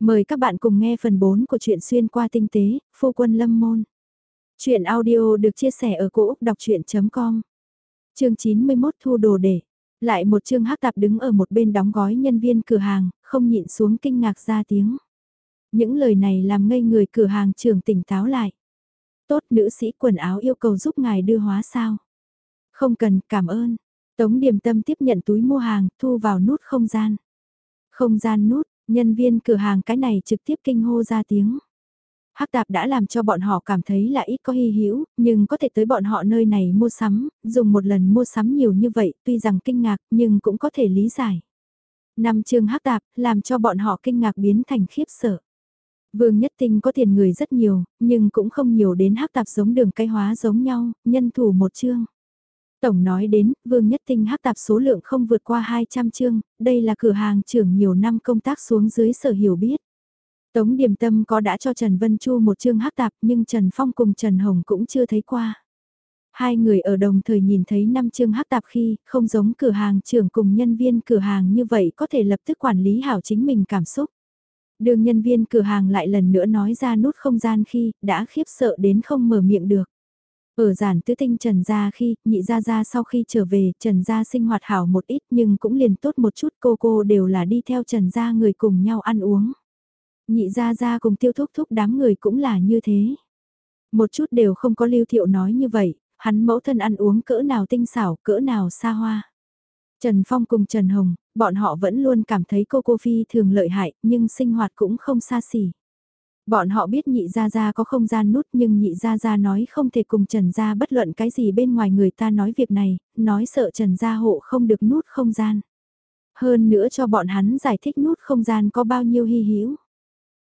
Mời các bạn cùng nghe phần 4 của truyện xuyên qua tinh tế, phu quân lâm môn. Chuyện audio được chia sẻ ở cỗ đọc chuyện.com Chương 91 thu đồ để. Lại một chương hắc tạp đứng ở một bên đóng gói nhân viên cửa hàng, không nhịn xuống kinh ngạc ra tiếng. Những lời này làm ngây người cửa hàng trưởng tỉnh táo lại. Tốt nữ sĩ quần áo yêu cầu giúp ngài đưa hóa sao. Không cần, cảm ơn. Tống điểm tâm tiếp nhận túi mua hàng, thu vào nút không gian. Không gian nút, Nhân viên cửa hàng cái này trực tiếp kinh hô ra tiếng. Hắc tạp đã làm cho bọn họ cảm thấy là ít có hy hữu, nhưng có thể tới bọn họ nơi này mua sắm, dùng một lần mua sắm nhiều như vậy, tuy rằng kinh ngạc nhưng cũng có thể lý giải. Năm chương hắc tạp, làm cho bọn họ kinh ngạc biến thành khiếp sợ. Vương Nhất Tinh có tiền người rất nhiều, nhưng cũng không nhiều đến hắc tạp giống đường cây hóa giống nhau, nhân thủ một chương. Tổng nói đến, Vương Nhất Tinh hắc tạp số lượng không vượt qua 200 chương, đây là cửa hàng trưởng nhiều năm công tác xuống dưới sở hiểu biết. Tống Điềm Tâm có đã cho Trần Vân Chu một chương hắc tạp nhưng Trần Phong cùng Trần Hồng cũng chưa thấy qua. Hai người ở đồng thời nhìn thấy năm chương hắc tạp khi, không giống cửa hàng trưởng cùng nhân viên cửa hàng như vậy có thể lập tức quản lý hảo chính mình cảm xúc. Đường nhân viên cửa hàng lại lần nữa nói ra nút không gian khi, đã khiếp sợ đến không mở miệng được. Ở giản tứ tinh Trần Gia khi, nhị Gia Gia sau khi trở về, Trần Gia sinh hoạt hảo một ít nhưng cũng liền tốt một chút cô cô đều là đi theo Trần Gia người cùng nhau ăn uống. Nhị Gia Gia cùng tiêu thúc thúc đám người cũng là như thế. Một chút đều không có lưu thiệu nói như vậy, hắn mẫu thân ăn uống cỡ nào tinh xảo, cỡ nào xa hoa. Trần Phong cùng Trần Hồng, bọn họ vẫn luôn cảm thấy cô cô Phi thường lợi hại nhưng sinh hoạt cũng không xa xỉ. Bọn họ biết nhị gia gia có không gian nút nhưng nhị gia gia nói không thể cùng Trần gia bất luận cái gì bên ngoài người ta nói việc này, nói sợ Trần gia hộ không được nút không gian. Hơn nữa cho bọn hắn giải thích nút không gian có bao nhiêu hy hữu.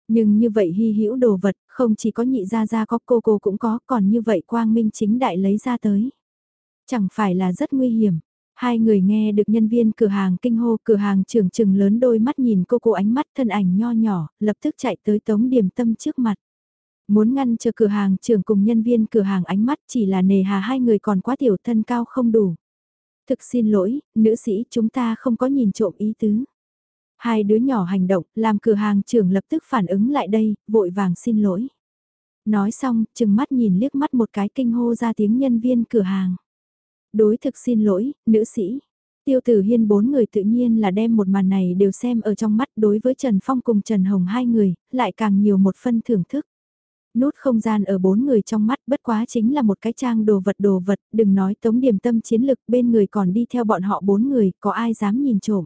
Nhưng như vậy hy hữu đồ vật, không chỉ có nhị gia gia có cô cô cũng có, còn như vậy quang minh chính đại lấy ra tới. Chẳng phải là rất nguy hiểm. Hai người nghe được nhân viên cửa hàng kinh hô cửa hàng trưởng trừng lớn đôi mắt nhìn cô cô ánh mắt thân ảnh nho nhỏ, lập tức chạy tới tống điểm tâm trước mặt. Muốn ngăn chờ cửa hàng trưởng cùng nhân viên cửa hàng ánh mắt chỉ là nề hà hai người còn quá tiểu thân cao không đủ. Thực xin lỗi, nữ sĩ chúng ta không có nhìn trộm ý tứ. Hai đứa nhỏ hành động, làm cửa hàng trưởng lập tức phản ứng lại đây, vội vàng xin lỗi. Nói xong, chừng mắt nhìn liếc mắt một cái kinh hô ra tiếng nhân viên cửa hàng. Đối thực xin lỗi, nữ sĩ. Tiêu tử hiên bốn người tự nhiên là đem một màn này đều xem ở trong mắt đối với Trần Phong cùng Trần Hồng hai người, lại càng nhiều một phân thưởng thức. Nút không gian ở bốn người trong mắt bất quá chính là một cái trang đồ vật đồ vật, đừng nói tống điểm tâm chiến lực bên người còn đi theo bọn họ bốn người, có ai dám nhìn trộm.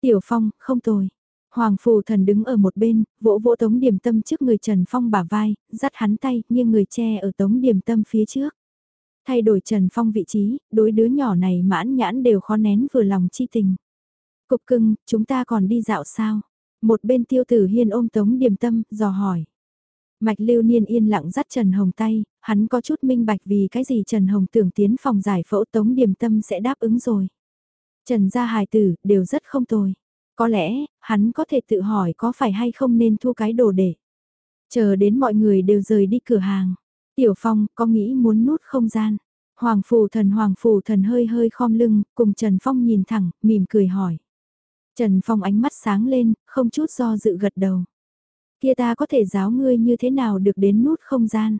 Tiểu Phong, không tồi. Hoàng phù thần đứng ở một bên, vỗ vỗ tống điểm tâm trước người Trần Phong bả vai, dắt hắn tay, nghiêng người che ở tống điểm tâm phía trước. Thay đổi Trần Phong vị trí, đối đứa nhỏ này mãn nhãn đều khó nén vừa lòng chi tình. Cục cưng, chúng ta còn đi dạo sao? Một bên tiêu tử hiên ôm tống điềm tâm, dò hỏi. Mạch lưu niên yên lặng dắt Trần Hồng tay, hắn có chút minh bạch vì cái gì Trần Hồng tưởng tiến phòng giải phẫu tống điềm tâm sẽ đáp ứng rồi. Trần gia hài tử, đều rất không tồi. Có lẽ, hắn có thể tự hỏi có phải hay không nên thu cái đồ để. Chờ đến mọi người đều rời đi cửa hàng. Tiểu Phong có nghĩ muốn nút không gian. Hoàng Phù Thần Hoàng Phù Thần hơi hơi khom lưng, cùng Trần Phong nhìn thẳng, mỉm cười hỏi. Trần Phong ánh mắt sáng lên, không chút do dự gật đầu. Kia ta có thể giáo ngươi như thế nào được đến nút không gian.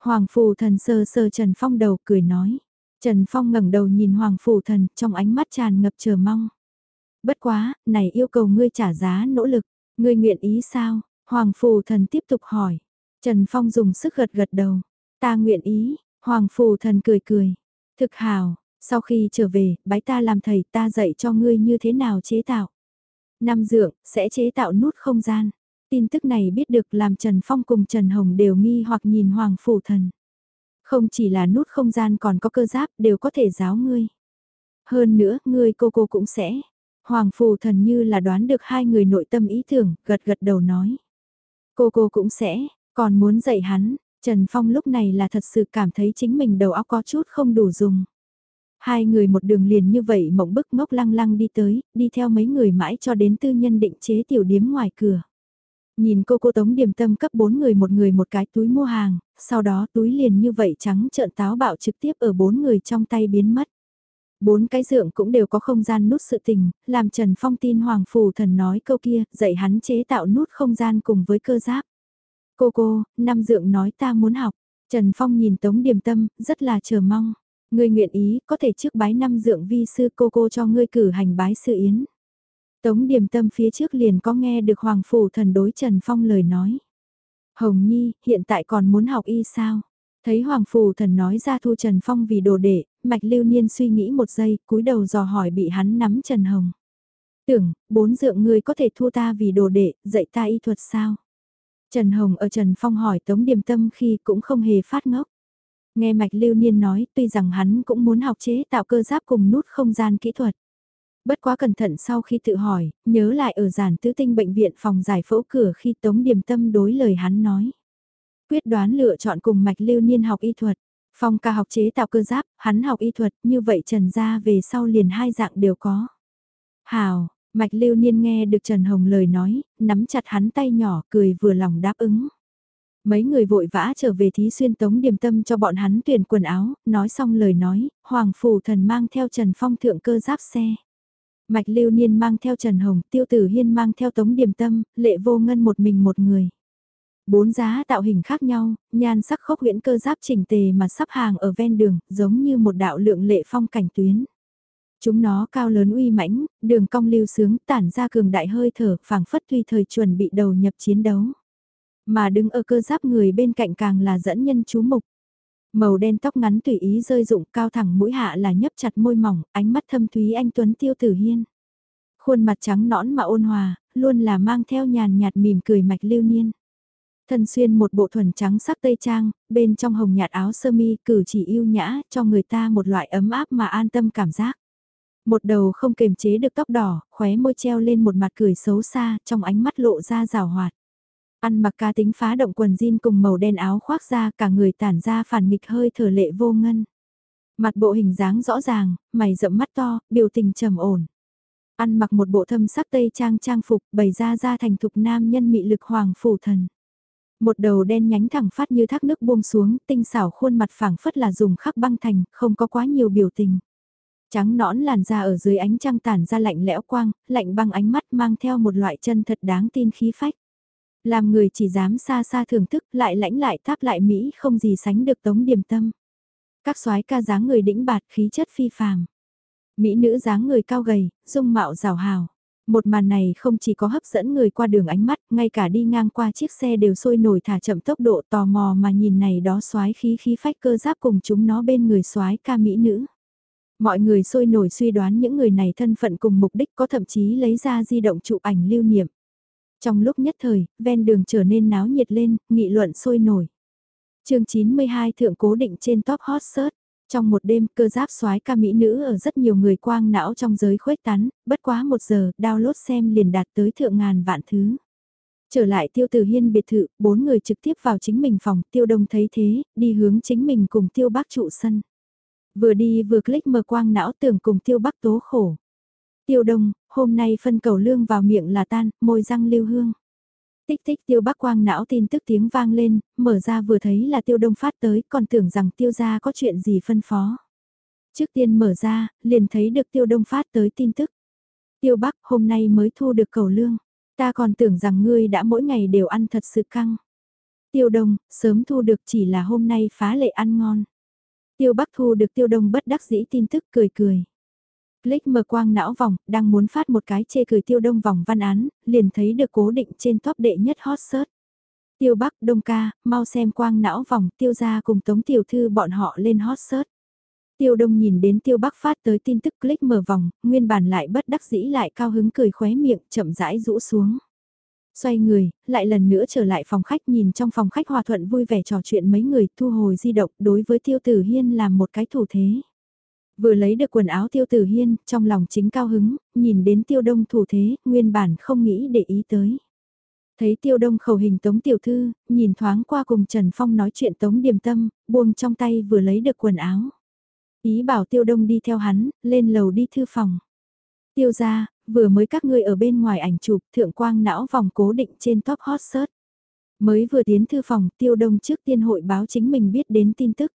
Hoàng Phù Thần sơ sơ Trần Phong đầu cười nói. Trần Phong ngẩng đầu nhìn Hoàng Phù Thần, trong ánh mắt tràn ngập chờ mong. Bất quá, này yêu cầu ngươi trả giá nỗ lực, ngươi nguyện ý sao? Hoàng Phù Thần tiếp tục hỏi. Trần Phong dùng sức gật gật đầu. Ta nguyện ý, Hoàng Phù Thần cười cười. Thực hào, sau khi trở về, bái ta làm thầy ta dạy cho ngươi như thế nào chế tạo. Năm dượng, sẽ chế tạo nút không gian. Tin tức này biết được làm Trần Phong cùng Trần Hồng đều nghi hoặc nhìn Hoàng Phù Thần. Không chỉ là nút không gian còn có cơ giáp đều có thể giáo ngươi. Hơn nữa, ngươi cô cô cũng sẽ. Hoàng Phù Thần như là đoán được hai người nội tâm ý tưởng, gật gật đầu nói. Cô cô cũng sẽ, còn muốn dạy hắn, Trần Phong lúc này là thật sự cảm thấy chính mình đầu óc có chút không đủ dùng. Hai người một đường liền như vậy mộng bức ngốc lăng lăng đi tới, đi theo mấy người mãi cho đến tư nhân định chế tiểu điếm ngoài cửa. Nhìn cô cô tống điểm tâm cấp bốn người một người một cái túi mua hàng, sau đó túi liền như vậy trắng trợn táo bạo trực tiếp ở bốn người trong tay biến mất. Bốn cái dượng cũng đều có không gian nút sự tình, làm Trần Phong tin Hoàng Phù Thần nói câu kia, dạy hắn chế tạo nút không gian cùng với cơ giáp. Cô cô, năm dượng nói ta muốn học. Trần Phong nhìn Tống Điềm Tâm, rất là chờ mong. Ngươi nguyện ý, có thể trước bái năm dượng vi sư cô cô cho ngươi cử hành bái sư yến. Tống Điềm Tâm phía trước liền có nghe được Hoàng Phủ Thần đối Trần Phong lời nói. Hồng Nhi, hiện tại còn muốn học y sao? Thấy Hoàng Phù Thần nói ra thu Trần Phong vì đồ đệ, Mạch Lưu Niên suy nghĩ một giây, cúi đầu dò hỏi bị hắn nắm Trần Hồng. Tưởng, bốn dượng ngươi có thể thu ta vì đồ đệ, dạy ta y thuật sao? Trần Hồng ở Trần Phong hỏi Tống Điềm Tâm khi cũng không hề phát ngốc. Nghe Mạch Lưu Niên nói, tuy rằng hắn cũng muốn học chế tạo cơ giáp cùng nút không gian kỹ thuật. Bất quá cẩn thận sau khi tự hỏi, nhớ lại ở giản tứ tinh bệnh viện phòng giải phẫu cửa khi Tống Điềm Tâm đối lời hắn nói. Quyết đoán lựa chọn cùng Mạch Lưu Niên học y thuật. Phong ca học chế tạo cơ giáp, hắn học y thuật, như vậy Trần gia về sau liền hai dạng đều có. Hào, Mạch Lưu Niên nghe được Trần Hồng lời nói, nắm chặt hắn tay nhỏ, cười vừa lòng đáp ứng. Mấy người vội vã trở về thí xuyên tống điềm tâm cho bọn hắn tuyển quần áo, nói xong lời nói, Hoàng Phủ Thần mang theo Trần Phong thượng cơ giáp xe. Mạch Lưu Niên mang theo Trần Hồng, Tiêu Tử Hiên mang theo Tống Điềm Tâm, Lệ Vô Ngân một mình một người. Bốn giá tạo hình khác nhau, nhan sắc khốc huyễn cơ giáp chỉnh tề mà sắp hàng ở ven đường, giống như một đạo lượng lệ phong cảnh tuyến. Chúng nó cao lớn uy mãnh, đường cong lưu sướng tản ra cường đại hơi thở, phảng phất tùy thời chuẩn bị đầu nhập chiến đấu. Mà đứng ở cơ giáp người bên cạnh càng là dẫn nhân chú mục. Màu đen tóc ngắn tùy ý rơi rụng cao thẳng mũi hạ là nhấp chặt môi mỏng, ánh mắt thâm thúy anh Tuấn Tiêu Tử Hiên. Khuôn mặt trắng nõn mà ôn hòa, luôn là mang theo nhàn nhạt mỉm cười mạch lưu niên. Thân xuyên một bộ thuần trắng sắc tây trang, bên trong hồng nhạt áo sơ mi cử chỉ yêu nhã cho người ta một loại ấm áp mà an tâm cảm giác. Một đầu không kềm chế được tóc đỏ, khóe môi treo lên một mặt cười xấu xa, trong ánh mắt lộ ra rào hoạt. Ăn mặc ca tính phá động quần jean cùng màu đen áo khoác ra cả người tản ra phản nghịch hơi thở lệ vô ngân. Mặt bộ hình dáng rõ ràng, mày rậm mắt to, biểu tình trầm ổn. Ăn mặc một bộ thâm sắc tây trang trang phục bày ra ra thành thục nam nhân mị lực hoàng phủ thần. Một đầu đen nhánh thẳng phát như thác nước buông xuống, tinh xảo khuôn mặt phẳng phất là dùng khắc băng thành, không có quá nhiều biểu tình. Trắng nõn làn da ở dưới ánh trăng tản ra lạnh lẽo quang, lạnh băng ánh mắt mang theo một loại chân thật đáng tin khí phách. Làm người chỉ dám xa xa thưởng thức lại lãnh lại tháp lại Mỹ không gì sánh được tống điềm tâm. Các soái ca dáng người đĩnh bạt khí chất phi phàm. Mỹ nữ dáng người cao gầy, dung mạo rào hào. Một màn này không chỉ có hấp dẫn người qua đường ánh mắt, ngay cả đi ngang qua chiếc xe đều sôi nổi thả chậm tốc độ tò mò mà nhìn này đó soái khí khí phách cơ giáp cùng chúng nó bên người soái ca mỹ nữ. Mọi người sôi nổi suy đoán những người này thân phận cùng mục đích có thậm chí lấy ra di động chụp ảnh lưu niệm. Trong lúc nhất thời, ven đường trở nên náo nhiệt lên, nghị luận sôi nổi. chương 92 thượng cố định trên top hot search. Trong một đêm, cơ giáp soái ca mỹ nữ ở rất nhiều người quang não trong giới khuếch tán, bất quá một giờ, download xem liền đạt tới thượng ngàn vạn thứ. Trở lại tiêu tử hiên biệt thự, bốn người trực tiếp vào chính mình phòng, tiêu đông thấy thế, đi hướng chính mình cùng tiêu bác trụ sân. Vừa đi vừa click mở quang não tưởng cùng tiêu bắc tố khổ. Tiêu đông, hôm nay phân cầu lương vào miệng là tan, môi răng lưu hương. Tích tích tiêu bắc quang não tin tức tiếng vang lên, mở ra vừa thấy là tiêu đông phát tới, còn tưởng rằng tiêu gia có chuyện gì phân phó. Trước tiên mở ra, liền thấy được tiêu đông phát tới tin tức. Tiêu bắc hôm nay mới thu được cầu lương, ta còn tưởng rằng ngươi đã mỗi ngày đều ăn thật sự căng. Tiêu đông, sớm thu được chỉ là hôm nay phá lệ ăn ngon. Tiêu Bắc Thu được Tiêu Đông bất đắc dĩ tin tức cười cười. Click mở quang não vòng, đang muốn phát một cái chê cười Tiêu Đông vòng văn án, liền thấy được cố định trên top đệ nhất hot search. Tiêu Bắc Đông ca, mau xem quang não vòng tiêu gia cùng tống tiểu thư bọn họ lên hot search. Tiêu Đông nhìn đến Tiêu Bắc phát tới tin tức click mở vòng, nguyên bản lại bất đắc dĩ lại cao hứng cười khóe miệng, chậm rãi rũ xuống. Xoay người, lại lần nữa trở lại phòng khách nhìn trong phòng khách hòa thuận vui vẻ trò chuyện mấy người thu hồi di động đối với Tiêu Tử Hiên làm một cái thủ thế. Vừa lấy được quần áo Tiêu Tử Hiên, trong lòng chính cao hứng, nhìn đến Tiêu Đông thủ thế, nguyên bản không nghĩ để ý tới. Thấy Tiêu Đông khẩu hình Tống Tiểu Thư, nhìn thoáng qua cùng Trần Phong nói chuyện Tống Điềm Tâm, buông trong tay vừa lấy được quần áo. Ý bảo Tiêu Đông đi theo hắn, lên lầu đi thư phòng. Tiêu ra, vừa mới các ngươi ở bên ngoài ảnh chụp thượng quang não vòng cố định trên top hot search. Mới vừa tiến thư phòng tiêu đông trước tiên hội báo chính mình biết đến tin tức.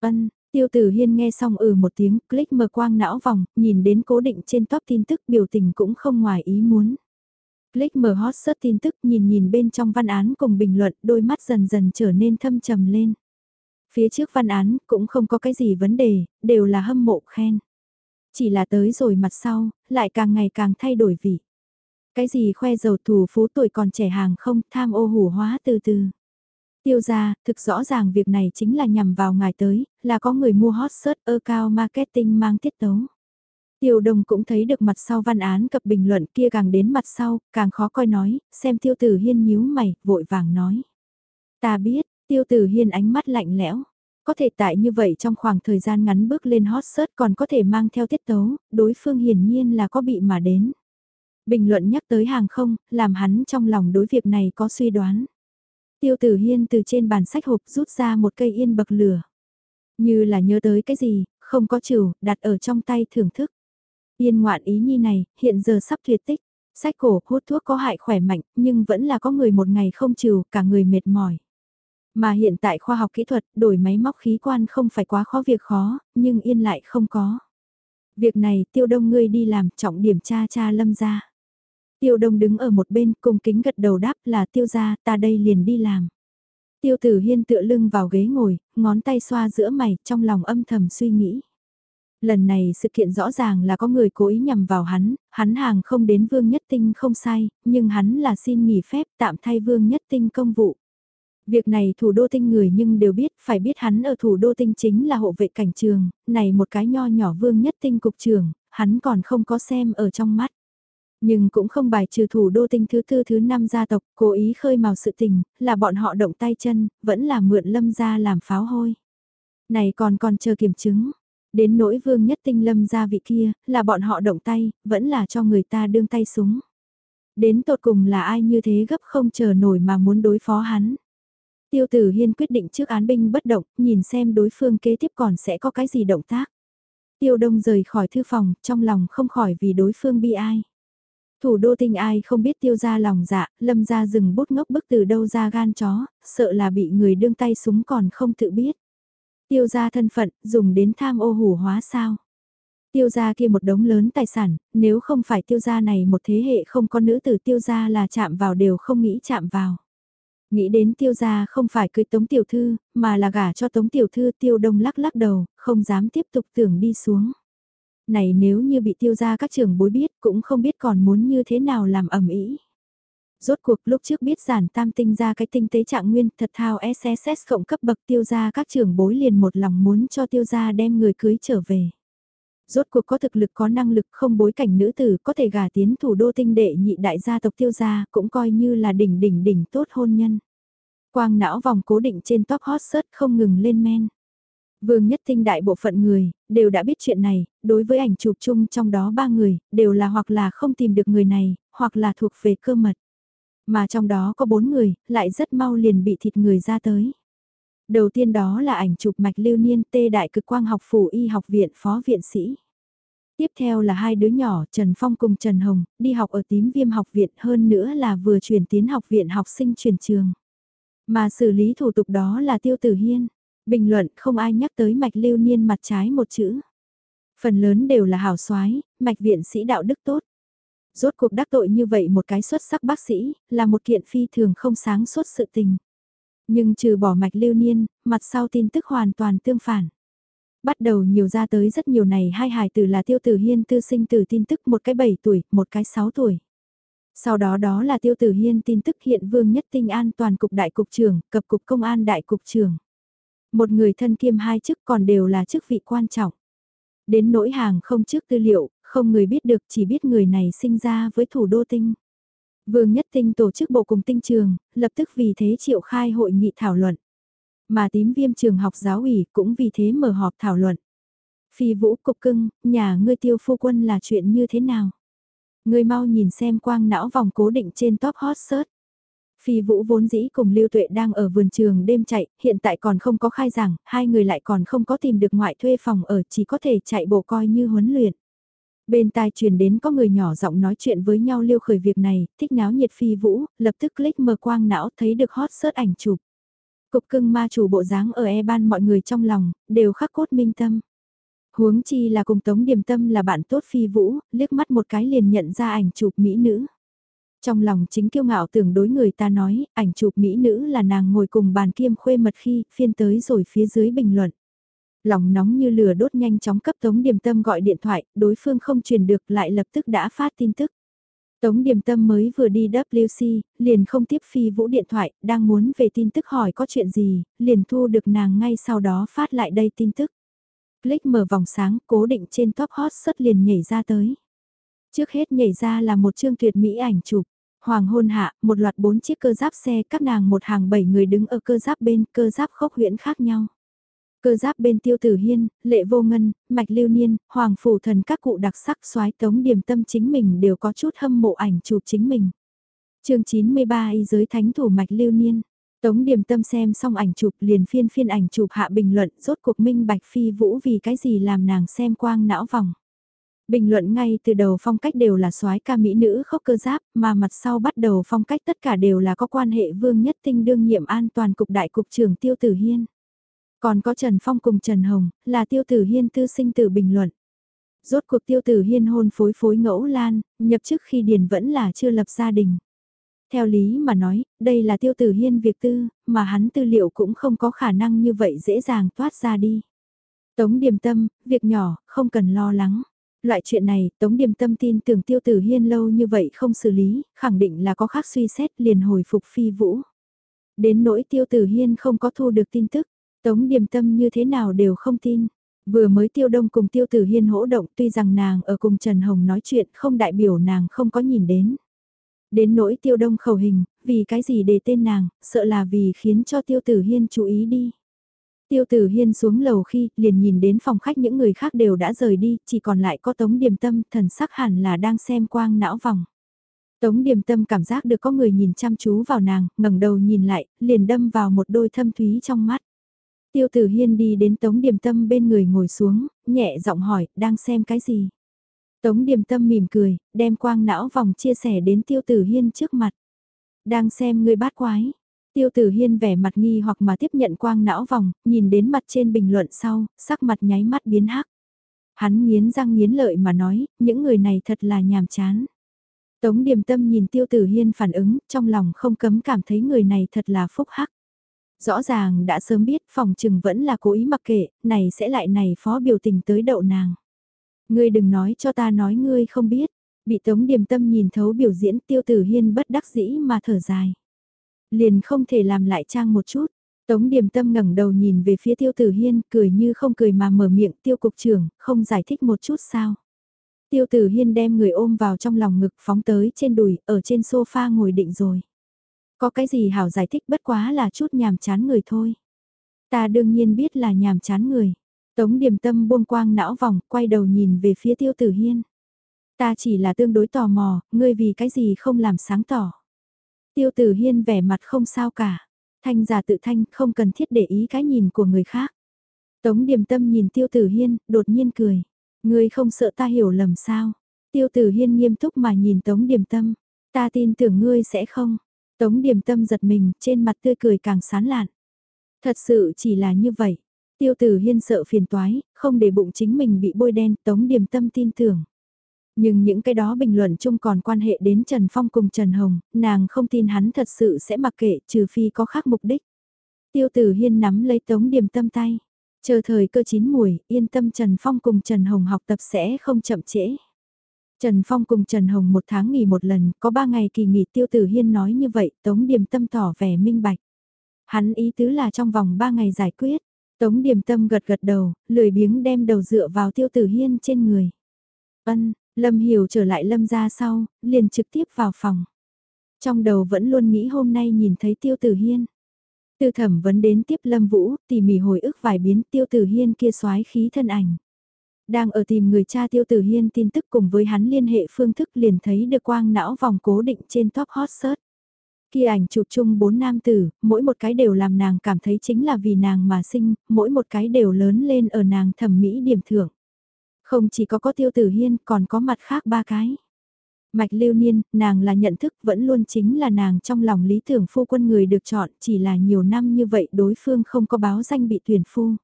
Ân, Tiêu tử hiên nghe xong ừ một tiếng, click mở quang não vòng, nhìn đến cố định trên top tin tức biểu tình cũng không ngoài ý muốn. Click mở hot search tin tức nhìn nhìn bên trong văn án cùng bình luận đôi mắt dần dần trở nên thâm trầm lên. Phía trước văn án cũng không có cái gì vấn đề, đều là hâm mộ khen. Chỉ là tới rồi mặt sau, lại càng ngày càng thay đổi vị. Cái gì khoe giàu thủ phú tuổi còn trẻ hàng không tham ô hủ hóa từ từ. Tiêu ra, thực rõ ràng việc này chính là nhằm vào ngài tới, là có người mua hot search ơ cao marketing mang tiết tấu. Tiêu đồng cũng thấy được mặt sau văn án cập bình luận kia càng đến mặt sau, càng khó coi nói, xem tiêu tử hiên nhíu mày, vội vàng nói. Ta biết, tiêu tử hiên ánh mắt lạnh lẽo. Có thể tại như vậy trong khoảng thời gian ngắn bước lên hot search còn có thể mang theo tiết tấu, đối phương hiển nhiên là có bị mà đến. Bình luận nhắc tới hàng không, làm hắn trong lòng đối việc này có suy đoán. Tiêu tử hiên từ trên bàn sách hộp rút ra một cây yên bậc lửa. Như là nhớ tới cái gì, không có chịu, đặt ở trong tay thưởng thức. Yên ngoạn ý nhi này, hiện giờ sắp tuyệt tích. Sách cổ hút thuốc có hại khỏe mạnh, nhưng vẫn là có người một ngày không chịu, cả người mệt mỏi. Mà hiện tại khoa học kỹ thuật, đổi máy móc khí quan không phải quá khó việc khó, nhưng yên lại không có. Việc này tiêu đông ngươi đi làm trọng điểm cha cha lâm ra. Tiêu đông đứng ở một bên cùng kính gật đầu đáp là tiêu gia ta đây liền đi làm. Tiêu tử hiên tựa lưng vào ghế ngồi, ngón tay xoa giữa mày, trong lòng âm thầm suy nghĩ. Lần này sự kiện rõ ràng là có người cố ý nhằm vào hắn, hắn hàng không đến Vương Nhất Tinh không sai, nhưng hắn là xin nghỉ phép tạm thay Vương Nhất Tinh công vụ. Việc này thủ đô tinh người nhưng đều biết, phải biết hắn ở thủ đô tinh chính là hộ vệ cảnh trường, này một cái nho nhỏ Vương Nhất Tinh cục trường, hắn còn không có xem ở trong mắt. Nhưng cũng không bài trừ thủ đô tinh thứ tư thứ năm gia tộc, cố ý khơi mào sự tình, là bọn họ động tay chân, vẫn là mượn lâm gia làm pháo hôi. Này còn còn chờ kiểm chứng. Đến nỗi vương nhất tinh lâm gia vị kia, là bọn họ động tay, vẫn là cho người ta đương tay súng. Đến tột cùng là ai như thế gấp không chờ nổi mà muốn đối phó hắn. Tiêu tử hiên quyết định trước án binh bất động, nhìn xem đối phương kế tiếp còn sẽ có cái gì động tác. Tiêu đông rời khỏi thư phòng, trong lòng không khỏi vì đối phương bi ai. Thủ đô tinh ai không biết tiêu ra lòng dạ, lâm ra rừng bút ngốc bức từ đâu ra gan chó, sợ là bị người đương tay súng còn không tự biết. Tiêu ra thân phận, dùng đến tham ô hủ hóa sao. Tiêu gia kia một đống lớn tài sản, nếu không phải tiêu gia này một thế hệ không có nữ tử tiêu gia là chạm vào đều không nghĩ chạm vào. Nghĩ đến tiêu gia không phải cưới tống tiểu thư, mà là gả cho tống tiểu thư tiêu đông lắc lắc đầu, không dám tiếp tục tưởng đi xuống này nếu như bị tiêu gia các trường bối biết cũng không biết còn muốn như thế nào làm ẩm ý. Rốt cuộc lúc trước biết giản tam tinh ra cái tinh tế trạng nguyên thật thao SSS cộng cấp bậc tiêu gia các trường bối liền một lòng muốn cho tiêu gia đem người cưới trở về. Rốt cuộc có thực lực có năng lực không bối cảnh nữ tử có thể gả tiến thủ đô tinh đệ nhị đại gia tộc tiêu gia cũng coi như là đỉnh đỉnh đỉnh tốt hôn nhân. Quang não vòng cố định trên top hot search không ngừng lên men. Vương Nhất Tinh đại bộ phận người, đều đã biết chuyện này, đối với ảnh chụp chung trong đó ba người, đều là hoặc là không tìm được người này, hoặc là thuộc về cơ mật. Mà trong đó có bốn người, lại rất mau liền bị thịt người ra tới. Đầu tiên đó là ảnh chụp mạch lưu niên tê đại cực quang học phủ y học viện phó viện sĩ. Tiếp theo là hai đứa nhỏ Trần Phong cùng Trần Hồng, đi học ở tím viêm học viện hơn nữa là vừa chuyển tiến học viện học sinh chuyển trường. Mà xử lý thủ tục đó là Tiêu Tử Hiên. Bình luận không ai nhắc tới mạch lưu niên mặt trái một chữ. Phần lớn đều là hào soái mạch viện sĩ đạo đức tốt. Rốt cuộc đắc tội như vậy một cái xuất sắc bác sĩ, là một kiện phi thường không sáng suốt sự tình. Nhưng trừ bỏ mạch lưu niên, mặt sau tin tức hoàn toàn tương phản. Bắt đầu nhiều ra tới rất nhiều này hai hài tử là tiêu tử hiên tư sinh tử tin tức một cái 7 tuổi, một cái 6 tuổi. Sau đó đó là tiêu tử hiên tin tức hiện vương nhất tinh an toàn cục đại cục trưởng, cập cục công an đại cục trưởng. Một người thân kiêm hai chức còn đều là chức vị quan trọng. Đến nỗi hàng không trước tư liệu, không người biết được chỉ biết người này sinh ra với thủ đô tinh. Vương Nhất Tinh tổ chức bộ cùng tinh trường, lập tức vì thế triệu khai hội nghị thảo luận. Mà tím viêm trường học giáo ủy cũng vì thế mở họp thảo luận. Phi vũ cục cưng, nhà ngươi tiêu phu quân là chuyện như thế nào? Ngươi mau nhìn xem quang não vòng cố định trên top hot search. Phi Vũ vốn dĩ cùng Lưu Tuệ đang ở vườn trường đêm chạy, hiện tại còn không có khai giảng, hai người lại còn không có tìm được ngoại thuê phòng ở chỉ có thể chạy bộ coi như huấn luyện. Bên tai truyền đến có người nhỏ giọng nói chuyện với nhau liêu khởi việc này, thích náo nhiệt Phi Vũ, lập tức click mở quang não thấy được hot search ảnh chụp. Cục cưng ma chủ bộ dáng ở e ban mọi người trong lòng, đều khắc cốt minh tâm. Huống chi là cùng Tống Điềm Tâm là bạn tốt phi vũ, liếc mắt một cái liền nhận ra ảnh chụp mỹ nữ. Trong lòng chính kiêu ngạo tưởng đối người ta nói, ảnh chụp mỹ nữ là nàng ngồi cùng bàn kiêm khuê mật khi phiên tới rồi phía dưới bình luận. Lòng nóng như lửa đốt nhanh chóng cấp Tống Điềm Tâm gọi điện thoại, đối phương không truyền được lại lập tức đã phát tin tức. Tống Điềm Tâm mới vừa đi WC, liền không tiếp phi vũ điện thoại, đang muốn về tin tức hỏi có chuyện gì, liền thu được nàng ngay sau đó phát lại đây tin tức. Click mở vòng sáng, cố định trên top hot xuất liền nhảy ra tới. Trước hết nhảy ra là một chương tuyệt mỹ ảnh chụp. Hoàng hôn hạ, một loạt bốn chiếc cơ giáp xe, các nàng một hàng bảy người đứng ở cơ giáp bên, cơ giáp khốc huyễn khác nhau. Cơ giáp bên tiêu tử hiên, lệ vô ngân, mạch lưu niên, hoàng phủ thần các cụ đặc sắc soái tống điểm tâm chính mình đều có chút hâm mộ ảnh chụp chính mình. chương 93 y giới thánh thủ mạch lưu niên. Tống điểm tâm xem xong ảnh chụp liền phiên phiên ảnh chụp hạ bình luận rốt cuộc minh bạch phi vũ vì cái gì làm nàng xem quang não vòng. Bình luận ngay từ đầu phong cách đều là soái ca mỹ nữ khóc cơ giáp, mà mặt sau bắt đầu phong cách tất cả đều là có quan hệ vương nhất tinh đương nhiệm an toàn cục đại cục trưởng Tiêu Tử Hiên. Còn có Trần Phong cùng Trần Hồng, là Tiêu Tử Hiên tư sinh tử bình luận. Rốt cuộc Tiêu Tử Hiên hôn phối phối ngẫu lan, nhập chức khi điền vẫn là chưa lập gia đình. Theo lý mà nói, đây là Tiêu Tử Hiên việc tư, mà hắn tư liệu cũng không có khả năng như vậy dễ dàng thoát ra đi. Tống điềm tâm, việc nhỏ, không cần lo lắng. Loại chuyện này, Tống Điềm Tâm tin tưởng Tiêu Tử Hiên lâu như vậy không xử lý, khẳng định là có khác suy xét liền hồi phục phi vũ. Đến nỗi Tiêu Tử Hiên không có thu được tin tức, Tống Điềm Tâm như thế nào đều không tin. Vừa mới Tiêu Đông cùng Tiêu Tử Hiên hỗ động tuy rằng nàng ở cùng Trần Hồng nói chuyện không đại biểu nàng không có nhìn đến. Đến nỗi Tiêu Đông khẩu hình, vì cái gì để tên nàng, sợ là vì khiến cho Tiêu Tử Hiên chú ý đi. Tiêu tử hiên xuống lầu khi liền nhìn đến phòng khách những người khác đều đã rời đi, chỉ còn lại có tống điềm tâm thần sắc hẳn là đang xem quang não vòng. Tống điềm tâm cảm giác được có người nhìn chăm chú vào nàng, ngẩng đầu nhìn lại, liền đâm vào một đôi thâm thúy trong mắt. Tiêu tử hiên đi đến tống điềm tâm bên người ngồi xuống, nhẹ giọng hỏi, đang xem cái gì? Tống điềm tâm mỉm cười, đem quang não vòng chia sẻ đến tiêu tử hiên trước mặt. Đang xem người bát quái, Tiêu tử hiên vẻ mặt nghi hoặc mà tiếp nhận quang não vòng, nhìn đến mặt trên bình luận sau, sắc mặt nháy mắt biến hắc. Hắn nghiến răng nghiến lợi mà nói, những người này thật là nhàm chán. Tống điềm tâm nhìn tiêu tử hiên phản ứng, trong lòng không cấm cảm thấy người này thật là phúc hắc. Rõ ràng đã sớm biết phòng trừng vẫn là cố ý mặc kệ, này sẽ lại này phó biểu tình tới đậu nàng. Ngươi đừng nói cho ta nói ngươi không biết, bị tống điềm tâm nhìn thấu biểu diễn tiêu tử hiên bất đắc dĩ mà thở dài liền không thể làm lại trang một chút. Tống Điềm Tâm ngẩng đầu nhìn về phía Tiêu Tử Hiên, cười như không cười mà mở miệng, "Tiêu cục trưởng, không giải thích một chút sao?" Tiêu Tử Hiên đem người ôm vào trong lòng ngực phóng tới trên đùi, ở trên sofa ngồi định rồi. Có cái gì hảo giải thích bất quá là chút nhàm chán người thôi. Ta đương nhiên biết là nhàm chán người. Tống Điềm Tâm buông quang não vòng, quay đầu nhìn về phía Tiêu Tử Hiên. Ta chỉ là tương đối tò mò, ngươi vì cái gì không làm sáng tỏ. Tiêu tử hiên vẻ mặt không sao cả. Thanh giả tự thanh không cần thiết để ý cái nhìn của người khác. Tống điềm tâm nhìn tiêu tử hiên, đột nhiên cười. Ngươi không sợ ta hiểu lầm sao? Tiêu tử hiên nghiêm túc mà nhìn tống điềm tâm. Ta tin tưởng ngươi sẽ không. Tống điềm tâm giật mình, trên mặt tươi cười càng sán lạn. Thật sự chỉ là như vậy. Tiêu tử hiên sợ phiền toái, không để bụng chính mình bị bôi đen, tống điềm tâm tin tưởng. Nhưng những cái đó bình luận chung còn quan hệ đến Trần Phong cùng Trần Hồng, nàng không tin hắn thật sự sẽ mặc kệ trừ phi có khác mục đích. Tiêu tử hiên nắm lấy tống điểm tâm tay. Chờ thời cơ chín mùi, yên tâm Trần Phong cùng Trần Hồng học tập sẽ không chậm trễ. Trần Phong cùng Trần Hồng một tháng nghỉ một lần, có ba ngày kỳ nghỉ tiêu tử hiên nói như vậy, Tống Điềm Tâm tỏ vẻ minh bạch. Hắn ý tứ là trong vòng ba ngày giải quyết. Tống Điềm Tâm gật gật đầu, lười biếng đem đầu dựa vào tiêu tử hiên trên người. Ân, Lâm Hiểu trở lại Lâm ra sau, liền trực tiếp vào phòng. Trong đầu vẫn luôn nghĩ hôm nay nhìn thấy Tiêu Tử Hiên. Từ thẩm vấn đến tiếp Lâm Vũ, tỉ mỉ hồi ức vài biến Tiêu Tử Hiên kia xoái khí thân ảnh. Đang ở tìm người cha Tiêu Tử Hiên tin tức cùng với hắn liên hệ phương thức liền thấy được quang não vòng cố định trên top hot search. Kia ảnh chụp chung bốn nam tử, mỗi một cái đều làm nàng cảm thấy chính là vì nàng mà sinh, mỗi một cái đều lớn lên ở nàng thẩm mỹ điểm thưởng. Không chỉ có có tiêu tử hiên còn có mặt khác ba cái. Mạch lưu niên, nàng là nhận thức vẫn luôn chính là nàng trong lòng lý tưởng phu quân người được chọn, chỉ là nhiều năm như vậy đối phương không có báo danh bị tuyển phu.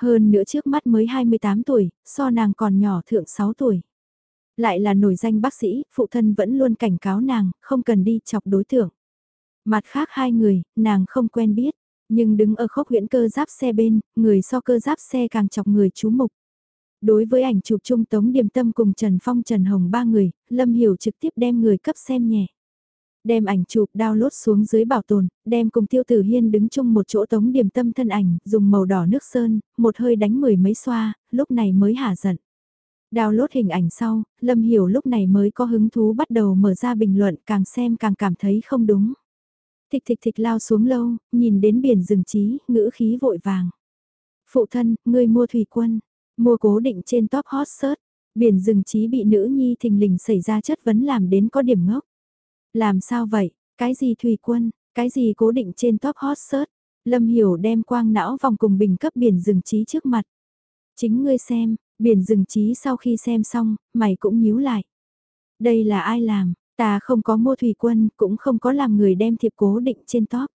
Hơn nữa trước mắt mới 28 tuổi, so nàng còn nhỏ thượng 6 tuổi. Lại là nổi danh bác sĩ, phụ thân vẫn luôn cảnh cáo nàng, không cần đi chọc đối tượng. Mặt khác hai người, nàng không quen biết, nhưng đứng ở khốc huyễn cơ giáp xe bên, người so cơ giáp xe càng chọc người chú mục. Đối với ảnh chụp trung Tống Điềm Tâm cùng Trần Phong Trần Hồng ba người, Lâm Hiểu trực tiếp đem người cấp xem nhẹ. Đem ảnh chụp download xuống dưới bảo tồn, đem cùng Tiêu Tử Hiên đứng chung một chỗ Tống điểm Tâm thân ảnh, dùng màu đỏ nước sơn, một hơi đánh mười mấy xoa, lúc này mới hả giận. Download hình ảnh sau, Lâm Hiểu lúc này mới có hứng thú bắt đầu mở ra bình luận càng xem càng cảm thấy không đúng. Thịch thịch thịch lao xuống lâu, nhìn đến biển rừng trí, ngữ khí vội vàng. Phụ thân, ngươi mua thủy quân, mua cố định trên top hot search, biển rừng trí bị nữ nhi thình lình xảy ra chất vấn làm đến có điểm ngốc. Làm sao vậy, cái gì thủy quân, cái gì cố định trên top hot search, Lâm Hiểu đem quang não vòng cùng bình cấp biển rừng trí trước mặt. Chính ngươi xem, biển rừng trí sau khi xem xong, mày cũng nhíu lại. Đây là ai làm, Ta không có mua thủy quân, cũng không có làm người đem thiệp cố định trên top.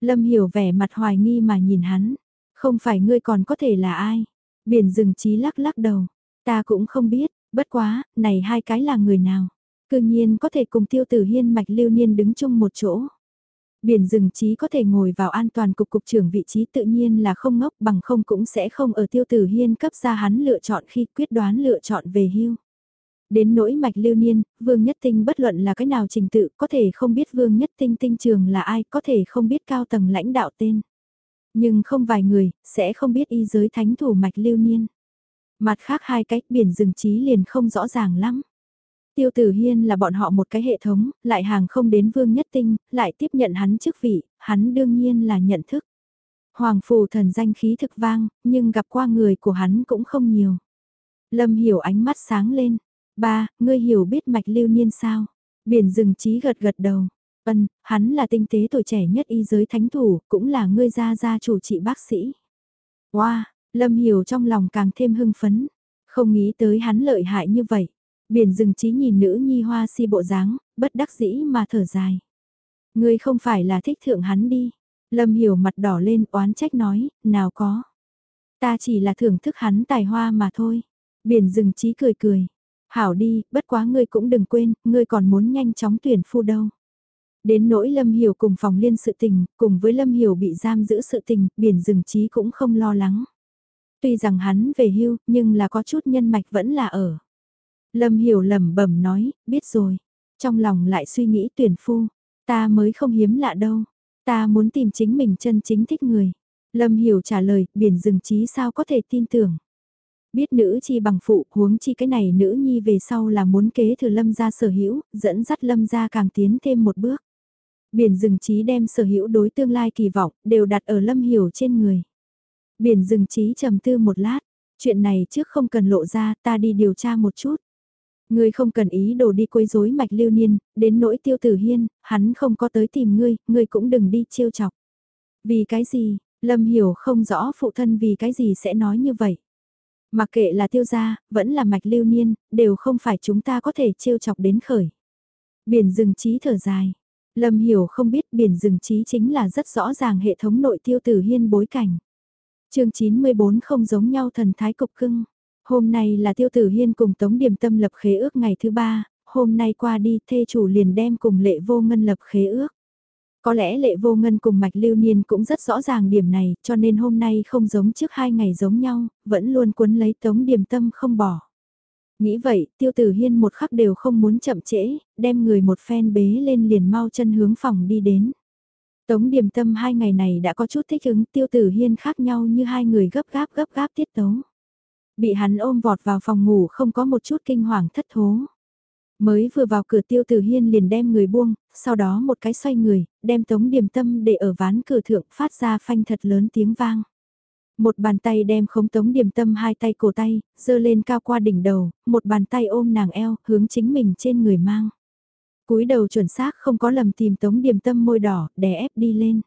Lâm hiểu vẻ mặt hoài nghi mà nhìn hắn. Không phải ngươi còn có thể là ai? Biển rừng trí lắc lắc đầu. Ta cũng không biết, bất quá, này hai cái là người nào? Cư nhiên có thể cùng tiêu tử hiên mạch lưu niên đứng chung một chỗ. Biển rừng trí có thể ngồi vào an toàn cục cục trưởng vị trí tự nhiên là không ngốc bằng không cũng sẽ không ở tiêu tử hiên cấp ra hắn lựa chọn khi quyết đoán lựa chọn về hưu. Đến nỗi mạch lưu niên, Vương Nhất Tinh bất luận là cái nào trình tự, có thể không biết Vương Nhất Tinh tinh trường là ai, có thể không biết cao tầng lãnh đạo tên. Nhưng không vài người, sẽ không biết y giới thánh thủ mạch lưu niên. Mặt khác hai cách biển rừng trí liền không rõ ràng lắm. Tiêu Tử Hiên là bọn họ một cái hệ thống, lại hàng không đến Vương Nhất Tinh, lại tiếp nhận hắn chức vị, hắn đương nhiên là nhận thức. Hoàng phù thần danh khí thực vang, nhưng gặp qua người của hắn cũng không nhiều. Lâm hiểu ánh mắt sáng lên, Ba, ngươi hiểu biết mạch lưu niên sao? Biển rừng trí gật gật đầu. vân, hắn là tinh tế tuổi trẻ nhất y giới thánh thủ, cũng là ngươi gia gia chủ trị bác sĩ. Wow, Lâm Hiểu trong lòng càng thêm hưng phấn. Không nghĩ tới hắn lợi hại như vậy. Biển rừng trí nhìn nữ nhi hoa si bộ dáng, bất đắc dĩ mà thở dài. Ngươi không phải là thích thượng hắn đi. Lâm Hiểu mặt đỏ lên oán trách nói, nào có. Ta chỉ là thưởng thức hắn tài hoa mà thôi. Biển rừng trí cười cười. Hảo đi, bất quá ngươi cũng đừng quên, ngươi còn muốn nhanh chóng tuyển phu đâu. Đến nỗi Lâm Hiểu cùng phòng liên sự tình, cùng với Lâm Hiểu bị giam giữ sự tình, biển rừng trí cũng không lo lắng. Tuy rằng hắn về hưu, nhưng là có chút nhân mạch vẫn là ở. Lâm Hiểu lẩm bẩm nói, biết rồi. Trong lòng lại suy nghĩ tuyển phu, ta mới không hiếm lạ đâu. Ta muốn tìm chính mình chân chính thích người. Lâm Hiểu trả lời, biển rừng trí sao có thể tin tưởng. Biết nữ chi bằng phụ huống chi cái này nữ nhi về sau là muốn kế thừa lâm gia sở hữu, dẫn dắt lâm gia càng tiến thêm một bước. Biển rừng trí đem sở hữu đối tương lai kỳ vọng, đều đặt ở lâm hiểu trên người. Biển rừng trí trầm tư một lát, chuyện này trước không cần lộ ra, ta đi điều tra một chút. Ngươi không cần ý đồ đi quấy rối mạch lưu niên, đến nỗi tiêu tử hiên, hắn không có tới tìm ngươi, ngươi cũng đừng đi trêu chọc. Vì cái gì, Lâm hiểu không rõ phụ thân vì cái gì sẽ nói như vậy. Mặc kệ là tiêu gia, vẫn là mạch lưu niên, đều không phải chúng ta có thể trêu chọc đến khởi. Biển rừng trí thở dài. Lâm hiểu không biết biển rừng trí chính là rất rõ ràng hệ thống nội tiêu tử hiên bối cảnh. chương 94 không giống nhau thần thái cục cưng. Hôm nay là tiêu tử hiên cùng Tống Điểm Tâm lập khế ước ngày thứ ba, hôm nay qua đi thê chủ liền đem cùng lệ vô ngân lập khế ước. Có lẽ lệ vô ngân cùng mạch lưu niên cũng rất rõ ràng điểm này, cho nên hôm nay không giống trước hai ngày giống nhau, vẫn luôn cuốn lấy tống điểm tâm không bỏ. Nghĩ vậy, tiêu tử hiên một khắc đều không muốn chậm trễ, đem người một phen bế lên liền mau chân hướng phòng đi đến. Tống điểm tâm hai ngày này đã có chút thích ứng tiêu tử hiên khác nhau như hai người gấp gáp gấp gáp tiết tấu. Bị hắn ôm vọt vào phòng ngủ không có một chút kinh hoàng thất thố. Mới vừa vào cửa tiêu tử hiên liền đem người buông, sau đó một cái xoay người, đem tống điểm tâm để ở ván cửa thượng phát ra phanh thật lớn tiếng vang. Một bàn tay đem khống tống điểm tâm hai tay cổ tay, dơ lên cao qua đỉnh đầu, một bàn tay ôm nàng eo, hướng chính mình trên người mang. cúi đầu chuẩn xác không có lầm tìm tống điểm tâm môi đỏ, đè ép đi lên.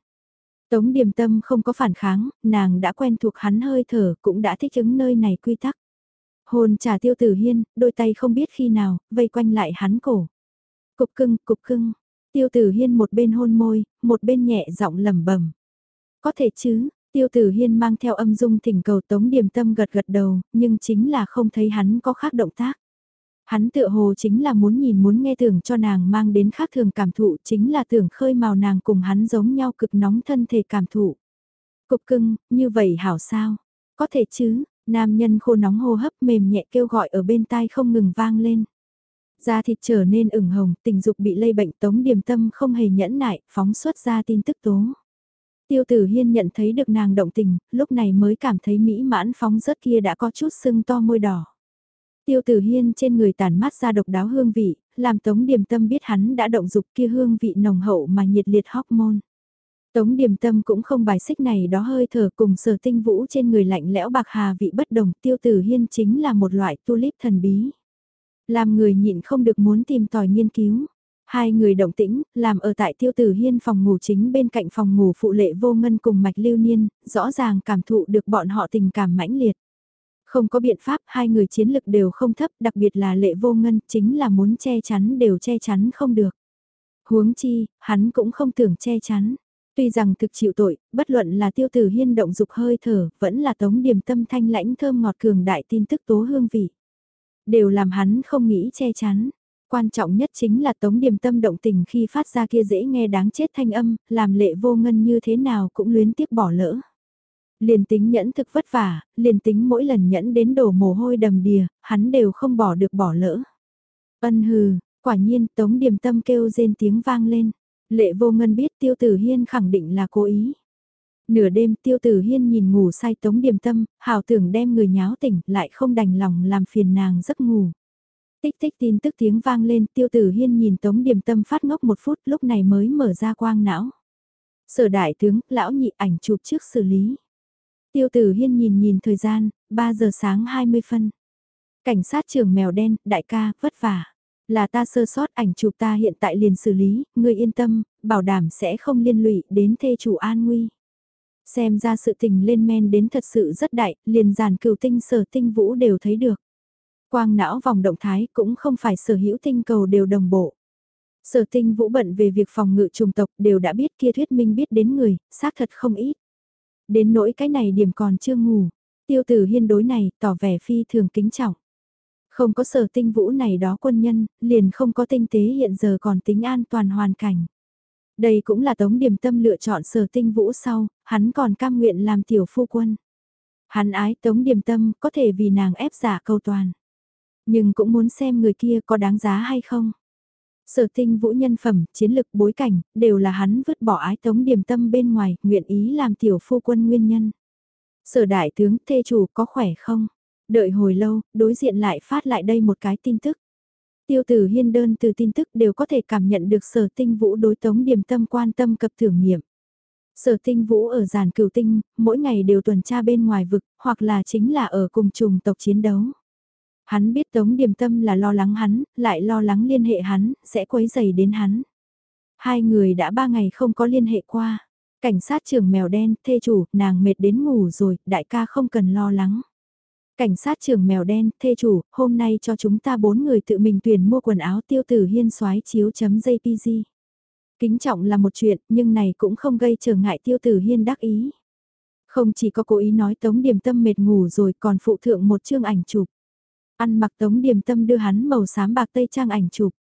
Tống Điềm tâm không có phản kháng, nàng đã quen thuộc hắn hơi thở, cũng đã thích ứng nơi này quy tắc. Hồn trả tiêu tử hiên, đôi tay không biết khi nào, vây quanh lại hắn cổ. Cục cưng, cục cưng. Tiêu tử hiên một bên hôn môi, một bên nhẹ giọng lẩm bẩm. Có thể chứ, tiêu tử hiên mang theo âm dung thỉnh cầu tống Điềm tâm gật gật đầu, nhưng chính là không thấy hắn có khác động tác. Hắn tựa hồ chính là muốn nhìn muốn nghe tưởng cho nàng mang đến khác thường cảm thụ chính là tưởng khơi màu nàng cùng hắn giống nhau cực nóng thân thể cảm thụ. Cục cưng, như vậy hảo sao? Có thể chứ, nam nhân khô nóng hô hấp mềm nhẹ kêu gọi ở bên tai không ngừng vang lên. Da thịt trở nên ửng hồng, tình dục bị lây bệnh tống điềm tâm không hề nhẫn nại, phóng xuất ra tin tức tố. Tiêu tử hiên nhận thấy được nàng động tình, lúc này mới cảm thấy mỹ mãn phóng rớt kia đã có chút sưng to môi đỏ. Tiêu tử hiên trên người tàn mát ra độc đáo hương vị, làm tống điềm tâm biết hắn đã động dục kia hương vị nồng hậu mà nhiệt liệt hormone. Tống điềm tâm cũng không bài xích này đó hơi thở cùng sở tinh vũ trên người lạnh lẽo bạc hà vị bất đồng tiêu tử hiên chính là một loại tulip thần bí. Làm người nhịn không được muốn tìm tòi nghiên cứu. Hai người động tĩnh, làm ở tại tiêu tử hiên phòng ngủ chính bên cạnh phòng ngủ phụ lệ vô ngân cùng mạch lưu niên, rõ ràng cảm thụ được bọn họ tình cảm mãnh liệt. Không có biện pháp, hai người chiến lực đều không thấp, đặc biệt là lệ vô ngân, chính là muốn che chắn đều che chắn không được. Huống chi, hắn cũng không tưởng che chắn. Tuy rằng thực chịu tội, bất luận là tiêu tử hiên động dục hơi thở, vẫn là tống điểm tâm thanh lãnh thơm ngọt cường đại tin tức tố hương vị. Đều làm hắn không nghĩ che chắn. Quan trọng nhất chính là tống điểm tâm động tình khi phát ra kia dễ nghe đáng chết thanh âm, làm lệ vô ngân như thế nào cũng luyến tiếc bỏ lỡ. Liền tính nhẫn thực vất vả, liền tính mỗi lần nhẫn đến đổ mồ hôi đầm đìa, hắn đều không bỏ được bỏ lỡ. Ân hừ, quả nhiên tống điểm tâm kêu rên tiếng vang lên. Lệ vô ngân biết tiêu tử hiên khẳng định là cố ý. Nửa đêm tiêu tử hiên nhìn ngủ say tống điểm tâm, hào tưởng đem người nháo tỉnh lại không đành lòng làm phiền nàng giấc ngủ. Tích tích tin tức tiếng vang lên tiêu tử hiên nhìn tống điểm tâm phát ngốc một phút lúc này mới mở ra quang não. Sở đại tướng, lão nhị ảnh chụp trước xử lý. Tiêu tử hiên nhìn nhìn thời gian, 3 giờ sáng 20 phân. Cảnh sát trưởng mèo đen, đại ca, vất vả. Là ta sơ sót ảnh chụp ta hiện tại liền xử lý, ngươi yên tâm, bảo đảm sẽ không liên lụy đến thê chủ an nguy. Xem ra sự tình lên men đến thật sự rất đại, liền giàn cửu tinh sở tinh vũ đều thấy được. Quang não vòng động thái cũng không phải sở hữu tinh cầu đều đồng bộ. Sở tinh vũ bận về việc phòng ngự trùng tộc đều đã biết kia thuyết minh biết đến người, xác thật không ít. Đến nỗi cái này điểm còn chưa ngủ, tiêu tử hiên đối này tỏ vẻ phi thường kính trọng. Không có sở tinh vũ này đó quân nhân, liền không có tinh tế hiện giờ còn tính an toàn hoàn cảnh. Đây cũng là tống điểm tâm lựa chọn sở tinh vũ sau, hắn còn cam nguyện làm tiểu phu quân. Hắn ái tống điểm tâm có thể vì nàng ép giả câu toàn. Nhưng cũng muốn xem người kia có đáng giá hay không. Sở tinh vũ nhân phẩm, chiến lực bối cảnh, đều là hắn vứt bỏ ái tống điểm tâm bên ngoài, nguyện ý làm tiểu phu quân nguyên nhân. Sở đại tướng thê chủ có khỏe không? Đợi hồi lâu, đối diện lại phát lại đây một cái tin tức. Tiêu tử hiên đơn từ tin tức đều có thể cảm nhận được sở tinh vũ đối tống điểm tâm quan tâm cập thưởng nghiệm. Sở tinh vũ ở giàn cửu tinh, mỗi ngày đều tuần tra bên ngoài vực, hoặc là chính là ở cùng trùng tộc chiến đấu. Hắn biết tống điềm tâm là lo lắng hắn, lại lo lắng liên hệ hắn, sẽ quấy dày đến hắn. Hai người đã ba ngày không có liên hệ qua. Cảnh sát trưởng mèo đen, thê chủ, nàng mệt đến ngủ rồi, đại ca không cần lo lắng. Cảnh sát trưởng mèo đen, thê chủ, hôm nay cho chúng ta bốn người tự mình tuyển mua quần áo tiêu tử hiên soái chiếu.jpg. Kính trọng là một chuyện, nhưng này cũng không gây trở ngại tiêu tử hiên đắc ý. Không chỉ có cố ý nói tống điểm tâm mệt ngủ rồi còn phụ thượng một chương ảnh chụp. Ăn mặc tống điểm tâm đưa hắn màu xám bạc tây trang ảnh chụp.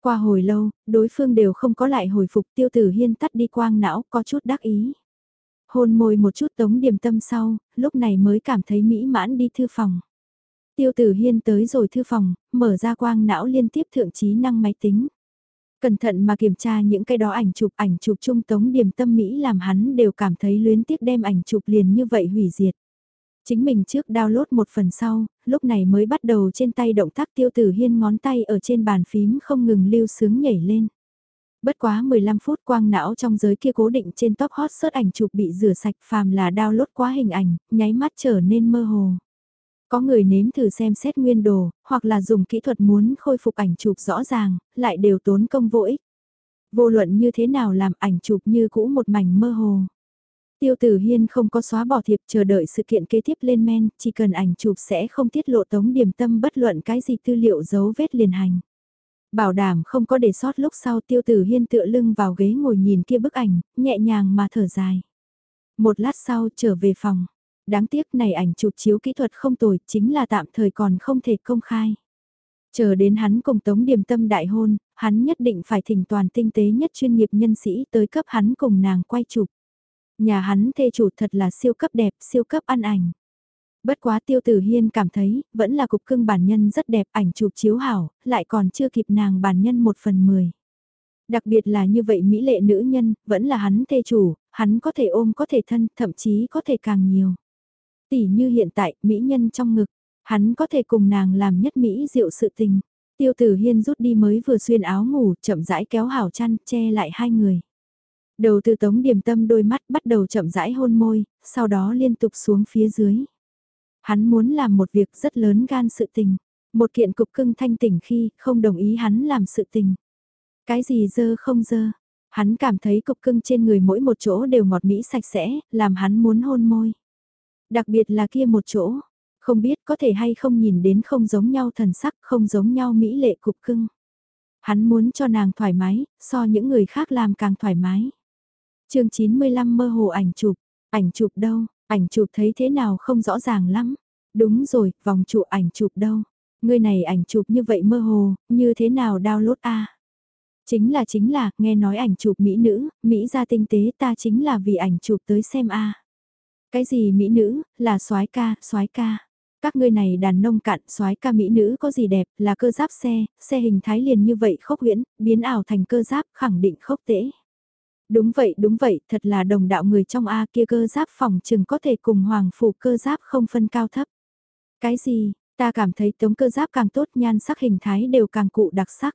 Qua hồi lâu, đối phương đều không có lại hồi phục tiêu tử hiên tắt đi quang não có chút đắc ý. Hôn môi một chút tống điểm tâm sau, lúc này mới cảm thấy mỹ mãn đi thư phòng. Tiêu tử hiên tới rồi thư phòng, mở ra quang não liên tiếp thượng trí năng máy tính. Cẩn thận mà kiểm tra những cái đó ảnh chụp ảnh chụp trung tống điểm tâm Mỹ làm hắn đều cảm thấy luyến tiếc đem ảnh chụp liền như vậy hủy diệt. Chính mình trước download một phần sau, lúc này mới bắt đầu trên tay động tác tiêu tử hiên ngón tay ở trên bàn phím không ngừng lưu sướng nhảy lên. Bất quá 15 phút quang não trong giới kia cố định trên top hot search ảnh chụp bị rửa sạch phàm là download quá hình ảnh, nháy mắt trở nên mơ hồ. Có người nếm thử xem xét nguyên đồ, hoặc là dùng kỹ thuật muốn khôi phục ảnh chụp rõ ràng, lại đều tốn công vô ích. Vô luận như thế nào làm ảnh chụp như cũ một mảnh mơ hồ. Tiêu Tử Hiên không có xóa bỏ thiệp chờ đợi sự kiện kế tiếp lên men, chỉ cần ảnh chụp sẽ không tiết lộ tống điểm tâm bất luận cái gì tư liệu dấu vết liền hành. Bảo đảm không có để sót lúc sau Tiêu Tử Hiên tựa lưng vào ghế ngồi nhìn kia bức ảnh, nhẹ nhàng mà thở dài. Một lát sau trở về phòng. Đáng tiếc này ảnh chụp chiếu kỹ thuật không tồi, chính là tạm thời còn không thể công khai. Chờ đến hắn cùng Tống Điềm Tâm đại hôn, hắn nhất định phải thỉnh toàn tinh tế nhất chuyên nghiệp nhân sĩ tới cấp hắn cùng nàng quay chụp. Nhà hắn thê chủ thật là siêu cấp đẹp, siêu cấp ăn ảnh. Bất quá tiêu tử hiên cảm thấy, vẫn là cục cưng bản nhân rất đẹp ảnh chụp chiếu hảo, lại còn chưa kịp nàng bản nhân một phần mười. Đặc biệt là như vậy mỹ lệ nữ nhân, vẫn là hắn thê chủ, hắn có thể ôm có thể thân, thậm chí có thể càng nhiều. Tỷ như hiện tại, mỹ nhân trong ngực, hắn có thể cùng nàng làm nhất mỹ diệu sự tình. Tiêu tử hiên rút đi mới vừa xuyên áo ngủ, chậm rãi kéo hảo chăn, che lại hai người. Đầu từ tống điểm tâm đôi mắt bắt đầu chậm rãi hôn môi, sau đó liên tục xuống phía dưới. Hắn muốn làm một việc rất lớn gan sự tình. Một kiện cục cưng thanh tỉnh khi không đồng ý hắn làm sự tình. Cái gì dơ không dơ. Hắn cảm thấy cục cưng trên người mỗi một chỗ đều ngọt mỹ sạch sẽ, làm hắn muốn hôn môi. Đặc biệt là kia một chỗ, không biết có thể hay không nhìn đến không giống nhau thần sắc, không giống nhau mỹ lệ cục cưng. Hắn muốn cho nàng thoải mái, so những người khác làm càng thoải mái chương 95 mơ hồ ảnh chụp, ảnh chụp đâu, ảnh chụp thấy thế nào không rõ ràng lắm. Đúng rồi, vòng trụ ảnh chụp đâu. Người này ảnh chụp như vậy mơ hồ, như thế nào download a? Chính là chính là, nghe nói ảnh chụp mỹ nữ, mỹ gia tinh tế ta chính là vì ảnh chụp tới xem a. Cái gì mỹ nữ, là soái ca, soái ca. Các ngươi này đàn nông cạn, soái ca mỹ nữ có gì đẹp, là cơ giáp xe, xe hình thái liền như vậy khốc huyễn, biến ảo thành cơ giáp, khẳng định khốc tễ. Đúng vậy, đúng vậy, thật là đồng đạo người trong A kia cơ giáp phòng chừng có thể cùng hoàng phủ cơ giáp không phân cao thấp. Cái gì, ta cảm thấy tống cơ giáp càng tốt nhan sắc hình thái đều càng cụ đặc sắc.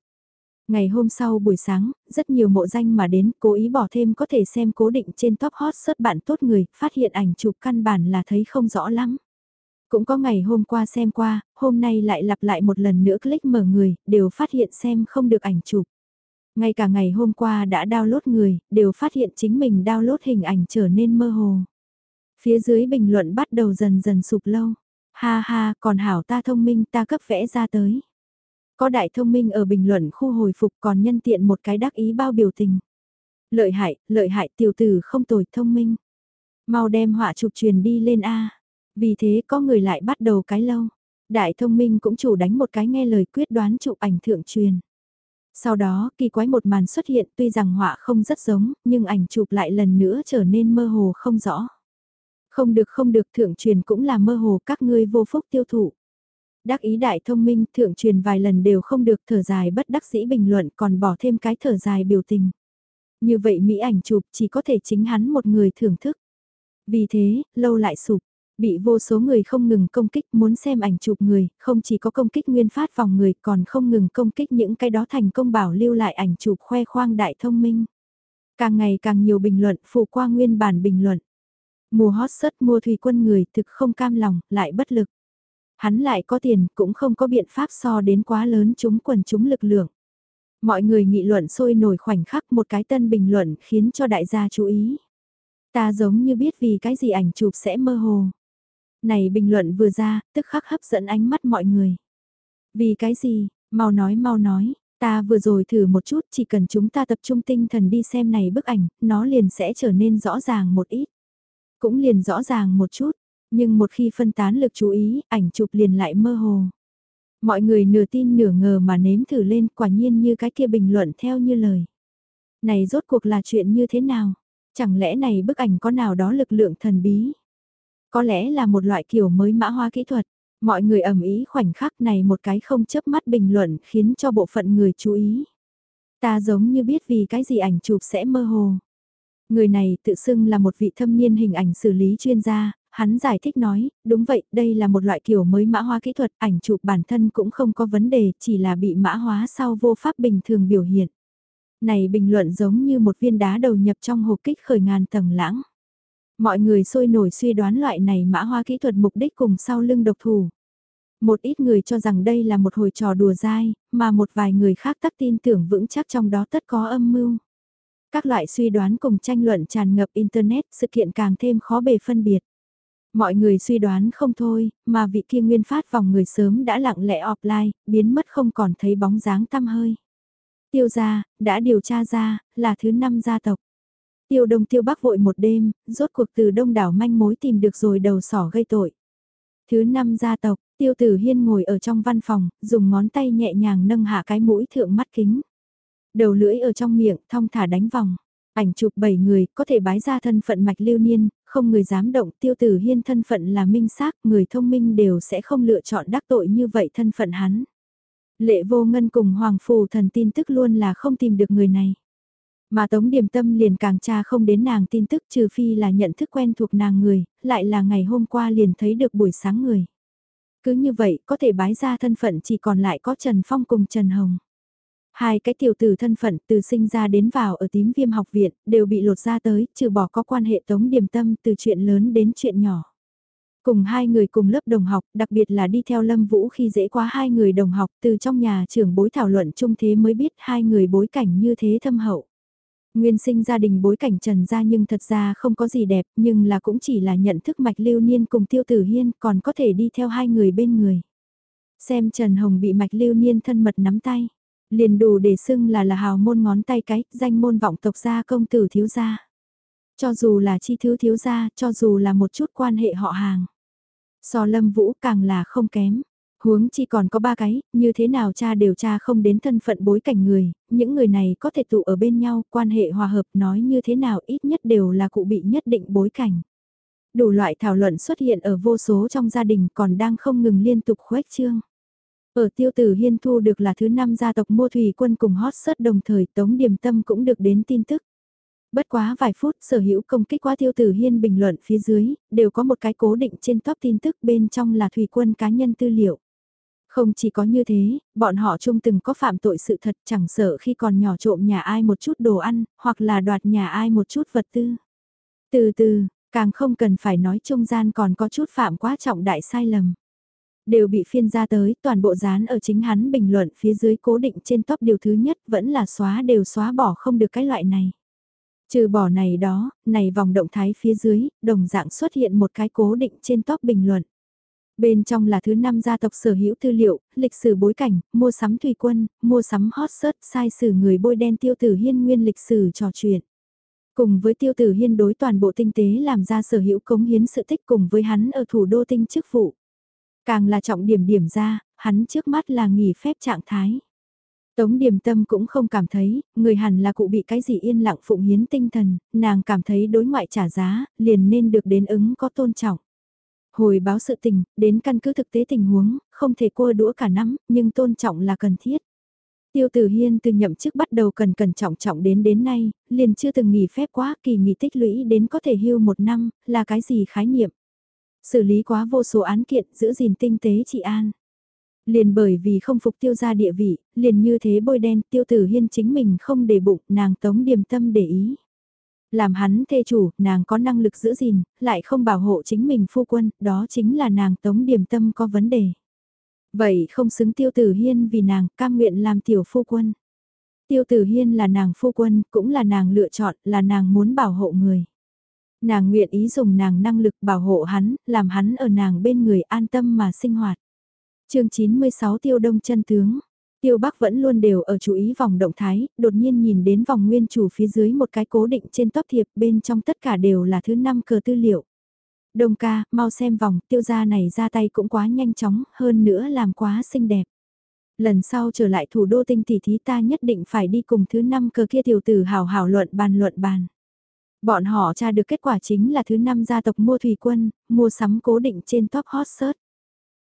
Ngày hôm sau buổi sáng, rất nhiều mộ danh mà đến cố ý bỏ thêm có thể xem cố định trên top hot search bạn tốt người, phát hiện ảnh chụp căn bản là thấy không rõ lắm. Cũng có ngày hôm qua xem qua, hôm nay lại lặp lại một lần nữa click mở người, đều phát hiện xem không được ảnh chụp. Ngay cả ngày hôm qua đã download người, đều phát hiện chính mình download hình ảnh trở nên mơ hồ. Phía dưới bình luận bắt đầu dần dần sụp lâu. Ha ha, còn hảo ta thông minh ta cấp vẽ ra tới. Có đại thông minh ở bình luận khu hồi phục còn nhân tiện một cái đắc ý bao biểu tình. Lợi hại, lợi hại tiểu tử không tồi thông minh. Mau đem họa chụp truyền đi lên A. Vì thế có người lại bắt đầu cái lâu. Đại thông minh cũng chủ đánh một cái nghe lời quyết đoán chụp ảnh thượng truyền. Sau đó, kỳ quái một màn xuất hiện tuy rằng họa không rất giống, nhưng ảnh chụp lại lần nữa trở nên mơ hồ không rõ. Không được không được thượng truyền cũng là mơ hồ các ngươi vô phúc tiêu thụ. Đắc ý đại thông minh thượng truyền vài lần đều không được thở dài bất đắc dĩ bình luận còn bỏ thêm cái thở dài biểu tình. Như vậy Mỹ ảnh chụp chỉ có thể chính hắn một người thưởng thức. Vì thế, lâu lại sụp, Bị vô số người không ngừng công kích muốn xem ảnh chụp người, không chỉ có công kích nguyên phát vòng người còn không ngừng công kích những cái đó thành công bảo lưu lại ảnh chụp khoe khoang đại thông minh. Càng ngày càng nhiều bình luận phụ qua nguyên bản bình luận. Mùa hot sớt mua thủy quân người thực không cam lòng, lại bất lực. Hắn lại có tiền cũng không có biện pháp so đến quá lớn chúng quần chúng lực lượng. Mọi người nghị luận sôi nổi khoảnh khắc một cái tân bình luận khiến cho đại gia chú ý. Ta giống như biết vì cái gì ảnh chụp sẽ mơ hồ. Này bình luận vừa ra, tức khắc hấp dẫn ánh mắt mọi người. Vì cái gì, mau nói mau nói, ta vừa rồi thử một chút chỉ cần chúng ta tập trung tinh thần đi xem này bức ảnh, nó liền sẽ trở nên rõ ràng một ít. Cũng liền rõ ràng một chút, nhưng một khi phân tán lực chú ý, ảnh chụp liền lại mơ hồ. Mọi người nửa tin nửa ngờ mà nếm thử lên quả nhiên như cái kia bình luận theo như lời. Này rốt cuộc là chuyện như thế nào? Chẳng lẽ này bức ảnh có nào đó lực lượng thần bí? Có lẽ là một loại kiểu mới mã hóa kỹ thuật. Mọi người ẩm ý khoảnh khắc này một cái không chớp mắt bình luận khiến cho bộ phận người chú ý. Ta giống như biết vì cái gì ảnh chụp sẽ mơ hồ. Người này tự xưng là một vị thâm niên hình ảnh xử lý chuyên gia, hắn giải thích nói, đúng vậy, đây là một loại kiểu mới mã hóa kỹ thuật, ảnh chụp bản thân cũng không có vấn đề, chỉ là bị mã hóa sau vô pháp bình thường biểu hiện. Này bình luận giống như một viên đá đầu nhập trong hộp kích khởi ngàn tầng lãng. Mọi người sôi nổi suy đoán loại này mã hoa kỹ thuật mục đích cùng sau lưng độc thủ. Một ít người cho rằng đây là một hồi trò đùa dai, mà một vài người khác tắc tin tưởng vững chắc trong đó tất có âm mưu. Các loại suy đoán cùng tranh luận tràn ngập Internet, sự kiện càng thêm khó bề phân biệt. Mọi người suy đoán không thôi, mà vị kia nguyên phát vòng người sớm đã lặng lẽ offline, biến mất không còn thấy bóng dáng tăm hơi. Tiêu gia, đã điều tra ra, là thứ năm gia tộc. Tiêu đông tiêu bắc vội một đêm, rốt cuộc từ đông đảo manh mối tìm được rồi đầu sỏ gây tội. Thứ năm gia tộc, tiêu tử hiên ngồi ở trong văn phòng, dùng ngón tay nhẹ nhàng nâng hạ cái mũi thượng mắt kính. Đầu lưỡi ở trong miệng, thong thả đánh vòng. Ảnh chụp 7 người, có thể bái ra thân phận mạch lưu niên, không người dám động tiêu tử hiên thân phận là minh xác, người thông minh đều sẽ không lựa chọn đắc tội như vậy thân phận hắn. Lệ vô ngân cùng Hoàng Phù thần tin tức luôn là không tìm được người này. Mà Tống Điềm Tâm liền càng tra không đến nàng tin tức trừ phi là nhận thức quen thuộc nàng người, lại là ngày hôm qua liền thấy được buổi sáng người. Cứ như vậy có thể bái ra thân phận chỉ còn lại có Trần Phong cùng Trần Hồng. Hai cái tiểu tử thân phận từ sinh ra đến vào ở tím viêm học viện đều bị lột ra tới, trừ bỏ có quan hệ Tống Điềm Tâm từ chuyện lớn đến chuyện nhỏ. Cùng hai người cùng lớp đồng học, đặc biệt là đi theo Lâm Vũ khi dễ quá hai người đồng học từ trong nhà trưởng bối thảo luận chung thế mới biết hai người bối cảnh như thế thâm hậu. Nguyên sinh gia đình bối cảnh trần gia nhưng thật ra không có gì đẹp nhưng là cũng chỉ là nhận thức mạch lưu niên cùng tiêu tử hiên còn có thể đi theo hai người bên người. Xem Trần Hồng bị mạch lưu niên thân mật nắm tay, liền đủ để xưng là là hào môn ngón tay cái, danh môn vọng tộc gia công tử thiếu gia. Cho dù là chi thiếu thiếu gia, cho dù là một chút quan hệ họ hàng. So lâm vũ càng là không kém. Huống chi còn có ba cái, như thế nào cha đều cha không đến thân phận bối cảnh người, những người này có thể tụ ở bên nhau, quan hệ hòa hợp nói như thế nào ít nhất đều là cụ bị nhất định bối cảnh. Đủ loại thảo luận xuất hiện ở vô số trong gia đình còn đang không ngừng liên tục khuếch trương. Ở tiêu tử hiên thu được là thứ năm gia tộc mua thủy quân cùng hot sớt đồng thời Tống điểm Tâm cũng được đến tin tức. Bất quá vài phút sở hữu công kích qua tiêu tử hiên bình luận phía dưới, đều có một cái cố định trên top tin tức bên trong là thủy quân cá nhân tư liệu. Không chỉ có như thế, bọn họ chung từng có phạm tội sự thật chẳng sợ khi còn nhỏ trộm nhà ai một chút đồ ăn, hoặc là đoạt nhà ai một chút vật tư. Từ từ, càng không cần phải nói trung gian còn có chút phạm quá trọng đại sai lầm. Đều bị phiên ra tới, toàn bộ dán ở chính hắn bình luận phía dưới cố định trên top điều thứ nhất vẫn là xóa đều xóa bỏ không được cái loại này. Trừ bỏ này đó, này vòng động thái phía dưới, đồng dạng xuất hiện một cái cố định trên top bình luận. Bên trong là thứ năm gia tộc sở hữu tư liệu, lịch sử bối cảnh, mua sắm thủy quân, mua sắm hot search, sai sử người bôi đen tiêu tử hiên nguyên lịch sử trò chuyện. Cùng với tiêu tử hiên đối toàn bộ tinh tế làm ra sở hữu cống hiến sự tích cùng với hắn ở thủ đô tinh chức vụ. Càng là trọng điểm điểm ra, hắn trước mắt là nghỉ phép trạng thái. Tống điểm tâm cũng không cảm thấy, người hẳn là cụ bị cái gì yên lặng phụng hiến tinh thần, nàng cảm thấy đối ngoại trả giá, liền nên được đến ứng có tôn trọng. Hồi báo sự tình, đến căn cứ thực tế tình huống, không thể cua đũa cả năm, nhưng tôn trọng là cần thiết. Tiêu Tử Hiên từ nhậm chức bắt đầu cần cẩn trọng trọng đến đến nay, liền chưa từng nghỉ phép quá kỳ nghỉ tích lũy đến có thể hưu một năm, là cái gì khái niệm. Xử lý quá vô số án kiện, giữ gìn tinh tế trị an. Liền bởi vì không phục tiêu ra địa vị, liền như thế bôi đen tiêu tử hiên chính mình không để bụng, nàng tống điềm tâm để ý. Làm hắn thê chủ, nàng có năng lực giữ gìn, lại không bảo hộ chính mình phu quân, đó chính là nàng tống điềm tâm có vấn đề. Vậy không xứng tiêu tử hiên vì nàng cam nguyện làm tiểu phu quân. Tiêu tử hiên là nàng phu quân, cũng là nàng lựa chọn, là nàng muốn bảo hộ người. Nàng nguyện ý dùng nàng năng lực bảo hộ hắn, làm hắn ở nàng bên người an tâm mà sinh hoạt. chương 96 Tiêu Đông chân tướng Tiêu Bắc vẫn luôn đều ở chú ý vòng động thái, đột nhiên nhìn đến vòng nguyên chủ phía dưới một cái cố định trên tóc thiệp bên trong tất cả đều là thứ năm cờ tư liệu. Đông ca, mau xem vòng, tiêu gia này ra tay cũng quá nhanh chóng, hơn nữa làm quá xinh đẹp. Lần sau trở lại thủ đô tinh tỷ thí ta nhất định phải đi cùng thứ năm cờ kia tiểu tử hào hào luận bàn luận bàn. Bọn họ tra được kết quả chính là thứ năm gia tộc mua thủy quân, mua sắm cố định trên top hot search.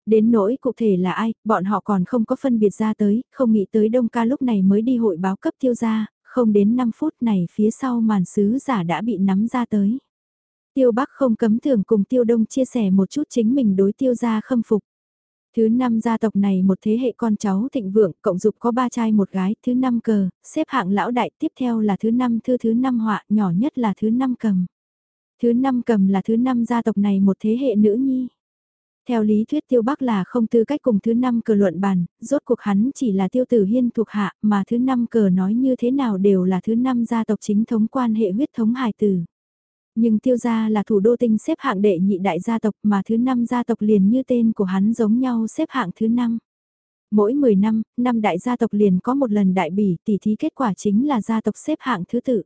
Đến nỗi cụ thể là ai, bọn họ còn không có phân biệt ra tới, không nghĩ tới Đông ca lúc này mới đi hội báo cấp tiêu gia, không đến 5 phút này phía sau màn sứ giả đã bị nắm ra tới. Tiêu Bắc không cấm thường cùng Tiêu Đông chia sẻ một chút chính mình đối tiêu gia khâm phục. Thứ năm gia tộc này một thế hệ con cháu thịnh vượng, cộng dục có ba trai một gái, thứ năm cờ, xếp hạng lão đại tiếp theo là thứ năm thư thứ năm họa, nhỏ nhất là thứ năm cầm. Thứ năm cầm là thứ năm gia tộc này một thế hệ nữ nhi. Theo lý thuyết tiêu bắc là không tư cách cùng thứ năm cờ luận bàn, rốt cuộc hắn chỉ là tiêu tử hiên thuộc hạ mà thứ năm cờ nói như thế nào đều là thứ năm gia tộc chính thống quan hệ huyết thống hài tử. Nhưng tiêu gia là thủ đô tinh xếp hạng đệ nhị đại gia tộc mà thứ năm gia tộc liền như tên của hắn giống nhau xếp hạng thứ năm. Mỗi 10 năm, năm đại gia tộc liền có một lần đại bỉ tỷ thí kết quả chính là gia tộc xếp hạng thứ tự.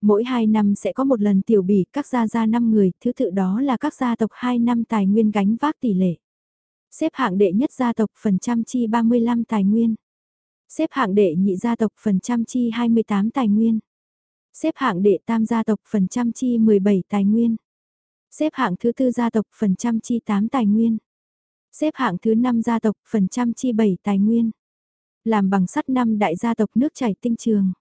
Mỗi 2 năm sẽ có một lần tiểu bỉ các gia gia 5 người, thứ tự đó là các gia tộc 2 năm tài nguyên gánh vác tỷ lệ. Xếp hạng đệ nhất gia tộc phần trăm chi 35 tài nguyên. Xếp hạng đệ nhị gia tộc phần trăm chi 28 tài nguyên. Xếp hạng đệ tam gia tộc phần trăm chi 17 tài nguyên. Xếp hạng thứ tư gia tộc phần trăm chi 8 tài nguyên. Xếp hạng thứ năm gia tộc phần trăm chi 7 tài nguyên. Làm bằng sắt năm đại gia tộc nước chảy tinh trường.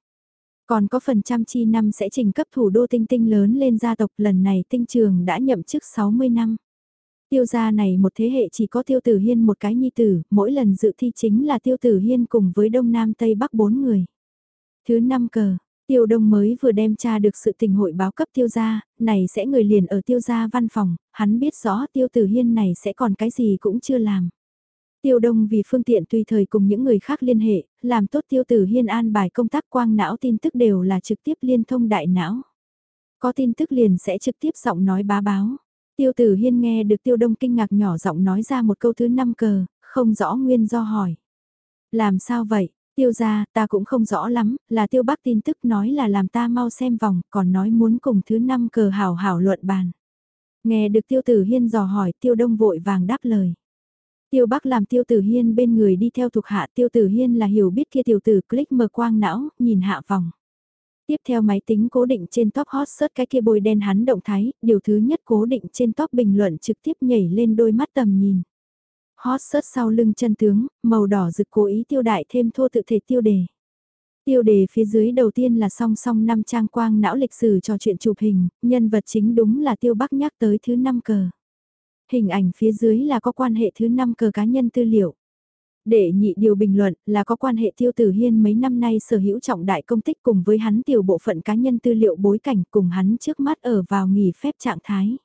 Còn có phần trăm chi năm sẽ trình cấp thủ đô tinh tinh lớn lên gia tộc lần này tinh trường đã nhậm chức 60 năm. Tiêu gia này một thế hệ chỉ có tiêu tử hiên một cái nhi tử, mỗi lần dự thi chính là tiêu tử hiên cùng với đông nam tây bắc bốn người. Thứ năm cờ, Tiêu Đông mới vừa đem tra được sự tình hội báo cấp tiêu gia, này sẽ người liền ở tiêu gia văn phòng, hắn biết rõ tiêu tử hiên này sẽ còn cái gì cũng chưa làm. Tiêu Đông vì phương tiện tùy thời cùng những người khác liên hệ, làm tốt tiêu tử hiên an bài công tác quang não tin tức đều là trực tiếp liên thông đại não. Có tin tức liền sẽ trực tiếp giọng nói bá báo. Tiêu tử hiên nghe được tiêu đông kinh ngạc nhỏ giọng nói ra một câu thứ năm cờ, không rõ nguyên do hỏi. Làm sao vậy? Tiêu gia, ta cũng không rõ lắm, là tiêu bác tin tức nói là làm ta mau xem vòng, còn nói muốn cùng thứ năm cờ hảo hảo luận bàn. Nghe được tiêu tử hiên dò hỏi, tiêu đông vội vàng đáp lời. Tiêu Bắc làm Tiêu Tử Hiên bên người đi theo thuộc hạ Tiêu Tử Hiên là hiểu biết kia tiểu tử click mờ quang não, nhìn hạ vòng. Tiếp theo máy tính cố định trên top hot search cái kia bôi đen hắn động thái, điều thứ nhất cố định trên top bình luận trực tiếp nhảy lên đôi mắt tầm nhìn. Hot search sau lưng chân tướng, màu đỏ rực cố ý tiêu đại thêm thô tự thể tiêu đề. Tiêu đề phía dưới đầu tiên là song song năm trang quang não lịch sử trò chuyện chụp hình, nhân vật chính đúng là tiêu bắc nhắc tới thứ năm cờ. Hình ảnh phía dưới là có quan hệ thứ năm cờ cá nhân tư liệu. Để nhị điều bình luận là có quan hệ tiêu tử hiên mấy năm nay sở hữu trọng đại công tích cùng với hắn tiểu bộ phận cá nhân tư liệu bối cảnh cùng hắn trước mắt ở vào nghỉ phép trạng thái.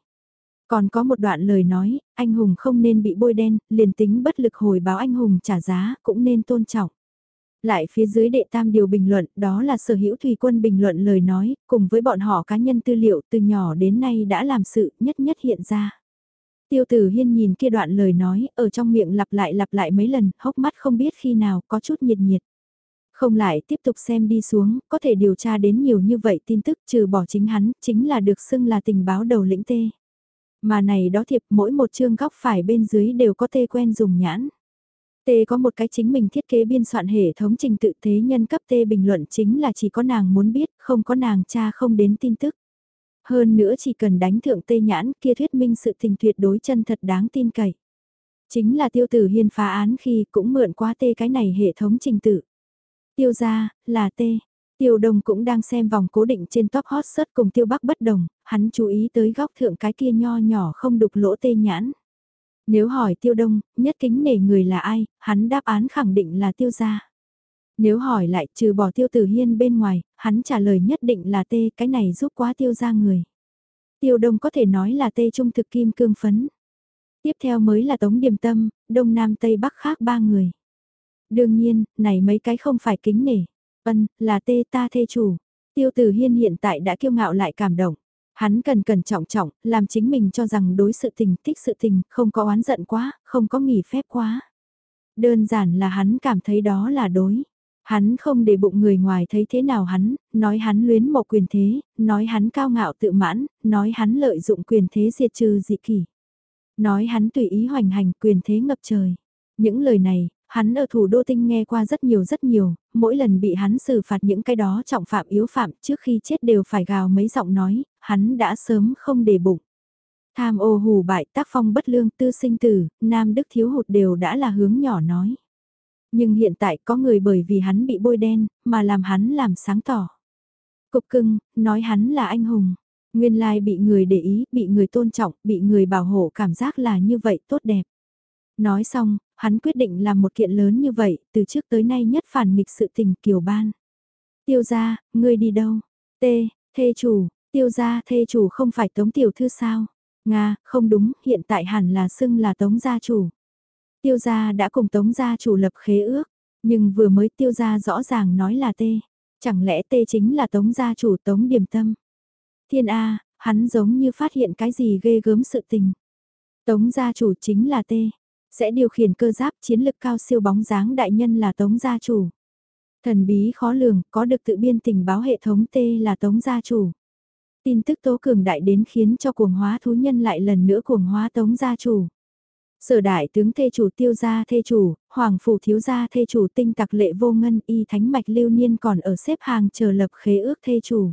Còn có một đoạn lời nói, anh hùng không nên bị bôi đen, liền tính bất lực hồi báo anh hùng trả giá, cũng nên tôn trọng. Lại phía dưới đệ tam điều bình luận, đó là sở hữu thủy quân bình luận lời nói, cùng với bọn họ cá nhân tư liệu từ nhỏ đến nay đã làm sự nhất nhất hiện ra. Tiêu tử hiên nhìn kia đoạn lời nói, ở trong miệng lặp lại lặp lại mấy lần, hốc mắt không biết khi nào, có chút nhiệt nhiệt. Không lại tiếp tục xem đi xuống, có thể điều tra đến nhiều như vậy tin tức trừ bỏ chính hắn, chính là được xưng là tình báo đầu lĩnh tê. Mà này đó thiệp mỗi một chương góc phải bên dưới đều có tê quen dùng nhãn. Tê có một cái chính mình thiết kế biên soạn hệ thống trình tự thế nhân cấp tê bình luận chính là chỉ có nàng muốn biết, không có nàng cha không đến tin tức. Hơn nữa chỉ cần đánh thượng tê nhãn kia thuyết minh sự tình tuyệt đối chân thật đáng tin cậy. Chính là tiêu tử hiên phá án khi cũng mượn quá tê cái này hệ thống trình tự. Tiêu ra, là tê. Tiêu Đông cũng đang xem vòng cố định trên top hot search cùng Tiêu Bắc bất đồng, hắn chú ý tới góc thượng cái kia nho nhỏ không đục lỗ tê nhãn. Nếu hỏi Tiêu Đông, nhất kính nể người là ai, hắn đáp án khẳng định là Tiêu gia. Nếu hỏi lại trừ bỏ Tiêu Tử Hiên bên ngoài, hắn trả lời nhất định là tê cái này giúp quá Tiêu gia người. Tiêu Đông có thể nói là tê trung thực kim cương phấn. Tiếp theo mới là Tống Điềm Tâm, Đông Nam Tây Bắc khác ba người. Đương nhiên, này mấy cái không phải kính nể. Ân, là tê ta thê chủ. Tiêu Tử Hiên hiện tại đã kiêu ngạo lại cảm động. Hắn cần cẩn trọng trọng, làm chính mình cho rằng đối sự tình, thích sự tình, không có oán giận quá, không có nghỉ phép quá. Đơn giản là hắn cảm thấy đó là đối. Hắn không để bụng người ngoài thấy thế nào hắn, nói hắn luyến mộ quyền thế, nói hắn cao ngạo tự mãn, nói hắn lợi dụng quyền thế diệt trừ dị kỷ. Nói hắn tùy ý hoành hành quyền thế ngập trời. Những lời này, Hắn ở thủ đô tinh nghe qua rất nhiều rất nhiều, mỗi lần bị hắn xử phạt những cái đó trọng phạm yếu phạm trước khi chết đều phải gào mấy giọng nói, hắn đã sớm không để bụng. Tham ô hù bại tác phong bất lương tư sinh tử, nam đức thiếu hụt đều đã là hướng nhỏ nói. Nhưng hiện tại có người bởi vì hắn bị bôi đen, mà làm hắn làm sáng tỏ. Cục cưng, nói hắn là anh hùng. Nguyên lai bị người để ý, bị người tôn trọng, bị người bảo hộ cảm giác là như vậy tốt đẹp. Nói xong, hắn quyết định làm một kiện lớn như vậy, từ trước tới nay nhất phản nghịch sự tình kiều ban. Tiêu gia, ngươi đi đâu? T, thê chủ, tiêu gia thê chủ không phải tống tiểu thư sao? Nga, không đúng, hiện tại hẳn là xưng là Tống gia chủ. Tiêu gia đã cùng Tống gia chủ lập khế ước, nhưng vừa mới tiêu gia rõ ràng nói là tê. Chẳng lẽ tê chính là Tống gia chủ Tống điểm Tâm? Thiên A, hắn giống như phát hiện cái gì ghê gớm sự tình. Tống gia chủ chính là tê. Sẽ điều khiển cơ giáp chiến lực cao siêu bóng dáng đại nhân là Tống gia chủ. Thần bí khó lường, có được tự biên tình báo hệ thống tê là Tống gia chủ. Tin tức tố cường đại đến khiến cho cuồng hóa thú nhân lại lần nữa cuồng hóa Tống gia chủ. Sở đại tướng thê chủ tiêu gia thê chủ, hoàng phủ thiếu gia thê chủ tinh tặc lệ vô ngân y thánh mạch lưu niên còn ở xếp hàng chờ lập khế ước thê chủ.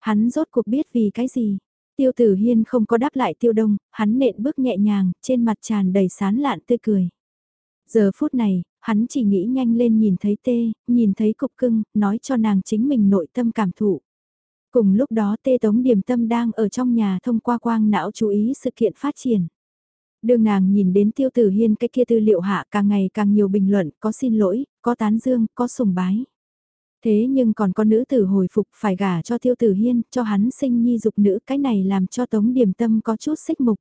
Hắn rốt cuộc biết vì cái gì. Tiêu tử hiên không có đáp lại tiêu đông, hắn nện bước nhẹ nhàng, trên mặt tràn đầy sán lạn tươi cười. Giờ phút này, hắn chỉ nghĩ nhanh lên nhìn thấy tê, nhìn thấy cục cưng, nói cho nàng chính mình nội tâm cảm thụ. Cùng lúc đó tê tống điểm tâm đang ở trong nhà thông qua quang não chú ý sự kiện phát triển. Đường nàng nhìn đến tiêu tử hiên cái kia tư liệu hạ càng ngày càng nhiều bình luận, có xin lỗi, có tán dương, có sùng bái. Thế nhưng còn có nữ tử hồi phục phải gả cho tiêu tử hiên, cho hắn sinh nhi dục nữ, cái này làm cho tống điểm tâm có chút xích mục.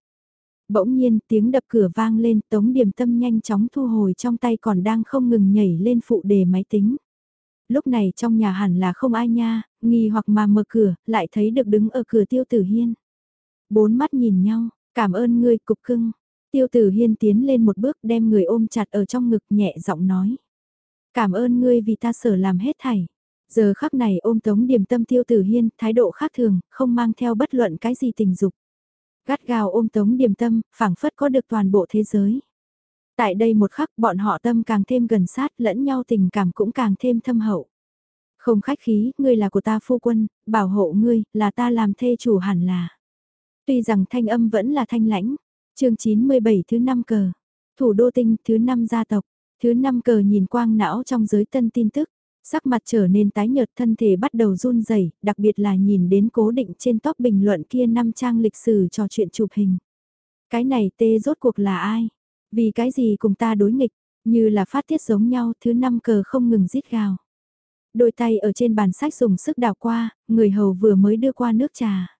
Bỗng nhiên tiếng đập cửa vang lên, tống điểm tâm nhanh chóng thu hồi trong tay còn đang không ngừng nhảy lên phụ đề máy tính. Lúc này trong nhà hẳn là không ai nha, nghi hoặc mà mở cửa, lại thấy được đứng ở cửa tiêu tử hiên. Bốn mắt nhìn nhau, cảm ơn ngươi cục cưng. Tiêu tử hiên tiến lên một bước đem người ôm chặt ở trong ngực nhẹ giọng nói. Cảm ơn ngươi vì ta sở làm hết thảy. Giờ khắc này ôm tống điểm tâm tiêu tử hiên, thái độ khác thường, không mang theo bất luận cái gì tình dục. Gắt gào ôm tống điểm tâm, phảng phất có được toàn bộ thế giới. Tại đây một khắc bọn họ tâm càng thêm gần sát lẫn nhau tình cảm cũng càng thêm thâm hậu. Không khách khí, ngươi là của ta phu quân, bảo hộ ngươi, là ta làm thê chủ hẳn là. Tuy rằng thanh âm vẫn là thanh lãnh, chương 97 thứ 5 cờ, thủ đô tinh thứ 5 gia tộc, thứ 5 cờ nhìn quang não trong giới tân tin tức, sắc mặt trở nên tái nhợt thân thể bắt đầu run rẩy đặc biệt là nhìn đến cố định trên top bình luận kia năm trang lịch sử trò chuyện chụp hình. Cái này tê rốt cuộc là ai? Vì cái gì cùng ta đối nghịch, như là phát tiết giống nhau thứ năm cờ không ngừng rít gào. Đôi tay ở trên bàn sách dùng sức đào qua, người hầu vừa mới đưa qua nước trà.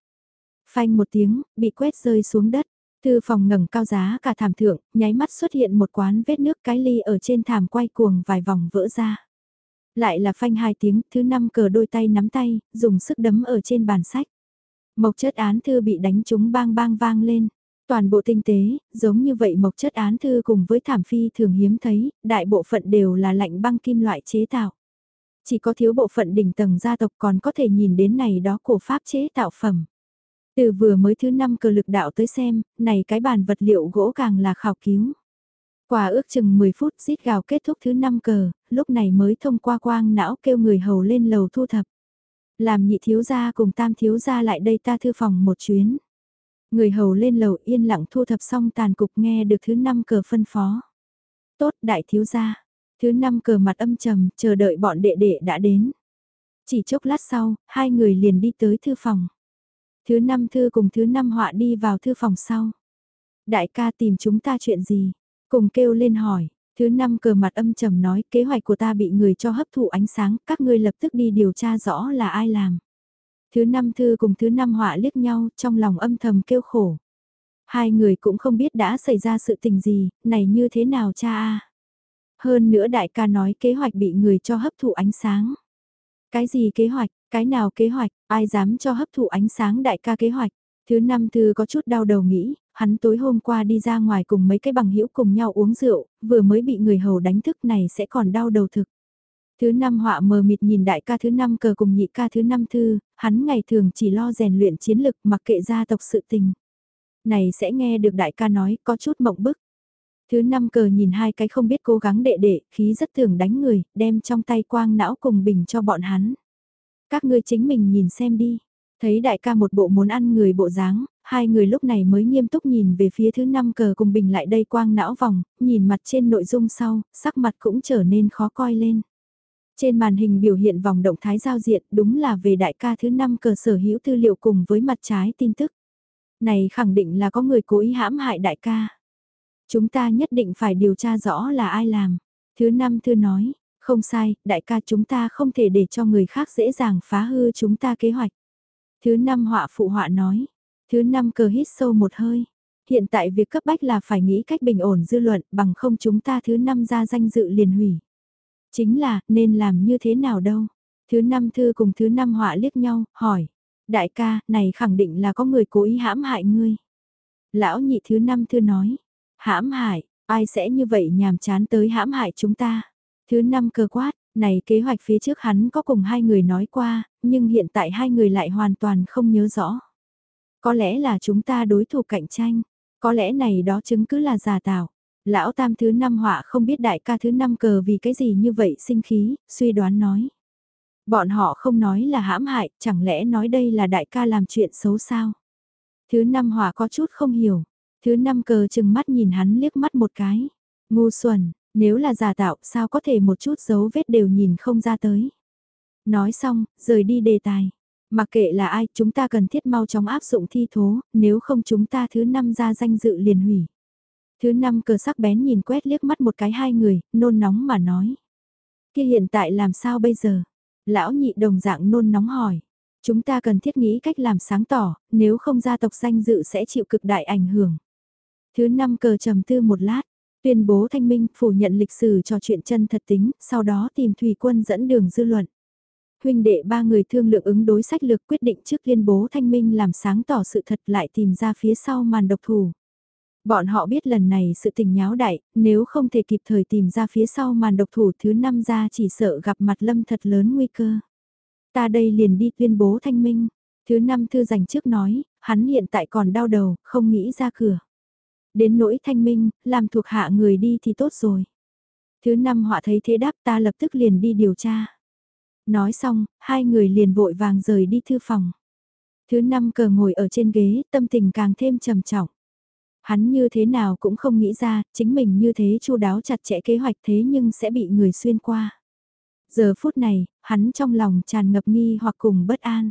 Phanh một tiếng, bị quét rơi xuống đất. Thư phòng ngẩng cao giá cả thảm thượng, nháy mắt xuất hiện một quán vết nước cái ly ở trên thảm quay cuồng vài vòng vỡ ra. Lại là phanh hai tiếng, thứ năm cờ đôi tay nắm tay, dùng sức đấm ở trên bàn sách. Mộc chất án thư bị đánh trúng bang bang vang lên. Toàn bộ tinh tế, giống như vậy mộc chất án thư cùng với thảm phi thường hiếm thấy, đại bộ phận đều là lạnh băng kim loại chế tạo. Chỉ có thiếu bộ phận đỉnh tầng gia tộc còn có thể nhìn đến này đó cổ pháp chế tạo phẩm. Từ vừa mới thứ năm cờ lực đạo tới xem, này cái bàn vật liệu gỗ càng là khảo cứu. quả ước chừng 10 phút rít gào kết thúc thứ năm cờ, lúc này mới thông qua quang não kêu người hầu lên lầu thu thập. Làm nhị thiếu gia cùng tam thiếu gia lại đây ta thư phòng một chuyến. Người hầu lên lầu yên lặng thu thập xong tàn cục nghe được thứ năm cờ phân phó. Tốt đại thiếu gia. Thứ năm cờ mặt âm trầm chờ đợi bọn đệ đệ đã đến. Chỉ chốc lát sau, hai người liền đi tới thư phòng. Thứ năm thư cùng thứ năm họa đi vào thư phòng sau. Đại ca tìm chúng ta chuyện gì? Cùng kêu lên hỏi. Thứ năm cờ mặt âm trầm nói kế hoạch của ta bị người cho hấp thụ ánh sáng, các ngươi lập tức đi điều tra rõ là ai làm. Thứ năm thư cùng thứ năm họa liếc nhau trong lòng âm thầm kêu khổ. Hai người cũng không biết đã xảy ra sự tình gì, này như thế nào cha a Hơn nữa đại ca nói kế hoạch bị người cho hấp thụ ánh sáng. Cái gì kế hoạch, cái nào kế hoạch, ai dám cho hấp thụ ánh sáng đại ca kế hoạch. Thứ năm thư có chút đau đầu nghĩ, hắn tối hôm qua đi ra ngoài cùng mấy cái bằng hữu cùng nhau uống rượu, vừa mới bị người hầu đánh thức này sẽ còn đau đầu thực. Thứ năm họa mờ mịt nhìn đại ca thứ năm cờ cùng nhị ca thứ năm thư, hắn ngày thường chỉ lo rèn luyện chiến lực mặc kệ gia tộc sự tình. Này sẽ nghe được đại ca nói có chút mộng bức. Thứ năm cờ nhìn hai cái không biết cố gắng đệ đệ, khí rất thường đánh người, đem trong tay quang não cùng bình cho bọn hắn. Các ngươi chính mình nhìn xem đi. Thấy đại ca một bộ muốn ăn người bộ dáng, hai người lúc này mới nghiêm túc nhìn về phía thứ năm cờ cùng bình lại đây quang não vòng, nhìn mặt trên nội dung sau, sắc mặt cũng trở nên khó coi lên. Trên màn hình biểu hiện vòng động thái giao diện đúng là về đại ca thứ năm cờ sở hữu tư liệu cùng với mặt trái tin tức. Này khẳng định là có người cố ý hãm hại đại ca. Chúng ta nhất định phải điều tra rõ là ai làm. Thứ năm thư nói, không sai, đại ca chúng ta không thể để cho người khác dễ dàng phá hư chúng ta kế hoạch. Thứ năm họa phụ họa nói, Thứ năm cờ hít sâu một hơi. Hiện tại việc cấp bách là phải nghĩ cách bình ổn dư luận bằng không chúng ta thứ năm ra danh dự liền hủy. Chính là, nên làm như thế nào đâu. Thứ năm thư cùng thứ năm họa liếc nhau, hỏi. Đại ca, này khẳng định là có người cố ý hãm hại ngươi. Lão nhị thứ năm thư nói. Hãm hại, ai sẽ như vậy nhàm chán tới hãm hại chúng ta. Thứ năm cơ quát, này kế hoạch phía trước hắn có cùng hai người nói qua, nhưng hiện tại hai người lại hoàn toàn không nhớ rõ. Có lẽ là chúng ta đối thủ cạnh tranh, có lẽ này đó chứng cứ là giả tạo. Lão tam thứ năm họa không biết đại ca thứ năm cờ vì cái gì như vậy sinh khí, suy đoán nói. Bọn họ không nói là hãm hại, chẳng lẽ nói đây là đại ca làm chuyện xấu sao? Thứ năm họa có chút không hiểu. Thứ năm cờ chừng mắt nhìn hắn liếc mắt một cái. Ngu xuẩn, nếu là giả tạo sao có thể một chút dấu vết đều nhìn không ra tới. Nói xong, rời đi đề tài. Mặc kệ là ai, chúng ta cần thiết mau chóng áp dụng thi thố, nếu không chúng ta thứ năm ra danh dự liền hủy. Thứ năm cờ sắc bén nhìn quét liếc mắt một cái hai người, nôn nóng mà nói. Kia hiện tại làm sao bây giờ? Lão nhị đồng dạng nôn nóng hỏi. Chúng ta cần thiết nghĩ cách làm sáng tỏ, nếu không gia tộc danh dự sẽ chịu cực đại ảnh hưởng. Thứ năm cờ trầm tư một lát, tuyên bố thanh minh phủ nhận lịch sử trò chuyện chân thật tính, sau đó tìm thủy quân dẫn đường dư luận. Huynh đệ ba người thương lượng ứng đối sách lược quyết định trước tuyên bố thanh minh làm sáng tỏ sự thật lại tìm ra phía sau màn độc thủ. Bọn họ biết lần này sự tình nháo đại, nếu không thể kịp thời tìm ra phía sau màn độc thủ thứ năm ra chỉ sợ gặp mặt lâm thật lớn nguy cơ. Ta đây liền đi tuyên bố thanh minh. Thứ năm thư dành trước nói, hắn hiện tại còn đau đầu, không nghĩ ra cửa. Đến nỗi thanh minh, làm thuộc hạ người đi thì tốt rồi. Thứ năm họa thấy thế đáp ta lập tức liền đi điều tra. Nói xong, hai người liền vội vàng rời đi thư phòng. Thứ năm cờ ngồi ở trên ghế, tâm tình càng thêm trầm trọng. Hắn như thế nào cũng không nghĩ ra, chính mình như thế chu đáo chặt chẽ kế hoạch thế nhưng sẽ bị người xuyên qua. Giờ phút này, hắn trong lòng tràn ngập nghi hoặc cùng bất an.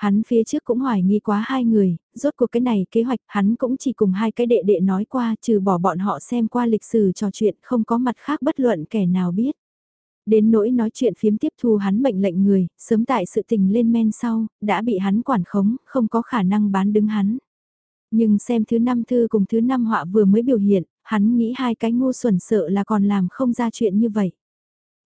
Hắn phía trước cũng hoài nghi quá hai người, rốt cuộc cái này kế hoạch hắn cũng chỉ cùng hai cái đệ đệ nói qua trừ bỏ bọn họ xem qua lịch sử trò chuyện không có mặt khác bất luận kẻ nào biết. Đến nỗi nói chuyện phiếm tiếp thu hắn mệnh lệnh người, sớm tại sự tình lên men sau, đã bị hắn quản khống, không có khả năng bán đứng hắn. Nhưng xem thứ năm thư cùng thứ năm họa vừa mới biểu hiện, hắn nghĩ hai cái ngu xuẩn sợ là còn làm không ra chuyện như vậy.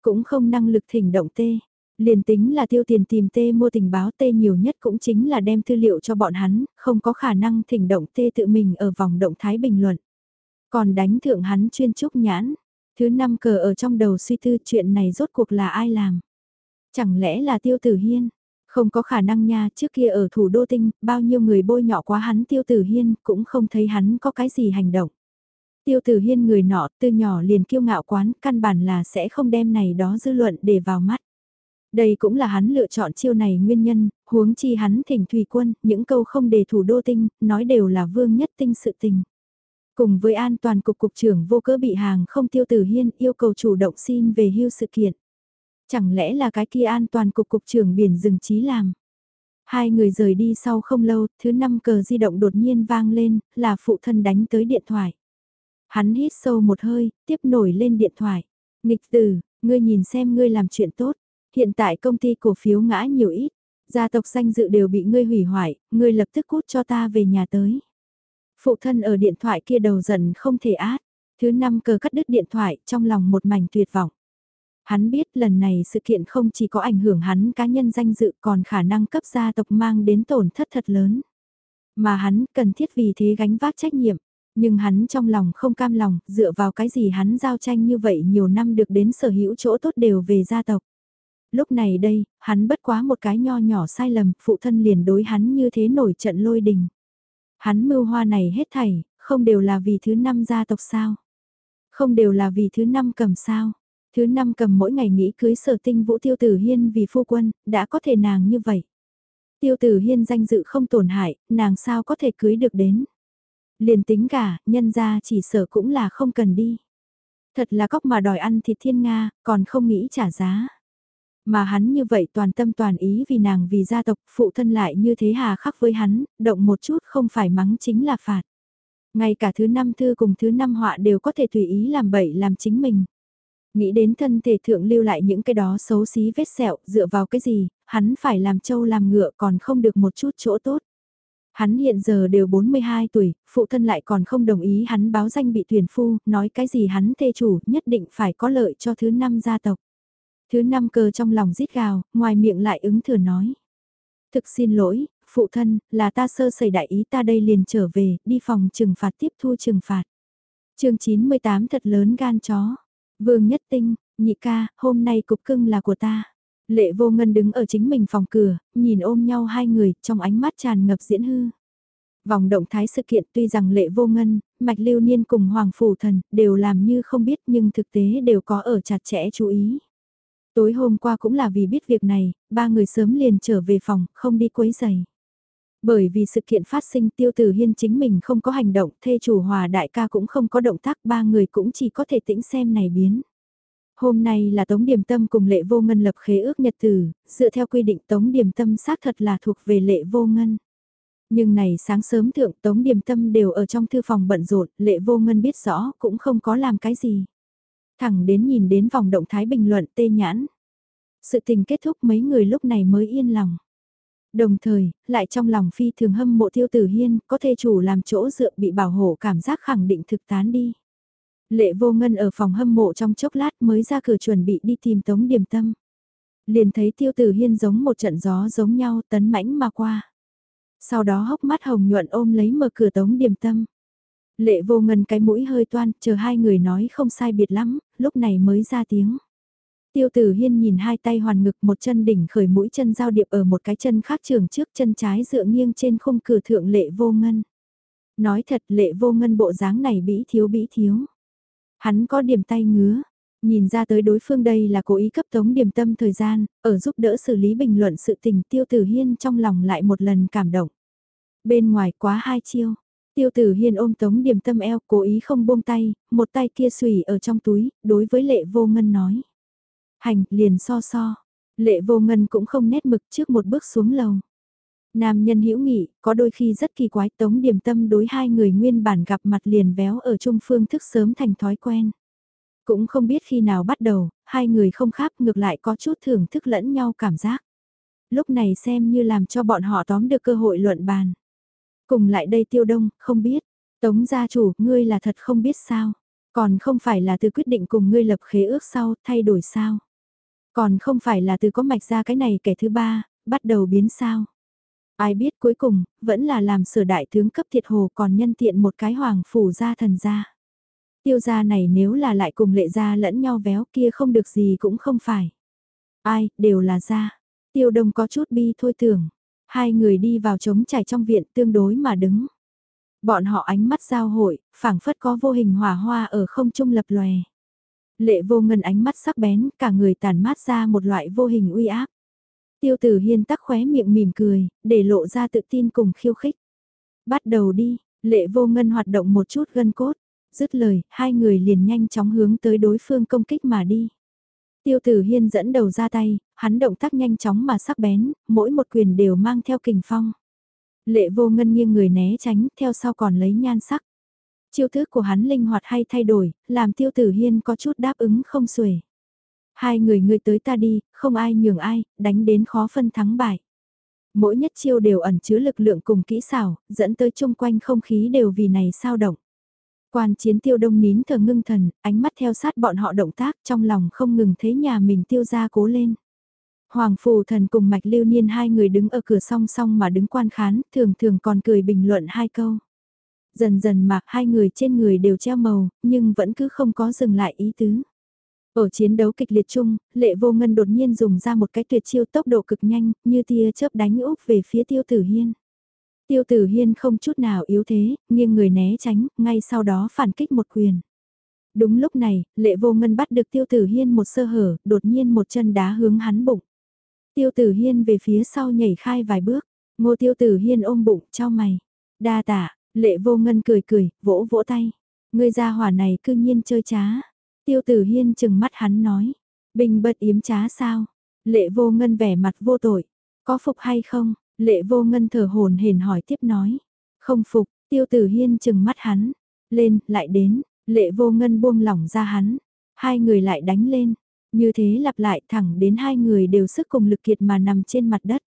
Cũng không năng lực thỉnh động tê. Liền tính là tiêu tiền tìm tê mua tình báo tê nhiều nhất cũng chính là đem tư liệu cho bọn hắn, không có khả năng thỉnh động tê tự mình ở vòng động thái bình luận. Còn đánh thượng hắn chuyên trúc nhãn. Thứ năm cờ ở trong đầu suy tư chuyện này rốt cuộc là ai làm. Chẳng lẽ là tiêu tử hiên, không có khả năng nha, trước kia ở thủ đô tinh, bao nhiêu người bôi nhọ quá hắn tiêu tử hiên, cũng không thấy hắn có cái gì hành động. Tiêu tử hiên người nọ từ nhỏ liền kiêu ngạo quán, căn bản là sẽ không đem này đó dư luận để vào mắt. Đây cũng là hắn lựa chọn chiêu này nguyên nhân, huống chi hắn thỉnh thủy quân, những câu không để thủ đô tinh, nói đều là vương nhất tinh sự tình. Cùng với an toàn cục cục trưởng vô cớ bị hàng không tiêu tử hiên yêu cầu chủ động xin về hưu sự kiện. Chẳng lẽ là cái kia an toàn cục cục trưởng biển rừng trí làm. Hai người rời đi sau không lâu, thứ năm cờ di động đột nhiên vang lên, là phụ thân đánh tới điện thoại. Hắn hít sâu một hơi, tiếp nổi lên điện thoại. Nghịch tử, ngươi nhìn xem ngươi làm chuyện tốt. Hiện tại công ty cổ phiếu ngã nhiều ít, gia tộc danh dự đều bị ngươi hủy hoại, ngươi lập tức cút cho ta về nhà tới. Phụ thân ở điện thoại kia đầu dần không thể át. Thứ năm cờ cắt đứt điện thoại, trong lòng một mảnh tuyệt vọng. Hắn biết lần này sự kiện không chỉ có ảnh hưởng hắn cá nhân danh dự còn khả năng cấp gia tộc mang đến tổn thất thật lớn. Mà hắn cần thiết vì thế gánh vác trách nhiệm. Nhưng hắn trong lòng không cam lòng, dựa vào cái gì hắn giao tranh như vậy nhiều năm được đến sở hữu chỗ tốt đều về gia tộc. Lúc này đây, hắn bất quá một cái nho nhỏ sai lầm, phụ thân liền đối hắn như thế nổi trận lôi đình. Hắn mưu hoa này hết thảy, không đều là vì thứ năm gia tộc sao? Không đều là vì thứ năm cầm sao? Thứ năm cầm mỗi ngày nghĩ cưới sở tinh vũ tiêu tử hiên vì phu quân, đã có thể nàng như vậy. Tiêu tử hiên danh dự không tổn hại, nàng sao có thể cưới được đến. Liền tính cả, nhân ra chỉ sở cũng là không cần đi. Thật là cóc mà đòi ăn thịt thiên Nga, còn không nghĩ trả giá. Mà hắn như vậy toàn tâm toàn ý vì nàng vì gia tộc phụ thân lại như thế hà khắc với hắn, động một chút không phải mắng chính là phạt. Ngay cả thứ năm thư cùng thứ năm họa đều có thể tùy ý làm bậy làm chính mình. Nghĩ đến thân thể thượng lưu lại những cái đó xấu xí vết sẹo, dựa vào cái gì, hắn phải làm trâu làm ngựa còn không được một chút chỗ tốt. Hắn hiện giờ đều 42 tuổi, phụ thân lại còn không đồng ý hắn báo danh bị tuyển phu, nói cái gì hắn thê chủ nhất định phải có lợi cho thứ năm gia tộc. Thứ năm cơ trong lòng rít gào, ngoài miệng lại ứng thừa nói. Thực xin lỗi, phụ thân, là ta sơ sẩy đại ý ta đây liền trở về, đi phòng trừng phạt tiếp thu trừng phạt. chương 98 thật lớn gan chó. Vương Nhất Tinh, nhị ca, hôm nay cục cưng là của ta. Lệ vô ngân đứng ở chính mình phòng cửa, nhìn ôm nhau hai người, trong ánh mắt tràn ngập diễn hư. Vòng động thái sự kiện tuy rằng lệ vô ngân, mạch lưu niên cùng hoàng phủ thần, đều làm như không biết nhưng thực tế đều có ở chặt chẽ chú ý. Tối hôm qua cũng là vì biết việc này, ba người sớm liền trở về phòng, không đi quấy giày. Bởi vì sự kiện phát sinh tiêu tử hiên chính mình không có hành động, thê chủ hòa đại ca cũng không có động tác, ba người cũng chỉ có thể tĩnh xem này biến. Hôm nay là Tống Điềm Tâm cùng Lệ Vô Ngân lập khế ước nhật tử, dựa theo quy định Tống Điềm Tâm xác thật là thuộc về Lệ Vô Ngân. Nhưng này sáng sớm thượng Tống Điềm Tâm đều ở trong thư phòng bận rộn, Lệ Vô Ngân biết rõ cũng không có làm cái gì. Thẳng đến nhìn đến vòng động thái bình luận tê nhãn. Sự tình kết thúc mấy người lúc này mới yên lòng. Đồng thời, lại trong lòng phi thường hâm mộ tiêu tử hiên, có thể chủ làm chỗ dựa bị bảo hộ cảm giác khẳng định thực tán đi. Lệ vô ngân ở phòng hâm mộ trong chốc lát mới ra cửa chuẩn bị đi tìm tống điểm tâm. Liền thấy tiêu tử hiên giống một trận gió giống nhau tấn mãnh mà qua. Sau đó hốc mắt hồng nhuận ôm lấy mở cửa tống điểm tâm. Lệ vô ngân cái mũi hơi toan, chờ hai người nói không sai biệt lắm, lúc này mới ra tiếng. Tiêu tử hiên nhìn hai tay hoàn ngực một chân đỉnh khởi mũi chân giao điệp ở một cái chân khác trường trước chân trái dựa nghiêng trên khung cửa thượng lệ vô ngân. Nói thật lệ vô ngân bộ dáng này bĩ thiếu bĩ thiếu. Hắn có điểm tay ngứa, nhìn ra tới đối phương đây là cố ý cấp tống điểm tâm thời gian, ở giúp đỡ xử lý bình luận sự tình tiêu tử hiên trong lòng lại một lần cảm động. Bên ngoài quá hai chiêu, tiêu tử hiên ôm tống điểm tâm eo cố ý không buông tay, một tay kia xùy ở trong túi, đối với lệ vô ngân nói. Hành, liền so so. Lệ vô ngân cũng không nét mực trước một bước xuống lầu. Nam nhân hữu nghị, có đôi khi rất kỳ quái tống điểm tâm đối hai người nguyên bản gặp mặt liền véo ở trung phương thức sớm thành thói quen. Cũng không biết khi nào bắt đầu, hai người không khác ngược lại có chút thưởng thức lẫn nhau cảm giác. Lúc này xem như làm cho bọn họ tóm được cơ hội luận bàn. Cùng lại đây tiêu đông, không biết. Tống gia chủ, ngươi là thật không biết sao. Còn không phải là từ quyết định cùng ngươi lập khế ước sau, thay đổi sao. Còn không phải là từ có mạch ra cái này kẻ thứ ba, bắt đầu biến sao. Ai biết cuối cùng, vẫn là làm sửa đại tướng cấp thiệt hồ còn nhân tiện một cái hoàng phủ gia thần gia. Tiêu gia này nếu là lại cùng lệ gia lẫn nhau véo kia không được gì cũng không phải. Ai, đều là gia. Tiêu đông có chút bi thôi tưởng. Hai người đi vào trống trải trong viện tương đối mà đứng. Bọn họ ánh mắt giao hội, phảng phất có vô hình hỏa hoa ở không trung lập lòe. Lệ vô ngân ánh mắt sắc bén, cả người tàn mát ra một loại vô hình uy áp. Tiêu tử hiên tắc khóe miệng mỉm cười, để lộ ra tự tin cùng khiêu khích. Bắt đầu đi, lệ vô ngân hoạt động một chút gân cốt. Dứt lời, hai người liền nhanh chóng hướng tới đối phương công kích mà đi. Tiêu tử hiên dẫn đầu ra tay, hắn động tác nhanh chóng mà sắc bén, mỗi một quyền đều mang theo kình phong. Lệ vô ngân nghiêng người né tránh, theo sau còn lấy nhan sắc. Chiêu thức của hắn linh hoạt hay thay đổi, làm tiêu tử hiên có chút đáp ứng không xuể. Hai người ngươi tới ta đi, không ai nhường ai, đánh đến khó phân thắng bại. Mỗi nhất chiêu đều ẩn chứa lực lượng cùng kỹ xảo, dẫn tới chung quanh không khí đều vì này sao động. Quan chiến tiêu đông nín thở ngưng thần, ánh mắt theo sát bọn họ động tác trong lòng không ngừng thấy nhà mình tiêu ra cố lên. Hoàng phù thần cùng mạch lưu niên hai người đứng ở cửa song song mà đứng quan khán, thường thường còn cười bình luận hai câu. Dần dần mà hai người trên người đều treo màu, nhưng vẫn cứ không có dừng lại ý tứ. Ở chiến đấu kịch liệt chung, lệ vô ngân đột nhiên dùng ra một cái tuyệt chiêu tốc độ cực nhanh, như tia chớp đánh úp về phía tiêu tử hiên. Tiêu tử hiên không chút nào yếu thế, nghiêng người né tránh, ngay sau đó phản kích một quyền. Đúng lúc này, lệ vô ngân bắt được tiêu tử hiên một sơ hở, đột nhiên một chân đá hướng hắn bụng. Tiêu tử hiên về phía sau nhảy khai vài bước, ngô tiêu tử hiên ôm bụng, cho mày. Đa tả, lệ vô ngân cười cười, vỗ vỗ tay. Người gia hỏa này cư nhiên chơi trá. Tiêu tử hiên chừng mắt hắn nói. Bình bật yếm trá sao? Lệ vô ngân vẻ mặt vô tội. Có phục hay không? Lệ vô ngân thở hồn hển hỏi tiếp nói. Không phục, tiêu tử hiên chừng mắt hắn. Lên, lại đến, lệ vô ngân buông lỏng ra hắn. Hai người lại đánh lên. Như thế lặp lại thẳng đến hai người đều sức cùng lực kiệt mà nằm trên mặt đất.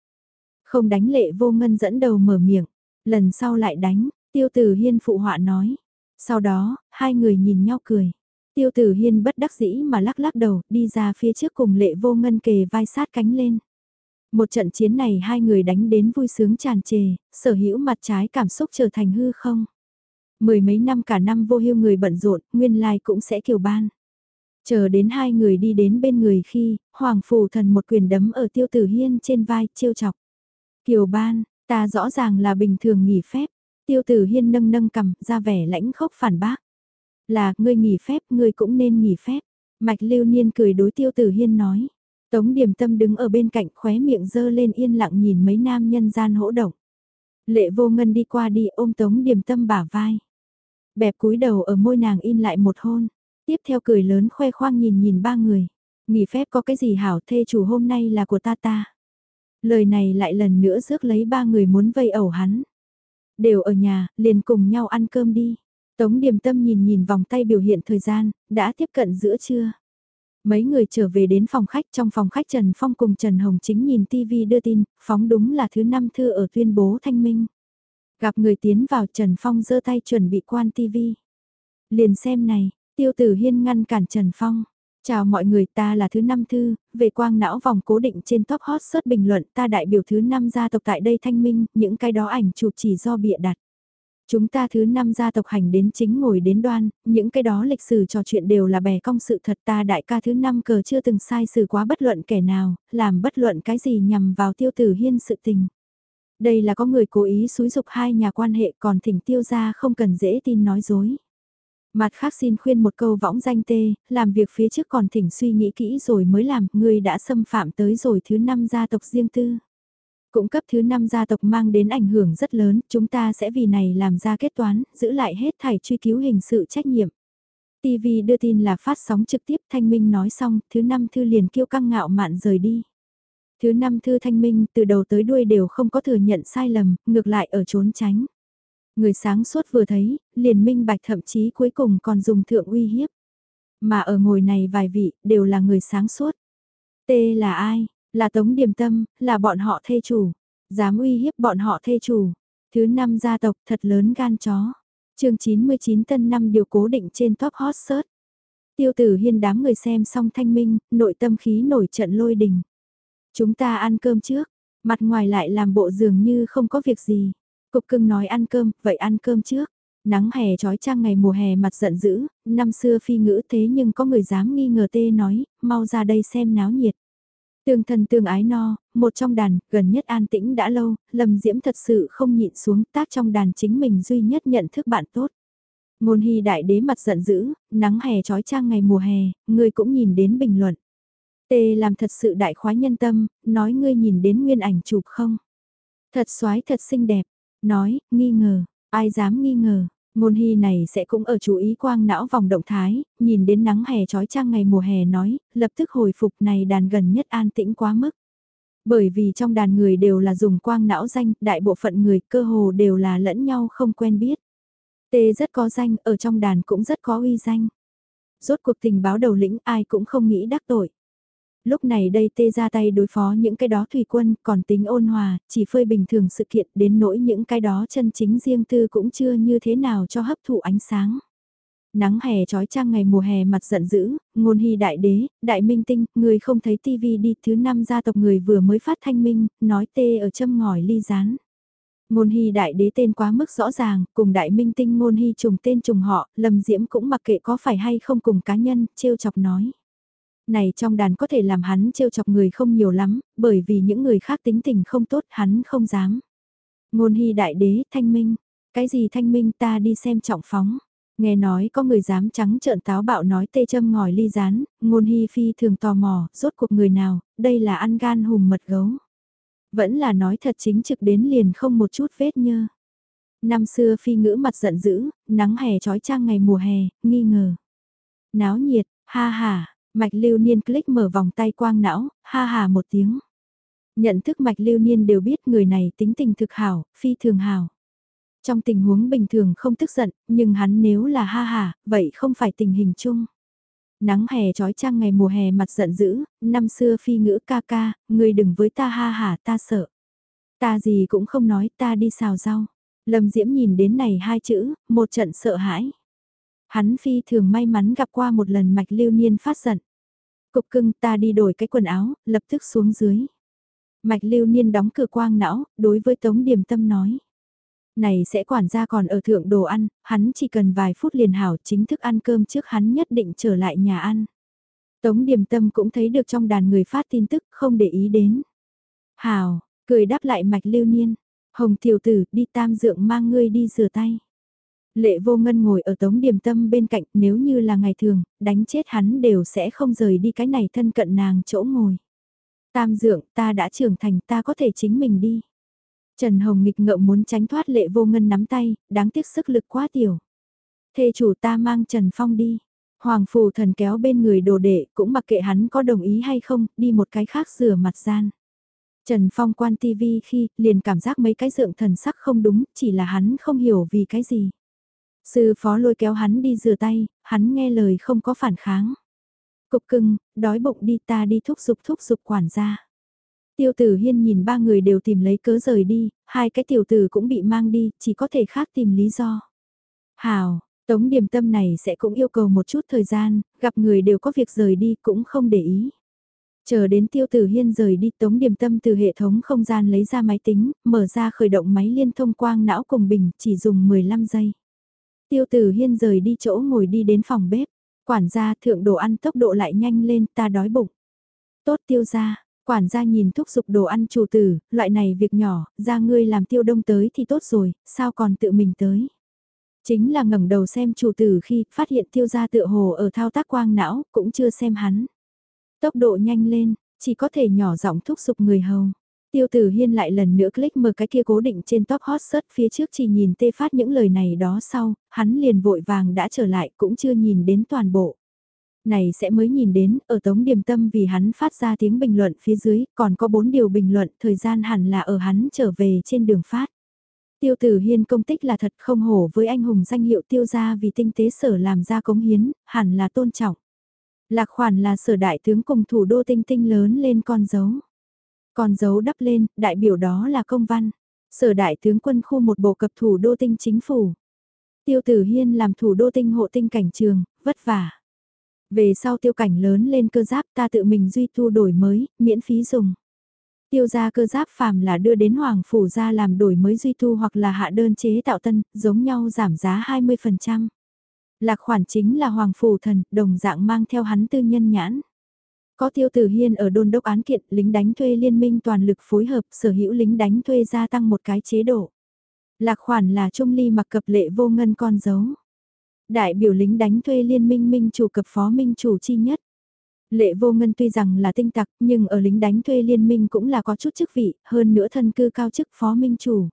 Không đánh lệ vô ngân dẫn đầu mở miệng. Lần sau lại đánh, tiêu tử hiên phụ họa nói. Sau đó, hai người nhìn nhau cười. Tiêu tử hiên bất đắc dĩ mà lắc lắc đầu, đi ra phía trước cùng lệ vô ngân kề vai sát cánh lên. Một trận chiến này hai người đánh đến vui sướng tràn trề, sở hữu mặt trái cảm xúc trở thành hư không. Mười mấy năm cả năm vô hưu người bận rộn, nguyên lai cũng sẽ kiều ban. Chờ đến hai người đi đến bên người khi, Hoàng Phù Thần một quyền đấm ở tiêu tử hiên trên vai, trêu chọc. Kiều ban, ta rõ ràng là bình thường nghỉ phép. Tiêu tử hiên nâng nâng cầm, ra vẻ lãnh khốc phản bác. Là, ngươi nghỉ phép, ngươi cũng nên nghỉ phép. Mạch lưu niên cười đối tiêu tử hiên nói. Tống điểm tâm đứng ở bên cạnh khóe miệng dơ lên yên lặng nhìn mấy nam nhân gian hỗ động. Lệ vô ngân đi qua đi ôm tống điểm tâm bả vai. Bẹp cúi đầu ở môi nàng in lại một hôn. Tiếp theo cười lớn khoe khoang nhìn nhìn ba người. Nghỉ phép có cái gì hảo thê chủ hôm nay là của ta ta. Lời này lại lần nữa rước lấy ba người muốn vây ẩu hắn. Đều ở nhà, liền cùng nhau ăn cơm đi. Tống điềm tâm nhìn nhìn vòng tay biểu hiện thời gian, đã tiếp cận giữa trưa. Mấy người trở về đến phòng khách trong phòng khách Trần Phong cùng Trần Hồng Chính nhìn TV đưa tin, phóng đúng là thứ năm thư ở tuyên bố thanh minh. Gặp người tiến vào Trần Phong giơ tay chuẩn bị quan TV. Liền xem này, tiêu tử hiên ngăn cản Trần Phong. Chào mọi người ta là thứ năm thư, về quang não vòng cố định trên top hot search bình luận ta đại biểu thứ năm gia tộc tại đây thanh minh, những cái đó ảnh chụp chỉ do bịa đặt. Chúng ta thứ năm gia tộc hành đến chính ngồi đến đoan, những cái đó lịch sử trò chuyện đều là bè cong sự thật ta đại ca thứ năm cờ chưa từng sai xử quá bất luận kẻ nào, làm bất luận cái gì nhằm vào tiêu tử hiên sự tình. Đây là có người cố ý xúi dục hai nhà quan hệ còn thỉnh tiêu ra không cần dễ tin nói dối. Mặt khác xin khuyên một câu võng danh tê, làm việc phía trước còn thỉnh suy nghĩ kỹ rồi mới làm, người đã xâm phạm tới rồi thứ năm gia tộc riêng tư. Cũng cấp thứ năm gia tộc mang đến ảnh hưởng rất lớn, chúng ta sẽ vì này làm ra kết toán, giữ lại hết thảy truy cứu hình sự trách nhiệm. TV đưa tin là phát sóng trực tiếp Thanh Minh nói xong, thứ năm thư liền kêu căng ngạo mạn rời đi. Thứ năm thư Thanh Minh từ đầu tới đuôi đều không có thừa nhận sai lầm, ngược lại ở trốn tránh. Người sáng suốt vừa thấy, liền minh bạch thậm chí cuối cùng còn dùng thượng uy hiếp. Mà ở ngồi này vài vị, đều là người sáng suốt. T là ai? Là Tống Điềm Tâm, là bọn họ thê chủ. Dám uy hiếp bọn họ thê chủ. Thứ năm gia tộc thật lớn gan chó. chương 99 tân năm điều cố định trên top hot search. Tiêu tử hiên đám người xem xong thanh minh, nội tâm khí nổi trận lôi đình. Chúng ta ăn cơm trước, mặt ngoài lại làm bộ dường như không có việc gì. Cục cưng nói ăn cơm, vậy ăn cơm trước. Nắng hè trói trang ngày mùa hè mặt giận dữ, năm xưa phi ngữ thế nhưng có người dám nghi ngờ tê nói, mau ra đây xem náo nhiệt. Tương thân tương ái no, một trong đàn, gần nhất an tĩnh đã lâu, Lâm Diễm thật sự không nhịn xuống tác trong đàn chính mình duy nhất nhận thức bạn tốt. Ngôn hy đại đế mặt giận dữ, nắng hè trói trang ngày mùa hè, người cũng nhìn đến bình luận. Tê làm thật sự đại khoái nhân tâm, nói ngươi nhìn đến nguyên ảnh chụp không? Thật xoái thật xinh đẹp, nói, nghi ngờ, ai dám nghi ngờ, ngôn hy này sẽ cũng ở chú ý quang não vòng động thái, nhìn đến nắng hè trói trang ngày mùa hè nói, lập tức hồi phục này đàn gần nhất an tĩnh quá mức. Bởi vì trong đàn người đều là dùng quang não danh, đại bộ phận người cơ hồ đều là lẫn nhau không quen biết. Tê rất có danh, ở trong đàn cũng rất có uy danh. Rốt cuộc tình báo đầu lĩnh ai cũng không nghĩ đắc tội lúc này đây tê ra tay đối phó những cái đó thủy quân còn tính ôn hòa, chỉ phơi bình thường sự kiện đến nỗi những cái đó chân chính riêng tư cũng chưa như thế nào cho hấp thụ ánh sáng. Nắng hè trói trang ngày mùa hè mặt giận dữ, ngôn hy đại đế, đại minh tinh, người không thấy tivi đi thứ năm gia tộc người vừa mới phát thanh minh, nói tê ở châm ngòi ly rán. Ngôn hy đại đế tên quá mức rõ ràng, cùng đại minh tinh ngôn hy trùng tên trùng họ, lầm diễm cũng mặc kệ có phải hay không cùng cá nhân, trêu chọc nói. Này trong đàn có thể làm hắn trêu chọc người không nhiều lắm, bởi vì những người khác tính tình không tốt hắn không dám. Ngôn hy đại đế, thanh minh. Cái gì thanh minh ta đi xem trọng phóng. Nghe nói có người dám trắng trợn táo bạo nói tê châm ngòi ly rán, ngôn hy phi thường tò mò, rốt cuộc người nào, đây là ăn gan hùm mật gấu. Vẫn là nói thật chính trực đến liền không một chút vết nhơ. Năm xưa phi ngữ mặt giận dữ, nắng hè trói trang ngày mùa hè, nghi ngờ. Náo nhiệt, ha ha, Mạch lưu niên click mở vòng tay quang não, ha hà một tiếng. Nhận thức mạch lưu niên đều biết người này tính tình thực hảo, phi thường hảo. Trong tình huống bình thường không tức giận, nhưng hắn nếu là ha hà, vậy không phải tình hình chung. Nắng hè trói trăng ngày mùa hè mặt giận dữ, năm xưa phi ngữ ca ca, người đừng với ta ha hà ta sợ. Ta gì cũng không nói ta đi xào rau. Lâm Diễm nhìn đến này hai chữ, một trận sợ hãi. Hắn phi thường may mắn gặp qua một lần mạch lưu niên phát giận. Cục cưng ta đi đổi cái quần áo, lập tức xuống dưới. Mạch lưu niên đóng cửa quang não, đối với Tống Điềm Tâm nói. Này sẽ quản gia còn ở thượng đồ ăn, hắn chỉ cần vài phút liền hảo chính thức ăn cơm trước hắn nhất định trở lại nhà ăn. Tống Điềm Tâm cũng thấy được trong đàn người phát tin tức không để ý đến. Hảo, cười đáp lại mạch lưu niên. Hồng tiểu tử đi tam dượng mang ngươi đi rửa tay. Lệ vô ngân ngồi ở tống điềm tâm bên cạnh nếu như là ngày thường, đánh chết hắn đều sẽ không rời đi cái này thân cận nàng chỗ ngồi. Tam dượng ta đã trưởng thành ta có thể chính mình đi. Trần Hồng nghịch ngợm muốn tránh thoát lệ vô ngân nắm tay, đáng tiếc sức lực quá tiểu. Thê chủ ta mang Trần Phong đi. Hoàng phù thần kéo bên người đồ đệ cũng mặc kệ hắn có đồng ý hay không, đi một cái khác rửa mặt gian. Trần Phong quan Tivi khi liền cảm giác mấy cái dượng thần sắc không đúng, chỉ là hắn không hiểu vì cái gì. Sư phó lôi kéo hắn đi rửa tay, hắn nghe lời không có phản kháng. Cục cưng, đói bụng đi ta đi thúc giục thúc giục quản gia. Tiêu tử hiên nhìn ba người đều tìm lấy cớ rời đi, hai cái tiểu tử cũng bị mang đi, chỉ có thể khác tìm lý do. Hào, tống điểm tâm này sẽ cũng yêu cầu một chút thời gian, gặp người đều có việc rời đi cũng không để ý. Chờ đến tiêu tử hiên rời đi tống điểm tâm từ hệ thống không gian lấy ra máy tính, mở ra khởi động máy liên thông quang não cùng bình, chỉ dùng 15 giây. Tiêu tử hiên rời đi chỗ ngồi đi đến phòng bếp, quản gia thượng đồ ăn tốc độ lại nhanh lên ta đói bụng. Tốt tiêu gia, quản gia nhìn thúc giục đồ ăn chủ tử, loại này việc nhỏ, ra ngươi làm tiêu đông tới thì tốt rồi, sao còn tự mình tới. Chính là ngẩng đầu xem chủ tử khi phát hiện tiêu gia tựa hồ ở thao tác quang não, cũng chưa xem hắn. Tốc độ nhanh lên, chỉ có thể nhỏ giọng thúc giục người hầu. Tiêu tử hiên lại lần nữa click mở cái kia cố định trên top hot search phía trước chỉ nhìn tê phát những lời này đó sau, hắn liền vội vàng đã trở lại cũng chưa nhìn đến toàn bộ. Này sẽ mới nhìn đến, ở tống điểm tâm vì hắn phát ra tiếng bình luận phía dưới, còn có bốn điều bình luận, thời gian hẳn là ở hắn trở về trên đường phát. Tiêu tử hiên công tích là thật không hổ với anh hùng danh hiệu tiêu gia vì tinh tế sở làm ra cống hiến, hẳn là tôn trọng. Lạc khoản là sở đại tướng cùng thủ đô tinh tinh lớn lên con dấu còn dấu đắp lên, đại biểu đó là công văn. Sở đại tướng quân khu một bộ cập thủ đô tinh chính phủ. Tiêu tử hiên làm thủ đô tinh hộ tinh cảnh trường, vất vả. Về sau tiêu cảnh lớn lên cơ giáp ta tự mình duy thu đổi mới, miễn phí dùng. Tiêu gia cơ giáp phàm là đưa đến Hoàng Phủ ra làm đổi mới duy thu hoặc là hạ đơn chế tạo tân, giống nhau giảm giá 20%. Lạc khoản chính là Hoàng Phủ Thần, đồng dạng mang theo hắn tư nhân nhãn. Có tiêu tử hiên ở đôn đốc án kiện, lính đánh thuê liên minh toàn lực phối hợp sở hữu lính đánh thuê gia tăng một cái chế độ. Lạc khoản là trung ly mặc cập lệ vô ngân con dấu. Đại biểu lính đánh thuê liên minh minh chủ cập phó minh chủ chi nhất. Lệ vô ngân tuy rằng là tinh tặc nhưng ở lính đánh thuê liên minh cũng là có chút chức vị, hơn nữa thân cư cao chức phó minh chủ.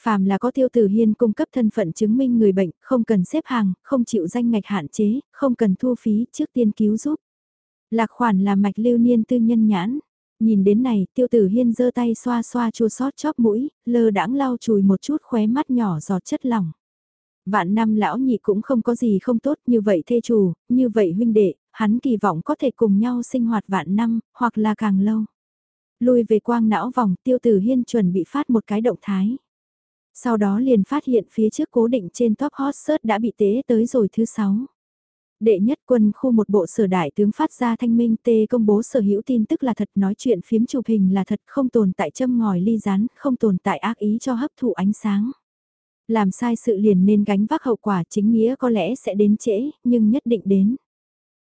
Phàm là có tiêu tử hiên cung cấp thân phận chứng minh người bệnh, không cần xếp hàng, không chịu danh ngạch hạn chế, không cần thu phí trước tiên cứu giúp. Lạc khoản là mạch lưu niên tư nhân nhãn. Nhìn đến này, tiêu tử hiên giơ tay xoa xoa chua sót chóp mũi, lơ đãng lau chùi một chút khóe mắt nhỏ giọt chất lỏng. Vạn năm lão nhị cũng không có gì không tốt như vậy thê chủ, như vậy huynh đệ, hắn kỳ vọng có thể cùng nhau sinh hoạt vạn năm, hoặc là càng lâu. lùi về quang não vòng tiêu tử hiên chuẩn bị phát một cái động thái. Sau đó liền phát hiện phía trước cố định trên top hot search đã bị tế tới rồi thứ sáu. Đệ nhất quân khu một bộ sở đại tướng phát ra thanh minh tê công bố sở hữu tin tức là thật nói chuyện phiếm chụp hình là thật không tồn tại châm ngòi ly rán, không tồn tại ác ý cho hấp thụ ánh sáng. Làm sai sự liền nên gánh vác hậu quả chính nghĩa có lẽ sẽ đến trễ, nhưng nhất định đến.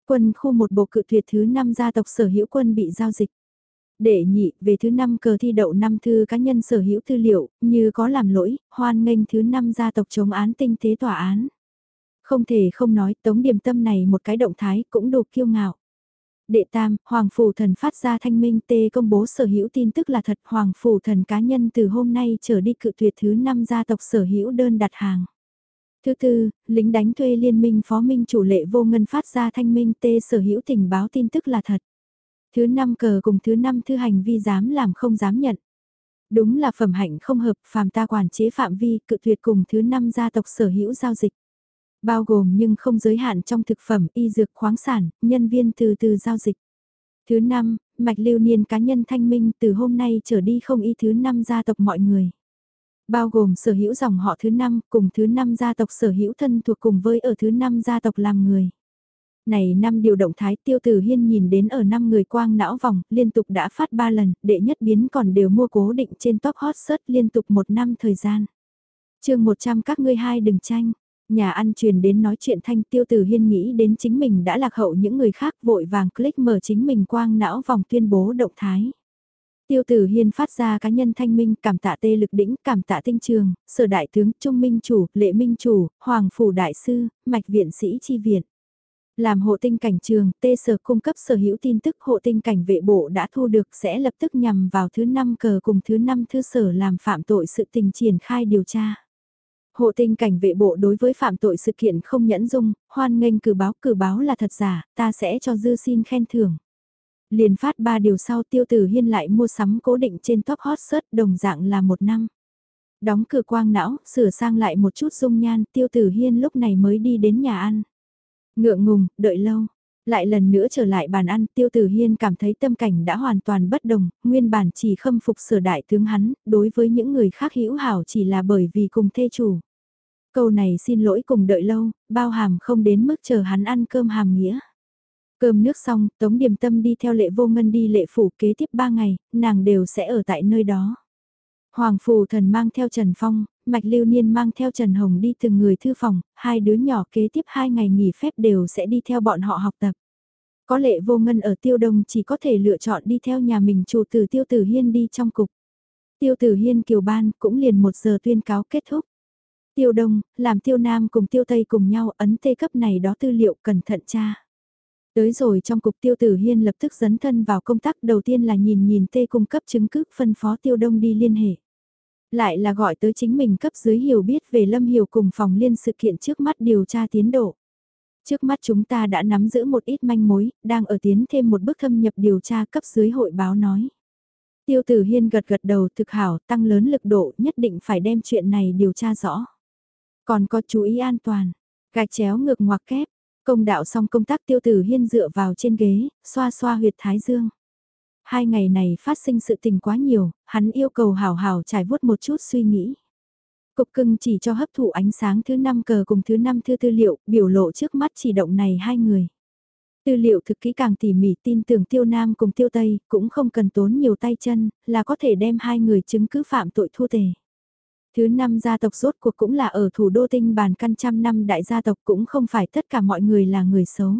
Quân khu một bộ cự tuyệt thứ 5 gia tộc sở hữu quân bị giao dịch. Đệ nhị, về thứ 5 cờ thi đậu năm thư cá nhân sở hữu tư liệu, như có làm lỗi, hoan nghênh thứ 5 gia tộc chống án tinh tế tòa án. Không thể không nói, tống điểm tâm này một cái động thái cũng đủ kiêu ngạo. Đệ tam, Hoàng Phủ Thần phát ra thanh minh tê công bố sở hữu tin tức là thật Hoàng Phủ Thần cá nhân từ hôm nay trở đi cự tuyệt thứ 5 gia tộc sở hữu đơn đặt hàng. Thứ tư, lính đánh thuê liên minh phó minh chủ lệ vô ngân phát ra thanh minh tê sở hữu tình báo tin tức là thật. Thứ năm cờ cùng thứ năm thư hành vi dám làm không dám nhận. Đúng là phẩm hạnh không hợp phàm ta quản chế phạm vi cự tuyệt cùng thứ năm gia tộc sở hữu giao dịch. Bao gồm nhưng không giới hạn trong thực phẩm, y dược khoáng sản, nhân viên từ từ giao dịch. Thứ năm, mạch lưu niên cá nhân thanh minh từ hôm nay trở đi không y thứ năm gia tộc mọi người. Bao gồm sở hữu dòng họ thứ năm cùng thứ năm gia tộc sở hữu thân thuộc cùng với ở thứ năm gia tộc làm người. Này năm điều động thái tiêu tử hiên nhìn đến ở năm người quang não vòng, liên tục đã phát ba lần, đệ nhất biến còn đều mua cố định trên top hot search liên tục một năm thời gian. chương 100 các ngươi hai đừng tranh, nhà ăn truyền đến nói chuyện thanh tiêu tử hiên nghĩ đến chính mình đã lạc hậu những người khác vội vàng click mở chính mình quang não vòng tuyên bố động thái. Tiêu tử hiên phát ra cá nhân thanh minh cảm tạ tê lực đỉnh, cảm tạ tinh trường, sở đại tướng, trung minh chủ, lệ minh chủ, hoàng phủ đại sư, mạch viện sĩ chi viện. Làm hộ tinh cảnh trường, tê sở cung cấp sở hữu tin tức hộ tinh cảnh vệ bộ đã thu được sẽ lập tức nhằm vào thứ năm cờ cùng thứ năm thư sở làm phạm tội sự tình triển khai điều tra. Hộ tinh cảnh vệ bộ đối với phạm tội sự kiện không nhẫn dung, hoan nghênh cử báo cử báo là thật giả, ta sẽ cho dư xin khen thưởng. Liền phát ba điều sau tiêu tử hiên lại mua sắm cố định trên top hot search đồng dạng là một năm. Đóng cửa quang não, sửa sang lại một chút dung nhan, tiêu tử hiên lúc này mới đi đến nhà ăn. Ngượng ngùng, đợi lâu. Lại lần nữa trở lại bàn ăn, tiêu tử hiên cảm thấy tâm cảnh đã hoàn toàn bất đồng, nguyên bản chỉ khâm phục sở đại tướng hắn, đối với những người khác hữu hảo chỉ là bởi vì cùng thê chủ. Câu này xin lỗi cùng đợi lâu, bao hàm không đến mức chờ hắn ăn cơm hàm nghĩa. Cơm nước xong, Tống Điềm Tâm đi theo lệ vô ngân đi lệ phủ kế tiếp 3 ngày, nàng đều sẽ ở tại nơi đó. Hoàng Phù Thần mang theo Trần Phong, Mạch Lưu Niên mang theo Trần Hồng đi từng người thư phòng, hai đứa nhỏ kế tiếp hai ngày nghỉ phép đều sẽ đi theo bọn họ học tập. Có lệ vô ngân ở tiêu đông chỉ có thể lựa chọn đi theo nhà mình chủ tử tiêu tử hiên đi trong cục. Tiêu tử hiên kiều ban cũng liền một giờ tuyên cáo kết thúc. Tiêu đông, làm tiêu nam cùng tiêu tây cùng nhau ấn tê cấp này đó tư liệu cẩn thận tra. Tới rồi trong cục tiêu tử hiên lập tức dấn thân vào công tác đầu tiên là nhìn nhìn tê cung cấp chứng cứ phân phó tiêu đông đi liên hệ. Lại là gọi tới chính mình cấp dưới hiểu biết về Lâm Hiểu cùng phòng liên sự kiện trước mắt điều tra tiến độ. Trước mắt chúng ta đã nắm giữ một ít manh mối, đang ở tiến thêm một bước thâm nhập điều tra cấp dưới hội báo nói. Tiêu tử hiên gật gật đầu thực hảo tăng lớn lực độ nhất định phải đem chuyện này điều tra rõ. Còn có chú ý an toàn, gạch chéo ngược ngoặc kép, công đạo xong công tác tiêu tử hiên dựa vào trên ghế, xoa xoa huyệt thái dương. Hai ngày này phát sinh sự tình quá nhiều, hắn yêu cầu hào hào trải vuốt một chút suy nghĩ. Cục cưng chỉ cho hấp thụ ánh sáng thứ năm cờ cùng thứ năm thư tư liệu, biểu lộ trước mắt chỉ động này hai người. Tư liệu thực kỹ càng tỉ mỉ tin tưởng tiêu nam cùng tiêu tây, cũng không cần tốn nhiều tay chân, là có thể đem hai người chứng cứ phạm tội thua tề. Thứ năm gia tộc rốt cuộc cũng là ở thủ đô tinh bàn căn trăm năm đại gia tộc cũng không phải tất cả mọi người là người xấu.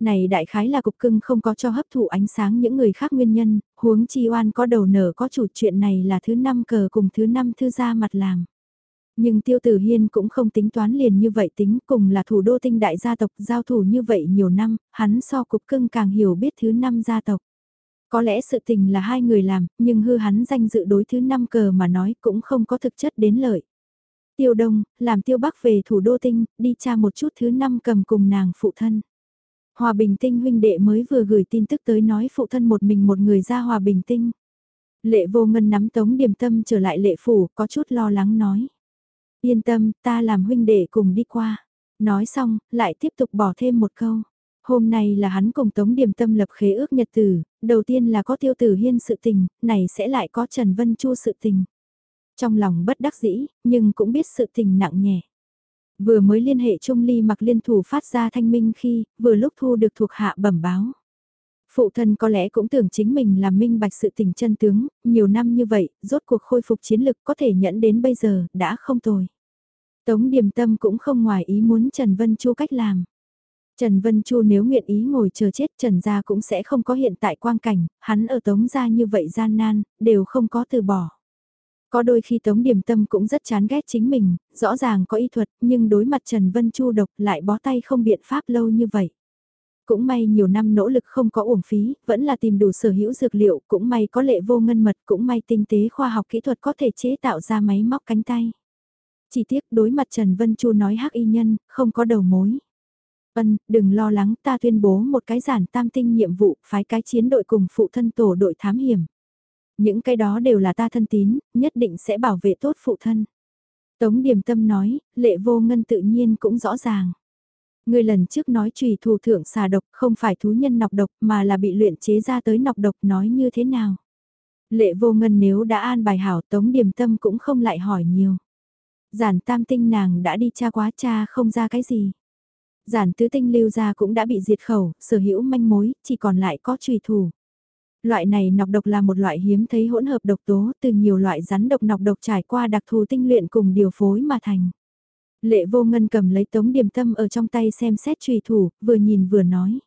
Này đại khái là cục cưng không có cho hấp thụ ánh sáng những người khác nguyên nhân, huống chi oan có đầu nở có chủ chuyện này là thứ năm cờ cùng thứ năm thư gia mặt làm. Nhưng tiêu tử hiên cũng không tính toán liền như vậy tính cùng là thủ đô tinh đại gia tộc giao thủ như vậy nhiều năm, hắn so cục cưng càng hiểu biết thứ năm gia tộc. Có lẽ sự tình là hai người làm, nhưng hư hắn danh dự đối thứ năm cờ mà nói cũng không có thực chất đến lợi. Tiêu Đông, làm Tiêu Bắc về thủ đô tinh, đi tra một chút thứ năm cầm cùng nàng phụ thân. Hòa Bình Tinh huynh đệ mới vừa gửi tin tức tới nói phụ thân một mình một người ra Hòa Bình Tinh. Lệ vô ngân nắm tống điểm tâm trở lại lệ phủ, có chút lo lắng nói. Yên tâm, ta làm huynh đệ cùng đi qua. Nói xong, lại tiếp tục bỏ thêm một câu. Hôm nay là hắn cùng Tống Điềm Tâm lập khế ước nhật tử, đầu tiên là có tiêu tử hiên sự tình, này sẽ lại có Trần Vân Chu sự tình. Trong lòng bất đắc dĩ, nhưng cũng biết sự tình nặng nhẹ. Vừa mới liên hệ Trung Ly mặc liên thủ phát ra thanh minh khi, vừa lúc thu được thuộc hạ bẩm báo. Phụ thân có lẽ cũng tưởng chính mình là minh bạch sự tình chân tướng, nhiều năm như vậy, rốt cuộc khôi phục chiến lực có thể nhẫn đến bây giờ, đã không tồi. Tống Điềm Tâm cũng không ngoài ý muốn Trần Vân Chu cách làm. Trần Vân Chu nếu nguyện ý ngồi chờ chết Trần gia cũng sẽ không có hiện tại quang cảnh, hắn ở Tống gia như vậy gian nan, đều không có từ bỏ. Có đôi khi Tống Điềm Tâm cũng rất chán ghét chính mình, rõ ràng có y thuật, nhưng đối mặt Trần Vân Chu độc lại bó tay không biện pháp lâu như vậy. Cũng may nhiều năm nỗ lực không có uổng phí, vẫn là tìm đủ sở hữu dược liệu, cũng may có lệ vô ngân mật, cũng may tinh tế khoa học kỹ thuật có thể chế tạo ra máy móc cánh tay. Chỉ tiếc đối mặt Trần Vân Chu nói hắc y nhân, không có đầu mối. vân đừng lo lắng ta tuyên bố một cái giản tam tinh nhiệm vụ, phái cái chiến đội cùng phụ thân tổ đội thám hiểm. Những cái đó đều là ta thân tín, nhất định sẽ bảo vệ tốt phụ thân. Tống Điềm Tâm nói, lệ vô ngân tự nhiên cũng rõ ràng. Người lần trước nói trùy thủ thượng xà độc không phải thú nhân nọc độc mà là bị luyện chế ra tới nọc độc nói như thế nào. Lệ vô ngân nếu đã an bài hảo tống điềm tâm cũng không lại hỏi nhiều. Giản tam tinh nàng đã đi tra quá cha không ra cái gì. Giản tứ tinh lưu ra cũng đã bị diệt khẩu, sở hữu manh mối, chỉ còn lại có trùy thủ. Loại này nọc độc là một loại hiếm thấy hỗn hợp độc tố từ nhiều loại rắn độc nọc độc trải qua đặc thù tinh luyện cùng điều phối mà thành. Lệ vô ngân cầm lấy tống điểm tâm ở trong tay xem xét trùy thủ, vừa nhìn vừa nói.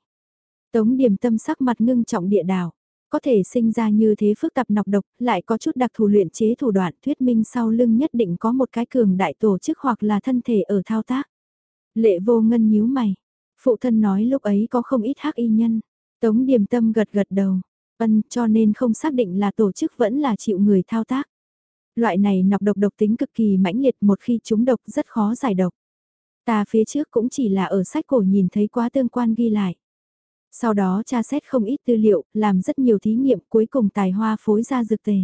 Tống điểm tâm sắc mặt ngưng trọng địa đảo. Có thể sinh ra như thế phức tạp nọc độc, lại có chút đặc thù luyện chế thủ đoạn thuyết minh sau lưng nhất định có một cái cường đại tổ chức hoặc là thân thể ở thao tác. Lệ vô ngân nhíu mày. Phụ thân nói lúc ấy có không ít hắc y nhân. Tống điềm tâm gật gật đầu. Ân cho nên không xác định là tổ chức vẫn là chịu người thao tác. Loại này nọc độc độc tính cực kỳ mãnh liệt một khi chúng độc rất khó giải độc. Ta phía trước cũng chỉ là ở sách cổ nhìn thấy quá tương quan ghi lại. Sau đó tra xét không ít tư liệu, làm rất nhiều thí nghiệm cuối cùng tài hoa phối ra dược tề.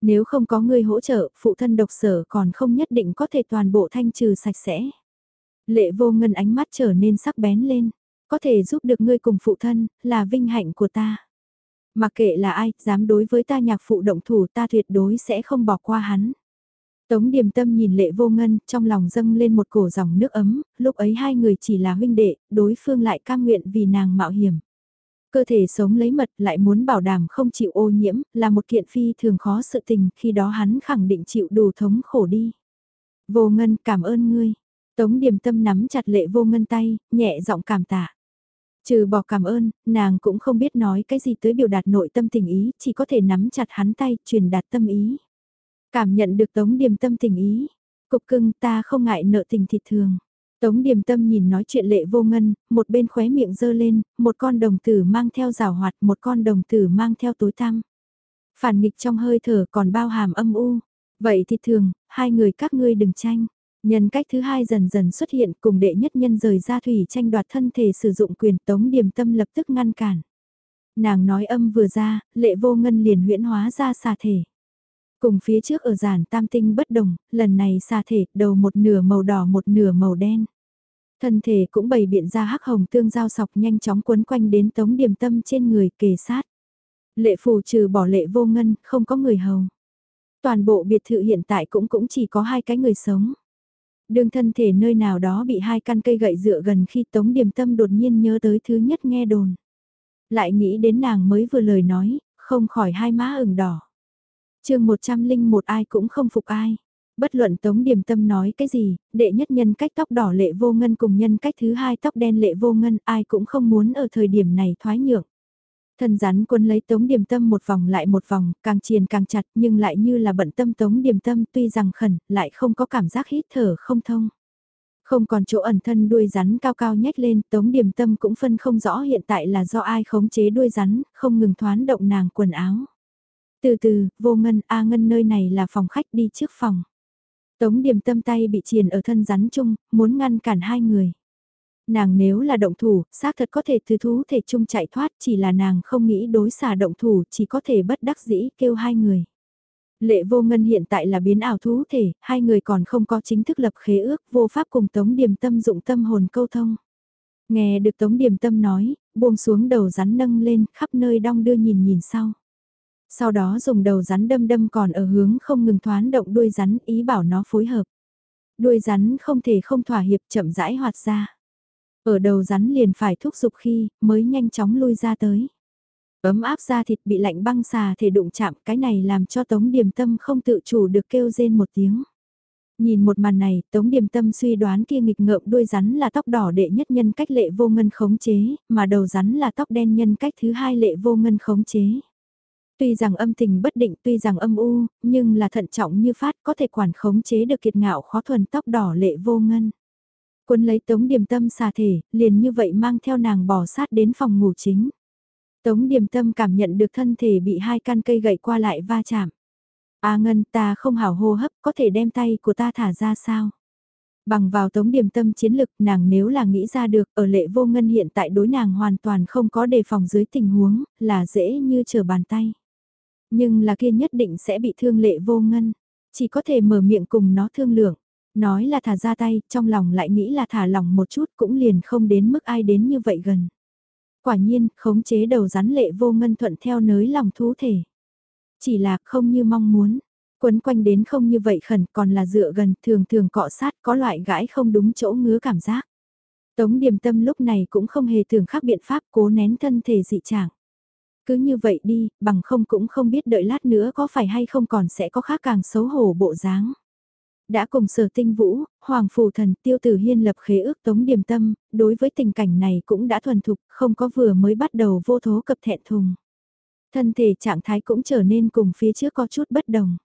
Nếu không có người hỗ trợ, phụ thân độc sở còn không nhất định có thể toàn bộ thanh trừ sạch sẽ. Lệ vô ngân ánh mắt trở nên sắc bén lên, có thể giúp được ngươi cùng phụ thân, là vinh hạnh của ta. Mặc kệ là ai, dám đối với ta nhạc phụ động thủ ta tuyệt đối sẽ không bỏ qua hắn. Tống điềm tâm nhìn lệ vô ngân, trong lòng dâng lên một cổ dòng nước ấm, lúc ấy hai người chỉ là huynh đệ, đối phương lại cam nguyện vì nàng mạo hiểm. Cơ thể sống lấy mật lại muốn bảo đảm không chịu ô nhiễm, là một kiện phi thường khó sự tình, khi đó hắn khẳng định chịu đủ thống khổ đi. Vô ngân cảm ơn ngươi. Tống điềm tâm nắm chặt lệ vô ngân tay, nhẹ giọng cảm tạ. Trừ bỏ cảm ơn, nàng cũng không biết nói cái gì tới biểu đạt nội tâm tình ý, chỉ có thể nắm chặt hắn tay, truyền đạt tâm ý. Cảm nhận được Tống Điềm Tâm tình ý. Cục cưng ta không ngại nợ tình thịt thường. Tống Điềm Tâm nhìn nói chuyện lệ vô ngân, một bên khóe miệng dơ lên, một con đồng tử mang theo rào hoạt, một con đồng tử mang theo tối tăm. Phản nghịch trong hơi thở còn bao hàm âm u. Vậy thì thường, hai người các ngươi đừng tranh. Nhân cách thứ hai dần dần xuất hiện cùng đệ nhất nhân rời ra thủy tranh đoạt thân thể sử dụng quyền tống điềm tâm lập tức ngăn cản. Nàng nói âm vừa ra, lệ vô ngân liền huyễn hóa ra xà thể. Cùng phía trước ở giản tam tinh bất đồng, lần này xà thể đầu một nửa màu đỏ một nửa màu đen. Thân thể cũng bày biện ra hắc hồng tương giao sọc nhanh chóng quấn quanh đến tống điềm tâm trên người kề sát. Lệ phù trừ bỏ lệ vô ngân, không có người hầu. Toàn bộ biệt thự hiện tại cũng cũng chỉ có hai cái người sống. Đường thân thể nơi nào đó bị hai căn cây gậy dựa gần khi Tống Điềm Tâm đột nhiên nhớ tới thứ nhất nghe đồn. Lại nghĩ đến nàng mới vừa lời nói, không khỏi hai má ửng đỏ. chương 101 ai cũng không phục ai. Bất luận Tống Điềm Tâm nói cái gì, đệ nhất nhân cách tóc đỏ lệ vô ngân cùng nhân cách thứ hai tóc đen lệ vô ngân ai cũng không muốn ở thời điểm này thoái nhượng. Thân rắn quân lấy tống điểm tâm một vòng lại một vòng, càng triền càng chặt nhưng lại như là bận tâm tống điểm tâm tuy rằng khẩn, lại không có cảm giác hít thở không thông. Không còn chỗ ẩn thân đuôi rắn cao cao nhét lên, tống điểm tâm cũng phân không rõ hiện tại là do ai khống chế đuôi rắn, không ngừng thoán động nàng quần áo. Từ từ, vô ngân, A ngân nơi này là phòng khách đi trước phòng. Tống điểm tâm tay bị triền ở thân rắn chung, muốn ngăn cản hai người. Nàng nếu là động thủ, xác thật có thể từ thú thể chung chạy thoát, chỉ là nàng không nghĩ đối xả động thủ, chỉ có thể bất đắc dĩ kêu hai người. Lệ vô ngân hiện tại là biến ảo thú thể, hai người còn không có chính thức lập khế ước, vô pháp cùng Tống Điềm Tâm dụng tâm hồn câu thông. Nghe được Tống Điềm Tâm nói, buông xuống đầu rắn nâng lên, khắp nơi đong đưa nhìn nhìn sau. Sau đó dùng đầu rắn đâm đâm còn ở hướng không ngừng thoán động đuôi rắn ý bảo nó phối hợp. Đuôi rắn không thể không thỏa hiệp chậm rãi hoạt ra. Ở đầu rắn liền phải thúc giục khi, mới nhanh chóng lui ra tới. Ấm áp da thịt bị lạnh băng xà thể đụng chạm, cái này làm cho Tống Điềm Tâm không tự chủ được kêu rên một tiếng. Nhìn một màn này, Tống Điềm Tâm suy đoán kia nghịch ngợm đuôi rắn là tóc đỏ đệ nhất nhân cách lệ vô ngân khống chế, mà đầu rắn là tóc đen nhân cách thứ hai lệ vô ngân khống chế. Tuy rằng âm tình bất định, tuy rằng âm u, nhưng là thận trọng như phát có thể quản khống chế được kiệt ngạo khó thuần tóc đỏ lệ vô ngân. Quân lấy Tống Điềm Tâm xà thể, liền như vậy mang theo nàng bỏ sát đến phòng ngủ chính. Tống Điềm Tâm cảm nhận được thân thể bị hai căn cây gậy qua lại va chạm. A Ngân ta không hảo hô hấp, có thể đem tay của ta thả ra sao? Bằng vào tống điềm tâm chiến lực nàng nếu là nghĩ ra được ở lệ vô ngân hiện tại đối nàng hoàn toàn không có đề phòng dưới tình huống, là dễ như trở bàn tay. Nhưng là kia nhất định sẽ bị thương lệ vô ngân, chỉ có thể mở miệng cùng nó thương lượng. Nói là thả ra tay, trong lòng lại nghĩ là thả lỏng một chút cũng liền không đến mức ai đến như vậy gần. Quả nhiên, khống chế đầu rắn lệ vô ngân thuận theo nới lòng thú thể. Chỉ là không như mong muốn. Quấn quanh đến không như vậy khẩn còn là dựa gần thường thường cọ sát có loại gãi không đúng chỗ ngứa cảm giác. Tống điềm tâm lúc này cũng không hề thường khác biện pháp cố nén thân thể dị trạng. Cứ như vậy đi, bằng không cũng không biết đợi lát nữa có phải hay không còn sẽ có khác càng xấu hổ bộ dáng. Đã cùng sở tinh vũ, Hoàng Phủ Thần Tiêu Tử Hiên lập khế ước tống điềm tâm, đối với tình cảnh này cũng đã thuần thục, không có vừa mới bắt đầu vô thố cập thẹn thùng. Thân thể trạng thái cũng trở nên cùng phía trước có chút bất đồng.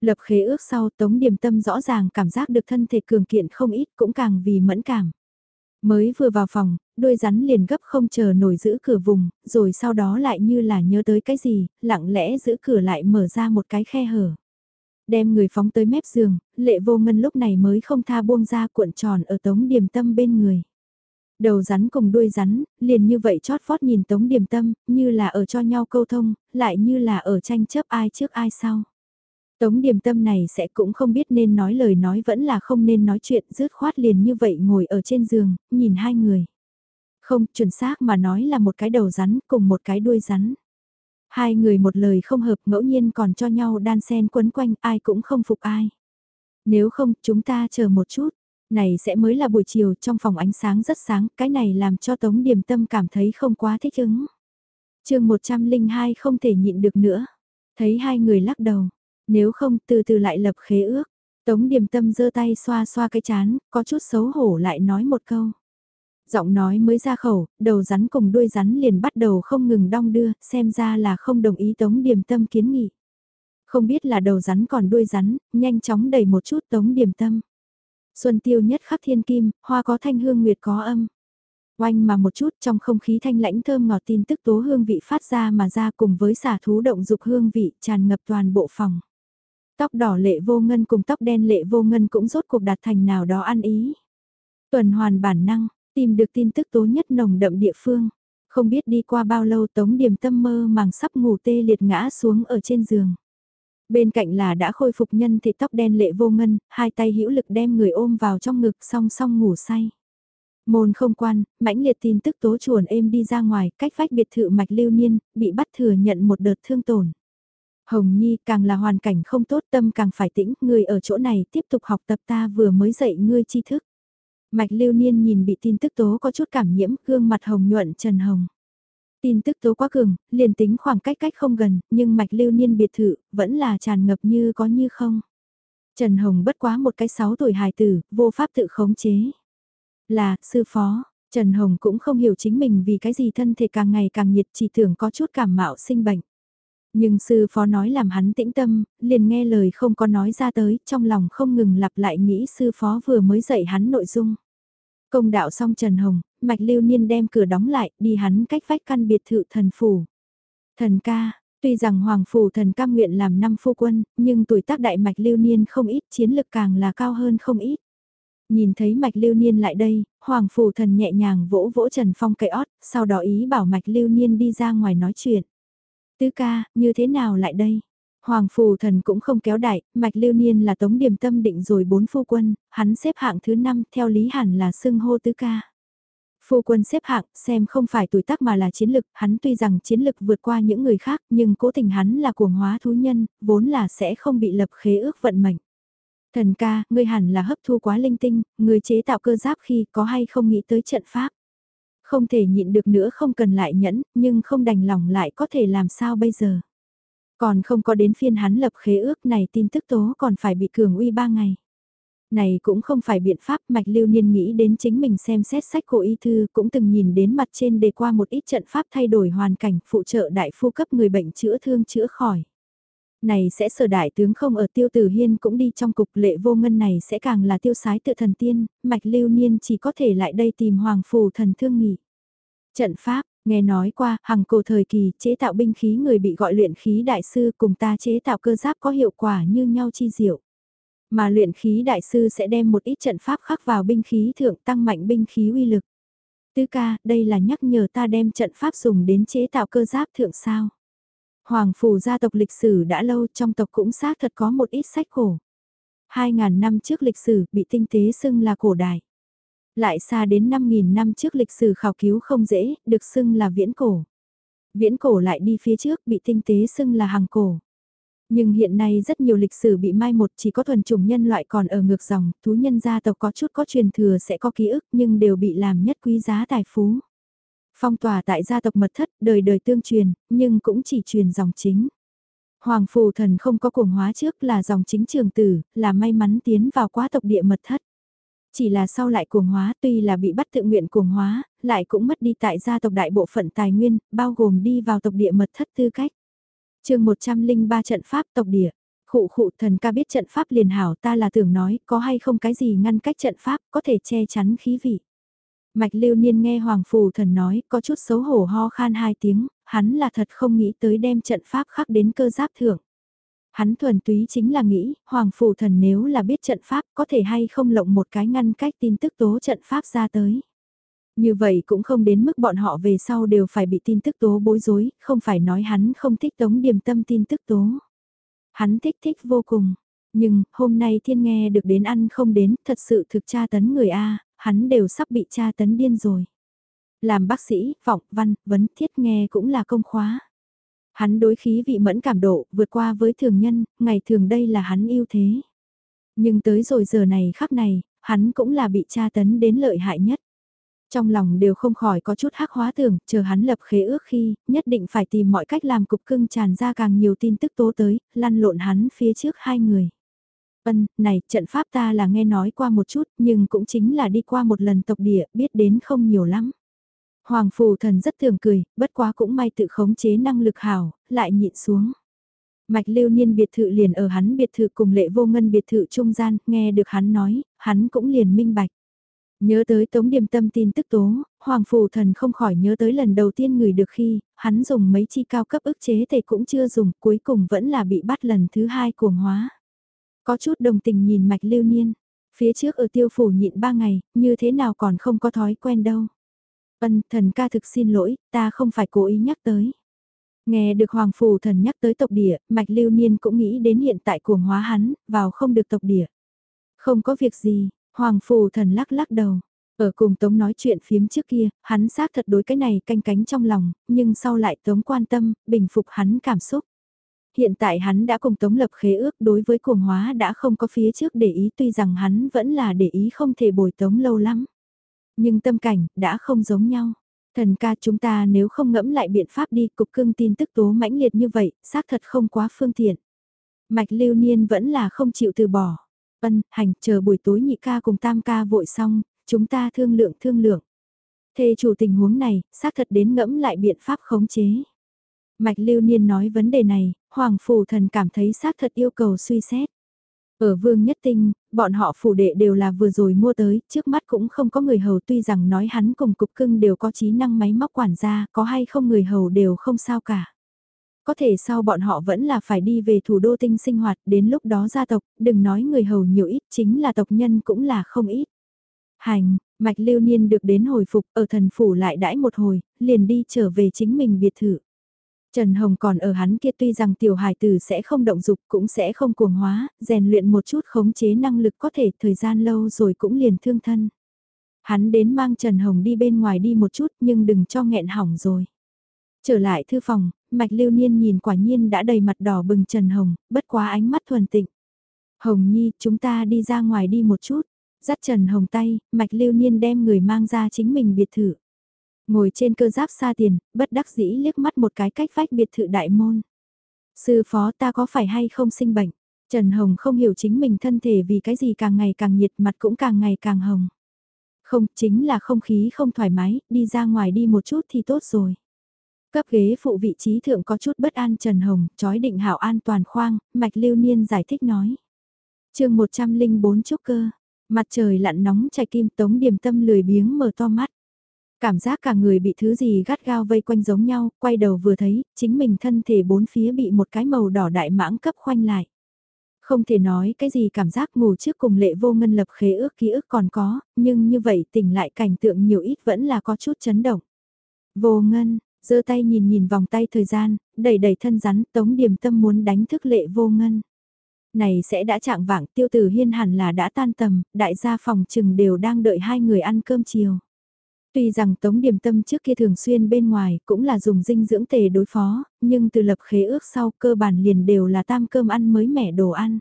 Lập khế ước sau tống điềm tâm rõ ràng cảm giác được thân thể cường kiện không ít cũng càng vì mẫn cảm. Mới vừa vào phòng, đôi rắn liền gấp không chờ nổi giữ cửa vùng, rồi sau đó lại như là nhớ tới cái gì, lặng lẽ giữ cửa lại mở ra một cái khe hở. Đem người phóng tới mép giường, lệ vô ngân lúc này mới không tha buông ra cuộn tròn ở tống điềm tâm bên người. Đầu rắn cùng đuôi rắn, liền như vậy chót vót nhìn tống điềm tâm, như là ở cho nhau câu thông, lại như là ở tranh chấp ai trước ai sau. Tống điềm tâm này sẽ cũng không biết nên nói lời nói vẫn là không nên nói chuyện rứt khoát liền như vậy ngồi ở trên giường, nhìn hai người. Không, chuẩn xác mà nói là một cái đầu rắn cùng một cái đuôi rắn. Hai người một lời không hợp ngẫu nhiên còn cho nhau đan sen quấn quanh ai cũng không phục ai. Nếu không, chúng ta chờ một chút. Này sẽ mới là buổi chiều trong phòng ánh sáng rất sáng, cái này làm cho Tống Điềm Tâm cảm thấy không quá thích ứng. chương 102 không thể nhịn được nữa. Thấy hai người lắc đầu, nếu không từ từ lại lập khế ước. Tống Điềm Tâm giơ tay xoa xoa cái chán, có chút xấu hổ lại nói một câu. Giọng nói mới ra khẩu, đầu rắn cùng đuôi rắn liền bắt đầu không ngừng đong đưa, xem ra là không đồng ý Tống Điềm Tâm kiến nghị. Không biết là đầu rắn còn đuôi rắn, nhanh chóng đẩy một chút Tống Điềm Tâm. Xuân tiêu nhất khắc thiên kim, hoa có thanh hương nguyệt có âm. Oanh mà một chút trong không khí thanh lãnh thơm ngọt tin tức tố hương vị phát ra mà ra cùng với xả thú động dục hương vị tràn ngập toàn bộ phòng. Tóc đỏ lệ vô ngân cùng tóc đen lệ vô ngân cũng rốt cuộc đạt thành nào đó ăn ý. Tuần hoàn bản năng, tìm được tin tức tố nhất nồng đậm địa phương. Không biết đi qua bao lâu tống điểm tâm mơ màng sắp ngủ tê liệt ngã xuống ở trên giường. Bên cạnh là đã khôi phục nhân thì tóc đen lệ vô ngân, hai tay hữu lực đem người ôm vào trong ngực song song ngủ say. Môn không quan, mãnh liệt tin tức tố chuồn êm đi ra ngoài, cách vách biệt thự mạch lưu niên, bị bắt thừa nhận một đợt thương tổn. Hồng Nhi càng là hoàn cảnh không tốt tâm càng phải tĩnh, người ở chỗ này tiếp tục học tập ta vừa mới dạy ngươi tri thức. Mạch lưu niên nhìn bị tin tức tố có chút cảm nhiễm, gương mặt hồng nhuận trần hồng. Tin tức tố quá cường, liền tính khoảng cách cách không gần, nhưng mạch lưu niên biệt thự, vẫn là tràn ngập như có như không. Trần Hồng bất quá một cái sáu tuổi hài tử, vô pháp tự khống chế. Là, sư phó, Trần Hồng cũng không hiểu chính mình vì cái gì thân thể càng ngày càng nhiệt chỉ tưởng có chút cảm mạo sinh bệnh. Nhưng sư phó nói làm hắn tĩnh tâm, liền nghe lời không có nói ra tới, trong lòng không ngừng lặp lại nghĩ sư phó vừa mới dạy hắn nội dung. Công đạo xong Trần Hồng, Mạch Lưu Niên đem cửa đóng lại, đi hắn cách vách căn biệt thự thần phủ. Thần ca, tuy rằng Hoàng Phủ thần cam nguyện làm năm phu quân, nhưng tuổi tác đại Mạch Lưu Niên không ít, chiến lực càng là cao hơn không ít. Nhìn thấy Mạch Lưu Niên lại đây, Hoàng Phủ thần nhẹ nhàng vỗ vỗ Trần Phong cây ót, sau đó ý bảo Mạch Lưu Niên đi ra ngoài nói chuyện. Tứ ca, như thế nào lại đây? Hoàng phù thần cũng không kéo đại, mạch lưu niên là tống điểm tâm định rồi bốn phu quân, hắn xếp hạng thứ năm theo lý hẳn là xưng hô tứ ca. Phu quân xếp hạng, xem không phải tuổi tác mà là chiến lực, hắn tuy rằng chiến lực vượt qua những người khác nhưng cố tình hắn là cuồng hóa thú nhân, vốn là sẽ không bị lập khế ước vận mệnh. Thần ca, ngươi hẳn là hấp thu quá linh tinh, người chế tạo cơ giáp khi có hay không nghĩ tới trận pháp. Không thể nhịn được nữa không cần lại nhẫn, nhưng không đành lòng lại có thể làm sao bây giờ. Còn không có đến phiên hắn lập khế ước này tin tức tố còn phải bị cường uy ba ngày. Này cũng không phải biện pháp mạch lưu niên nghĩ đến chính mình xem xét sách cổ y thư cũng từng nhìn đến mặt trên đề qua một ít trận pháp thay đổi hoàn cảnh phụ trợ đại phu cấp người bệnh chữa thương chữa khỏi. Này sẽ sở đại tướng không ở tiêu tử hiên cũng đi trong cục lệ vô ngân này sẽ càng là tiêu sái tự thần tiên, mạch lưu niên chỉ có thể lại đây tìm hoàng phù thần thương nghỉ. Trận pháp, Nghe nói qua, hằng cổ thời kỳ chế tạo binh khí người bị gọi luyện khí đại sư cùng ta chế tạo cơ giáp có hiệu quả như nhau chi diệu. Mà luyện khí đại sư sẽ đem một ít trận pháp khắc vào binh khí thượng tăng mạnh binh khí uy lực. Tứ ca, đây là nhắc nhở ta đem trận pháp dùng đến chế tạo cơ giáp thượng sao. Hoàng phủ gia tộc lịch sử đã lâu trong tộc cũng xác thật có một ít sách cổ. 2.000 năm trước lịch sử bị tinh tế xưng là cổ đại. Lại xa đến 5.000 năm trước lịch sử khảo cứu không dễ, được xưng là viễn cổ. Viễn cổ lại đi phía trước bị tinh tế xưng là hàng cổ. Nhưng hiện nay rất nhiều lịch sử bị mai một chỉ có thuần chủng nhân loại còn ở ngược dòng, thú nhân gia tộc có chút có truyền thừa sẽ có ký ức nhưng đều bị làm nhất quý giá tài phú. Phong tỏa tại gia tộc mật thất, đời đời tương truyền, nhưng cũng chỉ truyền dòng chính. Hoàng phù thần không có cuồng hóa trước là dòng chính trường tử, là may mắn tiến vào quá tộc địa mật thất. Chỉ là sau lại cuồng hóa tuy là bị bắt tự nguyện cuồng hóa, lại cũng mất đi tại gia tộc đại bộ phận tài nguyên, bao gồm đi vào tộc địa mật thất tư cách. chương 103 trận pháp tộc địa. Khụ khụ thần ca biết trận pháp liền hảo ta là tưởng nói có hay không cái gì ngăn cách trận pháp có thể che chắn khí vị. Mạch lưu niên nghe Hoàng Phù thần nói có chút xấu hổ ho khan hai tiếng, hắn là thật không nghĩ tới đem trận pháp khắc đến cơ giáp thưởng Hắn thuần túy chính là nghĩ, Hoàng phủ Thần nếu là biết trận pháp có thể hay không lộng một cái ngăn cách tin tức tố trận pháp ra tới. Như vậy cũng không đến mức bọn họ về sau đều phải bị tin tức tố bối rối, không phải nói hắn không thích tống điềm tâm tin tức tố. Hắn thích thích vô cùng. Nhưng, hôm nay thiên nghe được đến ăn không đến, thật sự thực tra tấn người A, hắn đều sắp bị tra tấn điên rồi. Làm bác sĩ, vọng, văn, vấn, thiết nghe cũng là công khóa. Hắn đối khí vị mẫn cảm độ, vượt qua với thường nhân, ngày thường đây là hắn yêu thế. Nhưng tới rồi giờ này khắc này, hắn cũng là bị tra tấn đến lợi hại nhất. Trong lòng đều không khỏi có chút hắc hóa tưởng, chờ hắn lập khế ước khi, nhất định phải tìm mọi cách làm cục cưng tràn ra càng nhiều tin tức tố tới, lăn lộn hắn phía trước hai người. Ân, này, trận pháp ta là nghe nói qua một chút, nhưng cũng chính là đi qua một lần tộc địa, biết đến không nhiều lắm. Hoàng phù thần rất thường cười, bất quá cũng may tự khống chế năng lực hảo, lại nhịn xuống. Mạch lưu niên biệt thự liền ở hắn biệt thự cùng lệ vô ngân biệt thự trung gian, nghe được hắn nói, hắn cũng liền minh bạch. Nhớ tới tống điềm tâm tin tức tố, Hoàng phù thần không khỏi nhớ tới lần đầu tiên người được khi, hắn dùng mấy chi cao cấp ức chế thì cũng chưa dùng, cuối cùng vẫn là bị bắt lần thứ hai cuồng hóa. Có chút đồng tình nhìn mạch lưu niên, phía trước ở tiêu phủ nhịn ba ngày, như thế nào còn không có thói quen đâu. Ân, thần ca thực xin lỗi, ta không phải cố ý nhắc tới. Nghe được Hoàng Phù thần nhắc tới tộc địa, Mạch Lưu Niên cũng nghĩ đến hiện tại cuồng hóa hắn, vào không được tộc địa. Không có việc gì, Hoàng Phù thần lắc lắc đầu. Ở cùng Tống nói chuyện phiếm trước kia, hắn xác thật đối cái này canh cánh trong lòng, nhưng sau lại Tống quan tâm, bình phục hắn cảm xúc. Hiện tại hắn đã cùng Tống lập khế ước đối với cuồng hóa đã không có phía trước để ý tuy rằng hắn vẫn là để ý không thể bồi Tống lâu lắm. Nhưng tâm cảnh, đã không giống nhau. Thần ca chúng ta nếu không ngẫm lại biện pháp đi cục cưng tin tức tố mãnh liệt như vậy, xác thật không quá phương tiện. Mạch lưu niên vẫn là không chịu từ bỏ. Ân, hành, chờ buổi tối nhị ca cùng tam ca vội xong, chúng ta thương lượng thương lượng. thê chủ tình huống này, xác thật đến ngẫm lại biện pháp khống chế. Mạch lưu niên nói vấn đề này, Hoàng Phủ Thần cảm thấy xác thật yêu cầu suy xét. Ở Vương Nhất Tinh, bọn họ phủ đệ đều là vừa rồi mua tới, trước mắt cũng không có người hầu tuy rằng nói hắn cùng cục cưng đều có trí năng máy móc quản gia, có hay không người hầu đều không sao cả. Có thể sau bọn họ vẫn là phải đi về thủ đô tinh sinh hoạt, đến lúc đó gia tộc, đừng nói người hầu nhiều ít, chính là tộc nhân cũng là không ít. Hành, mạch lưu niên được đến hồi phục ở thần phủ lại đãi một hồi, liền đi trở về chính mình biệt thự. Trần Hồng còn ở hắn kia tuy rằng tiểu Hải tử sẽ không động dục cũng sẽ không cuồng hóa, rèn luyện một chút khống chế năng lực có thể thời gian lâu rồi cũng liền thương thân. Hắn đến mang Trần Hồng đi bên ngoài đi một chút nhưng đừng cho nghẹn hỏng rồi. Trở lại thư phòng, Mạch Lưu Niên nhìn quả nhiên đã đầy mặt đỏ bừng Trần Hồng, bất quá ánh mắt thuần tịnh. Hồng Nhi, chúng ta đi ra ngoài đi một chút. Dắt Trần Hồng tay, Mạch Lưu Niên đem người mang ra chính mình biệt thự. Ngồi trên cơ giáp xa tiền, bất đắc dĩ liếc mắt một cái cách vách biệt thự đại môn. Sư phó ta có phải hay không sinh bệnh? Trần Hồng không hiểu chính mình thân thể vì cái gì càng ngày càng nhiệt mặt cũng càng ngày càng hồng. Không, chính là không khí không thoải mái, đi ra ngoài đi một chút thì tốt rồi. Cấp ghế phụ vị trí thượng có chút bất an Trần Hồng, chói định hảo an toàn khoang, Mạch Lưu Niên giải thích nói. chương 104 chúc cơ, mặt trời lặn nóng chảy kim tống điểm tâm lười biếng mở to mắt. Cảm giác cả người bị thứ gì gắt gao vây quanh giống nhau, quay đầu vừa thấy, chính mình thân thể bốn phía bị một cái màu đỏ đại mãng cấp khoanh lại. Không thể nói cái gì cảm giác ngủ trước cùng lệ vô ngân lập khế ước ký ức còn có, nhưng như vậy tỉnh lại cảnh tượng nhiều ít vẫn là có chút chấn động. Vô ngân, giơ tay nhìn nhìn vòng tay thời gian, đẩy đẩy thân rắn, tống điểm tâm muốn đánh thức lệ vô ngân. Này sẽ đã chạng vạng tiêu tử hiên hẳn là đã tan tầm, đại gia phòng trừng đều đang đợi hai người ăn cơm chiều. Tuy rằng Tống Điềm Tâm trước kia thường xuyên bên ngoài cũng là dùng dinh dưỡng tề đối phó, nhưng từ lập khế ước sau cơ bản liền đều là tam cơm ăn mới mẻ đồ ăn.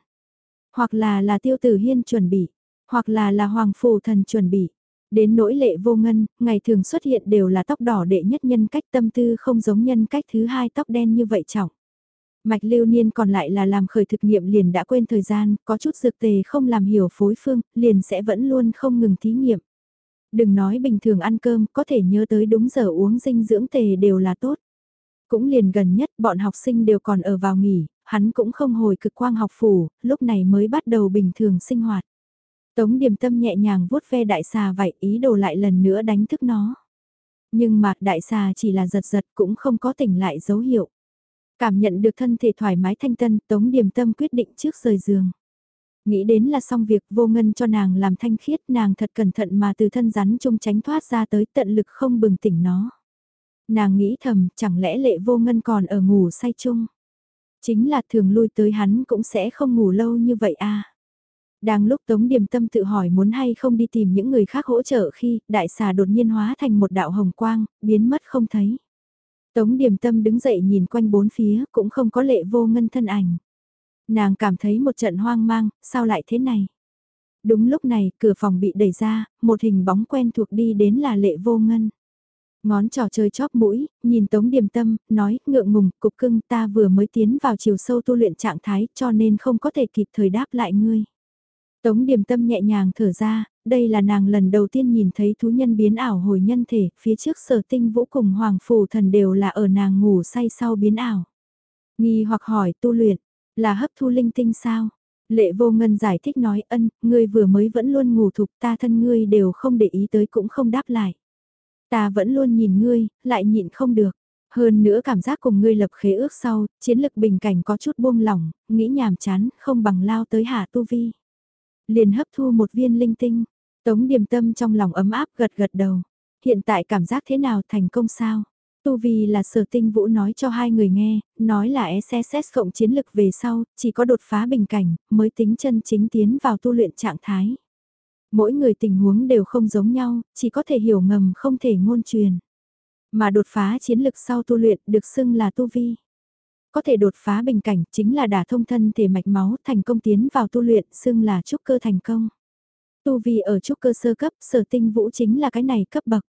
Hoặc là là tiêu tử hiên chuẩn bị, hoặc là là hoàng phù thần chuẩn bị. Đến nỗi lệ vô ngân, ngày thường xuất hiện đều là tóc đỏ đệ nhất nhân cách tâm tư không giống nhân cách thứ hai tóc đen như vậy trọng. Mạch lưu niên còn lại là làm khởi thực nghiệm liền đã quên thời gian, có chút dược tề không làm hiểu phối phương, liền sẽ vẫn luôn không ngừng thí nghiệm. Đừng nói bình thường ăn cơm, có thể nhớ tới đúng giờ uống dinh dưỡng tề đều là tốt. Cũng liền gần nhất bọn học sinh đều còn ở vào nghỉ, hắn cũng không hồi cực quang học phủ, lúc này mới bắt đầu bình thường sinh hoạt. Tống điềm tâm nhẹ nhàng vuốt ve đại xà vậy ý đồ lại lần nữa đánh thức nó. Nhưng mà đại xà chỉ là giật giật cũng không có tỉnh lại dấu hiệu. Cảm nhận được thân thể thoải mái thanh tân, Tống Điềm Tâm quyết định trước rời giường. Nghĩ đến là xong việc vô ngân cho nàng làm thanh khiết nàng thật cẩn thận mà từ thân rắn chung tránh thoát ra tới tận lực không bừng tỉnh nó. Nàng nghĩ thầm chẳng lẽ lệ vô ngân còn ở ngủ say chung. Chính là thường lui tới hắn cũng sẽ không ngủ lâu như vậy à. Đang lúc Tống Điềm Tâm tự hỏi muốn hay không đi tìm những người khác hỗ trợ khi đại xà đột nhiên hóa thành một đạo hồng quang, biến mất không thấy. Tống Điềm Tâm đứng dậy nhìn quanh bốn phía cũng không có lệ vô ngân thân ảnh. Nàng cảm thấy một trận hoang mang, sao lại thế này? Đúng lúc này, cửa phòng bị đẩy ra, một hình bóng quen thuộc đi đến là lệ vô ngân. Ngón trò chơi chóp mũi, nhìn Tống Điềm Tâm, nói, ngượng ngùng, cục cưng ta vừa mới tiến vào chiều sâu tu luyện trạng thái cho nên không có thể kịp thời đáp lại ngươi. Tống Điềm Tâm nhẹ nhàng thở ra, đây là nàng lần đầu tiên nhìn thấy thú nhân biến ảo hồi nhân thể, phía trước sở tinh vũ cùng hoàng phù thần đều là ở nàng ngủ say sau biến ảo. Nghi hoặc hỏi tu luyện, là hấp thu linh tinh sao? Lệ vô ngân giải thích nói ân, ngươi vừa mới vẫn luôn ngủ thục ta thân ngươi đều không để ý tới cũng không đáp lại. Ta vẫn luôn nhìn ngươi, lại nhịn không được. Hơn nữa cảm giác cùng ngươi lập khế ước sau, chiến lực bình cảnh có chút buông lỏng, nghĩ nhàm chán, không bằng lao tới hạ tu vi. Liền hấp thu một viên linh tinh, Tống điềm tâm trong lòng ấm áp gật gật đầu. Hiện tại cảm giác thế nào thành công sao? Tu vi là sở tinh vũ nói cho hai người nghe, nói là e SSS cộng chiến lực về sau, chỉ có đột phá bình cảnh, mới tính chân chính tiến vào tu luyện trạng thái. Mỗi người tình huống đều không giống nhau, chỉ có thể hiểu ngầm không thể ngôn truyền. Mà đột phá chiến lực sau tu luyện được xưng là tu vi. Có thể đột phá bình cảnh chính là đả thông thân thể mạch máu thành công tiến vào tu luyện xưng là trúc cơ thành công. Tu vi ở trúc cơ sơ cấp, sở tinh vũ chính là cái này cấp bậc.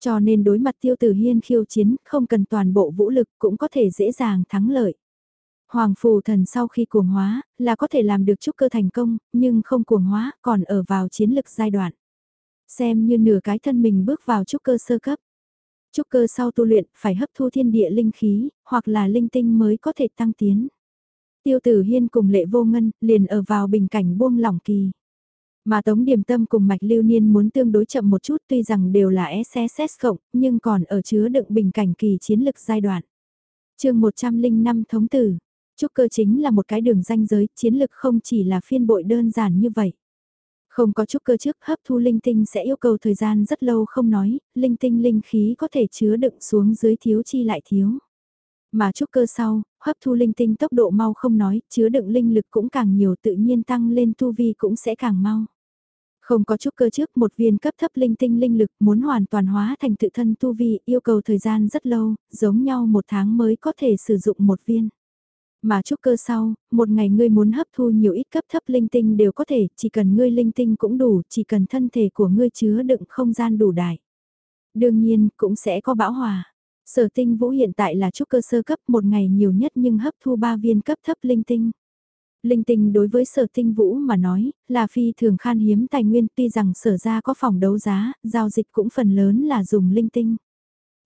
Cho nên đối mặt tiêu tử hiên khiêu chiến, không cần toàn bộ vũ lực cũng có thể dễ dàng thắng lợi. Hoàng phù thần sau khi cuồng hóa, là có thể làm được trúc cơ thành công, nhưng không cuồng hóa, còn ở vào chiến lực giai đoạn. Xem như nửa cái thân mình bước vào trúc cơ sơ cấp. Trúc cơ sau tu luyện, phải hấp thu thiên địa linh khí, hoặc là linh tinh mới có thể tăng tiến. Tiêu tử hiên cùng lệ vô ngân, liền ở vào bình cảnh buông lỏng kỳ. Mà Tống Điềm Tâm cùng Mạch Lưu Niên muốn tương đối chậm một chút tuy rằng đều là SSS cộng, nhưng còn ở chứa đựng bình cảnh kỳ chiến lực giai đoạn. chương 105 Thống Tử, Trúc cơ chính là một cái đường danh giới, chiến lực không chỉ là phiên bội đơn giản như vậy. Không có trúc cơ trước hấp thu linh tinh sẽ yêu cầu thời gian rất lâu không nói, linh tinh linh khí có thể chứa đựng xuống dưới thiếu chi lại thiếu. Mà trúc cơ sau, hấp thu linh tinh tốc độ mau không nói, chứa đựng linh lực cũng càng nhiều tự nhiên tăng lên tu vi cũng sẽ càng mau. Không có chút cơ trước một viên cấp thấp linh tinh linh lực muốn hoàn toàn hóa thành tự thân tu vi yêu cầu thời gian rất lâu, giống nhau một tháng mới có thể sử dụng một viên. Mà trúc cơ sau, một ngày ngươi muốn hấp thu nhiều ít cấp thấp linh tinh đều có thể, chỉ cần ngươi linh tinh cũng đủ, chỉ cần thân thể của ngươi chứa đựng không gian đủ đại. Đương nhiên, cũng sẽ có bão hòa. Sở tinh vũ hiện tại là trúc cơ sơ cấp một ngày nhiều nhất nhưng hấp thu 3 viên cấp thấp linh tinh. Linh tinh đối với sở tinh vũ mà nói, là phi thường khan hiếm tài nguyên tuy rằng sở ra có phòng đấu giá, giao dịch cũng phần lớn là dùng linh tinh.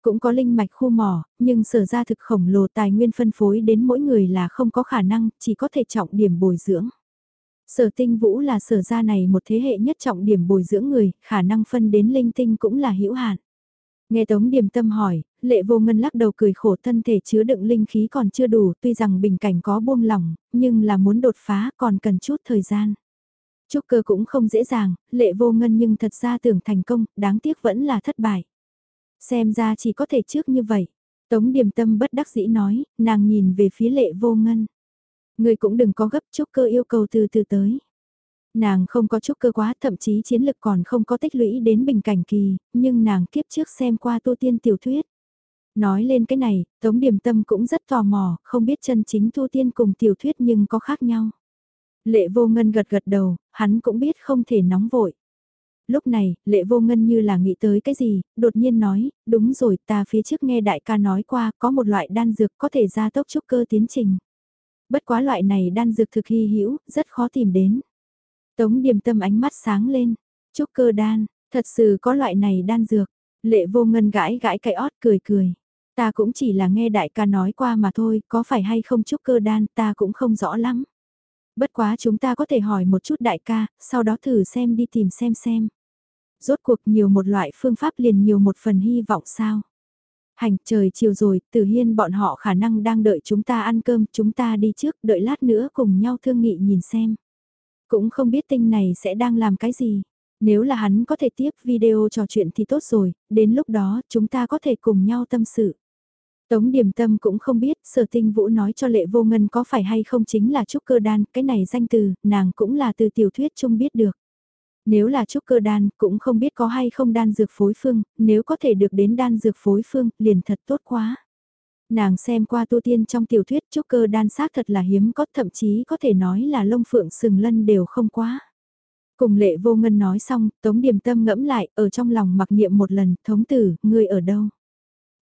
Cũng có linh mạch khu mỏ, nhưng sở ra thực khổng lồ tài nguyên phân phối đến mỗi người là không có khả năng, chỉ có thể trọng điểm bồi dưỡng. Sở tinh vũ là sở ra này một thế hệ nhất trọng điểm bồi dưỡng người, khả năng phân đến linh tinh cũng là hữu hạn. Nghe Tống Điềm Tâm hỏi, lệ vô ngân lắc đầu cười khổ thân thể chứa đựng linh khí còn chưa đủ tuy rằng bình cảnh có buông lỏng, nhưng là muốn đột phá còn cần chút thời gian. Trúc cơ cũng không dễ dàng, lệ vô ngân nhưng thật ra tưởng thành công, đáng tiếc vẫn là thất bại. Xem ra chỉ có thể trước như vậy. Tống Điềm Tâm bất đắc dĩ nói, nàng nhìn về phía lệ vô ngân. Người cũng đừng có gấp trúc cơ yêu cầu từ từ tới. Nàng không có chút cơ quá, thậm chí chiến lực còn không có tích lũy đến bình cảnh kỳ, nhưng nàng kiếp trước xem qua tu tiên tiểu thuyết. Nói lên cái này, Tống Điềm Tâm cũng rất tò mò, không biết chân chính tu tiên cùng tiểu thuyết nhưng có khác nhau. Lệ vô ngân gật gật đầu, hắn cũng biết không thể nóng vội. Lúc này, lệ vô ngân như là nghĩ tới cái gì, đột nhiên nói, đúng rồi ta phía trước nghe đại ca nói qua có một loại đan dược có thể gia tốc trúc cơ tiến trình. Bất quá loại này đan dược thực hy hữu rất khó tìm đến. Tống điềm tâm ánh mắt sáng lên, trúc cơ đan, thật sự có loại này đan dược. Lệ vô ngân gãi gãi cái ót cười cười. Ta cũng chỉ là nghe đại ca nói qua mà thôi, có phải hay không trúc cơ đan ta cũng không rõ lắm. Bất quá chúng ta có thể hỏi một chút đại ca, sau đó thử xem đi tìm xem xem. Rốt cuộc nhiều một loại phương pháp liền nhiều một phần hy vọng sao. Hành trời chiều rồi, tử hiên bọn họ khả năng đang đợi chúng ta ăn cơm, chúng ta đi trước, đợi lát nữa cùng nhau thương nghị nhìn xem. Cũng không biết tinh này sẽ đang làm cái gì. Nếu là hắn có thể tiếp video trò chuyện thì tốt rồi, đến lúc đó chúng ta có thể cùng nhau tâm sự. Tống điểm Tâm cũng không biết sở tinh vũ nói cho lệ vô ngân có phải hay không chính là trúc cơ đan, cái này danh từ, nàng cũng là từ tiểu thuyết chung biết được. Nếu là trúc cơ đan, cũng không biết có hay không đan dược phối phương, nếu có thể được đến đan dược phối phương, liền thật tốt quá. Nàng xem qua tu tiên trong tiểu thuyết trúc cơ đan xác thật là hiếm có thậm chí có thể nói là lông phượng sừng lân đều không quá. Cùng lệ vô ngân nói xong, Tống Điềm Tâm ngẫm lại, ở trong lòng mặc niệm một lần, thống tử, ngươi ở đâu?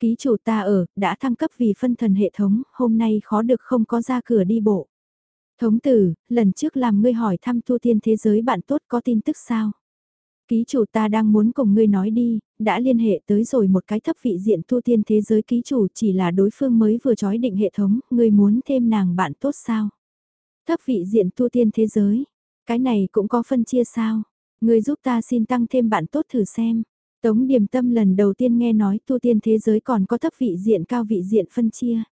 Ký chủ ta ở, đã thăng cấp vì phân thần hệ thống, hôm nay khó được không có ra cửa đi bộ. Thống tử, lần trước làm ngươi hỏi thăm tu tiên thế giới bạn tốt có tin tức sao? Ký chủ ta đang muốn cùng ngươi nói đi, đã liên hệ tới rồi một cái thấp vị diện tu tiên thế giới ký chủ chỉ là đối phương mới vừa trói định hệ thống, ngươi muốn thêm nàng bạn tốt sao? Thấp vị diện tu tiên thế giới, cái này cũng có phân chia sao? Ngươi giúp ta xin tăng thêm bạn tốt thử xem. Tống Điềm Tâm lần đầu tiên nghe nói tu tiên thế giới còn có thấp vị diện cao vị diện phân chia.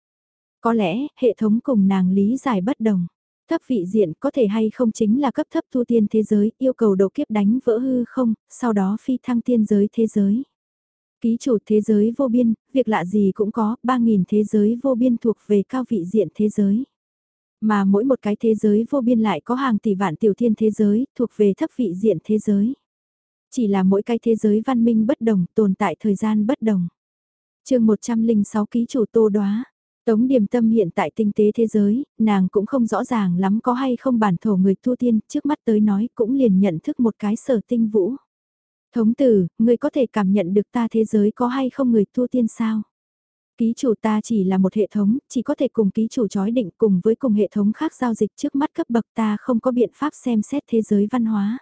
Có lẽ, hệ thống cùng nàng lý giải bất đồng. Thấp vị diện có thể hay không chính là cấp thấp tu tiên thế giới, yêu cầu độ kiếp đánh vỡ hư không, sau đó phi thăng tiên giới thế giới. Ký chủ thế giới vô biên, việc lạ gì cũng có, 3.000 thế giới vô biên thuộc về cao vị diện thế giới. Mà mỗi một cái thế giới vô biên lại có hàng tỷ vạn tiểu thiên thế giới, thuộc về thấp vị diện thế giới. Chỉ là mỗi cái thế giới văn minh bất đồng, tồn tại thời gian bất đồng. chương 106 ký chủ tô đoá. Tống điểm tâm hiện tại tinh tế thế giới, nàng cũng không rõ ràng lắm có hay không bản thổ người tu tiên, trước mắt tới nói cũng liền nhận thức một cái sở tinh vũ. Thống tử, người có thể cảm nhận được ta thế giới có hay không người tu tiên sao? Ký chủ ta chỉ là một hệ thống, chỉ có thể cùng ký chủ chói định cùng với cùng hệ thống khác giao dịch trước mắt cấp bậc ta không có biện pháp xem xét thế giới văn hóa.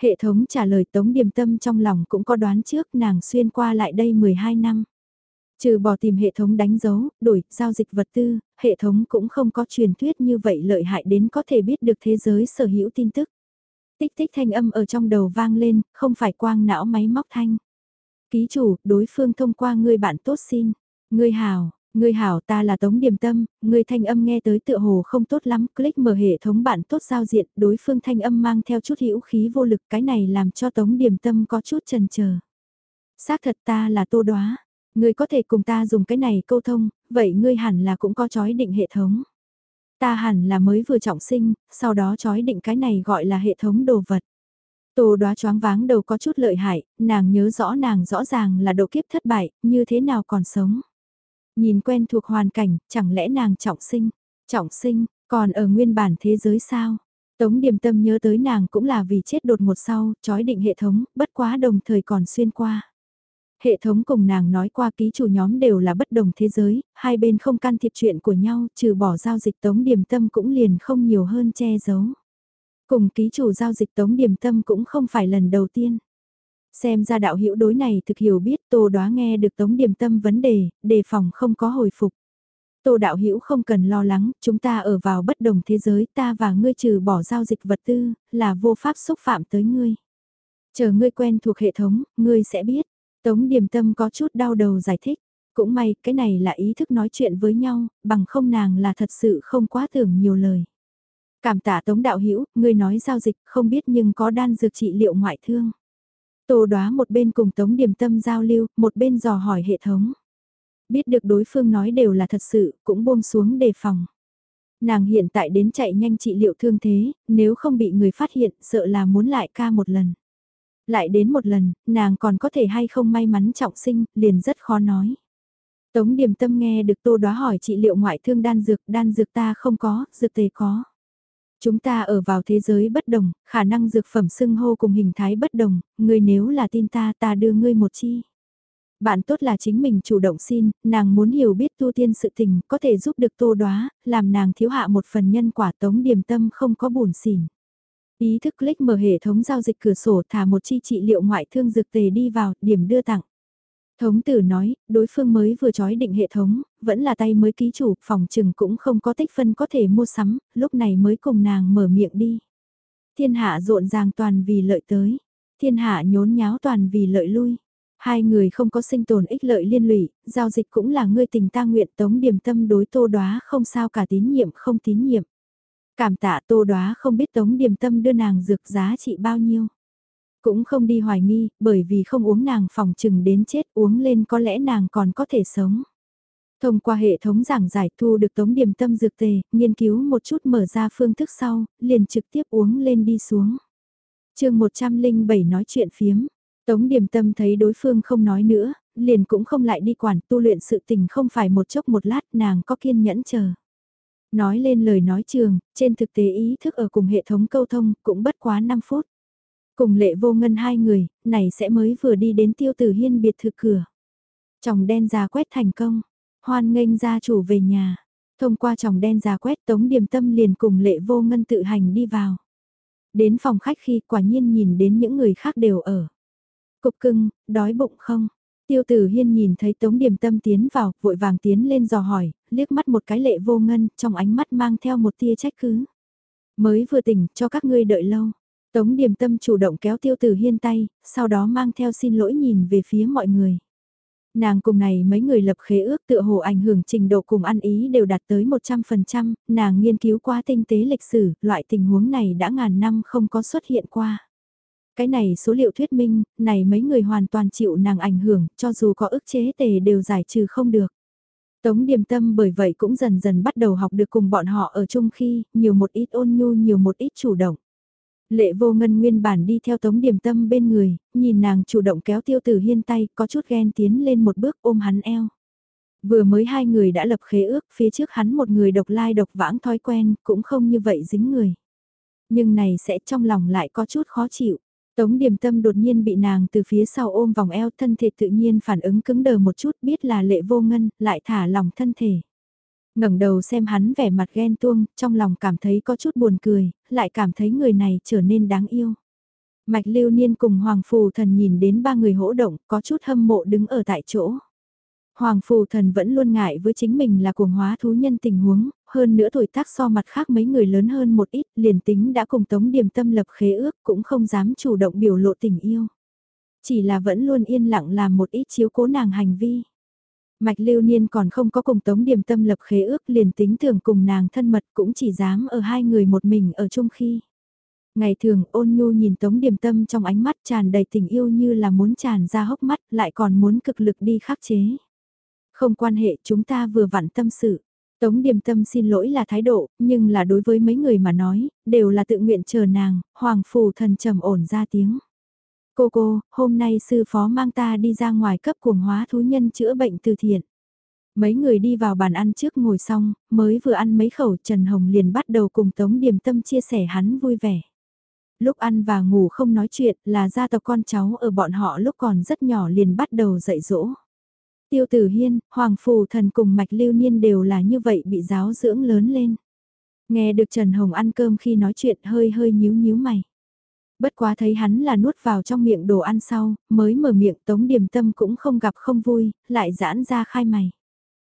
Hệ thống trả lời Tống Điềm Tâm trong lòng cũng có đoán trước nàng xuyên qua lại đây 12 năm. Trừ bỏ tìm hệ thống đánh dấu, đổi, giao dịch vật tư, hệ thống cũng không có truyền thuyết như vậy lợi hại đến có thể biết được thế giới sở hữu tin tức. Tích tích thanh âm ở trong đầu vang lên, không phải quang não máy móc thanh. Ký chủ, đối phương thông qua người bạn tốt xin. người hào, người hảo ta là Tống Điềm Tâm, người thanh âm nghe tới tựa hồ không tốt lắm, click mở hệ thống bạn tốt giao diện, đối phương thanh âm mang theo chút hữu khí vô lực, cái này làm cho Tống Điềm Tâm có chút chần chờ. Xác thật ta là Tô Đóa, ngươi có thể cùng ta dùng cái này câu thông, vậy ngươi hẳn là cũng có chói định hệ thống. Ta hẳn là mới vừa trọng sinh, sau đó chói định cái này gọi là hệ thống đồ vật. Tô đoá choáng váng đầu có chút lợi hại, nàng nhớ rõ nàng rõ ràng là độ kiếp thất bại, như thế nào còn sống. Nhìn quen thuộc hoàn cảnh, chẳng lẽ nàng trọng sinh, trọng sinh, còn ở nguyên bản thế giới sao? Tống điềm tâm nhớ tới nàng cũng là vì chết đột ngột sau, chói định hệ thống, bất quá đồng thời còn xuyên qua. Hệ thống cùng nàng nói qua ký chủ nhóm đều là bất đồng thế giới, hai bên không can thiệp chuyện của nhau, trừ bỏ giao dịch tống điểm tâm cũng liền không nhiều hơn che giấu. Cùng ký chủ giao dịch tống điểm tâm cũng không phải lần đầu tiên. Xem ra đạo hữu đối này thực hiểu biết Tô Đoá nghe được Tống điểm Tâm vấn đề, đề phòng không có hồi phục. Tô đạo hữu không cần lo lắng, chúng ta ở vào bất đồng thế giới, ta và ngươi trừ bỏ giao dịch vật tư, là vô pháp xúc phạm tới ngươi. Chờ ngươi quen thuộc hệ thống, ngươi sẽ biết. Tống Điềm Tâm có chút đau đầu giải thích. Cũng may, cái này là ý thức nói chuyện với nhau, bằng không nàng là thật sự không quá tưởng nhiều lời. Cảm tạ Tống đạo hữu người nói giao dịch không biết nhưng có đan dược trị liệu ngoại thương. Tô đoá một bên cùng Tống Điềm Tâm giao lưu, một bên dò hỏi hệ thống. Biết được đối phương nói đều là thật sự, cũng buông xuống đề phòng. Nàng hiện tại đến chạy nhanh trị liệu thương thế, nếu không bị người phát hiện sợ là muốn lại ca một lần. Lại đến một lần, nàng còn có thể hay không may mắn trọng sinh, liền rất khó nói. Tống điểm tâm nghe được tô đó hỏi trị liệu ngoại thương đan dược, đan dược ta không có, dược tề có. Chúng ta ở vào thế giới bất đồng, khả năng dược phẩm xưng hô cùng hình thái bất đồng, ngươi nếu là tin ta ta đưa ngươi một chi. Bạn tốt là chính mình chủ động xin, nàng muốn hiểu biết tu tiên sự tình, có thể giúp được tô đoá, làm nàng thiếu hạ một phần nhân quả tống điềm tâm không có buồn xỉn. Ý thức click mở hệ thống giao dịch cửa sổ thả một chi trị liệu ngoại thương dược tề đi vào, điểm đưa tặng. Thống tử nói, đối phương mới vừa trói định hệ thống, vẫn là tay mới ký chủ, phòng trừng cũng không có tích phân có thể mua sắm, lúc này mới cùng nàng mở miệng đi. Thiên hạ rộn ràng toàn vì lợi tới, thiên hạ nhốn nháo toàn vì lợi lui. Hai người không có sinh tồn ích lợi liên lụy, giao dịch cũng là ngươi tình ta nguyện tống điểm tâm đối tô đoá không sao cả tín nhiệm không tín nhiệm. Cảm tạ tô đoá không biết tống điềm tâm đưa nàng dược giá trị bao nhiêu. Cũng không đi hoài nghi, bởi vì không uống nàng phòng chừng đến chết uống lên có lẽ nàng còn có thể sống. Thông qua hệ thống giảng giải thu được tống điểm tâm dược tề, nghiên cứu một chút mở ra phương thức sau, liền trực tiếp uống lên đi xuống. chương 107 nói chuyện phiếm, tống điểm tâm thấy đối phương không nói nữa, liền cũng không lại đi quản tu luyện sự tình không phải một chốc một lát nàng có kiên nhẫn chờ. Nói lên lời nói trường, trên thực tế ý thức ở cùng hệ thống câu thông cũng bất quá 5 phút. Cùng lệ vô ngân hai người, này sẽ mới vừa đi đến tiêu tử hiên biệt thự cửa. Chồng đen già quét thành công, hoan nghênh gia chủ về nhà. Thông qua chồng đen già quét tống điềm tâm liền cùng lệ vô ngân tự hành đi vào. Đến phòng khách khi quả nhiên nhìn đến những người khác đều ở. Cục cưng, đói bụng không? Tiêu tử hiên nhìn thấy tống điềm tâm tiến vào, vội vàng tiến lên dò hỏi, liếc mắt một cái lệ vô ngân, trong ánh mắt mang theo một tia trách cứ. Mới vừa tỉnh, cho các ngươi đợi lâu. Tống điềm tâm chủ động kéo tiêu tử hiên tay, sau đó mang theo xin lỗi nhìn về phía mọi người. Nàng cùng này mấy người lập khế ước tựa hồ ảnh hưởng trình độ cùng ăn ý đều đạt tới 100%, nàng nghiên cứu qua tinh tế lịch sử, loại tình huống này đã ngàn năm không có xuất hiện qua. Cái này số liệu thuyết minh, này mấy người hoàn toàn chịu nàng ảnh hưởng, cho dù có ức chế tề đều giải trừ không được. Tống điềm tâm bởi vậy cũng dần dần bắt đầu học được cùng bọn họ ở chung khi, nhiều một ít ôn nhu nhiều một ít chủ động. Lệ vô ngân nguyên bản đi theo tống điềm tâm bên người, nhìn nàng chủ động kéo tiêu tử hiên tay, có chút ghen tiến lên một bước ôm hắn eo. Vừa mới hai người đã lập khế ước, phía trước hắn một người độc lai độc vãng thói quen, cũng không như vậy dính người. Nhưng này sẽ trong lòng lại có chút khó chịu. Tống điểm tâm đột nhiên bị nàng từ phía sau ôm vòng eo thân thể tự nhiên phản ứng cứng đờ một chút biết là lệ vô ngân, lại thả lòng thân thể ngẩng đầu xem hắn vẻ mặt ghen tuông, trong lòng cảm thấy có chút buồn cười, lại cảm thấy người này trở nên đáng yêu. Mạch lưu niên cùng Hoàng Phù Thần nhìn đến ba người hỗ động, có chút hâm mộ đứng ở tại chỗ. Hoàng Phù Thần vẫn luôn ngại với chính mình là cuồng hóa thú nhân tình huống, hơn nữa tuổi tác so mặt khác mấy người lớn hơn một ít, liền tính đã cùng Tống Điềm Tâm lập khế ước cũng không dám chủ động biểu lộ tình yêu. Chỉ là vẫn luôn yên lặng làm một ít chiếu cố nàng hành vi. Mạch lưu niên còn không có cùng tống điềm tâm lập khế ước liền tính tưởng cùng nàng thân mật cũng chỉ dám ở hai người một mình ở chung khi. Ngày thường ôn nhu nhìn tống điềm tâm trong ánh mắt tràn đầy tình yêu như là muốn tràn ra hốc mắt lại còn muốn cực lực đi khắc chế. Không quan hệ chúng ta vừa vặn tâm sự. Tống điểm tâm xin lỗi là thái độ, nhưng là đối với mấy người mà nói, đều là tự nguyện chờ nàng, hoàng phù thần trầm ổn ra tiếng. Cô cô, hôm nay sư phó mang ta đi ra ngoài cấp cuồng hóa thú nhân chữa bệnh từ thiện. Mấy người đi vào bàn ăn trước ngồi xong, mới vừa ăn mấy khẩu Trần Hồng liền bắt đầu cùng Tống Điềm Tâm chia sẻ hắn vui vẻ. Lúc ăn và ngủ không nói chuyện là gia tộc con cháu ở bọn họ lúc còn rất nhỏ liền bắt đầu dạy dỗ. Tiêu Tử Hiên, Hoàng Phù Thần cùng Mạch Lưu Niên đều là như vậy bị giáo dưỡng lớn lên. Nghe được Trần Hồng ăn cơm khi nói chuyện hơi hơi nhíu nhíu mày. Bất quá thấy hắn là nuốt vào trong miệng đồ ăn sau, mới mở miệng tống điểm tâm cũng không gặp không vui, lại giãn ra khai mày.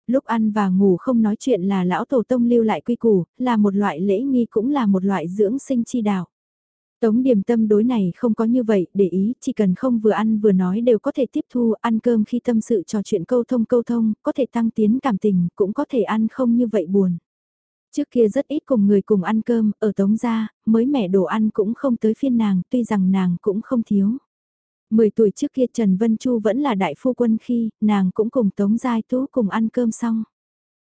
Lúc ăn và ngủ không nói chuyện là lão tổ tông lưu lại quy củ, là một loại lễ nghi cũng là một loại dưỡng sinh chi đạo. Tống điểm tâm đối này không có như vậy, để ý, chỉ cần không vừa ăn vừa nói đều có thể tiếp thu, ăn cơm khi tâm sự trò chuyện câu thông câu thông, có thể tăng tiến cảm tình, cũng có thể ăn không như vậy buồn. Trước kia rất ít cùng người cùng ăn cơm, ở Tống Gia, mới mẻ đồ ăn cũng không tới phiên nàng, tuy rằng nàng cũng không thiếu. Mười tuổi trước kia Trần Vân Chu vẫn là đại phu quân khi, nàng cũng cùng Tống Giai Tú cùng ăn cơm xong.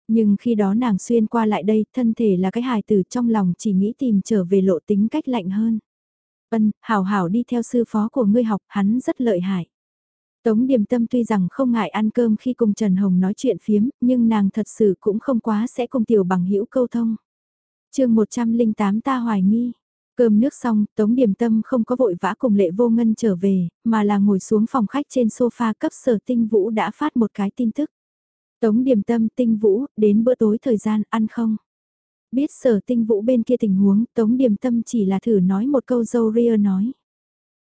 Nhưng khi đó nàng xuyên qua lại đây, thân thể là cái hài tử trong lòng chỉ nghĩ tìm trở về lộ tính cách lạnh hơn. Ân, hảo hảo đi theo sư phó của ngươi học, hắn rất lợi hại. Tống Điềm Tâm tuy rằng không ngại ăn cơm khi cùng Trần Hồng nói chuyện phiếm, nhưng nàng thật sự cũng không quá sẽ cùng tiểu bằng hữu câu thông. chương 108 ta hoài nghi. Cơm nước xong, Tống Điềm Tâm không có vội vã cùng lệ vô ngân trở về, mà là ngồi xuống phòng khách trên sofa cấp sở tinh vũ đã phát một cái tin tức. Tống Điềm Tâm tinh vũ, đến bữa tối thời gian ăn không? Biết sở tinh vũ bên kia tình huống, Tống Điềm Tâm chỉ là thử nói một câu dâu ria nói.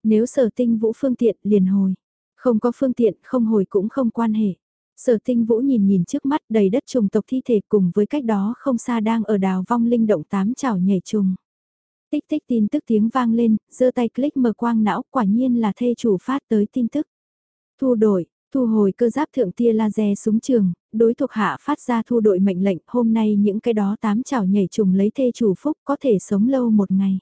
Nếu sở tinh vũ phương tiện liền hồi, không có phương tiện không hồi cũng không quan hệ. Sở tinh vũ nhìn nhìn trước mắt đầy đất trùng tộc thi thể cùng với cách đó không xa đang ở đào vong linh động tám chảo nhảy trùng. Tích tích tin tức tiếng vang lên, giơ tay click mở quang não quả nhiên là thê chủ phát tới tin tức. Thu đổi, thu hồi cơ giáp thượng tia laser súng trường, đối thuộc hạ phát ra thu đội mệnh lệnh hôm nay những cái đó tám chảo nhảy trùng lấy thê chủ phúc có thể sống lâu một ngày.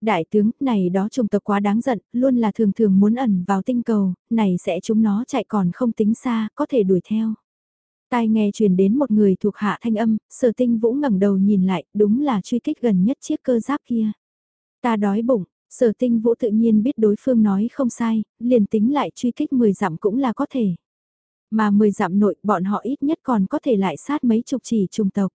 Đại tướng, này đó trùng tộc quá đáng giận, luôn là thường thường muốn ẩn vào tinh cầu, này sẽ chúng nó chạy còn không tính xa, có thể đuổi theo. Tai nghe truyền đến một người thuộc hạ thanh âm, sở tinh vũ ngẩng đầu nhìn lại, đúng là truy kích gần nhất chiếc cơ giáp kia. Ta đói bụng, sở tinh vũ tự nhiên biết đối phương nói không sai, liền tính lại truy kích 10 dặm cũng là có thể. Mà 10 dặm nội bọn họ ít nhất còn có thể lại sát mấy chục chỉ trùng tộc.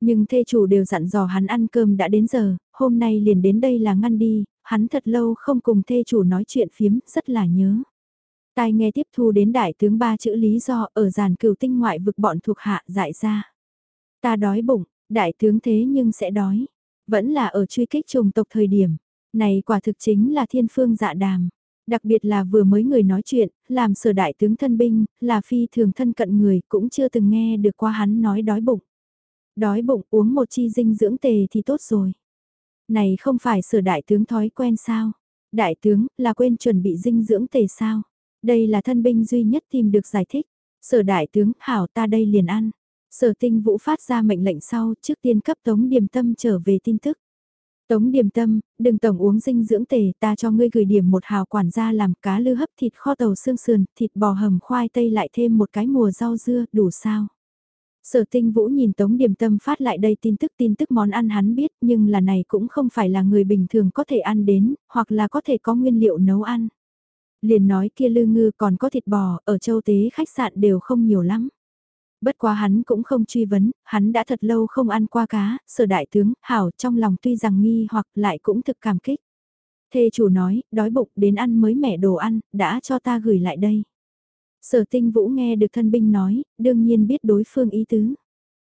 Nhưng thê chủ đều dặn dò hắn ăn cơm đã đến giờ, hôm nay liền đến đây là ngăn đi, hắn thật lâu không cùng thê chủ nói chuyện phiếm, rất là nhớ. Tai nghe tiếp thu đến đại tướng ba chữ lý do ở giàn cửu tinh ngoại vực bọn thuộc hạ dại ra. Ta đói bụng, đại tướng thế nhưng sẽ đói. Vẫn là ở truy kích trùng tộc thời điểm. Này quả thực chính là thiên phương dạ đàm. Đặc biệt là vừa mới người nói chuyện, làm sở đại tướng thân binh, là phi thường thân cận người cũng chưa từng nghe được qua hắn nói đói bụng. Đói bụng uống một chi dinh dưỡng tề thì tốt rồi. Này không phải sở đại tướng thói quen sao? Đại tướng là quên chuẩn bị dinh dưỡng tề sao? Đây là thân binh duy nhất tìm được giải thích. Sở đại tướng hảo ta đây liền ăn. Sở tinh vũ phát ra mệnh lệnh sau trước tiên cấp tống điềm tâm trở về tin tức. Tống điềm tâm, đừng tổng uống dinh dưỡng tề ta cho ngươi gửi điểm một hào quản gia làm cá lư hấp thịt kho tàu xương sườn, thịt bò hầm khoai tây lại thêm một cái mùa rau dưa, đủ sao. Sở tinh vũ nhìn Tống Điềm Tâm phát lại đây tin tức tin tức món ăn hắn biết nhưng là này cũng không phải là người bình thường có thể ăn đến, hoặc là có thể có nguyên liệu nấu ăn. Liền nói kia lư ngư còn có thịt bò, ở châu tế khách sạn đều không nhiều lắm. Bất quá hắn cũng không truy vấn, hắn đã thật lâu không ăn qua cá, sở đại tướng, hảo trong lòng tuy rằng nghi hoặc lại cũng thực cảm kích. Thê chủ nói, đói bụng đến ăn mới mẻ đồ ăn, đã cho ta gửi lại đây. Sở tinh vũ nghe được thân binh nói, đương nhiên biết đối phương ý tứ.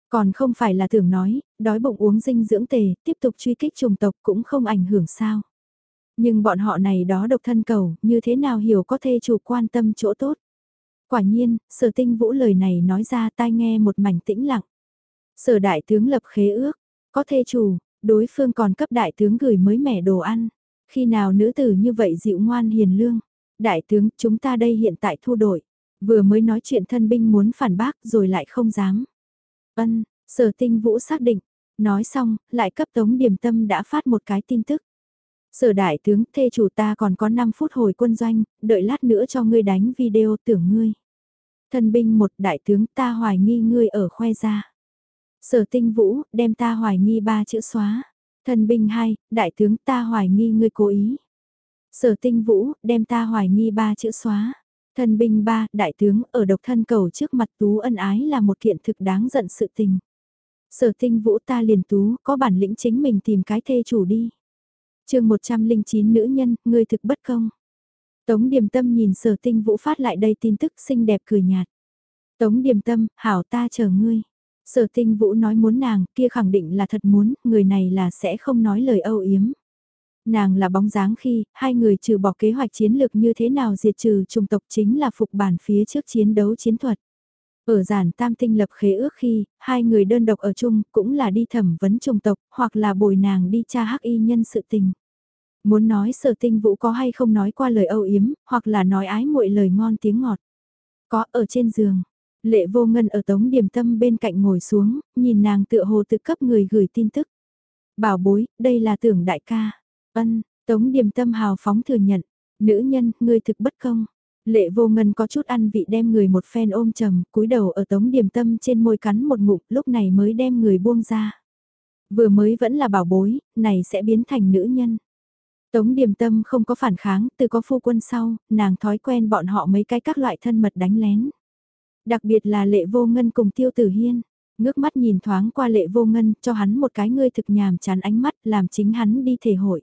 Còn không phải là tưởng nói, đói bụng uống dinh dưỡng tề, tiếp tục truy kích trùng tộc cũng không ảnh hưởng sao. Nhưng bọn họ này đó độc thân cầu, như thế nào hiểu có thê chủ quan tâm chỗ tốt. Quả nhiên, sở tinh vũ lời này nói ra tai nghe một mảnh tĩnh lặng. Sở đại tướng lập khế ước, có thê chủ, đối phương còn cấp đại tướng gửi mới mẻ đồ ăn. Khi nào nữ tử như vậy dịu ngoan hiền lương, đại tướng chúng ta đây hiện tại thu đổi. Vừa mới nói chuyện thân binh muốn phản bác rồi lại không dám. Ân, sở tinh vũ xác định, nói xong, lại cấp tống điểm tâm đã phát một cái tin tức. Sở đại tướng thê chủ ta còn có 5 phút hồi quân doanh, đợi lát nữa cho ngươi đánh video tưởng ngươi. thần binh một đại tướng ta hoài nghi ngươi ở khoe ra. Sở tinh vũ đem ta hoài nghi ba chữ xóa. thần binh hai đại tướng ta hoài nghi ngươi cố ý. Sở tinh vũ đem ta hoài nghi ba chữ xóa. thần binh ba, đại tướng ở độc thân cầu trước mặt tú ân ái là một kiện thực đáng giận sự tình. Sở tinh vũ ta liền tú, có bản lĩnh chính mình tìm cái thê chủ đi chương 109 nữ nhân, người thực bất công. Tống điềm tâm nhìn sở tinh vũ phát lại đây tin tức xinh đẹp cười nhạt. Tống điềm tâm, hảo ta chờ ngươi. Sở tinh vũ nói muốn nàng, kia khẳng định là thật muốn, người này là sẽ không nói lời âu yếm. Nàng là bóng dáng khi, hai người trừ bỏ kế hoạch chiến lược như thế nào diệt trừ trùng tộc chính là phục bản phía trước chiến đấu chiến thuật. Ở giản tam tinh lập khế ước khi, hai người đơn độc ở chung cũng là đi thẩm vấn trùng tộc, hoặc là bồi nàng đi tra hắc y nhân sự tình. Muốn nói sở tinh vũ có hay không nói qua lời âu yếm, hoặc là nói ái muội lời ngon tiếng ngọt. Có ở trên giường, lệ vô ngân ở tống điểm tâm bên cạnh ngồi xuống, nhìn nàng tựa hồ tự cấp người gửi tin tức. Bảo bối, đây là tưởng đại ca. Ân, Tống Điềm Tâm hào phóng thừa nhận, nữ nhân, ngươi thực bất công. Lệ vô ngân có chút ăn vị đem người một phen ôm trầm, cúi đầu ở tống điểm tâm trên môi cắn một ngụm, lúc này mới đem người buông ra. Vừa mới vẫn là bảo bối, này sẽ biến thành nữ nhân. Tống điểm tâm không có phản kháng, từ có phu quân sau, nàng thói quen bọn họ mấy cái các loại thân mật đánh lén. Đặc biệt là lệ vô ngân cùng tiêu tử hiên, ngước mắt nhìn thoáng qua lệ vô ngân cho hắn một cái ngươi thực nhàm chán ánh mắt làm chính hắn đi thể hội.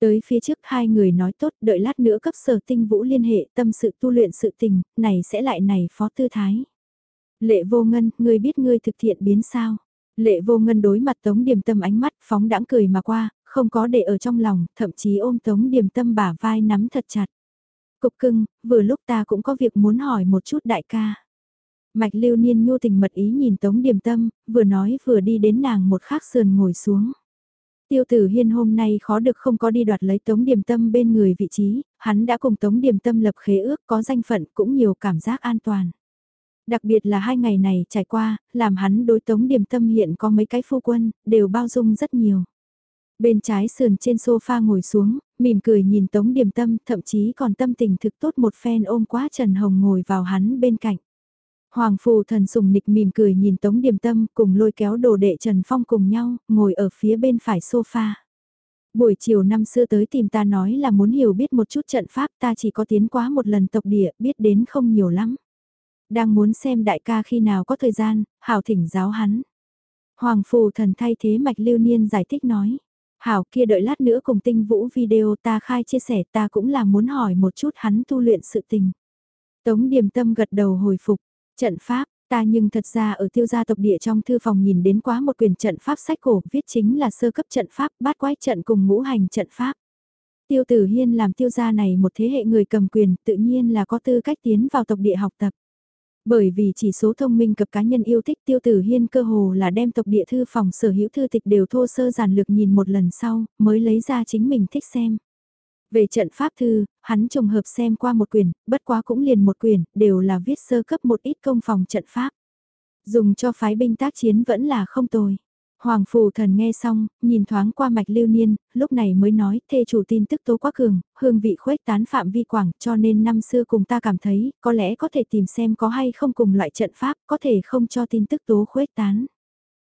Tới phía trước hai người nói tốt đợi lát nữa cấp sở tinh vũ liên hệ tâm sự tu luyện sự tình, này sẽ lại này phó tư thái. Lệ vô ngân, ngươi biết ngươi thực thiện biến sao? Lệ vô ngân đối mặt tống điềm tâm ánh mắt phóng đãng cười mà qua, không có để ở trong lòng, thậm chí ôm tống điềm tâm bả vai nắm thật chặt. Cục cưng, vừa lúc ta cũng có việc muốn hỏi một chút đại ca. Mạch lưu niên nhu tình mật ý nhìn tống điềm tâm, vừa nói vừa đi đến nàng một khắc sườn ngồi xuống. Tiêu tử hiên hôm nay khó được không có đi đoạt lấy tống điềm tâm bên người vị trí, hắn đã cùng tống điềm tâm lập khế ước có danh phận cũng nhiều cảm giác an toàn. Đặc biệt là hai ngày này trải qua, làm hắn đối tống điềm tâm hiện có mấy cái phu quân, đều bao dung rất nhiều. Bên trái sườn trên sofa ngồi xuống, mỉm cười nhìn tống điềm tâm, thậm chí còn tâm tình thực tốt một phen ôm quá Trần Hồng ngồi vào hắn bên cạnh. Hoàng phù thần sùng nịch mỉm cười nhìn Tống Điềm Tâm cùng lôi kéo đồ đệ Trần Phong cùng nhau, ngồi ở phía bên phải sofa. Buổi chiều năm xưa tới tìm ta nói là muốn hiểu biết một chút trận pháp ta chỉ có tiến quá một lần tộc địa, biết đến không nhiều lắm. Đang muốn xem đại ca khi nào có thời gian, hảo thỉnh giáo hắn. Hoàng phù thần thay thế mạch lưu niên giải thích nói. Hảo kia đợi lát nữa cùng tinh vũ video ta khai chia sẻ ta cũng là muốn hỏi một chút hắn tu luyện sự tình. Tống điềm tâm gật đầu hồi phục, Trận pháp, ta nhưng thật ra ở tiêu gia tộc địa trong thư phòng nhìn đến quá một quyền trận pháp sách cổ viết chính là sơ cấp trận pháp bát quái trận cùng ngũ hành trận pháp. Tiêu tử hiên làm tiêu gia này một thế hệ người cầm quyền tự nhiên là có tư cách tiến vào tộc địa học tập. Bởi vì chỉ số thông minh cập cá nhân yêu thích tiêu tử hiên cơ hồ là đem tộc địa thư phòng sở hữu thư tịch đều thô sơ giản lược nhìn một lần sau, mới lấy ra chính mình thích xem. Về trận pháp thư, hắn trùng hợp xem qua một quyển, bất quá cũng liền một quyển, đều là viết sơ cấp một ít công phòng trận pháp. Dùng cho phái binh tác chiến vẫn là không tồi. Hoàng phù thần nghe xong, nhìn thoáng qua mạch lưu niên, lúc này mới nói, thê chủ tin tức tố quá cường, hương vị khuếch tán phạm vi quảng, cho nên năm xưa cùng ta cảm thấy, có lẽ có thể tìm xem có hay không cùng loại trận pháp, có thể không cho tin tức tố khuếch tán.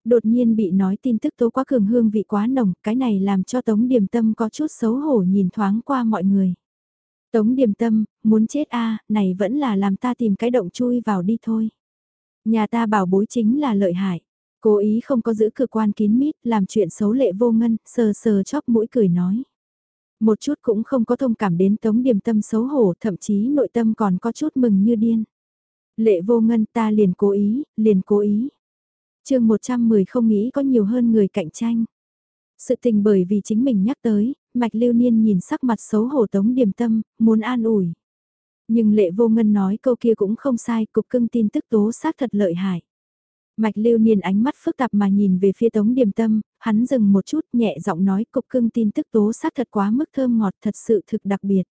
Đột nhiên bị nói tin tức tố quá cường hương vị quá nồng, cái này làm cho Tống Điềm Tâm có chút xấu hổ nhìn thoáng qua mọi người. Tống Điềm Tâm, muốn chết a này vẫn là làm ta tìm cái động chui vào đi thôi. Nhà ta bảo bối chính là lợi hại. Cố ý không có giữ cơ quan kín mít, làm chuyện xấu lệ vô ngân, sờ sờ chóp mũi cười nói. Một chút cũng không có thông cảm đến tống điềm tâm xấu hổ, thậm chí nội tâm còn có chút mừng như điên. Lệ vô ngân ta liền cố ý, liền cố ý chương 110 không nghĩ có nhiều hơn người cạnh tranh. Sự tình bởi vì chính mình nhắc tới, Mạch Lưu Niên nhìn sắc mặt xấu hổ Tống Điềm Tâm, muốn an ủi. Nhưng Lệ Vô Ngân nói câu kia cũng không sai, cục cưng tin tức tố xác thật lợi hại. Mạch Lưu Niên ánh mắt phức tạp mà nhìn về phía Tống Điềm Tâm, hắn dừng một chút nhẹ giọng nói cục cưng tin tức tố xác thật quá mức thơm ngọt thật sự thực đặc biệt.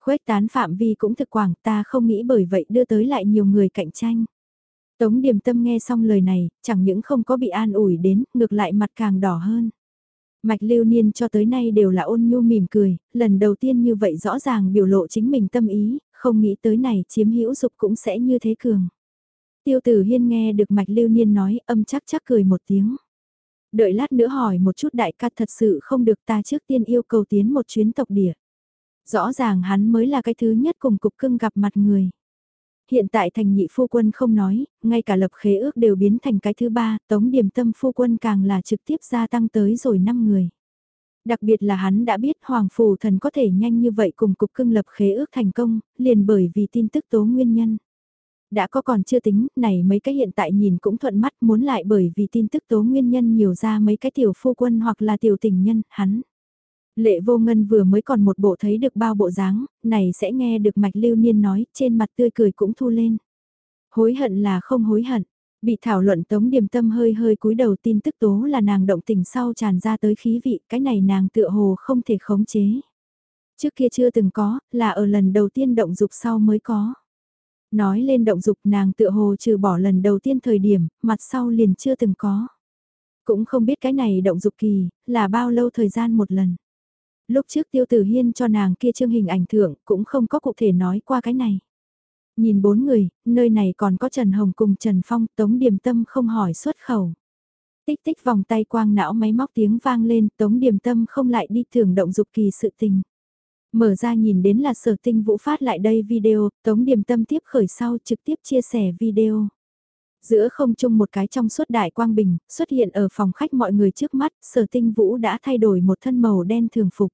Khuếch tán phạm vi cũng thực quảng ta không nghĩ bởi vậy đưa tới lại nhiều người cạnh tranh. Tống điềm tâm nghe xong lời này, chẳng những không có bị an ủi đến, ngược lại mặt càng đỏ hơn. Mạch lưu niên cho tới nay đều là ôn nhu mỉm cười, lần đầu tiên như vậy rõ ràng biểu lộ chính mình tâm ý, không nghĩ tới này chiếm hữu dục cũng sẽ như thế cường. Tiêu tử hiên nghe được mạch lưu niên nói âm chắc chắc cười một tiếng. Đợi lát nữa hỏi một chút đại ca thật sự không được ta trước tiên yêu cầu tiến một chuyến tộc địa. Rõ ràng hắn mới là cái thứ nhất cùng cục cưng gặp mặt người. Hiện tại thành nhị phu quân không nói, ngay cả lập khế ước đều biến thành cái thứ ba, tống điểm tâm phu quân càng là trực tiếp gia tăng tới rồi 5 người. Đặc biệt là hắn đã biết Hoàng Phù Thần có thể nhanh như vậy cùng cục cưng lập khế ước thành công, liền bởi vì tin tức tố nguyên nhân. Đã có còn chưa tính, này mấy cái hiện tại nhìn cũng thuận mắt muốn lại bởi vì tin tức tố nguyên nhân nhiều ra mấy cái tiểu phu quân hoặc là tiểu tình nhân, hắn. Lệ vô ngân vừa mới còn một bộ thấy được bao bộ dáng, này sẽ nghe được mạch lưu niên nói, trên mặt tươi cười cũng thu lên. Hối hận là không hối hận, bị thảo luận tống điềm tâm hơi hơi cúi đầu tin tức tố là nàng động tình sau tràn ra tới khí vị, cái này nàng tựa hồ không thể khống chế. Trước kia chưa từng có, là ở lần đầu tiên động dục sau mới có. Nói lên động dục nàng tựa hồ trừ bỏ lần đầu tiên thời điểm, mặt sau liền chưa từng có. Cũng không biết cái này động dục kỳ, là bao lâu thời gian một lần. Lúc trước tiêu tử hiên cho nàng kia chương hình ảnh thưởng cũng không có cụ thể nói qua cái này. Nhìn bốn người, nơi này còn có Trần Hồng cùng Trần Phong, Tống Điềm Tâm không hỏi xuất khẩu. Tích tích vòng tay quang não máy móc tiếng vang lên, Tống Điềm Tâm không lại đi thưởng động dục kỳ sự tình. Mở ra nhìn đến là sở tinh vũ phát lại đây video, Tống Điềm Tâm tiếp khởi sau trực tiếp chia sẻ video. Giữa không trung một cái trong suốt đại quang bình, xuất hiện ở phòng khách mọi người trước mắt, sở tinh vũ đã thay đổi một thân màu đen thường phục.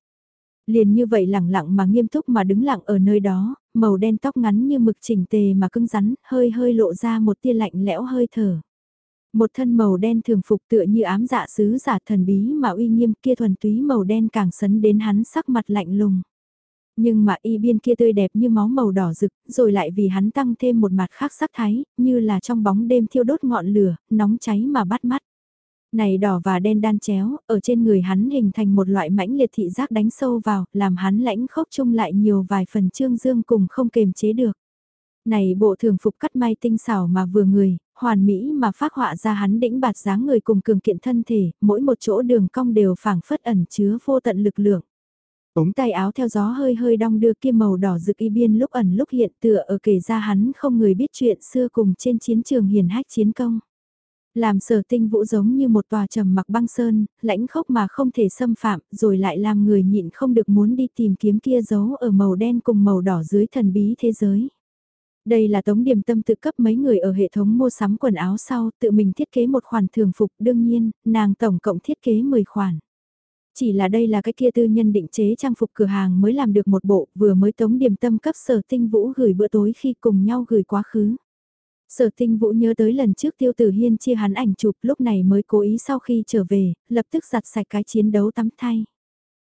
Liền như vậy lẳng lặng mà nghiêm túc mà đứng lặng ở nơi đó, màu đen tóc ngắn như mực chỉnh tề mà cứng rắn, hơi hơi lộ ra một tia lạnh lẽo hơi thở. Một thân màu đen thường phục tựa như ám dạ sứ giả thần bí mà uy nghiêm kia thuần túy màu đen càng sấn đến hắn sắc mặt lạnh lùng. Nhưng mà y biên kia tươi đẹp như máu màu đỏ rực, rồi lại vì hắn tăng thêm một mặt khác sắc thái, như là trong bóng đêm thiêu đốt ngọn lửa, nóng cháy mà bắt mắt. Này đỏ và đen đan chéo, ở trên người hắn hình thành một loại mãnh liệt thị giác đánh sâu vào, làm hắn lãnh khốc chung lại nhiều vài phần trương dương cùng không kềm chế được. Này bộ thường phục cắt may tinh xảo mà vừa người, hoàn mỹ mà phát họa ra hắn đĩnh bạt dáng người cùng cường kiện thân thể, mỗi một chỗ đường cong đều phảng phất ẩn chứa vô tận lực lượng. Ống tay áo theo gió hơi hơi đong đưa kia màu đỏ rực y biên lúc ẩn lúc hiện tựa ở kể ra hắn không người biết chuyện xưa cùng trên chiến trường hiền hách chiến công. Làm sở tinh vũ giống như một tòa trầm mặc băng sơn, lãnh khốc mà không thể xâm phạm, rồi lại làm người nhịn không được muốn đi tìm kiếm kia giấu ở màu đen cùng màu đỏ dưới thần bí thế giới. Đây là tống điểm tâm tự cấp mấy người ở hệ thống mua sắm quần áo sau, tự mình thiết kế một khoản thường phục, đương nhiên, nàng tổng cộng thiết kế 10 khoản. Chỉ là đây là cái kia tư nhân định chế trang phục cửa hàng mới làm được một bộ, vừa mới tống điểm tâm cấp sở tinh vũ gửi bữa tối khi cùng nhau gửi quá khứ. Sở tinh vũ nhớ tới lần trước tiêu tử hiên chia hắn ảnh chụp lúc này mới cố ý sau khi trở về, lập tức giặt sạch cái chiến đấu tắm thay.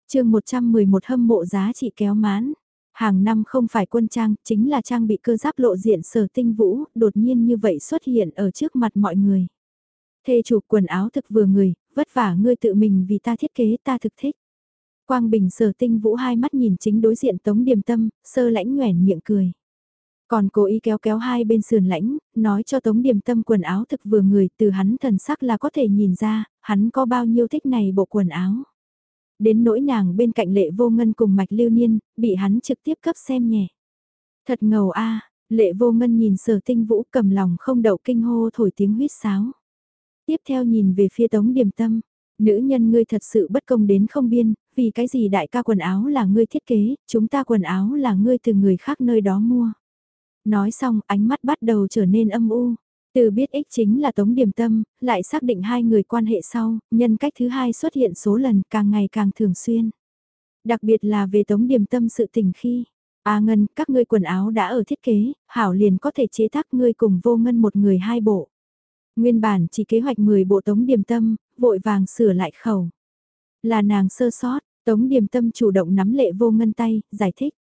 chương 111 hâm mộ giá trị kéo mán. Hàng năm không phải quân trang, chính là trang bị cơ giáp lộ diện sở tinh vũ, đột nhiên như vậy xuất hiện ở trước mặt mọi người. Thê chủ quần áo thực vừa người, vất vả ngươi tự mình vì ta thiết kế ta thực thích. Quang Bình sờ tinh vũ hai mắt nhìn chính đối diện Tống Điềm Tâm, sơ lãnh nhoẻn miệng cười. Còn cố ý kéo kéo hai bên sườn lãnh, nói cho Tống Điềm Tâm quần áo thực vừa người từ hắn thần sắc là có thể nhìn ra, hắn có bao nhiêu thích này bộ quần áo. Đến nỗi nàng bên cạnh lệ vô ngân cùng mạch lưu niên, bị hắn trực tiếp cấp xem nhẹ. Thật ngầu a lệ vô ngân nhìn sở tinh vũ cầm lòng không đậu kinh hô thổi tiếng huyết sáo. Tiếp theo nhìn về phía tống điểm tâm, nữ nhân ngươi thật sự bất công đến không biên, vì cái gì đại ca quần áo là ngươi thiết kế, chúng ta quần áo là ngươi từ người khác nơi đó mua. Nói xong ánh mắt bắt đầu trở nên âm u. Từ biết ích chính là tống điểm tâm, lại xác định hai người quan hệ sau, nhân cách thứ hai xuất hiện số lần càng ngày càng thường xuyên. Đặc biệt là về tống điểm tâm sự tình khi, A Ngân, các ngươi quần áo đã ở thiết kế, Hảo liền có thể chế tác ngươi cùng vô ngân một người hai bộ. Nguyên bản chỉ kế hoạch 10 bộ tống điểm tâm, vội vàng sửa lại khẩu. Là nàng sơ sót, tống điểm tâm chủ động nắm lệ vô ngân tay, giải thích.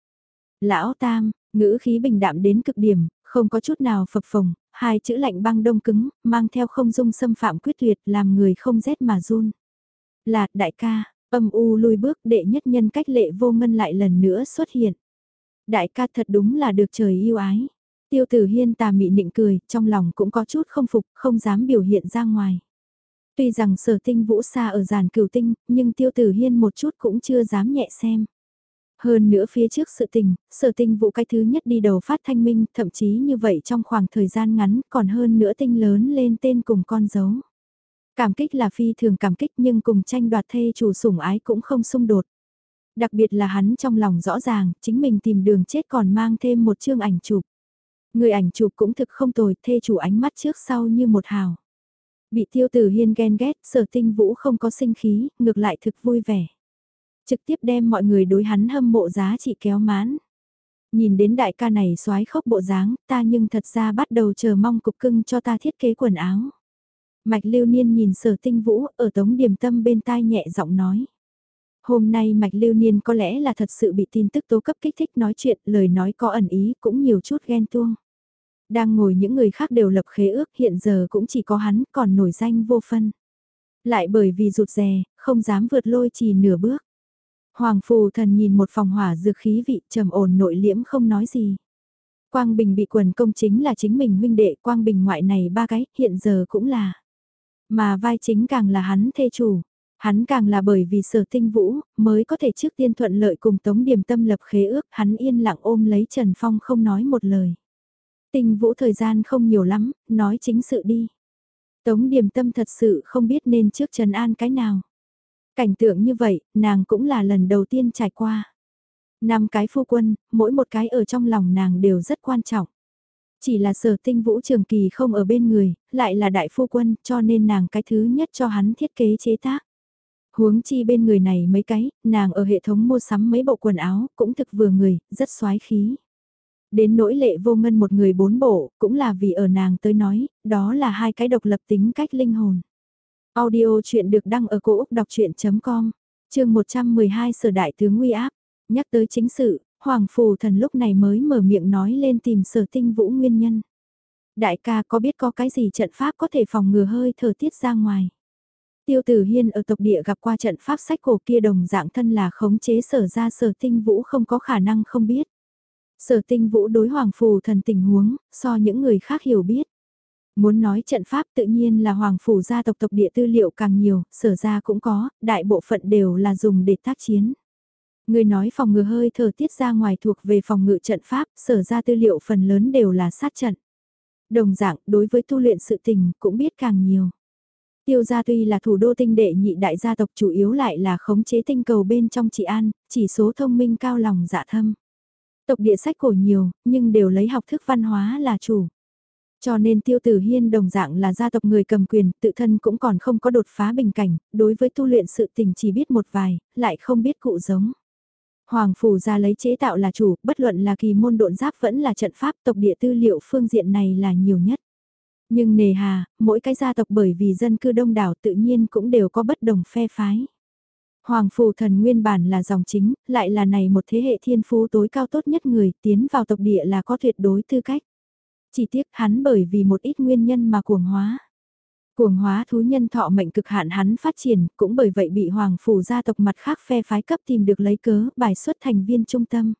Lão Tam, ngữ khí bình đạm đến cực điểm, không có chút nào phập phồng, hai chữ lạnh băng đông cứng, mang theo không dung xâm phạm quyết tuyệt làm người không rét mà run. Là đại ca, âm u lùi bước đệ nhất nhân cách lệ vô ngân lại lần nữa xuất hiện. Đại ca thật đúng là được trời yêu ái. Tiêu tử hiên tà mị nịnh cười, trong lòng cũng có chút không phục, không dám biểu hiện ra ngoài. Tuy rằng sở tinh vũ xa ở giàn cửu tinh, nhưng tiêu tử hiên một chút cũng chưa dám nhẹ xem. Hơn nữa phía trước sự tình, sở tinh vụ cái thứ nhất đi đầu phát thanh minh, thậm chí như vậy trong khoảng thời gian ngắn còn hơn nữa tinh lớn lên tên cùng con dấu. Cảm kích là phi thường cảm kích nhưng cùng tranh đoạt thê chủ sủng ái cũng không xung đột. Đặc biệt là hắn trong lòng rõ ràng, chính mình tìm đường chết còn mang thêm một chương ảnh chụp. Người ảnh chụp cũng thực không tồi, thê chủ ánh mắt trước sau như một hào. Bị tiêu tử hiên ghen ghét, sở tinh vũ không có sinh khí, ngược lại thực vui vẻ trực tiếp đem mọi người đối hắn hâm mộ giá trị kéo mán. Nhìn đến đại ca này xoái khốc bộ dáng, ta nhưng thật ra bắt đầu chờ mong cục cưng cho ta thiết kế quần áo. Mạch lưu niên nhìn sở tinh vũ ở tống điểm tâm bên tai nhẹ giọng nói. Hôm nay Mạch Lưu Niên có lẽ là thật sự bị tin tức tố cấp kích thích nói chuyện, lời nói có ẩn ý cũng nhiều chút ghen tuông. Đang ngồi những người khác đều lập khế ước hiện giờ cũng chỉ có hắn còn nổi danh vô phân. Lại bởi vì rụt rè, không dám vượt lôi chỉ nửa bước. Hoàng phù thần nhìn một phòng hỏa dược khí vị trầm ổn nội liễm không nói gì. Quang Bình bị quần công chính là chính mình huynh đệ Quang Bình ngoại này ba cái hiện giờ cũng là. Mà vai chính càng là hắn thê chủ. Hắn càng là bởi vì sở tinh vũ, mới có thể trước tiên thuận lợi cùng Tống Điềm Tâm lập khế ước, hắn yên lặng ôm lấy Trần Phong không nói một lời. Tinh vũ thời gian không nhiều lắm, nói chính sự đi. Tống Điềm Tâm thật sự không biết nên trước Trần An cái nào. Cảnh tượng như vậy, nàng cũng là lần đầu tiên trải qua. Năm cái phu quân, mỗi một cái ở trong lòng nàng đều rất quan trọng. Chỉ là sở tinh vũ trường kỳ không ở bên người, lại là đại phu quân cho nên nàng cái thứ nhất cho hắn thiết kế chế tác. Huống chi bên người này mấy cái, nàng ở hệ thống mua sắm mấy bộ quần áo, cũng thực vừa người, rất xoái khí. Đến nỗi lệ vô ngân một người bốn bộ, cũng là vì ở nàng tới nói, đó là hai cái độc lập tính cách linh hồn. Audio chuyện được đăng ở cổ Úc đọc chuyện.com, chương 112 Sở Đại Tướng Nguy Áp. Nhắc tới chính sự, Hoàng Phù Thần lúc này mới mở miệng nói lên tìm sở tinh vũ nguyên nhân. Đại ca có biết có cái gì trận pháp có thể phòng ngừa hơi thở tiết ra ngoài. Tiêu Tử Hiên ở tộc địa gặp qua trận pháp sách cổ kia đồng dạng thân là khống chế sở ra sở tinh vũ không có khả năng không biết. Sở tinh vũ đối hoàng phù thần tình huống, so những người khác hiểu biết. Muốn nói trận pháp tự nhiên là hoàng phủ gia tộc tộc địa tư liệu càng nhiều, sở ra cũng có, đại bộ phận đều là dùng để tác chiến. Người nói phòng ngừa hơi thở tiết ra ngoài thuộc về phòng ngự trận pháp, sở ra tư liệu phần lớn đều là sát trận. Đồng dạng, đối với tu luyện sự tình, cũng biết càng nhiều. Tiêu gia tuy là thủ đô tinh đệ nhị đại gia tộc chủ yếu lại là khống chế tinh cầu bên trong trị an, chỉ số thông minh cao lòng dạ thâm. Tộc địa sách cổ nhiều, nhưng đều lấy học thức văn hóa là chủ. Cho nên tiêu tử hiên đồng dạng là gia tộc người cầm quyền, tự thân cũng còn không có đột phá bình cảnh, đối với tu luyện sự tình chỉ biết một vài, lại không biết cụ giống. Hoàng phủ ra lấy chế tạo là chủ, bất luận là kỳ môn độn giáp vẫn là trận pháp tộc địa tư liệu phương diện này là nhiều nhất. Nhưng nề hà, mỗi cái gia tộc bởi vì dân cư đông đảo tự nhiên cũng đều có bất đồng phe phái. Hoàng phù thần nguyên bản là dòng chính, lại là này một thế hệ thiên phú tối cao tốt nhất người tiến vào tộc địa là có tuyệt đối tư cách. Chỉ tiếc hắn bởi vì một ít nguyên nhân mà cuồng hóa. Cuồng hóa thú nhân thọ mệnh cực hạn hắn phát triển, cũng bởi vậy bị hoàng phủ gia tộc mặt khác phe phái cấp tìm được lấy cớ bài xuất thành viên trung tâm.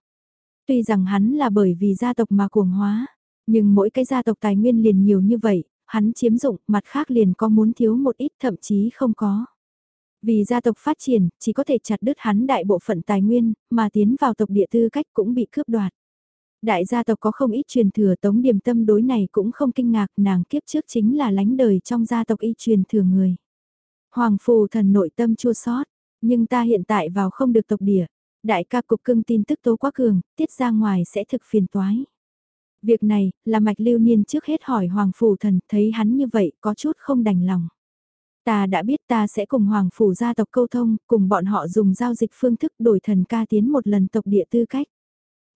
Tuy rằng hắn là bởi vì gia tộc mà cuồng hóa, nhưng mỗi cái gia tộc tài nguyên liền nhiều như vậy, hắn chiếm dụng, mặt khác liền có muốn thiếu một ít thậm chí không có. Vì gia tộc phát triển, chỉ có thể chặt đứt hắn đại bộ phận tài nguyên, mà tiến vào tộc địa tư cách cũng bị cướp đoạt. Đại gia tộc có không ít truyền thừa tống điểm tâm đối này cũng không kinh ngạc nàng kiếp trước chính là lánh đời trong gia tộc y truyền thừa người. Hoàng phù thần nội tâm chua sót, nhưng ta hiện tại vào không được tộc địa. Đại ca cục cưng tin tức tố quá cường, tiết ra ngoài sẽ thực phiền toái. Việc này, là mạch lưu niên trước hết hỏi Hoàng Phủ Thần, thấy hắn như vậy, có chút không đành lòng. Ta đã biết ta sẽ cùng Hoàng Phủ gia tộc câu thông, cùng bọn họ dùng giao dịch phương thức đổi thần ca tiến một lần tộc địa tư cách.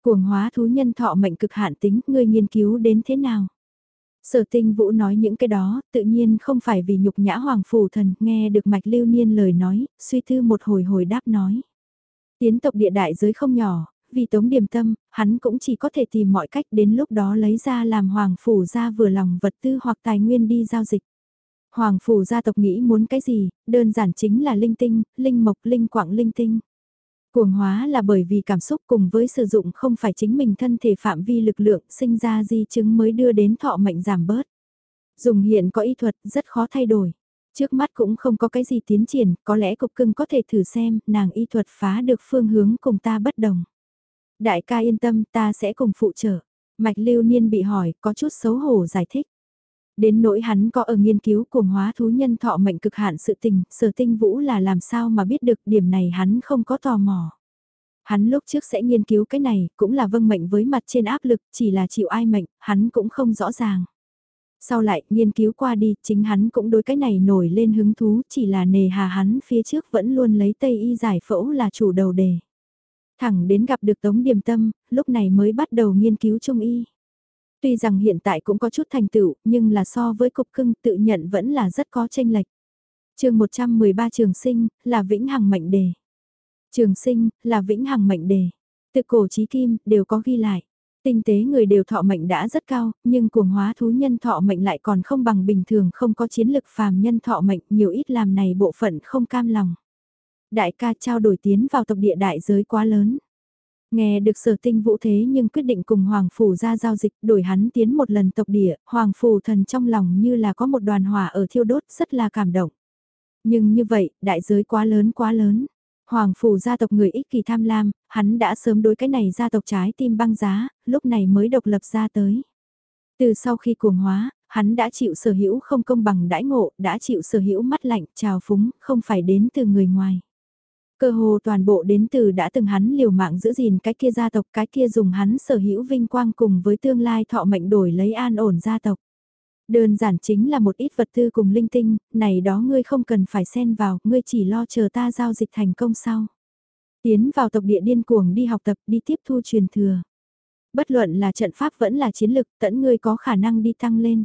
Cuồng hóa thú nhân thọ mệnh cực hạn tính, ngươi nghiên cứu đến thế nào? Sở tinh vũ nói những cái đó, tự nhiên không phải vì nhục nhã hoàng phủ thần, nghe được mạch lưu niên lời nói, suy tư một hồi hồi đáp nói. Tiến tộc địa đại giới không nhỏ, vì tống điểm tâm, hắn cũng chỉ có thể tìm mọi cách đến lúc đó lấy ra làm hoàng phủ ra vừa lòng vật tư hoặc tài nguyên đi giao dịch. Hoàng phủ gia tộc nghĩ muốn cái gì, đơn giản chính là linh tinh, linh mộc, linh quạng, linh tinh. Cuồng hóa là bởi vì cảm xúc cùng với sử dụng không phải chính mình thân thể phạm vi lực lượng sinh ra di chứng mới đưa đến thọ mệnh giảm bớt. Dùng hiện có y thuật rất khó thay đổi. Trước mắt cũng không có cái gì tiến triển, có lẽ cục cưng có thể thử xem nàng y thuật phá được phương hướng cùng ta bất đồng. Đại ca yên tâm ta sẽ cùng phụ trợ. Mạch lưu niên bị hỏi có chút xấu hổ giải thích. Đến nỗi hắn có ở nghiên cứu cuồng hóa thú nhân thọ mệnh cực hạn sự tình, sở tinh vũ là làm sao mà biết được điểm này hắn không có tò mò. Hắn lúc trước sẽ nghiên cứu cái này, cũng là vâng mệnh với mặt trên áp lực, chỉ là chịu ai mệnh, hắn cũng không rõ ràng. Sau lại, nghiên cứu qua đi, chính hắn cũng đối cái này nổi lên hứng thú, chỉ là nề hà hắn phía trước vẫn luôn lấy Tây Y giải phẫu là chủ đầu đề. Thẳng đến gặp được Tống Điềm Tâm, lúc này mới bắt đầu nghiên cứu Trung Y. Tuy rằng hiện tại cũng có chút thành tựu, nhưng là so với cục cưng tự nhận vẫn là rất có tranh lệch. chương 113 trường sinh, là vĩnh hằng mệnh đề. Trường sinh, là vĩnh hằng mệnh đề. Từ cổ chí kim, đều có ghi lại. Tinh tế người đều thọ mệnh đã rất cao, nhưng cuồng hóa thú nhân thọ mệnh lại còn không bằng bình thường không có chiến lực phàm nhân thọ mệnh nhiều ít làm này bộ phận không cam lòng. Đại ca trao đổi tiến vào tộc địa đại giới quá lớn. Nghe được sở tinh vũ thế nhưng quyết định cùng Hoàng Phủ ra giao dịch đổi hắn tiến một lần tộc địa, Hoàng Phủ thần trong lòng như là có một đoàn hỏa ở thiêu đốt rất là cảm động. Nhưng như vậy, đại giới quá lớn quá lớn. Hoàng phủ gia tộc người ích kỳ tham lam, hắn đã sớm đối cái này gia tộc trái tim băng giá, lúc này mới độc lập ra tới. Từ sau khi cuồng hóa, hắn đã chịu sở hữu không công bằng đãi ngộ, đã chịu sở hữu mắt lạnh, trào phúng, không phải đến từ người ngoài. Cơ hồ toàn bộ đến từ đã từng hắn liều mạng giữ gìn cái kia gia tộc, cái kia dùng hắn sở hữu vinh quang cùng với tương lai thọ mệnh đổi lấy an ổn gia tộc. Đơn giản chính là một ít vật tư cùng linh tinh, này đó ngươi không cần phải xen vào, ngươi chỉ lo chờ ta giao dịch thành công sau. Tiến vào tộc địa điên cuồng đi học tập, đi tiếp thu truyền thừa. Bất luận là trận pháp vẫn là chiến lực, tẫn ngươi có khả năng đi tăng lên.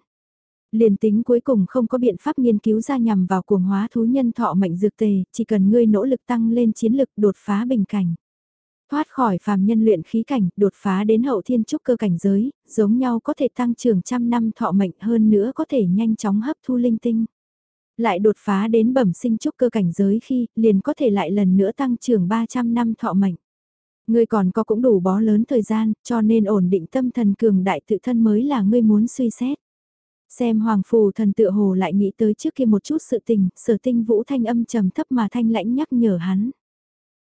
Liền tính cuối cùng không có biện pháp nghiên cứu ra nhằm vào cuồng hóa thú nhân thọ mệnh dược tề, chỉ cần ngươi nỗ lực tăng lên chiến lực đột phá bình cảnh. Thoát khỏi phàm nhân luyện khí cảnh, đột phá đến hậu thiên trúc cơ cảnh giới, giống nhau có thể tăng trưởng trăm năm thọ mệnh hơn nữa có thể nhanh chóng hấp thu linh tinh. Lại đột phá đến bẩm sinh trúc cơ cảnh giới khi, liền có thể lại lần nữa tăng trưởng 300 năm thọ mệnh. Ngươi còn có cũng đủ bó lớn thời gian, cho nên ổn định tâm thần cường đại tự thân mới là ngươi muốn suy xét. Xem hoàng phù thần tựa hồ lại nghĩ tới trước kia một chút sự tình, sở tinh vũ thanh âm trầm thấp mà thanh lãnh nhắc nhở hắn.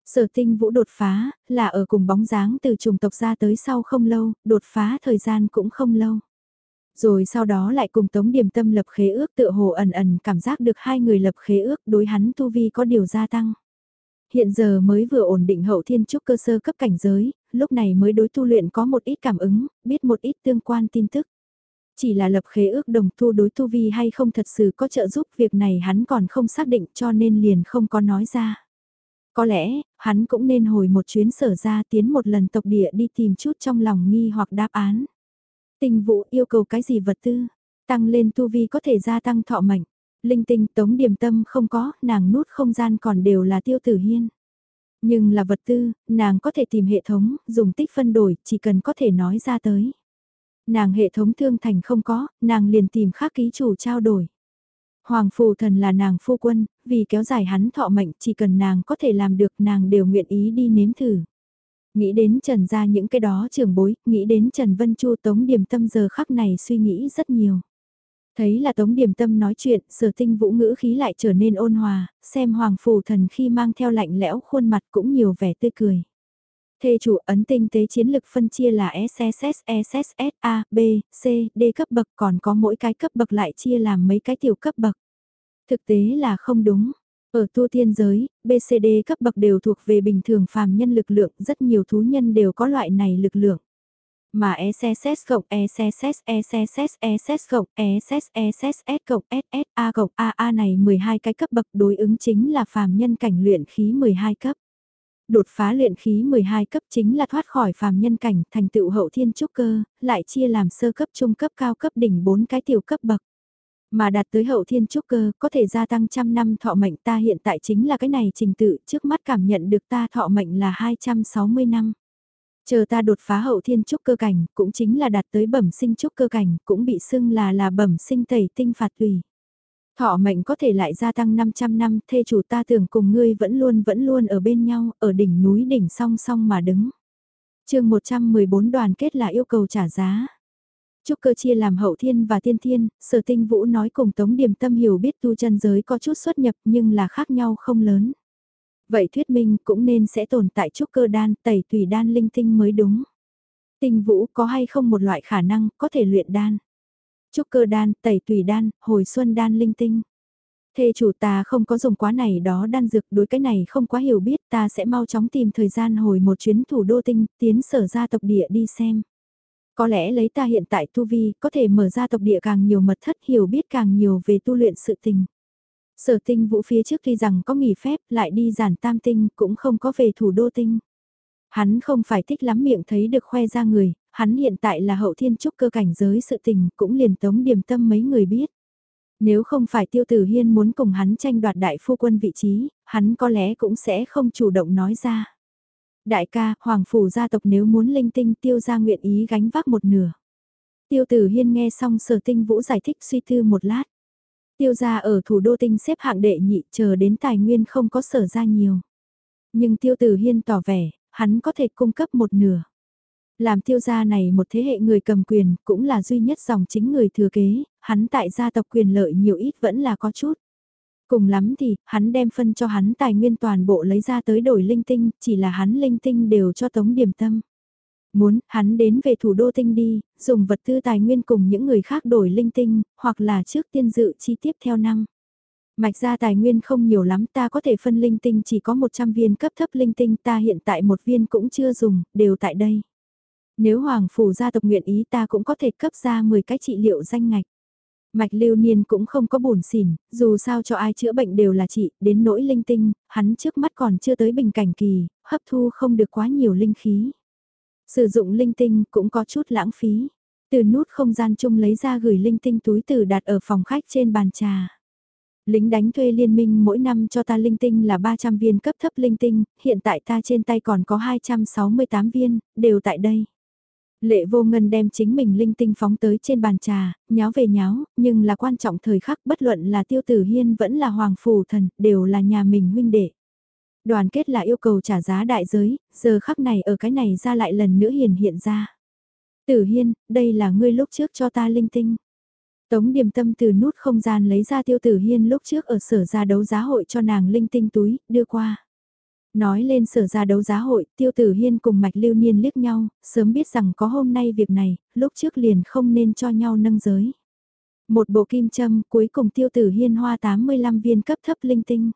Sở tinh vũ đột phá, là ở cùng bóng dáng từ trùng tộc ra tới sau không lâu, đột phá thời gian cũng không lâu. Rồi sau đó lại cùng Tống điểm Tâm lập khế ước tựa hồ ẩn ẩn cảm giác được hai người lập khế ước đối hắn tu vi có điều gia tăng. Hiện giờ mới vừa ổn định hậu thiên trúc cơ sơ cấp cảnh giới, lúc này mới đối tu luyện có một ít cảm ứng, biết một ít tương quan tin tức. Chỉ là lập khế ước đồng thu đối tu vi hay không thật sự có trợ giúp việc này hắn còn không xác định cho nên liền không có nói ra. Có lẽ, hắn cũng nên hồi một chuyến sở ra tiến một lần tộc địa đi tìm chút trong lòng nghi hoặc đáp án. Tình vụ yêu cầu cái gì vật tư, tăng lên tu vi có thể gia tăng thọ mệnh. Linh tinh tống điểm tâm không có, nàng nút không gian còn đều là tiêu tử hiên. Nhưng là vật tư, nàng có thể tìm hệ thống, dùng tích phân đổi, chỉ cần có thể nói ra tới. Nàng hệ thống thương thành không có, nàng liền tìm khác ký chủ trao đổi. Hoàng phù thần là nàng phu quân, vì kéo dài hắn thọ mệnh chỉ cần nàng có thể làm được nàng đều nguyện ý đi nếm thử. Nghĩ đến Trần ra những cái đó trường bối, nghĩ đến Trần Vân Chu Tống điểm Tâm giờ khắc này suy nghĩ rất nhiều. Thấy là Tống điểm Tâm nói chuyện, sở tinh vũ ngữ khí lại trở nên ôn hòa, xem Hoàng phù thần khi mang theo lạnh lẽo khuôn mặt cũng nhiều vẻ tươi cười. Thê chủ ấn tinh tế chiến lực phân chia là SSS, SSS, A, B, C, D cấp bậc còn có mỗi cái cấp bậc lại chia làm mấy cái tiểu cấp bậc. Thực tế là không đúng. Ở tu tiên giới, BCD cấp bậc đều thuộc về bình thường phàm nhân lực lượng, rất nhiều thú nhân đều có loại này lực lượng. Mà SSS cộng SSS SSS SS cộng SS SSS cộng SSA cộng AA này 12 cái cấp bậc đối ứng chính là phàm nhân cảnh luyện khí 12 cấp đột phá luyện khí 12 cấp chính là thoát khỏi phàm nhân cảnh, thành tựu hậu thiên trúc cơ, lại chia làm sơ cấp trung cấp cao cấp đỉnh 4 cái tiểu cấp bậc. Mà đạt tới hậu thiên trúc cơ có thể gia tăng trăm năm thọ mệnh ta hiện tại chính là cái này trình tự trước mắt cảm nhận được ta thọ mệnh là 260 năm. Chờ ta đột phá hậu thiên trúc cơ cảnh cũng chính là đạt tới bẩm sinh trúc cơ cảnh cũng bị xưng là là bẩm sinh tẩy tinh phạt tùy. Thọ mệnh có thể lại gia tăng 500 năm, thê chủ ta tưởng cùng ngươi vẫn luôn vẫn luôn ở bên nhau, ở đỉnh núi đỉnh song song mà đứng. chương 114 đoàn kết là yêu cầu trả giá. Trúc cơ chia làm hậu thiên và tiên thiên, sở tinh vũ nói cùng tống điểm tâm hiểu biết tu chân giới có chút xuất nhập nhưng là khác nhau không lớn. Vậy thuyết minh cũng nên sẽ tồn tại trúc cơ đan, tẩy tùy đan linh tinh mới đúng. Tinh vũ có hay không một loại khả năng có thể luyện đan. Trúc cơ đan, tẩy tùy đan, hồi xuân đan linh tinh. Thê chủ ta không có dùng quá này đó đan dược đối cái này không quá hiểu biết ta sẽ mau chóng tìm thời gian hồi một chuyến thủ đô tinh tiến sở ra tộc địa đi xem. Có lẽ lấy ta hiện tại tu vi có thể mở ra tộc địa càng nhiều mật thất hiểu biết càng nhiều về tu luyện sự tình. Sở tinh vũ phía trước tuy rằng có nghỉ phép lại đi giản tam tinh cũng không có về thủ đô tinh. Hắn không phải thích lắm miệng thấy được khoe ra người, hắn hiện tại là hậu thiên trúc cơ cảnh giới sự tình cũng liền tống điểm tâm mấy người biết. Nếu không phải tiêu tử hiên muốn cùng hắn tranh đoạt đại phu quân vị trí, hắn có lẽ cũng sẽ không chủ động nói ra. Đại ca, hoàng phủ gia tộc nếu muốn linh tinh tiêu gia nguyện ý gánh vác một nửa. Tiêu tử hiên nghe xong sở tinh vũ giải thích suy tư một lát. Tiêu gia ở thủ đô tinh xếp hạng đệ nhị chờ đến tài nguyên không có sở ra nhiều. Nhưng tiêu tử hiên tỏ vẻ, hắn có thể cung cấp một nửa. Làm tiêu gia này một thế hệ người cầm quyền cũng là duy nhất dòng chính người thừa kế, hắn tại gia tộc quyền lợi nhiều ít vẫn là có chút. Cùng lắm thì, hắn đem phân cho hắn tài nguyên toàn bộ lấy ra tới đổi linh tinh, chỉ là hắn linh tinh đều cho tống điểm tâm. Muốn, hắn đến về thủ đô tinh đi, dùng vật tư tài nguyên cùng những người khác đổi linh tinh, hoặc là trước tiên dự chi tiếp theo năm. Mạch ra tài nguyên không nhiều lắm ta có thể phân linh tinh chỉ có 100 viên cấp thấp linh tinh ta hiện tại một viên cũng chưa dùng, đều tại đây. Nếu Hoàng Phủ gia tộc nguyện ý ta cũng có thể cấp ra 10 cái trị liệu danh ngạch. Mạch lưu niên cũng không có buồn xỉn, dù sao cho ai chữa bệnh đều là trị, đến nỗi linh tinh, hắn trước mắt còn chưa tới bình cảnh kỳ, hấp thu không được quá nhiều linh khí. Sử dụng linh tinh cũng có chút lãng phí. Từ nút không gian chung lấy ra gửi linh tinh túi từ đặt ở phòng khách trên bàn trà. Lính đánh thuê liên minh mỗi năm cho ta linh tinh là 300 viên cấp thấp linh tinh, hiện tại ta trên tay còn có 268 viên, đều tại đây. Lệ vô ngân đem chính mình linh tinh phóng tới trên bàn trà, nháo về nháo, nhưng là quan trọng thời khắc bất luận là tiêu tử hiên vẫn là hoàng phù thần, đều là nhà mình huynh đệ. Đoàn kết là yêu cầu trả giá đại giới, giờ khắc này ở cái này ra lại lần nữa hiền hiện ra. Tử hiên, đây là ngươi lúc trước cho ta linh tinh. Tống điềm tâm từ nút không gian lấy ra tiêu tử hiên lúc trước ở sở ra đấu giá hội cho nàng linh tinh túi, đưa qua. Nói lên sở ra đấu giá hội, tiêu tử hiên cùng mạch lưu niên liếc nhau, sớm biết rằng có hôm nay việc này, lúc trước liền không nên cho nhau nâng giới. Một bộ kim châm cuối cùng tiêu tử hiên hoa 85 viên cấp thấp linh tinh.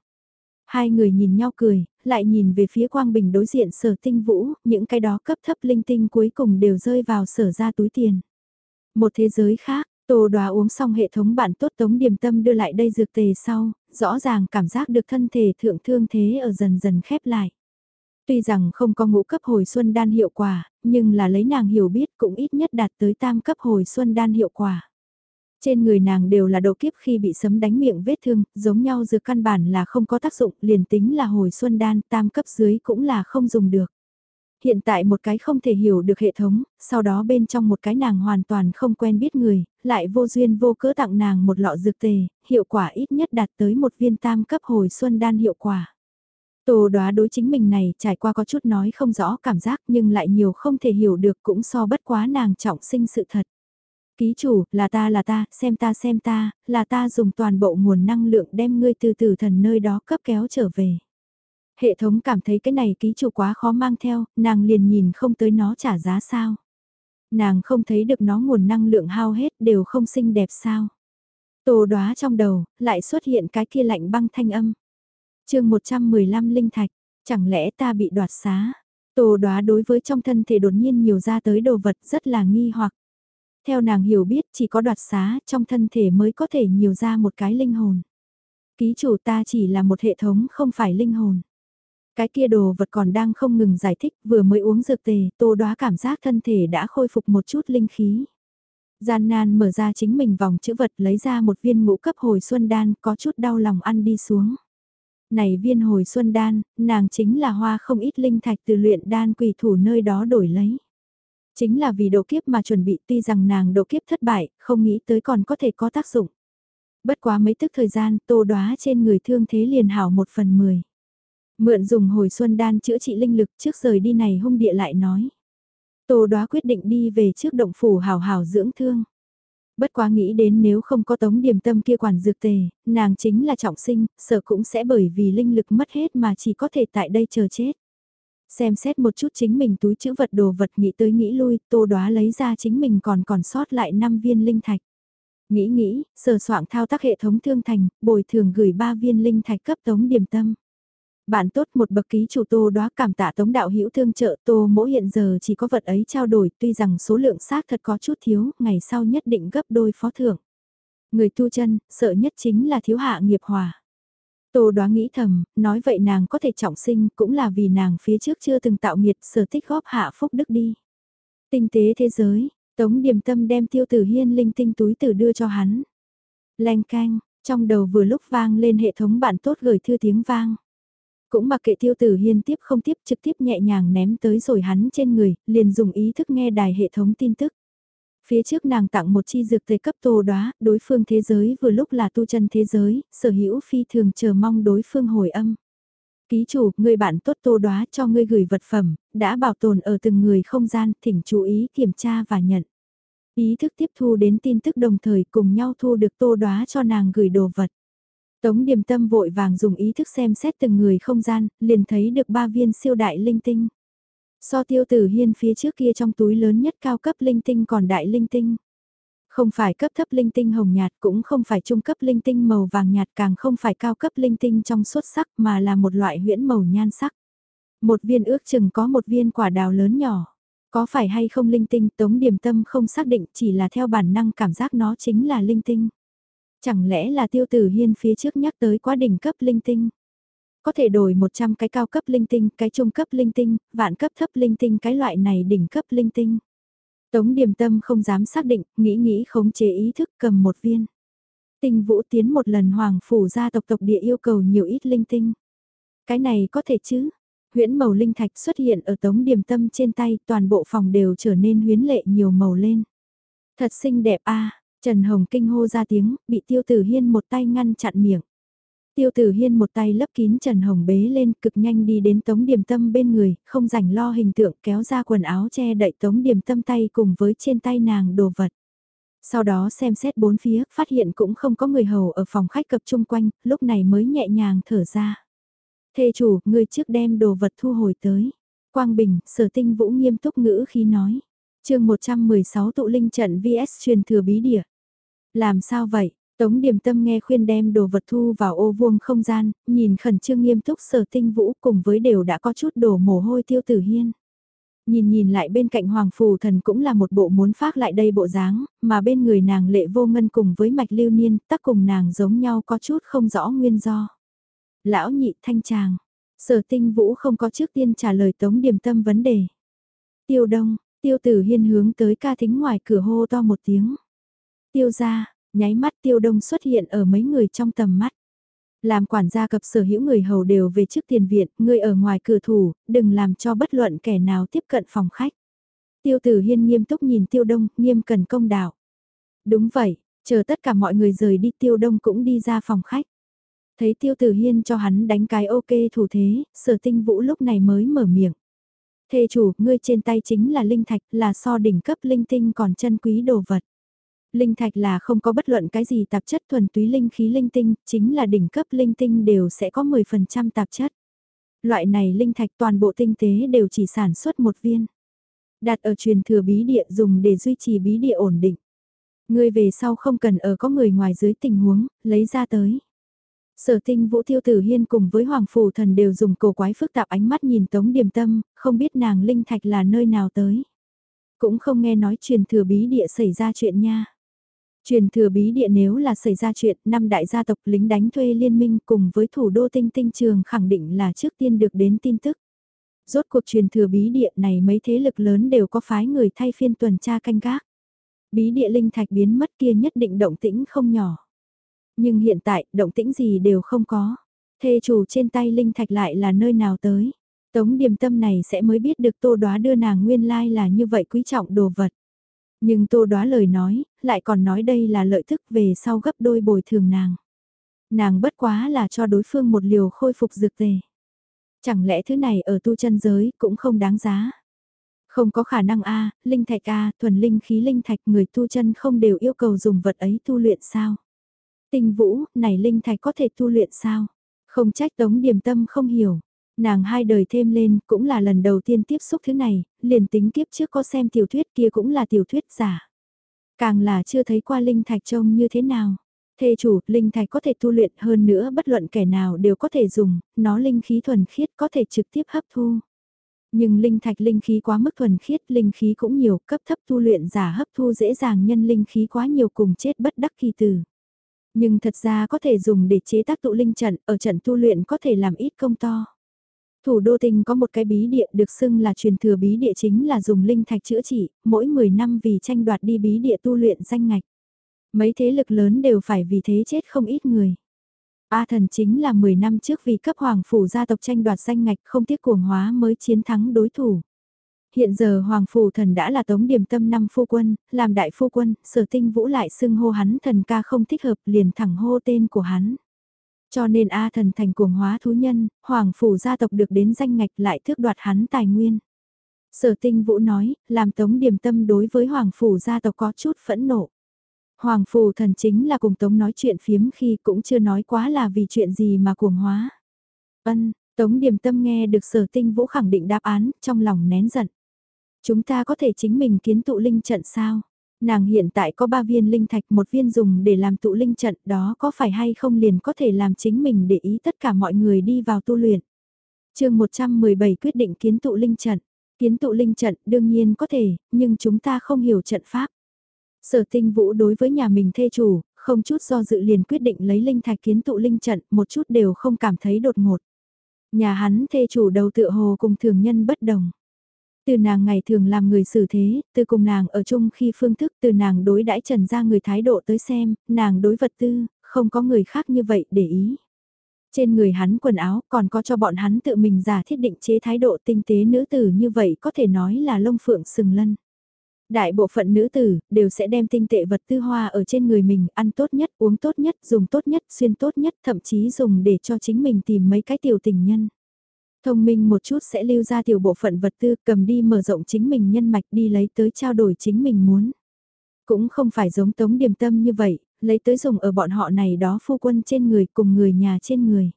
Hai người nhìn nhau cười, lại nhìn về phía quang bình đối diện sở tinh vũ, những cái đó cấp thấp linh tinh cuối cùng đều rơi vào sở ra túi tiền. Một thế giới khác, Tô đoá uống xong hệ thống bản tốt tống điểm tâm đưa lại đây dược tề sau, rõ ràng cảm giác được thân thể thượng thương thế ở dần dần khép lại. Tuy rằng không có ngũ cấp hồi xuân đan hiệu quả, nhưng là lấy nàng hiểu biết cũng ít nhất đạt tới tam cấp hồi xuân đan hiệu quả. Trên người nàng đều là độ kiếp khi bị sấm đánh miệng vết thương, giống nhau dược căn bản là không có tác dụng, liền tính là hồi xuân đan, tam cấp dưới cũng là không dùng được. Hiện tại một cái không thể hiểu được hệ thống, sau đó bên trong một cái nàng hoàn toàn không quen biết người, lại vô duyên vô cớ tặng nàng một lọ dược tề, hiệu quả ít nhất đạt tới một viên tam cấp hồi xuân đan hiệu quả. Tô đoá đối chính mình này trải qua có chút nói không rõ cảm giác nhưng lại nhiều không thể hiểu được cũng so bất quá nàng trọng sinh sự thật. Ký chủ, là ta là ta, xem ta xem ta, là ta dùng toàn bộ nguồn năng lượng đem ngươi từ từ thần nơi đó cấp kéo trở về. Hệ thống cảm thấy cái này ký chủ quá khó mang theo, nàng liền nhìn không tới nó trả giá sao. Nàng không thấy được nó nguồn năng lượng hao hết đều không xinh đẹp sao. Tô đoá trong đầu, lại xuất hiện cái kia lạnh băng thanh âm. chương 115 linh thạch, chẳng lẽ ta bị đoạt xá? Tô đoá đối với trong thân thể đột nhiên nhiều ra tới đồ vật rất là nghi hoặc. Theo nàng hiểu biết chỉ có đoạt xá trong thân thể mới có thể nhiều ra một cái linh hồn. Ký chủ ta chỉ là một hệ thống không phải linh hồn. Cái kia đồ vật còn đang không ngừng giải thích vừa mới uống dược tề tô đoá cảm giác thân thể đã khôi phục một chút linh khí. Gian nan mở ra chính mình vòng chữ vật lấy ra một viên ngũ cấp hồi xuân đan có chút đau lòng ăn đi xuống. Này viên hồi xuân đan, nàng chính là hoa không ít linh thạch từ luyện đan quỷ thủ nơi đó đổi lấy. Chính là vì độ kiếp mà chuẩn bị tuy rằng nàng độ kiếp thất bại, không nghĩ tới còn có thể có tác dụng. Bất quá mấy tức thời gian, tô đóa trên người thương thế liền hảo một phần mười. Mượn dùng hồi xuân đan chữa trị linh lực trước rời đi này hung địa lại nói. Tô đoá quyết định đi về trước động phủ hào hào dưỡng thương. Bất quá nghĩ đến nếu không có tống điểm tâm kia quản dược tề, nàng chính là trọng sinh, sợ cũng sẽ bởi vì linh lực mất hết mà chỉ có thể tại đây chờ chết. Xem xét một chút chính mình túi chữ vật đồ vật nghĩ tới nghĩ lui, tô đoá lấy ra chính mình còn còn sót lại 5 viên linh thạch. Nghĩ nghĩ, sờ soạn thao tác hệ thống thương thành, bồi thường gửi 3 viên linh thạch cấp tống điểm tâm. Bạn tốt một bậc ký chủ tô đó cảm tạ tống đạo hữu thương trợ tô mỗi hiện giờ chỉ có vật ấy trao đổi tuy rằng số lượng xác thật có chút thiếu, ngày sau nhất định gấp đôi phó thưởng. Người tu chân, sợ nhất chính là thiếu hạ nghiệp hòa. Tô đoá nghĩ thầm, nói vậy nàng có thể trọng sinh cũng là vì nàng phía trước chưa từng tạo nghiệt sở tích góp hạ phúc đức đi. Tinh tế thế giới, Tống Điềm Tâm đem tiêu tử hiên linh tinh túi tử đưa cho hắn. Lanh canh, trong đầu vừa lúc vang lên hệ thống bạn tốt gửi thư tiếng vang. Cũng mặc kệ tiêu tử hiên tiếp không tiếp trực tiếp nhẹ nhàng ném tới rồi hắn trên người, liền dùng ý thức nghe đài hệ thống tin tức. Phía trước nàng tặng một chi dược tề cấp tô đoá, đối phương thế giới vừa lúc là tu chân thế giới, sở hữu phi thường chờ mong đối phương hồi âm. Ký chủ, người bạn tốt tô đoá cho ngươi gửi vật phẩm, đã bảo tồn ở từng người không gian, thỉnh chú ý kiểm tra và nhận. Ý thức tiếp thu đến tin tức đồng thời cùng nhau thu được tô đoá cho nàng gửi đồ vật. Tống Điềm Tâm vội vàng dùng ý thức xem xét từng người không gian, liền thấy được ba viên siêu đại linh tinh. So tiêu tử hiên phía trước kia trong túi lớn nhất cao cấp linh tinh còn đại linh tinh. Không phải cấp thấp linh tinh hồng nhạt cũng không phải trung cấp linh tinh màu vàng nhạt càng không phải cao cấp linh tinh trong suốt sắc mà là một loại huyễn màu nhan sắc. Một viên ước chừng có một viên quả đào lớn nhỏ. Có phải hay không linh tinh tống điểm tâm không xác định chỉ là theo bản năng cảm giác nó chính là linh tinh. Chẳng lẽ là tiêu tử hiên phía trước nhắc tới quá đỉnh cấp linh tinh. Có thể đổi 100 cái cao cấp linh tinh, cái trung cấp linh tinh, vạn cấp thấp linh tinh cái loại này đỉnh cấp linh tinh. Tống điềm tâm không dám xác định, nghĩ nghĩ khống chế ý thức cầm một viên. tình vũ tiến một lần hoàng phủ gia tộc tộc địa yêu cầu nhiều ít linh tinh. Cái này có thể chứ? Huyễn màu linh thạch xuất hiện ở tống điềm tâm trên tay, toàn bộ phòng đều trở nên huyến lệ nhiều màu lên. Thật xinh đẹp a Trần Hồng kinh hô ra tiếng, bị tiêu tử hiên một tay ngăn chặn miệng. Tiêu tử hiên một tay lấp kín Trần Hồng bế lên cực nhanh đi đến Tống Điềm Tâm bên người, không rảnh lo hình tượng kéo ra quần áo che đậy Tống Điềm Tâm tay cùng với trên tay nàng đồ vật. Sau đó xem xét bốn phía, phát hiện cũng không có người hầu ở phòng khách cập chung quanh, lúc này mới nhẹ nhàng thở ra. Thê chủ, người trước đem đồ vật thu hồi tới. Quang Bình, sở tinh vũ nghiêm túc ngữ khi nói. chương 116 tụ linh trận VS truyền thừa bí địa. Làm sao vậy? Tống điểm tâm nghe khuyên đem đồ vật thu vào ô vuông không gian, nhìn khẩn trương nghiêm túc sở tinh vũ cùng với đều đã có chút đổ mồ hôi tiêu tử hiên. Nhìn nhìn lại bên cạnh hoàng phù thần cũng là một bộ muốn phát lại đây bộ dáng, mà bên người nàng lệ vô ngân cùng với mạch lưu niên tắc cùng nàng giống nhau có chút không rõ nguyên do. Lão nhị thanh tràng, sở tinh vũ không có trước tiên trả lời tống điểm tâm vấn đề. Tiêu đông, tiêu tử hiên hướng tới ca thính ngoài cửa hô to một tiếng. Tiêu ra, nháy mắt tiêu đông xuất hiện ở mấy người trong tầm mắt. Làm quản gia cập sở hữu người hầu đều về trước tiền viện, người ở ngoài cửa thủ, đừng làm cho bất luận kẻ nào tiếp cận phòng khách. Tiêu tử hiên nghiêm túc nhìn tiêu đông, nghiêm cần công đạo. Đúng vậy, chờ tất cả mọi người rời đi tiêu đông cũng đi ra phòng khách. Thấy tiêu tử hiên cho hắn đánh cái ok thủ thế, sở tinh vũ lúc này mới mở miệng. Thê chủ, ngươi trên tay chính là linh thạch, là so đỉnh cấp linh tinh còn chân quý đồ vật. Linh thạch là không có bất luận cái gì tạp chất thuần túy linh khí linh tinh, chính là đỉnh cấp linh tinh đều sẽ có 10% tạp chất. Loại này linh thạch toàn bộ tinh tế đều chỉ sản xuất một viên. Đặt ở truyền thừa bí địa dùng để duy trì bí địa ổn định. Người về sau không cần ở có người ngoài dưới tình huống, lấy ra tới. Sở tinh vũ tiêu tử hiên cùng với hoàng phủ thần đều dùng cổ quái phức tạp ánh mắt nhìn tống điềm tâm, không biết nàng linh thạch là nơi nào tới. Cũng không nghe nói truyền thừa bí địa xảy ra chuyện nha. Truyền thừa bí địa nếu là xảy ra chuyện, năm đại gia tộc lính đánh thuê liên minh cùng với thủ đô tinh tinh trường khẳng định là trước tiên được đến tin tức. Rốt cuộc truyền thừa bí địa này mấy thế lực lớn đều có phái người thay phiên tuần tra canh gác. Bí địa linh thạch biến mất kia nhất định động tĩnh không nhỏ. Nhưng hiện tại, động tĩnh gì đều không có. Thê chủ trên tay linh thạch lại là nơi nào tới. Tống điềm tâm này sẽ mới biết được tô đoá đưa nàng nguyên lai là như vậy quý trọng đồ vật. Nhưng tô đoá lời nói, lại còn nói đây là lợi thức về sau gấp đôi bồi thường nàng. Nàng bất quá là cho đối phương một liều khôi phục dược tề. Chẳng lẽ thứ này ở tu chân giới cũng không đáng giá. Không có khả năng A, linh thạch A, thuần linh khí linh thạch người tu chân không đều yêu cầu dùng vật ấy tu luyện sao. tình vũ, này linh thạch có thể tu luyện sao? Không trách tống điểm tâm không hiểu. Nàng hai đời thêm lên cũng là lần đầu tiên tiếp xúc thứ này, liền tính kiếp trước có xem tiểu thuyết kia cũng là tiểu thuyết giả. Càng là chưa thấy qua linh thạch trông như thế nào. Thê chủ, linh thạch có thể tu luyện hơn nữa bất luận kẻ nào đều có thể dùng, nó linh khí thuần khiết có thể trực tiếp hấp thu. Nhưng linh thạch linh khí quá mức thuần khiết, linh khí cũng nhiều, cấp thấp tu luyện giả hấp thu dễ dàng nhân linh khí quá nhiều cùng chết bất đắc kỳ tử. Nhưng thật ra có thể dùng để chế tác tụ linh trận, ở trận tu luyện có thể làm ít công to. Thủ đô tinh có một cái bí địa được xưng là truyền thừa bí địa chính là dùng linh thạch chữa trị, mỗi 10 năm vì tranh đoạt đi bí địa tu luyện danh ngạch. Mấy thế lực lớn đều phải vì thế chết không ít người. A thần chính là 10 năm trước vì cấp hoàng phủ gia tộc tranh đoạt danh ngạch không tiếc cuồng hóa mới chiến thắng đối thủ. Hiện giờ Hoàng Phủ Thần đã là tống điểm tâm năm phu quân, làm đại phu quân, sở tinh vũ lại xưng hô hắn thần ca không thích hợp liền thẳng hô tên của hắn. Cho nên A thần thành cuồng hóa thú nhân, Hoàng Phủ gia tộc được đến danh ngạch lại thước đoạt hắn tài nguyên. Sở tinh vũ nói, làm tống điểm tâm đối với Hoàng Phủ gia tộc có chút phẫn nộ. Hoàng phủ thần chính là cùng Tống nói chuyện phiếm khi cũng chưa nói quá là vì chuyện gì mà cuồng hóa. Ân, Tống điềm tâm nghe được sở tinh vũ khẳng định đáp án, trong lòng nén giận. Chúng ta có thể chính mình kiến tụ linh trận sao? Nàng hiện tại có ba viên linh thạch, một viên dùng để làm tụ linh trận, đó có phải hay không liền có thể làm chính mình để ý tất cả mọi người đi vào tu luyện. chương 117 quyết định kiến tụ linh trận. Kiến tụ linh trận đương nhiên có thể, nhưng chúng ta không hiểu trận pháp. Sở tinh vũ đối với nhà mình thê chủ, không chút do dự liền quyết định lấy linh thạch kiến tụ linh trận, một chút đều không cảm thấy đột ngột. Nhà hắn thê chủ đầu tựa hồ cùng thường nhân bất đồng. Từ nàng ngày thường làm người xử thế, từ cùng nàng ở chung khi phương thức từ nàng đối đãi trần ra người thái độ tới xem, nàng đối vật tư, không có người khác như vậy để ý. Trên người hắn quần áo còn có cho bọn hắn tự mình giả thiết định chế thái độ tinh tế nữ tử như vậy có thể nói là lông phượng sừng lân. Đại bộ phận nữ tử đều sẽ đem tinh tệ vật tư hoa ở trên người mình, ăn tốt nhất, uống tốt nhất, dùng tốt nhất, xuyên tốt nhất, thậm chí dùng để cho chính mình tìm mấy cái tiểu tình nhân. Thông minh một chút sẽ lưu ra tiểu bộ phận vật tư cầm đi mở rộng chính mình nhân mạch đi lấy tới trao đổi chính mình muốn. Cũng không phải giống tống điềm tâm như vậy, lấy tới dùng ở bọn họ này đó phu quân trên người cùng người nhà trên người.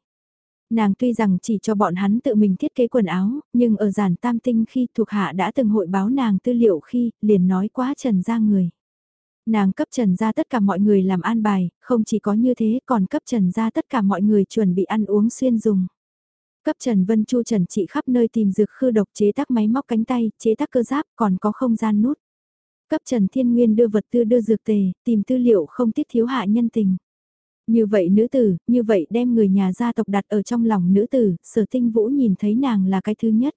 Nàng tuy rằng chỉ cho bọn hắn tự mình thiết kế quần áo, nhưng ở giản tam tinh khi thuộc hạ đã từng hội báo nàng tư liệu khi, liền nói quá trần ra người. Nàng cấp trần ra tất cả mọi người làm an bài, không chỉ có như thế còn cấp trần ra tất cả mọi người chuẩn bị ăn uống xuyên dùng. Cấp Trần Vân Chu Trần trị khắp nơi tìm dược khư độc chế tác máy móc cánh tay, chế tác cơ giáp, còn có không gian nút. Cấp Trần Thiên Nguyên đưa vật tư đưa dược tề, tìm tư liệu không tiết thiếu hạ nhân tình. Như vậy nữ tử, như vậy đem người nhà gia tộc đặt ở trong lòng nữ tử, sở tinh vũ nhìn thấy nàng là cái thứ nhất.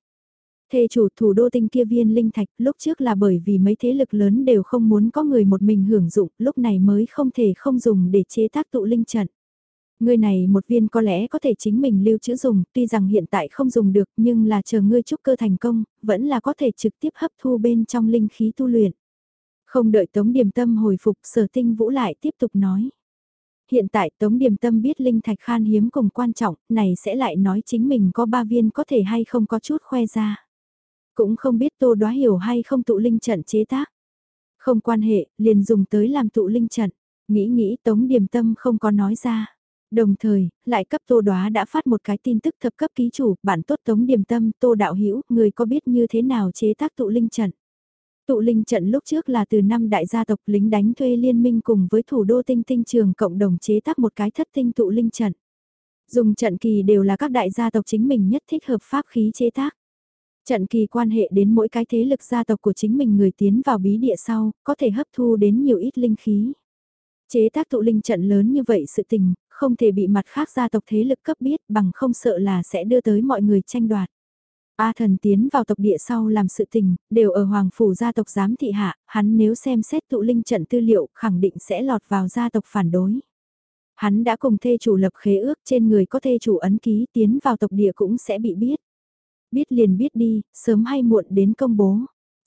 Thê chủ thủ đô tinh kia viên linh thạch lúc trước là bởi vì mấy thế lực lớn đều không muốn có người một mình hưởng dụng, lúc này mới không thể không dùng để chế tác tụ linh trận. Ngươi này một viên có lẽ có thể chính mình lưu trữ dùng, tuy rằng hiện tại không dùng được nhưng là chờ ngươi trúc cơ thành công, vẫn là có thể trực tiếp hấp thu bên trong linh khí tu luyện. Không đợi Tống Điềm Tâm hồi phục sở tinh vũ lại tiếp tục nói. Hiện tại Tống Điềm Tâm biết linh thạch khan hiếm cùng quan trọng, này sẽ lại nói chính mình có ba viên có thể hay không có chút khoe ra. Cũng không biết Tô Đoá hiểu hay không tụ linh trận chế tác. Không quan hệ, liền dùng tới làm tụ linh trận. Nghĩ nghĩ Tống Điềm Tâm không có nói ra. Đồng thời, lại cấp Tô Đoá đã phát một cái tin tức thập cấp ký chủ, bản tốt Tống Điềm Tâm, Tô Đạo Hữu người có biết như thế nào chế tác tụ linh trận. Tụ linh trận lúc trước là từ năm đại gia tộc lính đánh thuê liên minh cùng với thủ đô tinh tinh trường cộng đồng chế tác một cái thất tinh tụ linh trận. Dùng trận kỳ đều là các đại gia tộc chính mình nhất thích hợp pháp khí chế tác. Trận kỳ quan hệ đến mỗi cái thế lực gia tộc của chính mình người tiến vào bí địa sau, có thể hấp thu đến nhiều ít linh khí. Chế tác tụ linh trận lớn như vậy sự tình, không thể bị mặt khác gia tộc thế lực cấp biết bằng không sợ là sẽ đưa tới mọi người tranh đoạt. A thần tiến vào tộc địa sau làm sự tình, đều ở hoàng phủ gia tộc giám thị hạ, hắn nếu xem xét tụ linh trận tư liệu khẳng định sẽ lọt vào gia tộc phản đối. Hắn đã cùng thê chủ lập khế ước trên người có thê chủ ấn ký tiến vào tộc địa cũng sẽ bị biết. Biết liền biết đi, sớm hay muộn đến công bố.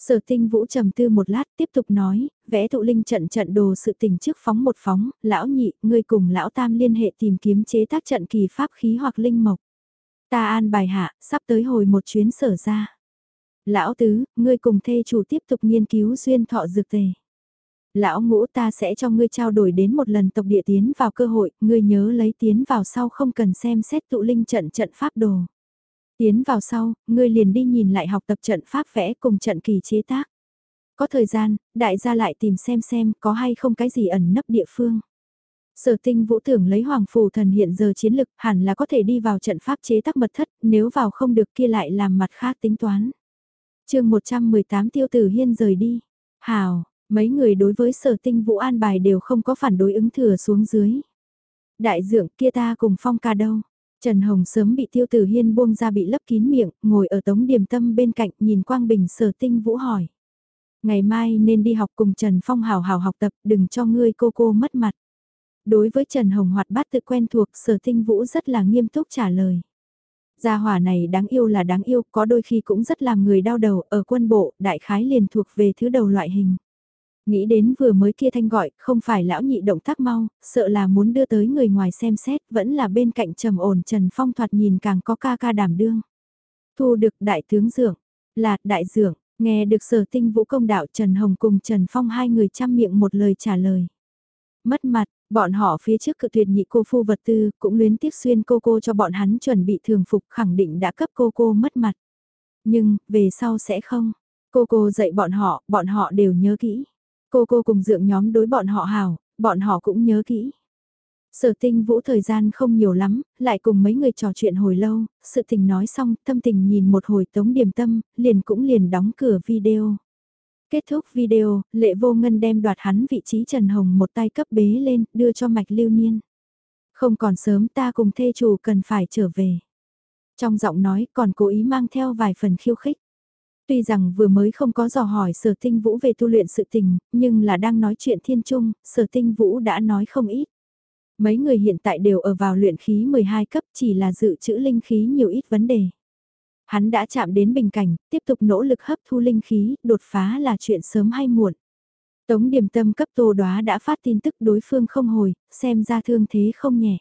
Sở tinh vũ trầm tư một lát tiếp tục nói, vẽ thụ linh trận trận đồ sự tình trước phóng một phóng, lão nhị, ngươi cùng lão tam liên hệ tìm kiếm chế tác trận kỳ pháp khí hoặc linh mộc. Ta an bài hạ, sắp tới hồi một chuyến sở ra. Lão tứ, ngươi cùng thê chủ tiếp tục nghiên cứu duyên thọ dược tề. Lão ngũ ta sẽ cho ngươi trao đổi đến một lần tộc địa tiến vào cơ hội, ngươi nhớ lấy tiến vào sau không cần xem xét tụ linh trận trận pháp đồ. Tiến vào sau, ngươi liền đi nhìn lại học tập trận pháp vẽ cùng trận kỳ chế tác. Có thời gian, đại gia lại tìm xem xem có hay không cái gì ẩn nấp địa phương. Sở tinh vũ tưởng lấy hoàng phù thần hiện giờ chiến lực hẳn là có thể đi vào trận pháp chế tác mật thất, nếu vào không được kia lại làm mặt khác tính toán. chương 118 tiêu tử hiên rời đi. Hào, mấy người đối với sở tinh vũ an bài đều không có phản đối ứng thừa xuống dưới. Đại dưỡng kia ta cùng phong ca đâu. Trần Hồng sớm bị tiêu tử hiên buông ra bị lấp kín miệng, ngồi ở tống điểm tâm bên cạnh nhìn Quang Bình sở tinh vũ hỏi. Ngày mai nên đi học cùng Trần Phong hào hào học tập, đừng cho ngươi cô cô mất mặt. Đối với Trần Hồng hoạt bát tự quen thuộc, sở tinh vũ rất là nghiêm túc trả lời. Gia hỏa này đáng yêu là đáng yêu, có đôi khi cũng rất làm người đau đầu, ở quân bộ, đại khái liền thuộc về thứ đầu loại hình. Nghĩ đến vừa mới kia thanh gọi, không phải lão nhị động tác mau, sợ là muốn đưa tới người ngoài xem xét, vẫn là bên cạnh trầm ổn Trần Phong thoạt nhìn càng có ca ca đảm đương. Thu được đại tướng dượng, là đại dượng, nghe được sở tinh vũ công đạo Trần Hồng cùng Trần Phong hai người chăm miệng một lời trả lời. Mất mặt, bọn họ phía trước cự tuyệt nhị cô phu vật tư, cũng luyến tiếc xuyên cô cô cho bọn hắn chuẩn bị thường phục khẳng định đã cấp cô cô mất mặt. Nhưng, về sau sẽ không. Cô cô dạy bọn họ, bọn họ đều nhớ kỹ. Cô cô cùng dượng nhóm đối bọn họ hảo, bọn họ cũng nhớ kỹ. Sở tinh vũ thời gian không nhiều lắm, lại cùng mấy người trò chuyện hồi lâu, sự tình nói xong, tâm tình nhìn một hồi tống điểm tâm, liền cũng liền đóng cửa video. Kết thúc video, lệ vô ngân đem đoạt hắn vị trí Trần Hồng một tay cấp bế lên, đưa cho mạch lưu niên. Không còn sớm ta cùng thê chủ cần phải trở về. Trong giọng nói còn cố ý mang theo vài phần khiêu khích. Tuy rằng vừa mới không có dò hỏi sở tinh vũ về tu luyện sự tình, nhưng là đang nói chuyện thiên trung, sở tinh vũ đã nói không ít. Mấy người hiện tại đều ở vào luyện khí 12 cấp chỉ là dự trữ linh khí nhiều ít vấn đề. Hắn đã chạm đến bình cảnh, tiếp tục nỗ lực hấp thu linh khí, đột phá là chuyện sớm hay muộn. Tống điểm tâm cấp tô đoá đã phát tin tức đối phương không hồi, xem ra thương thế không nhẹ.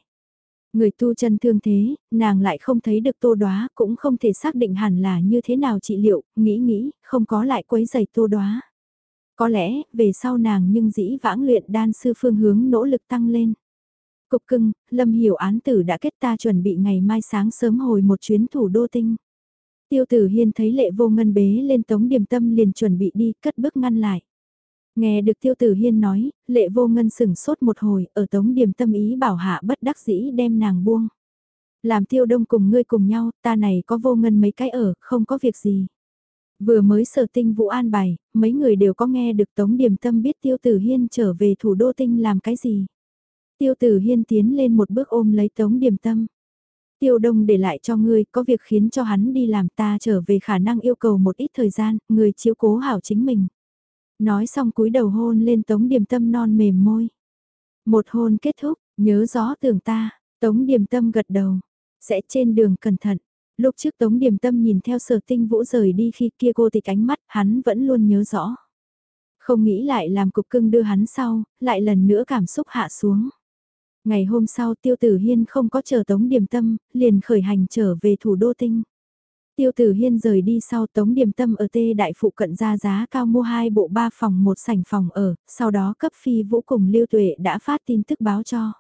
Người tu chân thương thế, nàng lại không thấy được tô đoá, cũng không thể xác định hẳn là như thế nào trị liệu, nghĩ nghĩ, không có lại quấy giày tô đoá. Có lẽ, về sau nàng nhưng dĩ vãng luyện đan sư phương hướng nỗ lực tăng lên. Cục cưng, Lâm Hiểu án tử đã kết ta chuẩn bị ngày mai sáng sớm hồi một chuyến thủ đô tinh. Tiêu tử hiên thấy lệ vô ngân bế lên tống điểm tâm liền chuẩn bị đi, cất bước ngăn lại. Nghe được tiêu tử hiên nói, lệ vô ngân sừng sốt một hồi, ở tống điểm tâm ý bảo hạ bất đắc dĩ đem nàng buông. Làm tiêu đông cùng ngươi cùng nhau, ta này có vô ngân mấy cái ở, không có việc gì. Vừa mới sở tinh vũ an bài, mấy người đều có nghe được tống điểm tâm biết tiêu tử hiên trở về thủ đô tinh làm cái gì. Tiêu tử hiên tiến lên một bước ôm lấy tống điểm tâm. Tiêu đông để lại cho ngươi, có việc khiến cho hắn đi làm ta trở về khả năng yêu cầu một ít thời gian, người chiếu cố hảo chính mình. Nói xong cúi đầu hôn lên tống điểm tâm non mềm môi. Một hôn kết thúc, nhớ rõ tưởng ta, tống điểm tâm gật đầu, sẽ trên đường cẩn thận. Lúc trước tống điểm tâm nhìn theo sở tinh vũ rời đi khi kia cô tịch ánh mắt, hắn vẫn luôn nhớ rõ. Không nghĩ lại làm cục cưng đưa hắn sau, lại lần nữa cảm xúc hạ xuống. Ngày hôm sau tiêu tử hiên không có chờ tống điểm tâm, liền khởi hành trở về thủ đô tinh. Tiêu tử hiên rời đi sau tống điểm tâm ở tê đại phụ cận ra giá cao mua hai bộ ba phòng một sảnh phòng ở, sau đó cấp phi vũ cùng lưu tuệ đã phát tin tức báo cho.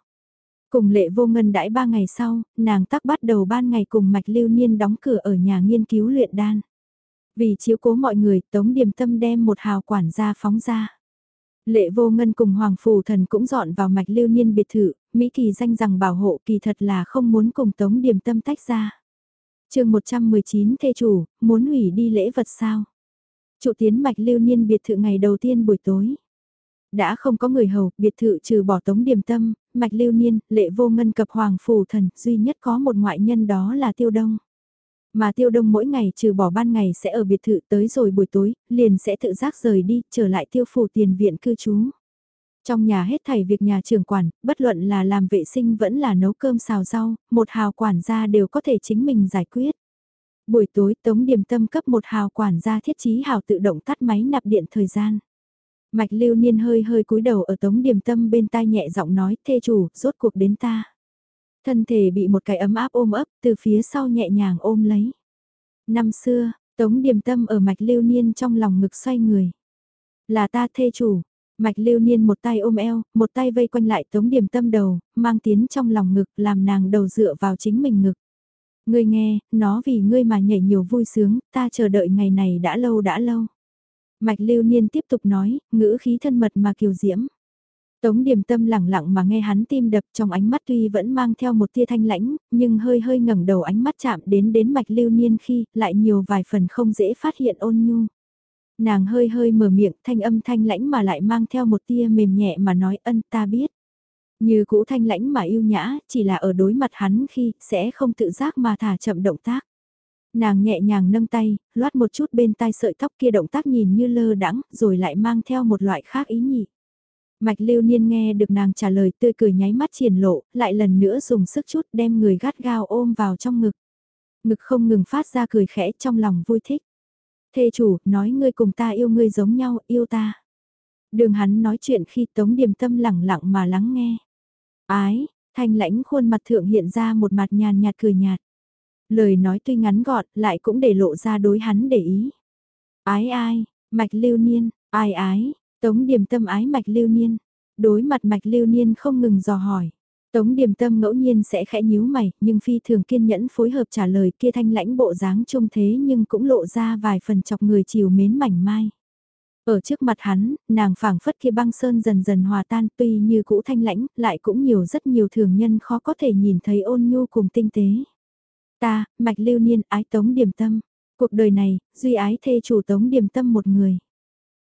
Cùng lệ vô ngân đãi ba ngày sau, nàng tắc bắt đầu ban ngày cùng mạch lưu niên đóng cửa ở nhà nghiên cứu luyện đan. Vì chiếu cố mọi người, tống điểm tâm đem một hào quản gia phóng ra. Lệ vô ngân cùng Hoàng Phù Thần cũng dọn vào mạch lưu niên biệt thự, Mỹ Kỳ danh rằng bảo hộ kỳ thật là không muốn cùng Tống Điềm Tâm tách ra chương 119 thê chủ, muốn hủy đi lễ vật sao? Trụ tiến mạch lưu niên biệt thự ngày đầu tiên buổi tối. Đã không có người hầu, biệt thự trừ bỏ Tống Điềm Tâm, mạch lưu niên, lệ vô ngân cập Hoàng Phù Thần, duy nhất có một ngoại nhân đó là Tiêu Đông. Mà tiêu đông mỗi ngày trừ bỏ ban ngày sẽ ở biệt thự tới rồi buổi tối, liền sẽ tự giác rời đi, trở lại tiêu phủ tiền viện cư trú. Trong nhà hết thảy việc nhà trưởng quản, bất luận là làm vệ sinh vẫn là nấu cơm xào rau, một hào quản gia đều có thể chính mình giải quyết. Buổi tối Tống Điềm Tâm cấp một hào quản gia thiết trí hào tự động tắt máy nạp điện thời gian. Mạch lưu niên hơi hơi cúi đầu ở Tống Điềm Tâm bên tai nhẹ giọng nói thê chủ, rốt cuộc đến ta. Thân thể bị một cái ấm áp ôm ấp từ phía sau nhẹ nhàng ôm lấy. Năm xưa, Tống Điềm Tâm ở mạch lưu niên trong lòng ngực xoay người. Là ta thê chủ, Mạch lưu niên một tay ôm eo, một tay vây quanh lại tống điểm tâm đầu, mang tiến trong lòng ngực làm nàng đầu dựa vào chính mình ngực. Ngươi nghe, nó vì ngươi mà nhảy nhiều vui sướng, ta chờ đợi ngày này đã lâu đã lâu. Mạch lưu niên tiếp tục nói, ngữ khí thân mật mà kiều diễm. Tống điểm tâm lẳng lặng mà nghe hắn tim đập trong ánh mắt tuy vẫn mang theo một tia thanh lãnh, nhưng hơi hơi ngẩng đầu ánh mắt chạm đến đến mạch lưu niên khi lại nhiều vài phần không dễ phát hiện ôn nhu. Nàng hơi hơi mở miệng thanh âm thanh lãnh mà lại mang theo một tia mềm nhẹ mà nói ân ta biết. Như cũ thanh lãnh mà yêu nhã, chỉ là ở đối mặt hắn khi sẽ không tự giác mà thả chậm động tác. Nàng nhẹ nhàng nâng tay, loát một chút bên tai sợi tóc kia động tác nhìn như lơ đãng rồi lại mang theo một loại khác ý nhị. Mạch lưu niên nghe được nàng trả lời tươi cười nháy mắt triển lộ, lại lần nữa dùng sức chút đem người gắt gao ôm vào trong ngực. Ngực không ngừng phát ra cười khẽ trong lòng vui thích. Thê chủ, nói ngươi cùng ta yêu ngươi giống nhau, yêu ta. Đường hắn nói chuyện khi tống điềm tâm lẳng lặng mà lắng nghe. Ái, thanh lãnh khuôn mặt thượng hiện ra một mặt nhàn nhạt cười nhạt. Lời nói tuy ngắn gọn, lại cũng để lộ ra đối hắn để ý. Ái ai, mạch lưu niên, ai ái, tống điềm tâm ái mạch lưu niên. Đối mặt mạch lưu niên không ngừng dò hỏi. Tống điềm tâm ngẫu nhiên sẽ khẽ nhíu mày, nhưng phi thường kiên nhẫn phối hợp trả lời kia thanh lãnh bộ dáng trông thế nhưng cũng lộ ra vài phần chọc người chiều mến mảnh mai. Ở trước mặt hắn, nàng phảng phất kia băng sơn dần dần hòa tan tuy như cũ thanh lãnh, lại cũng nhiều rất nhiều thường nhân khó có thể nhìn thấy ôn nhu cùng tinh tế. Ta, mạch lưu niên ái tống điềm tâm, cuộc đời này, duy ái thê chủ tống điềm tâm một người.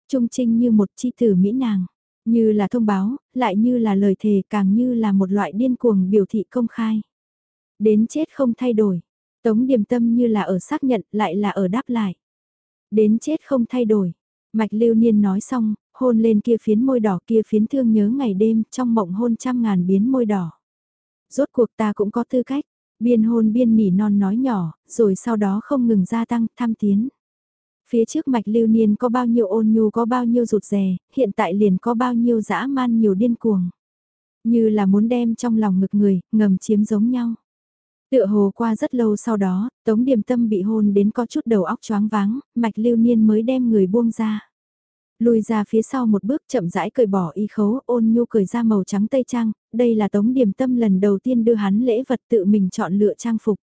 Trung trinh như một chi tử Mỹ nàng, như là thông báo, lại như là lời thề càng như là một loại điên cuồng biểu thị công khai. Đến chết không thay đổi, tống điềm tâm như là ở xác nhận lại là ở đáp lại. Đến chết không thay đổi, mạch lưu niên nói xong, hôn lên kia phiến môi đỏ kia phiến thương nhớ ngày đêm trong mộng hôn trăm ngàn biến môi đỏ. Rốt cuộc ta cũng có tư cách, biên hôn biên nỉ non nói nhỏ, rồi sau đó không ngừng gia tăng, tham tiến. Phía trước mạch lưu niên có bao nhiêu ôn nhu có bao nhiêu rụt rè, hiện tại liền có bao nhiêu dã man nhiều điên cuồng. Như là muốn đem trong lòng ngực người, ngầm chiếm giống nhau. Tựa hồ qua rất lâu sau đó, Tống Điềm Tâm bị hôn đến có chút đầu óc choáng váng, mạch lưu niên mới đem người buông ra. Lùi ra phía sau một bước chậm rãi cởi bỏ y khấu ôn nhu cởi ra màu trắng tây trang, đây là Tống Điềm Tâm lần đầu tiên đưa hắn lễ vật tự mình chọn lựa trang phục.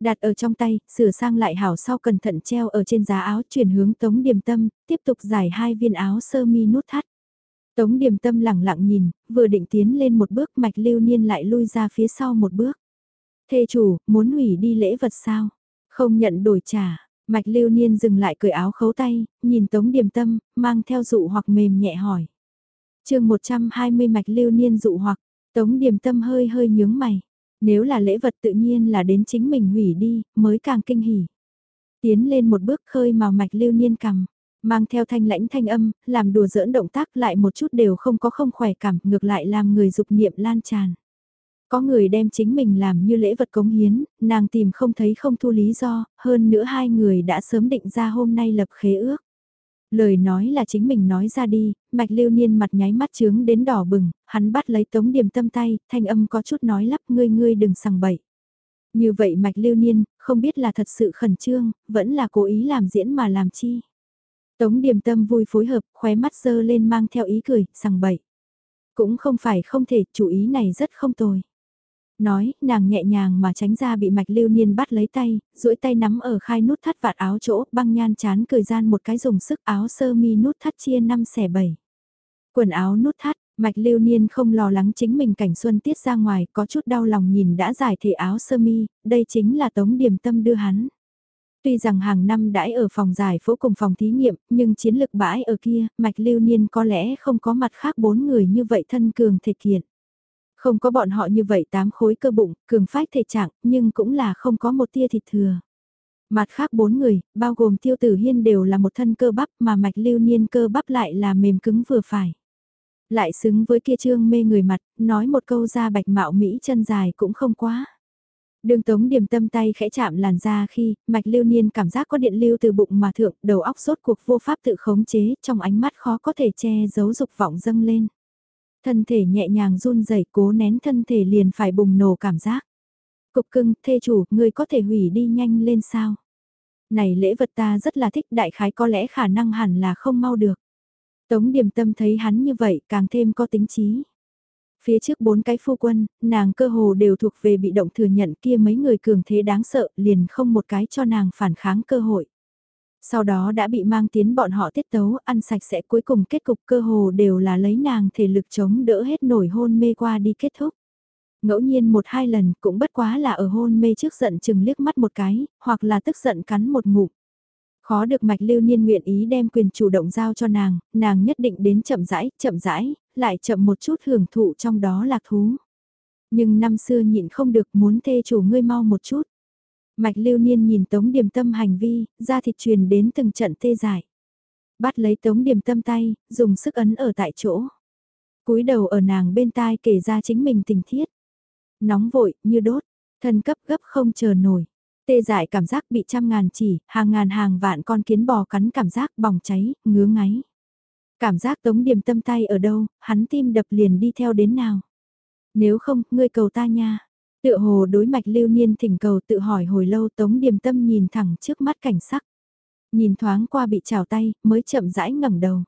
Đặt ở trong tay, sửa sang lại hảo sau cẩn thận treo ở trên giá áo chuyển hướng Tống Điềm Tâm, tiếp tục giải hai viên áo sơ mi nút thắt. Tống Điềm Tâm lẳng lặng nhìn, vừa định tiến lên một bước mạch lưu niên lại lui ra phía sau một bước. Thê chủ, muốn hủy đi lễ vật sao? Không nhận đổi trả. Mạch lưu niên dừng lại cười áo khấu tay, nhìn Tống Điềm Tâm, mang theo dụ hoặc mềm nhẹ hỏi. chương 120 mạch lưu niên dụ hoặc, Tống Điềm Tâm hơi hơi nhướng mày. Nếu là lễ vật tự nhiên là đến chính mình hủy đi, mới càng kinh hỉ. Tiến lên một bước khơi màu mạch lưu niên cầm, mang theo thanh lãnh thanh âm, làm đùa giỡn động tác lại một chút đều không có không khỏe cảm, ngược lại làm người dục niệm lan tràn. Có người đem chính mình làm như lễ vật cống hiến, nàng tìm không thấy không thu lý do, hơn nữa hai người đã sớm định ra hôm nay lập khế ước. Lời nói là chính mình nói ra đi, mạch lưu niên mặt nháy mắt trướng đến đỏ bừng, hắn bắt lấy tống điểm tâm tay, thanh âm có chút nói lắp ngươi ngươi đừng sằng bậy. Như vậy mạch lưu niên, không biết là thật sự khẩn trương, vẫn là cố ý làm diễn mà làm chi. Tống điểm tâm vui phối hợp, khóe mắt dơ lên mang theo ý cười, sằng bậy. Cũng không phải không thể, chủ ý này rất không tồi. Nói, nàng nhẹ nhàng mà tránh ra bị mạch lưu niên bắt lấy tay, duỗi tay nắm ở khai nút thắt vạt áo chỗ, băng nhan chán cười gian một cái dùng sức áo sơ mi nút thắt chia 5 xẻ 7. Quần áo nút thắt, mạch lưu niên không lo lắng chính mình cảnh xuân tiết ra ngoài, có chút đau lòng nhìn đã giải thể áo sơ mi, đây chính là tống điểm tâm đưa hắn. Tuy rằng hàng năm đãi ở phòng giải phẫu cùng phòng thí nghiệm, nhưng chiến lược bãi ở kia, mạch lưu niên có lẽ không có mặt khác bốn người như vậy thân cường thể kiện. Không có bọn họ như vậy tám khối cơ bụng, cường phách thể trạng, nhưng cũng là không có một tia thịt thừa. Mặt khác bốn người, bao gồm tiêu tử hiên đều là một thân cơ bắp mà mạch lưu niên cơ bắp lại là mềm cứng vừa phải. Lại xứng với kia trương mê người mặt, nói một câu ra bạch mạo Mỹ chân dài cũng không quá. Đường tống điểm tâm tay khẽ chạm làn da khi, mạch lưu niên cảm giác có điện lưu từ bụng mà thượng, đầu óc sốt cuộc vô pháp tự khống chế, trong ánh mắt khó có thể che giấu dục vọng dâng lên. Thân thể nhẹ nhàng run rẩy cố nén thân thể liền phải bùng nổ cảm giác. Cục cưng, thê chủ, người có thể hủy đi nhanh lên sao? Này lễ vật ta rất là thích đại khái có lẽ khả năng hẳn là không mau được. Tống điểm tâm thấy hắn như vậy càng thêm có tính trí. Phía trước bốn cái phu quân, nàng cơ hồ đều thuộc về bị động thừa nhận kia mấy người cường thế đáng sợ liền không một cái cho nàng phản kháng cơ hội sau đó đã bị mang tiến bọn họ tiết tấu, ăn sạch sẽ cuối cùng kết cục cơ hồ đều là lấy nàng thể lực chống đỡ hết nổi hôn mê qua đi kết thúc. Ngẫu nhiên một hai lần cũng bất quá là ở hôn mê trước giận chừng liếc mắt một cái, hoặc là tức giận cắn một ngụm. Khó được mạch lưu niên nguyện ý đem quyền chủ động giao cho nàng, nàng nhất định đến chậm rãi, chậm rãi, lại chậm một chút hưởng thụ trong đó lạc thú. Nhưng năm xưa nhịn không được muốn thê chủ ngươi mau một chút. Mạch lưu niên nhìn tống điềm tâm hành vi, ra thịt truyền đến từng trận tê dại, Bắt lấy tống điềm tâm tay, dùng sức ấn ở tại chỗ. cúi đầu ở nàng bên tai kể ra chính mình tình thiết. Nóng vội, như đốt, thân cấp gấp không chờ nổi. Tê dại cảm giác bị trăm ngàn chỉ, hàng ngàn hàng vạn con kiến bò cắn cảm giác bỏng cháy, ngứa ngáy. Cảm giác tống điềm tâm tay ở đâu, hắn tim đập liền đi theo đến nào. Nếu không, ngươi cầu ta nha. Tựa hồ đối mạch lưu niên thỉnh cầu tự hỏi hồi lâu tống điềm tâm nhìn thẳng trước mắt cảnh sắc. Nhìn thoáng qua bị trào tay, mới chậm rãi ngẩng đầu.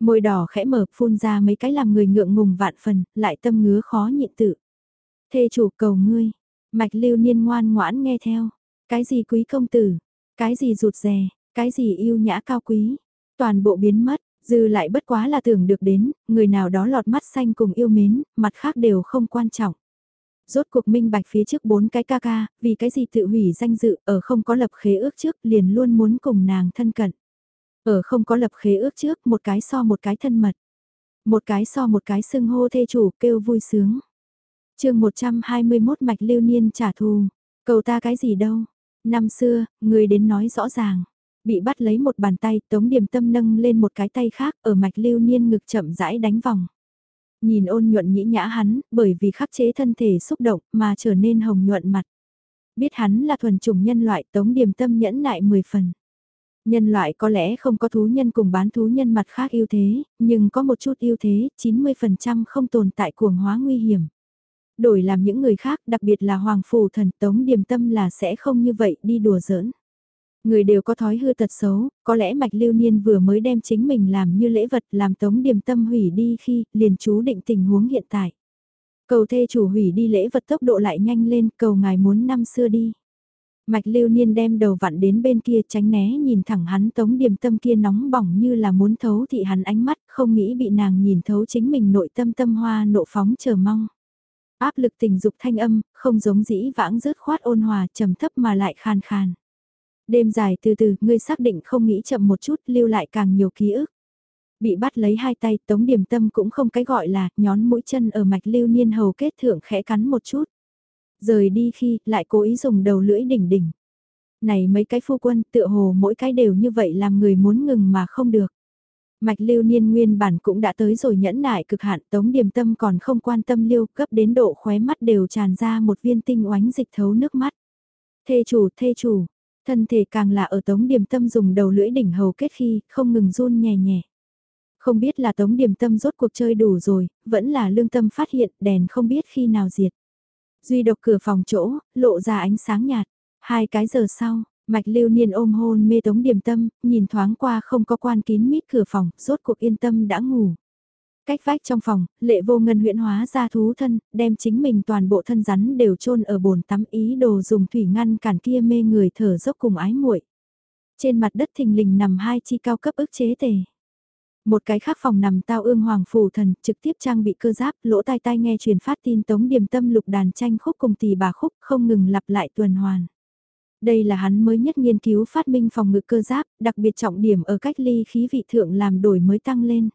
Môi đỏ khẽ mở phun ra mấy cái làm người ngượng ngùng vạn phần, lại tâm ngứa khó nhịn tự. Thê chủ cầu ngươi, mạch lưu niên ngoan ngoãn nghe theo. Cái gì quý công tử, cái gì rụt rè, cái gì yêu nhã cao quý, toàn bộ biến mất, dư lại bất quá là tưởng được đến, người nào đó lọt mắt xanh cùng yêu mến, mặt khác đều không quan trọng. Rốt cuộc minh bạch phía trước bốn cái ca ca, vì cái gì tự hủy danh dự, ở không có lập khế ước trước liền luôn muốn cùng nàng thân cận. Ở không có lập khế ước trước, một cái so một cái thân mật. Một cái so một cái xưng hô thê chủ kêu vui sướng. chương 121 mạch lưu niên trả thù. Cầu ta cái gì đâu. Năm xưa, người đến nói rõ ràng. Bị bắt lấy một bàn tay, tống điểm tâm nâng lên một cái tay khác, ở mạch lưu niên ngực chậm rãi đánh vòng. Nhìn ôn nhuận nhĩ nhã hắn, bởi vì khắc chế thân thể xúc động mà trở nên hồng nhuận mặt. Biết hắn là thuần chủng nhân loại tống điềm tâm nhẫn nại 10 phần. Nhân loại có lẽ không có thú nhân cùng bán thú nhân mặt khác ưu thế, nhưng có một chút ưu thế, 90% không tồn tại cuồng hóa nguy hiểm. Đổi làm những người khác, đặc biệt là Hoàng Phủ Thần Tống Điềm Tâm là sẽ không như vậy đi đùa giỡn. Người đều có thói hư tật xấu, có lẽ Mạch Lưu Niên vừa mới đem chính mình làm như lễ vật làm Tống Điềm Tâm hủy đi khi liền chú định tình huống hiện tại. Cầu thê chủ hủy đi lễ vật tốc độ lại nhanh lên, cầu ngài muốn năm xưa đi. Mạch lưu niên đem đầu vặn đến bên kia tránh né nhìn thẳng hắn tống điềm tâm kia nóng bỏng như là muốn thấu thị hắn ánh mắt không nghĩ bị nàng nhìn thấu chính mình nội tâm tâm hoa nộ phóng chờ mong. Áp lực tình dục thanh âm, không giống dĩ vãng rớt khoát ôn hòa trầm thấp mà lại khan khan. Đêm dài từ từ, ngươi xác định không nghĩ chậm một chút lưu lại càng nhiều ký ức. Bị bắt lấy hai tay tống điểm tâm cũng không cái gọi là nhón mũi chân ở mạch lưu niên hầu kết thượng khẽ cắn một chút. Rời đi khi, lại cố ý dùng đầu lưỡi đỉnh đỉnh. Này mấy cái phu quân tựa hồ mỗi cái đều như vậy làm người muốn ngừng mà không được. Mạch lưu niên nguyên bản cũng đã tới rồi nhẫn nại cực hạn tống điềm tâm còn không quan tâm lưu cấp đến độ khóe mắt đều tràn ra một viên tinh oánh dịch thấu nước mắt. Thê chủ, thê chủ, thân thể càng là ở tống điềm tâm dùng đầu lưỡi đỉnh hầu kết khi không ngừng run nhẹ nhẹ. Không biết là tống điềm tâm rốt cuộc chơi đủ rồi, vẫn là lương tâm phát hiện đèn không biết khi nào diệt. Duy độc cửa phòng chỗ, lộ ra ánh sáng nhạt. Hai cái giờ sau, Mạch Lưu Niên ôm hôn mê tống điểm tâm, nhìn thoáng qua không có quan kín mít cửa phòng, rốt cuộc yên tâm đã ngủ. Cách vách trong phòng, lệ vô ngân huyễn hóa ra thú thân, đem chính mình toàn bộ thân rắn đều chôn ở bồn tắm ý đồ dùng thủy ngăn cản kia mê người thở dốc cùng ái muội. Trên mặt đất thình lình nằm hai chi cao cấp ức chế tề. Một cái khác phòng nằm tao ương hoàng phù thần, trực tiếp trang bị cơ giáp, lỗ tai tai nghe truyền phát tin tống điểm tâm lục đàn tranh khúc cùng tỷ bà khúc không ngừng lặp lại tuần hoàn. Đây là hắn mới nhất nghiên cứu phát minh phòng ngự cơ giáp, đặc biệt trọng điểm ở cách ly khí vị thượng làm đổi mới tăng lên.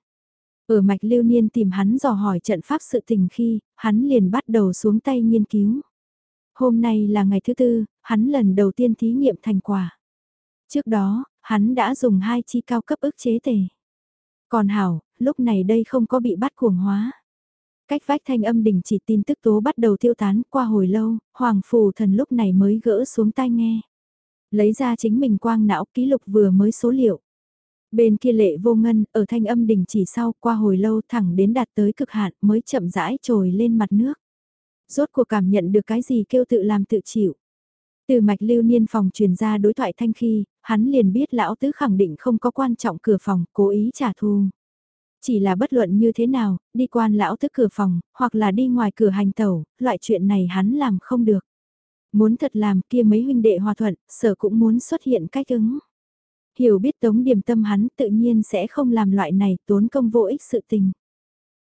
Ở mạch lưu niên tìm hắn dò hỏi trận pháp sự tình khi, hắn liền bắt đầu xuống tay nghiên cứu. Hôm nay là ngày thứ tư, hắn lần đầu tiên thí nghiệm thành quả. Trước đó, hắn đã dùng hai chi cao cấp ức chế tề. Còn Hảo, lúc này đây không có bị bắt cuồng hóa. Cách vách thanh âm đình chỉ tin tức tố bắt đầu tiêu tán qua hồi lâu, Hoàng Phù Thần lúc này mới gỡ xuống tai nghe. Lấy ra chính mình quang não ký lục vừa mới số liệu. Bên kia lệ vô ngân, ở thanh âm đình chỉ sau qua hồi lâu thẳng đến đạt tới cực hạn mới chậm rãi trồi lên mặt nước. Rốt cuộc cảm nhận được cái gì kêu tự làm tự chịu. Từ mạch lưu niên phòng truyền ra đối thoại thanh khi, hắn liền biết lão tứ khẳng định không có quan trọng cửa phòng, cố ý trả thù. Chỉ là bất luận như thế nào, đi quan lão tứ cửa phòng, hoặc là đi ngoài cửa hành tẩu, loại chuyện này hắn làm không được. Muốn thật làm kia mấy huynh đệ hòa thuận, sở cũng muốn xuất hiện cách ứng. Hiểu biết tống điểm tâm hắn tự nhiên sẽ không làm loại này tốn công vô ích sự tình.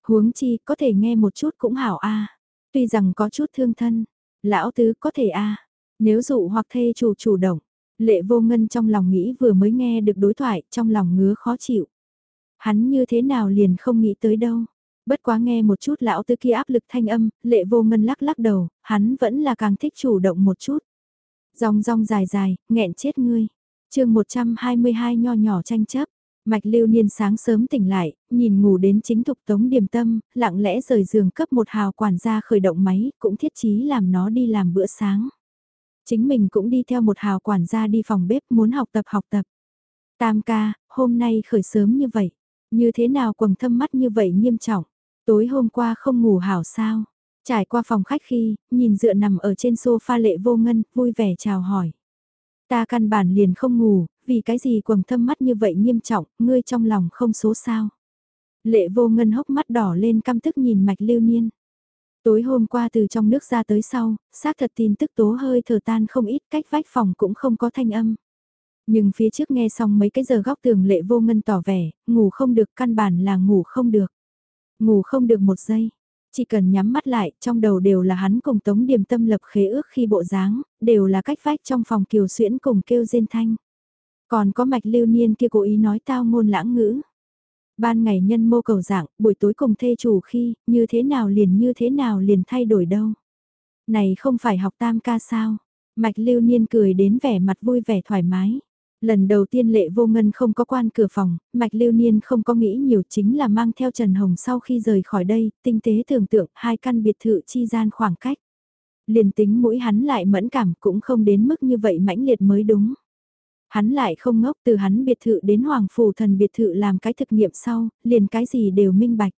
Huống chi có thể nghe một chút cũng hảo a Tuy rằng có chút thương thân, lão tứ có thể a nếu dụ hoặc thê chủ chủ động, lệ vô ngân trong lòng nghĩ vừa mới nghe được đối thoại, trong lòng ngứa khó chịu. Hắn như thế nào liền không nghĩ tới đâu. Bất quá nghe một chút lão tư kia áp lực thanh âm, lệ vô ngân lắc lắc đầu, hắn vẫn là càng thích chủ động một chút. Rong rong dài dài, nghẹn chết ngươi chương 122 nho nhỏ tranh chấp. Mạch lưu niên sáng sớm tỉnh lại, nhìn ngủ đến chính thục tống điềm tâm, lặng lẽ rời giường cấp một hào quản gia khởi động máy, cũng thiết chí làm nó đi làm bữa sáng. Chính mình cũng đi theo một hào quản gia đi phòng bếp muốn học tập học tập. Tam ca, hôm nay khởi sớm như vậy. Như thế nào quầng thâm mắt như vậy nghiêm trọng. Tối hôm qua không ngủ hảo sao. Trải qua phòng khách khi, nhìn dựa nằm ở trên sofa lệ vô ngân, vui vẻ chào hỏi. Ta căn bản liền không ngủ, vì cái gì quầng thâm mắt như vậy nghiêm trọng, ngươi trong lòng không số sao. Lệ vô ngân hốc mắt đỏ lên căm tức nhìn mạch lưu niên. Tối hôm qua từ trong nước ra tới sau, xác thật tin tức tố hơi thở tan không ít cách vách phòng cũng không có thanh âm. Nhưng phía trước nghe xong mấy cái giờ góc tường lệ vô ngân tỏ vẻ, ngủ không được căn bản là ngủ không được. Ngủ không được một giây, chỉ cần nhắm mắt lại, trong đầu đều là hắn cùng Tống Điềm Tâm lập khế ước khi bộ dáng, đều là cách vách trong phòng kiều xuyễn cùng kêu rên thanh. Còn có mạch lưu niên kia cố ý nói tao ngôn lãng ngữ. Ban ngày nhân mô cầu dạng, buổi tối cùng thê chủ khi, như thế nào liền như thế nào liền thay đổi đâu. Này không phải học tam ca sao? Mạch lưu niên cười đến vẻ mặt vui vẻ thoải mái. Lần đầu tiên lệ vô ngân không có quan cửa phòng, mạch lưu niên không có nghĩ nhiều chính là mang theo Trần Hồng sau khi rời khỏi đây, tinh tế tưởng tượng hai căn biệt thự chi gian khoảng cách. Liền tính mũi hắn lại mẫn cảm cũng không đến mức như vậy mãnh liệt mới đúng. Hắn lại không ngốc từ hắn biệt thự đến hoàng phủ thần biệt thự làm cái thực nghiệm sau, liền cái gì đều minh bạch.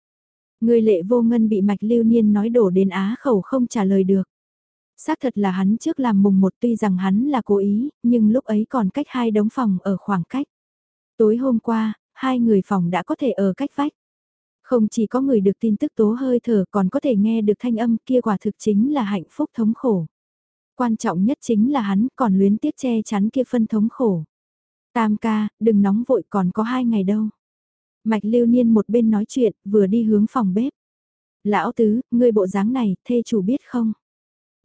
Người lệ vô ngân bị mạch lưu niên nói đổ đến á khẩu không trả lời được. Xác thật là hắn trước làm mùng một tuy rằng hắn là cố ý, nhưng lúc ấy còn cách hai đống phòng ở khoảng cách. Tối hôm qua, hai người phòng đã có thể ở cách vách. Không chỉ có người được tin tức tố hơi thở còn có thể nghe được thanh âm kia quả thực chính là hạnh phúc thống khổ. Quan trọng nhất chính là hắn còn luyến tiếc che chắn kia phân thống khổ. Tam ca, đừng nóng vội còn có hai ngày đâu. Mạch lưu niên một bên nói chuyện, vừa đi hướng phòng bếp. Lão tứ, ngươi bộ dáng này, thê chủ biết không?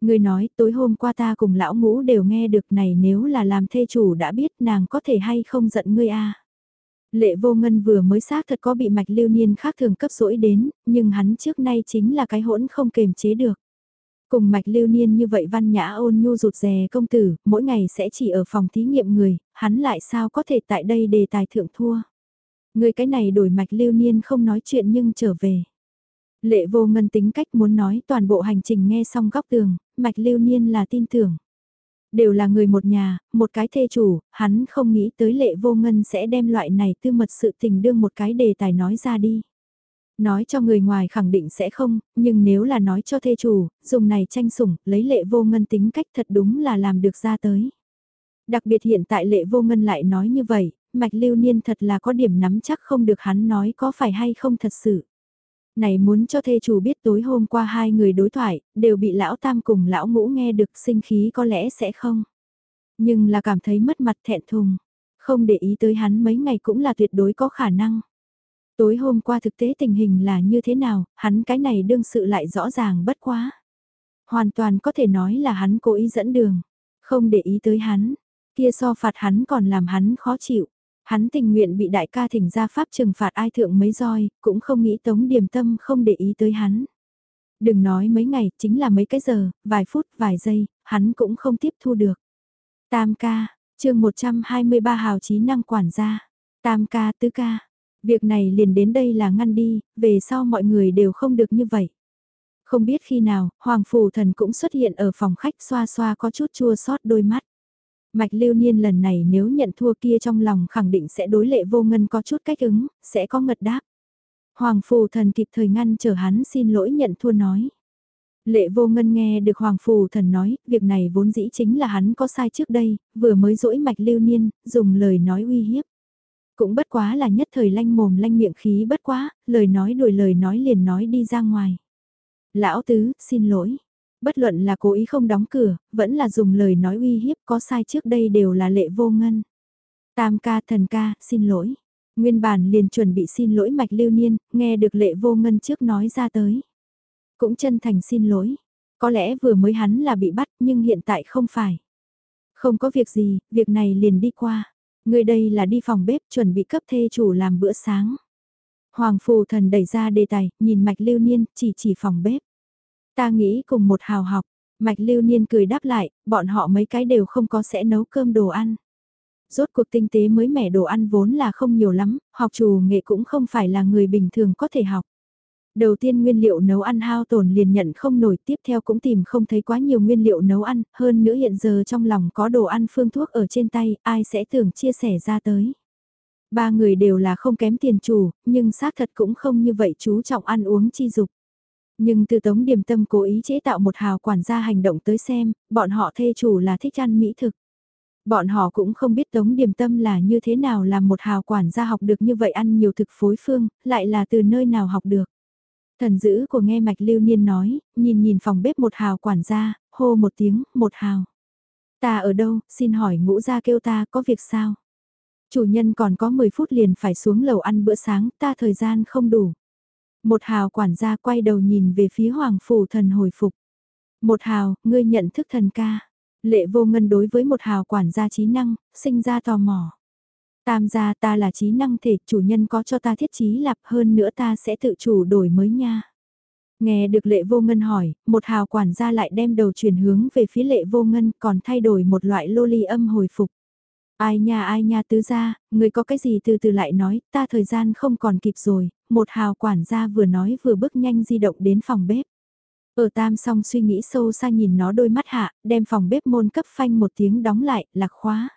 Ngươi nói, tối hôm qua ta cùng lão ngũ đều nghe được này nếu là làm thê chủ đã biết nàng có thể hay không giận ngươi a Lệ vô ngân vừa mới xác thật có bị mạch lưu niên khác thường cấp rỗi đến, nhưng hắn trước nay chính là cái hỗn không kềm chế được. Cùng mạch lưu niên như vậy văn nhã ôn nhu rụt rè công tử, mỗi ngày sẽ chỉ ở phòng thí nghiệm người, hắn lại sao có thể tại đây đề tài thượng thua. Người cái này đổi mạch lưu niên không nói chuyện nhưng trở về. Lệ vô ngân tính cách muốn nói toàn bộ hành trình nghe xong góc tường, mạch lưu niên là tin tưởng. Đều là người một nhà, một cái thê chủ, hắn không nghĩ tới lệ vô ngân sẽ đem loại này tư mật sự tình đương một cái đề tài nói ra đi. Nói cho người ngoài khẳng định sẽ không, nhưng nếu là nói cho thê chủ, dùng này tranh sủng, lấy lệ vô ngân tính cách thật đúng là làm được ra tới. Đặc biệt hiện tại lệ vô ngân lại nói như vậy, mạch lưu niên thật là có điểm nắm chắc không được hắn nói có phải hay không thật sự. Này muốn cho thê chủ biết tối hôm qua hai người đối thoại, đều bị lão tam cùng lão ngũ nghe được sinh khí có lẽ sẽ không. Nhưng là cảm thấy mất mặt thẹn thùng, không để ý tới hắn mấy ngày cũng là tuyệt đối có khả năng. Tối hôm qua thực tế tình hình là như thế nào, hắn cái này đương sự lại rõ ràng bất quá. Hoàn toàn có thể nói là hắn cố ý dẫn đường, không để ý tới hắn, kia so phạt hắn còn làm hắn khó chịu. Hắn tình nguyện bị đại ca thỉnh ra pháp trừng phạt ai thượng mấy roi, cũng không nghĩ tống điềm tâm không để ý tới hắn. Đừng nói mấy ngày, chính là mấy cái giờ, vài phút, vài giây, hắn cũng không tiếp thu được. Tam ca, chương 123 hào chí năng quản gia. Tam ca, tứ ca, Việc này liền đến đây là ngăn đi, về sau mọi người đều không được như vậy. Không biết khi nào, Hoàng Phù Thần cũng xuất hiện ở phòng khách xoa xoa có chút chua xót đôi mắt. Mạch lưu niên lần này nếu nhận thua kia trong lòng khẳng định sẽ đối lệ vô ngân có chút cách ứng, sẽ có ngật đáp. Hoàng Phù Thần kịp thời ngăn chờ hắn xin lỗi nhận thua nói. Lệ vô ngân nghe được Hoàng Phù Thần nói, việc này vốn dĩ chính là hắn có sai trước đây, vừa mới dỗi mạch lưu niên, dùng lời nói uy hiếp. Cũng bất quá là nhất thời lanh mồm lanh miệng khí bất quá, lời nói đuổi lời nói liền nói đi ra ngoài. Lão tứ, xin lỗi. Bất luận là cố ý không đóng cửa, vẫn là dùng lời nói uy hiếp có sai trước đây đều là lệ vô ngân. Tam ca thần ca, xin lỗi. Nguyên bản liền chuẩn bị xin lỗi mạch lưu niên, nghe được lệ vô ngân trước nói ra tới. Cũng chân thành xin lỗi. Có lẽ vừa mới hắn là bị bắt nhưng hiện tại không phải. Không có việc gì, việc này liền đi qua. Người đây là đi phòng bếp chuẩn bị cấp thê chủ làm bữa sáng. Hoàng phù thần đẩy ra đề tài, nhìn mạch lưu niên, chỉ chỉ phòng bếp. Ta nghĩ cùng một hào học, mạch lưu niên cười đáp lại, bọn họ mấy cái đều không có sẽ nấu cơm đồ ăn. Rốt cuộc tinh tế mới mẻ đồ ăn vốn là không nhiều lắm, học chủ nghệ cũng không phải là người bình thường có thể học. Đầu tiên nguyên liệu nấu ăn hao tổn liền nhận không nổi tiếp theo cũng tìm không thấy quá nhiều nguyên liệu nấu ăn, hơn nữa hiện giờ trong lòng có đồ ăn phương thuốc ở trên tay, ai sẽ tưởng chia sẻ ra tới. Ba người đều là không kém tiền chủ, nhưng xác thật cũng không như vậy chú trọng ăn uống chi dục. Nhưng từ tống điểm tâm cố ý chế tạo một hào quản gia hành động tới xem, bọn họ thê chủ là thích ăn mỹ thực. Bọn họ cũng không biết Tống Điềm Tâm là như thế nào làm một hào quản gia học được như vậy ăn nhiều thực phối phương, lại là từ nơi nào học được. Thần dữ của nghe mạch lưu niên nói, nhìn nhìn phòng bếp một hào quản gia, hô một tiếng, một hào. Ta ở đâu, xin hỏi ngũ gia kêu ta có việc sao? Chủ nhân còn có 10 phút liền phải xuống lầu ăn bữa sáng, ta thời gian không đủ. Một hào quản gia quay đầu nhìn về phía hoàng phủ thần hồi phục. Một hào, ngươi nhận thức thần ca. Lệ vô ngân đối với một hào quản gia trí năng, sinh ra tò mò. Tam gia ta là trí năng thể, chủ nhân có cho ta thiết trí lạp hơn nữa ta sẽ tự chủ đổi mới nha. Nghe được lệ vô ngân hỏi, một hào quản gia lại đem đầu chuyển hướng về phía lệ vô ngân còn thay đổi một loại lô ly âm hồi phục. Ai nha ai nha tứ gia, người có cái gì từ từ lại nói, ta thời gian không còn kịp rồi, một hào quản gia vừa nói vừa bước nhanh di động đến phòng bếp. Ở tam song suy nghĩ sâu xa nhìn nó đôi mắt hạ, đem phòng bếp môn cấp phanh một tiếng đóng lại, lạc khóa.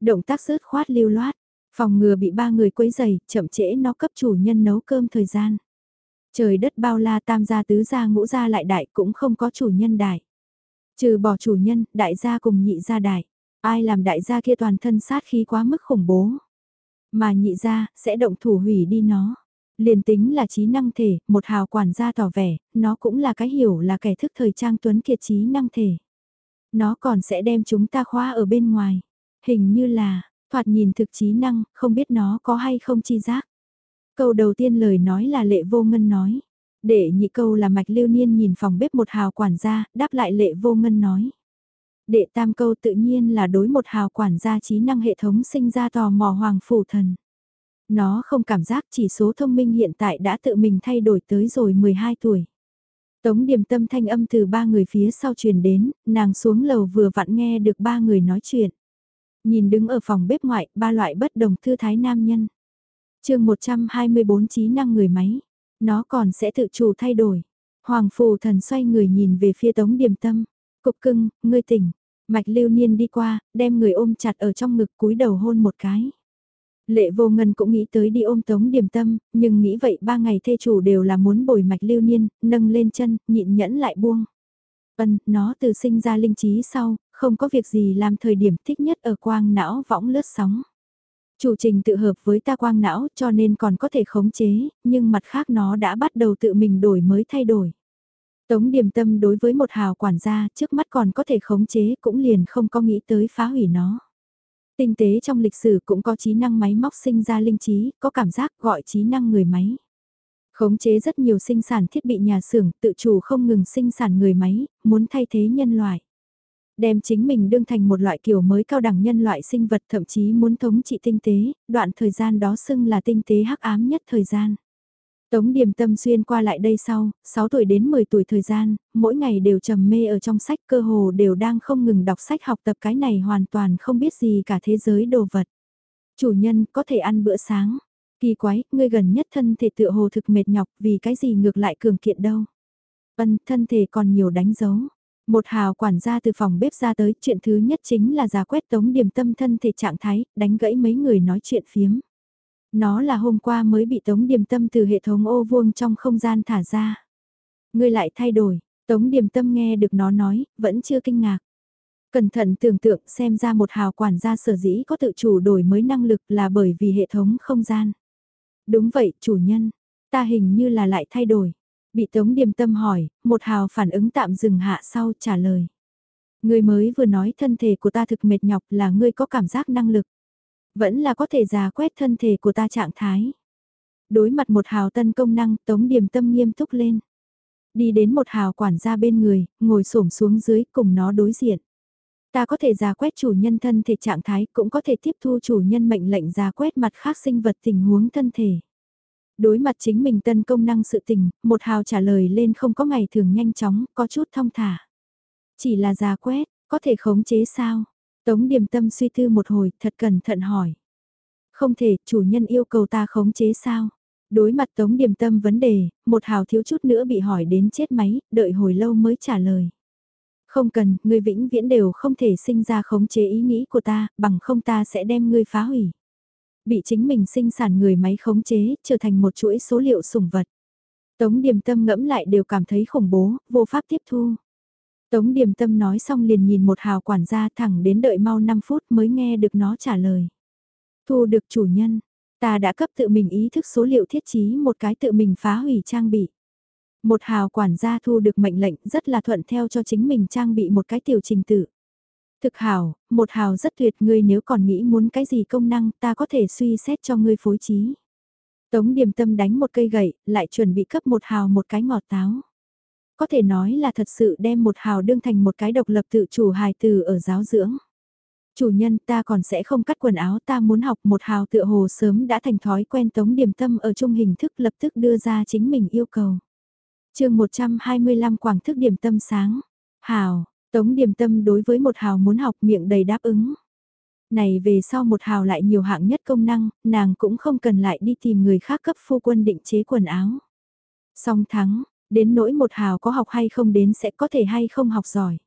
Động tác rớt khoát lưu loát, phòng ngừa bị ba người quấy giày, chậm trễ nó cấp chủ nhân nấu cơm thời gian. Trời đất bao la tam gia tứ gia ngũ gia lại đại cũng không có chủ nhân đại. Trừ bỏ chủ nhân, đại gia cùng nhị gia đại. Ai làm đại gia kia toàn thân sát khí quá mức khủng bố. Mà nhị gia, sẽ động thủ hủy đi nó. Liền tính là trí năng thể, một hào quản gia tỏ vẻ, nó cũng là cái hiểu là kẻ thức thời trang tuấn kiệt trí năng thể. Nó còn sẽ đem chúng ta khóa ở bên ngoài. Hình như là, thoạt nhìn thực trí năng, không biết nó có hay không chi giác. Câu đầu tiên lời nói là lệ vô ngân nói. Để nhị câu là mạch lưu niên nhìn phòng bếp một hào quản gia, đáp lại lệ vô ngân nói. Đệ tam câu tự nhiên là đối một hào quản gia trí năng hệ thống sinh ra tò mò hoàng phủ thần. Nó không cảm giác chỉ số thông minh hiện tại đã tự mình thay đổi tới rồi 12 tuổi. Tống điểm tâm thanh âm từ ba người phía sau truyền đến, nàng xuống lầu vừa vặn nghe được ba người nói chuyện. Nhìn đứng ở phòng bếp ngoại, ba loại bất đồng thư thái nam nhân. chương 124 trí năng người máy, nó còn sẽ tự chủ thay đổi. Hoàng phù thần xoay người nhìn về phía tống điểm tâm. Cục cưng, ngươi tỉnh. Mạch lưu niên đi qua, đem người ôm chặt ở trong ngực cúi đầu hôn một cái. Lệ vô ngân cũng nghĩ tới đi ôm tống điểm tâm, nhưng nghĩ vậy ba ngày thê chủ đều là muốn bồi mạch lưu niên, nâng lên chân, nhịn nhẫn lại buông. Ân, nó từ sinh ra linh trí sau, không có việc gì làm thời điểm thích nhất ở quang não võng lướt sóng. Chủ trình tự hợp với ta quang não cho nên còn có thể khống chế, nhưng mặt khác nó đã bắt đầu tự mình đổi mới thay đổi. Tống điểm tâm đối với một hào quản gia trước mắt còn có thể khống chế cũng liền không có nghĩ tới phá hủy nó. Tinh tế trong lịch sử cũng có trí năng máy móc sinh ra linh trí, có cảm giác gọi trí năng người máy. Khống chế rất nhiều sinh sản thiết bị nhà xưởng, tự chủ không ngừng sinh sản người máy, muốn thay thế nhân loại. Đem chính mình đương thành một loại kiểu mới cao đẳng nhân loại sinh vật thậm chí muốn thống trị tinh tế, đoạn thời gian đó xưng là tinh tế hắc ám nhất thời gian. Tống Điềm Tâm xuyên qua lại đây sau, 6 tuổi đến 10 tuổi thời gian, mỗi ngày đều trầm mê ở trong sách cơ hồ đều đang không ngừng đọc sách học tập cái này hoàn toàn không biết gì cả thế giới đồ vật. Chủ nhân có thể ăn bữa sáng. Kỳ quái, ngươi gần nhất thân thể tựa hồ thực mệt nhọc vì cái gì ngược lại cường kiện đâu. Ân, thân thể còn nhiều đánh dấu. Một hào quản gia từ phòng bếp ra tới, chuyện thứ nhất chính là giả quét tống điểm tâm thân thể trạng thái, đánh gãy mấy người nói chuyện phiếm. Nó là hôm qua mới bị Tống Điềm Tâm từ hệ thống ô vuông trong không gian thả ra. Ngươi lại thay đổi, Tống Điềm Tâm nghe được nó nói, vẫn chưa kinh ngạc. Cẩn thận tưởng tượng xem ra một hào quản gia sở dĩ có tự chủ đổi mới năng lực là bởi vì hệ thống không gian. Đúng vậy, chủ nhân, ta hình như là lại thay đổi. Bị Tống Điềm Tâm hỏi, một hào phản ứng tạm dừng hạ sau trả lời. người mới vừa nói thân thể của ta thực mệt nhọc là ngươi có cảm giác năng lực. Vẫn là có thể giả quét thân thể của ta trạng thái. Đối mặt một hào tân công năng, tống điểm tâm nghiêm túc lên. Đi đến một hào quản gia bên người, ngồi xổm xuống dưới cùng nó đối diện. Ta có thể giả quét chủ nhân thân thể trạng thái, cũng có thể tiếp thu chủ nhân mệnh lệnh giả quét mặt khác sinh vật tình huống thân thể. Đối mặt chính mình tân công năng sự tình, một hào trả lời lên không có ngày thường nhanh chóng, có chút thong thả. Chỉ là giả quét, có thể khống chế sao? Tống điềm tâm suy tư một hồi, thật cẩn thận hỏi. Không thể, chủ nhân yêu cầu ta khống chế sao? Đối mặt tống điềm tâm vấn đề, một hào thiếu chút nữa bị hỏi đến chết máy, đợi hồi lâu mới trả lời. Không cần, người vĩnh viễn đều không thể sinh ra khống chế ý nghĩ của ta, bằng không ta sẽ đem ngươi phá hủy. Bị chính mình sinh sản người máy khống chế, trở thành một chuỗi số liệu sủng vật. Tống điềm tâm ngẫm lại đều cảm thấy khủng bố, vô pháp tiếp thu. Tống Điềm Tâm nói xong liền nhìn một hào quản gia thẳng đến đợi mau 5 phút mới nghe được nó trả lời. Thu được chủ nhân, ta đã cấp tự mình ý thức số liệu thiết trí một cái tự mình phá hủy trang bị. Một hào quản gia thu được mệnh lệnh rất là thuận theo cho chính mình trang bị một cái tiểu trình tự. Thực hào, một hào rất tuyệt ngươi nếu còn nghĩ muốn cái gì công năng ta có thể suy xét cho ngươi phối trí. Tống điềm tâm đánh một cây gậy, lại chuẩn bị cấp một hào một cái ngọt táo. Có thể nói là thật sự đem một hào đương thành một cái độc lập tự chủ hài từ ở giáo dưỡng. Chủ nhân ta còn sẽ không cắt quần áo ta muốn học một hào tựa hồ sớm đã thành thói quen tống điểm tâm ở chung hình thức lập tức đưa ra chính mình yêu cầu. chương 125 quảng thức điểm tâm sáng. Hào, tống điểm tâm đối với một hào muốn học miệng đầy đáp ứng. Này về sau một hào lại nhiều hạng nhất công năng, nàng cũng không cần lại đi tìm người khác cấp phu quân định chế quần áo. Song thắng, đến nỗi một hào có học hay không đến sẽ có thể hay không học giỏi.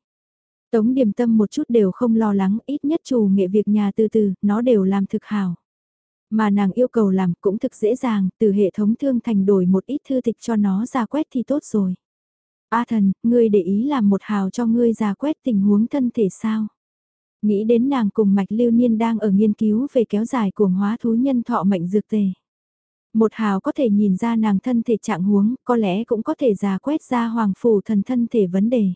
Tống điềm tâm một chút đều không lo lắng, ít nhất chủ nghệ việc nhà từ từ, nó đều làm thực hào. Mà nàng yêu cầu làm cũng thực dễ dàng, từ hệ thống thương thành đổi một ít thư tịch cho nó ra quét thì tốt rồi. A thần, ngươi để ý làm một hào cho ngươi ra quét tình huống thân thể sao? Nghĩ đến nàng cùng mạch lưu niên đang ở nghiên cứu về kéo dài cuồng hóa thú nhân thọ mệnh dược tề. Một hào có thể nhìn ra nàng thân thể trạng huống, có lẽ cũng có thể giả quét ra hoàng phủ thần thân thể vấn đề.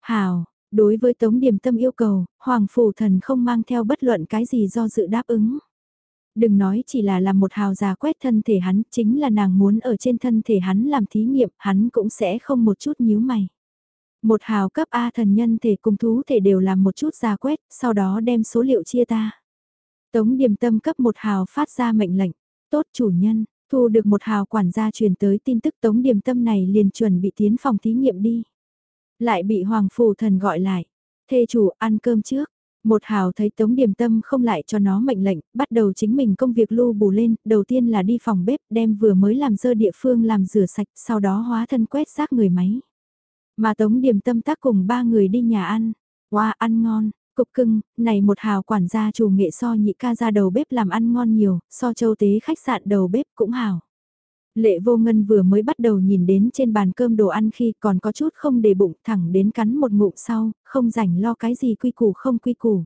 Hào, đối với tống điểm tâm yêu cầu, hoàng phủ thần không mang theo bất luận cái gì do dự đáp ứng. Đừng nói chỉ là làm một hào giả quét thân thể hắn, chính là nàng muốn ở trên thân thể hắn làm thí nghiệm, hắn cũng sẽ không một chút nhíu mày. Một hào cấp A thần nhân thể cùng thú thể đều làm một chút giả quét, sau đó đem số liệu chia ta. Tống điểm tâm cấp một hào phát ra mệnh lệnh, tốt chủ nhân, thu được một hào quản gia truyền tới tin tức tống điềm tâm này liền chuẩn bị tiến phòng thí nghiệm đi. Lại bị hoàng phù thần gọi lại, thê chủ ăn cơm trước. Một hào thấy Tống Điềm Tâm không lại cho nó mệnh lệnh, bắt đầu chính mình công việc lưu bù lên, đầu tiên là đi phòng bếp đem vừa mới làm dơ địa phương làm rửa sạch, sau đó hóa thân quét rác người máy. Mà Tống Điềm Tâm tác cùng ba người đi nhà ăn. Wow, ăn ngon, cục cưng, này một hào quản gia chủ nghệ so nhị ca ra đầu bếp làm ăn ngon nhiều, so châu tế khách sạn đầu bếp cũng hào. Lệ vô ngân vừa mới bắt đầu nhìn đến trên bàn cơm đồ ăn khi còn có chút không để bụng thẳng đến cắn một ngụm sau, không rảnh lo cái gì quy củ không quy củ.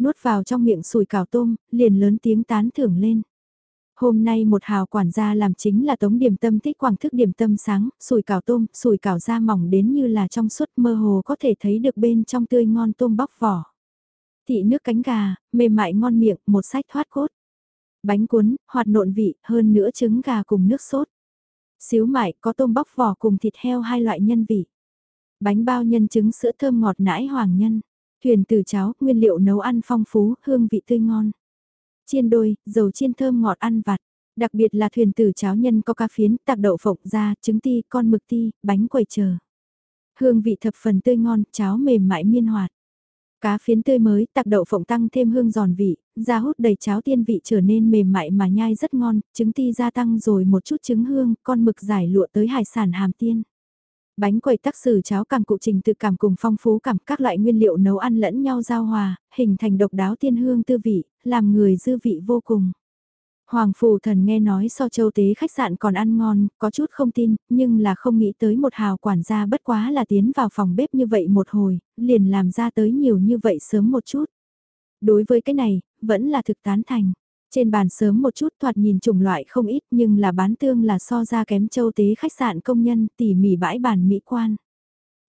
Nuốt vào trong miệng sùi cảo tôm, liền lớn tiếng tán thưởng lên. Hôm nay một hào quản gia làm chính là tống điểm tâm thích quảng thức điểm tâm sáng, sùi cảo tôm, sùi cảo da mỏng đến như là trong suốt mơ hồ có thể thấy được bên trong tươi ngon tôm bóc vỏ. Thị nước cánh gà, mềm mại ngon miệng, một sách thoát cốt. Bánh cuốn, hoạt nộn vị, hơn nữa trứng gà cùng nước sốt. Xíu mại có tôm bóc vỏ cùng thịt heo hai loại nhân vị. Bánh bao nhân trứng sữa thơm ngọt nãi hoàng nhân. Thuyền từ cháo, nguyên liệu nấu ăn phong phú, hương vị tươi ngon chiên đôi, dầu chiên thơm ngọt ăn vặt. Đặc biệt là thuyền tử cháo nhân có cá phiến, tạc đậu phộng da, trứng ti, con mực ti, bánh quầy chờ. Hương vị thập phần tươi ngon, cháo mềm mại miên hoạt. Cá phiến tươi mới, tạc đậu phộng tăng thêm hương giòn vị, da hút đầy cháo tiên vị trở nên mềm mại mà nhai rất ngon, trứng ti gia tăng rồi một chút trứng hương, con mực giải lụa tới hải sản hàm tiên. Bánh quầy tắc sử cháo càng cụ trình tự cảm cùng phong phú cảm các loại nguyên liệu nấu ăn lẫn nhau giao hòa, hình thành độc đáo tiên hương tư vị, làm người dư vị vô cùng. Hoàng Phù Thần nghe nói so châu tế khách sạn còn ăn ngon, có chút không tin, nhưng là không nghĩ tới một hào quản gia bất quá là tiến vào phòng bếp như vậy một hồi, liền làm ra tới nhiều như vậy sớm một chút. Đối với cái này, vẫn là thực tán thành. Trên bàn sớm một chút thoạt nhìn chủng loại không ít nhưng là bán tương là so ra kém châu tế khách sạn công nhân tỉ mỉ bãi bàn mỹ quan.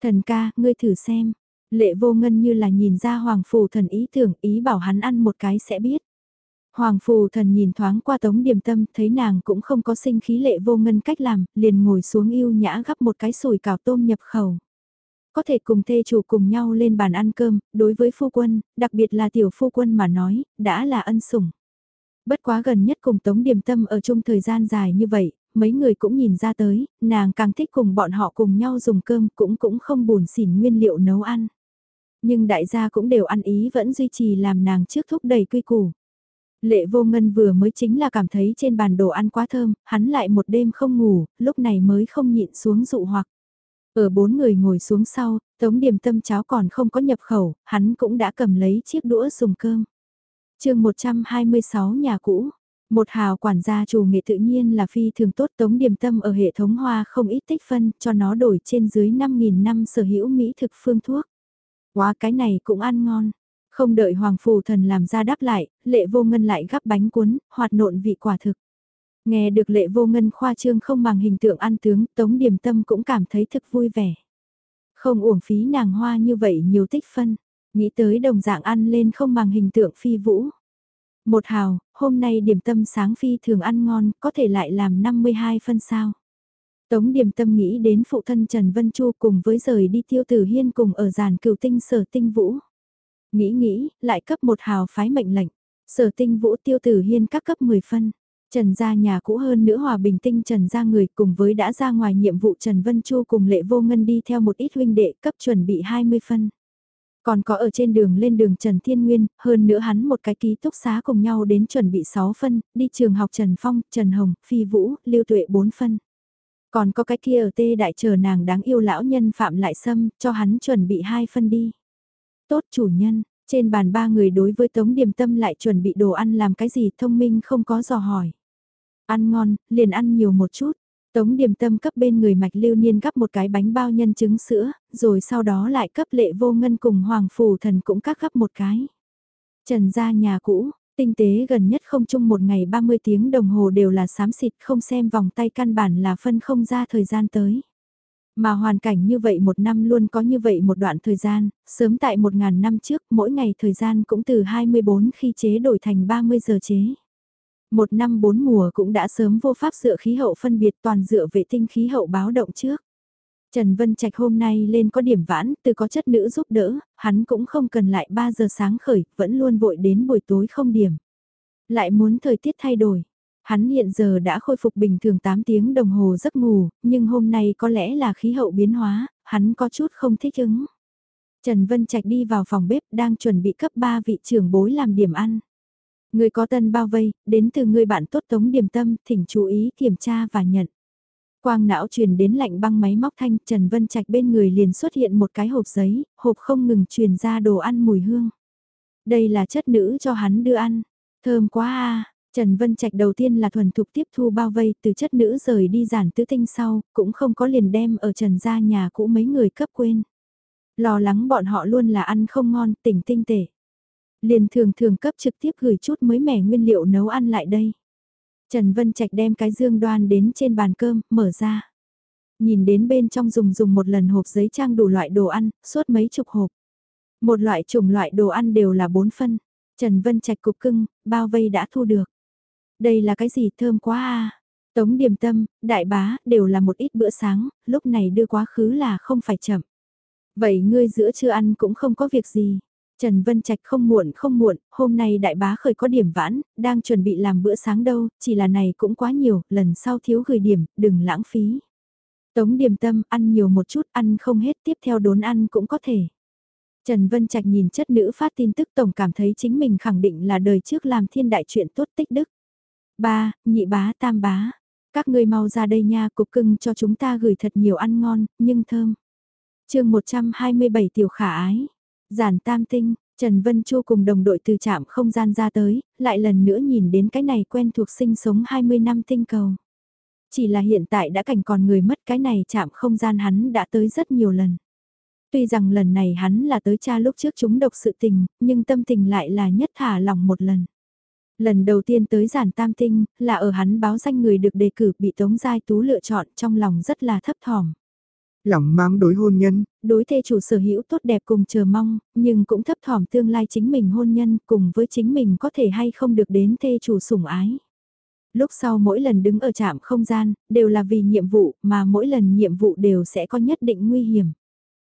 Thần ca, ngươi thử xem. Lệ vô ngân như là nhìn ra hoàng phù thần ý tưởng ý bảo hắn ăn một cái sẽ biết. Hoàng phù thần nhìn thoáng qua tống điềm tâm thấy nàng cũng không có sinh khí lệ vô ngân cách làm, liền ngồi xuống yêu nhã gắp một cái sủi cào tôm nhập khẩu. Có thể cùng thê chủ cùng nhau lên bàn ăn cơm, đối với phu quân, đặc biệt là tiểu phu quân mà nói, đã là ân sủng. Bất quá gần nhất cùng Tống Điềm Tâm ở chung thời gian dài như vậy, mấy người cũng nhìn ra tới, nàng càng thích cùng bọn họ cùng nhau dùng cơm cũng cũng không buồn xỉn nguyên liệu nấu ăn. Nhưng đại gia cũng đều ăn ý vẫn duy trì làm nàng trước thúc đẩy quy củ. Lệ vô ngân vừa mới chính là cảm thấy trên bàn đồ ăn quá thơm, hắn lại một đêm không ngủ, lúc này mới không nhịn xuống dụ hoặc. Ở bốn người ngồi xuống sau, tống điểm tâm cháo còn không có nhập khẩu, hắn cũng đã cầm lấy chiếc đũa dùng cơm chương 126 nhà cũ, Một hào quản gia chủ nghệ tự nhiên là phi thường tốt tống điểm tâm ở hệ thống hoa không ít tích phân cho nó đổi trên dưới 5.000 năm sở hữu mỹ thực phương thuốc. Quá cái này cũng ăn ngon. Không đợi Hoàng Phù Thần làm ra đáp lại, lệ vô ngân lại gắp bánh cuốn, hoạt nộn vị quả thực. Nghe được lệ vô ngân khoa trương không bằng hình tượng ăn tướng, Tống Điềm Tâm cũng cảm thấy thực vui vẻ. Không uổng phí nàng hoa như vậy nhiều tích phân, nghĩ tới đồng dạng ăn lên không bằng hình tượng phi vũ. Một hào, hôm nay điểm tâm sáng phi thường ăn ngon, có thể lại làm 52 phân sao. Tống điểm tâm nghĩ đến phụ thân Trần Vân Chu cùng với rời đi tiêu tử hiên cùng ở giàn cửu tinh sở tinh vũ. Nghĩ nghĩ, lại cấp một hào phái mệnh lệnh. Sở tinh vũ tiêu tử hiên các cấp 10 phân. Trần gia nhà cũ hơn nữa hòa bình tinh Trần gia người cùng với đã ra ngoài nhiệm vụ Trần Vân Chu cùng lệ vô ngân đi theo một ít huynh đệ cấp chuẩn bị 20 phân. Còn có ở trên đường lên đường Trần Thiên Nguyên, hơn nữa hắn một cái ký túc xá cùng nhau đến chuẩn bị 6 phân, đi trường học Trần Phong, Trần Hồng, Phi Vũ, Lưu Tuệ 4 phân. Còn có cái kia ở tê đại chờ nàng đáng yêu lão nhân Phạm Lại Sâm, cho hắn chuẩn bị 2 phân đi. Tốt chủ nhân, trên bàn ba người đối với Tống Điềm Tâm lại chuẩn bị đồ ăn làm cái gì thông minh không có dò hỏi. Ăn ngon, liền ăn nhiều một chút. Tống Điềm Tâm cấp bên người mạch lưu niên gắp một cái bánh bao nhân trứng sữa, rồi sau đó lại cấp lệ vô ngân cùng Hoàng Phủ Thần cũng cắt gắp một cái. Trần ra nhà cũ, tinh tế gần nhất không chung một ngày 30 tiếng đồng hồ đều là xám xịt không xem vòng tay căn bản là phân không ra thời gian tới. Mà hoàn cảnh như vậy một năm luôn có như vậy một đoạn thời gian, sớm tại một ngàn năm trước mỗi ngày thời gian cũng từ 24 khi chế đổi thành 30 giờ chế. Một năm bốn mùa cũng đã sớm vô pháp dựa khí hậu phân biệt toàn dựa vệ tinh khí hậu báo động trước. Trần Vân Trạch hôm nay lên có điểm vãn, từ có chất nữ giúp đỡ, hắn cũng không cần lại 3 giờ sáng khởi, vẫn luôn vội đến buổi tối không điểm. Lại muốn thời tiết thay đổi, Hắn hiện giờ đã khôi phục bình thường 8 tiếng đồng hồ giấc ngủ, nhưng hôm nay có lẽ là khí hậu biến hóa, hắn có chút không thích ứng. Trần Vân Trạch đi vào phòng bếp đang chuẩn bị cấp 3 vị trưởng bối làm điểm ăn. Người có tân bao vây, đến từ người bạn tốt tống điểm tâm, thỉnh chú ý kiểm tra và nhận. Quang não truyền đến lạnh băng máy móc thanh, Trần Vân Trạch bên người liền xuất hiện một cái hộp giấy, hộp không ngừng truyền ra đồ ăn mùi hương. Đây là chất nữ cho hắn đưa ăn, thơm quá à, Trần Vân Trạch đầu tiên là thuần thục tiếp thu bao vây từ chất nữ rời đi giản tứ tinh sau, cũng không có liền đem ở Trần gia nhà cũ mấy người cấp quên. Lo lắng bọn họ luôn là ăn không ngon, tỉnh tinh tể. Liền thường thường cấp trực tiếp gửi chút mới mẻ nguyên liệu nấu ăn lại đây. Trần Vân Trạch đem cái dương đoan đến trên bàn cơm, mở ra. Nhìn đến bên trong dùng dùng một lần hộp giấy trang đủ loại đồ ăn, suốt mấy chục hộp. Một loại chủng loại đồ ăn đều là bốn phân. Trần Vân Trạch cục cưng, bao vây đã thu được. Đây là cái gì thơm quá à. Tống điểm tâm, đại bá, đều là một ít bữa sáng, lúc này đưa quá khứ là không phải chậm. Vậy ngươi giữa trưa ăn cũng không có việc gì. Trần Vân Trạch không muộn không muộn, hôm nay đại bá khởi có điểm vãn, đang chuẩn bị làm bữa sáng đâu, chỉ là này cũng quá nhiều, lần sau thiếu gửi điểm, đừng lãng phí. Tống điểm tâm, ăn nhiều một chút, ăn không hết, tiếp theo đốn ăn cũng có thể. Trần Vân Trạch nhìn chất nữ phát tin tức tổng cảm thấy chính mình khẳng định là đời trước làm thiên đại chuyện tốt tích đức. Ba, nhị bá tam bá. Các ngươi mau ra đây nha, cục cưng cho chúng ta gửi thật nhiều ăn ngon, nhưng thơm. chương 127 tiểu khả ái. Giản tam tinh, Trần Vân Chu cùng đồng đội từ trạm không gian ra tới, lại lần nữa nhìn đến cái này quen thuộc sinh sống 20 năm tinh cầu. Chỉ là hiện tại đã cảnh còn người mất cái này chạm không gian hắn đã tới rất nhiều lần. Tuy rằng lần này hắn là tới cha lúc trước chúng độc sự tình, nhưng tâm tình lại là nhất thả lòng một lần. Lần đầu tiên tới giản tam tinh, là ở hắn báo danh người được đề cử bị Tống Giai Tú lựa chọn trong lòng rất là thấp thỏm. Lòng mang đối hôn nhân. Đối thê chủ sở hữu tốt đẹp cùng chờ mong, nhưng cũng thấp thỏm tương lai chính mình hôn nhân cùng với chính mình có thể hay không được đến thê chủ sủng ái. Lúc sau mỗi lần đứng ở trạm không gian, đều là vì nhiệm vụ mà mỗi lần nhiệm vụ đều sẽ có nhất định nguy hiểm.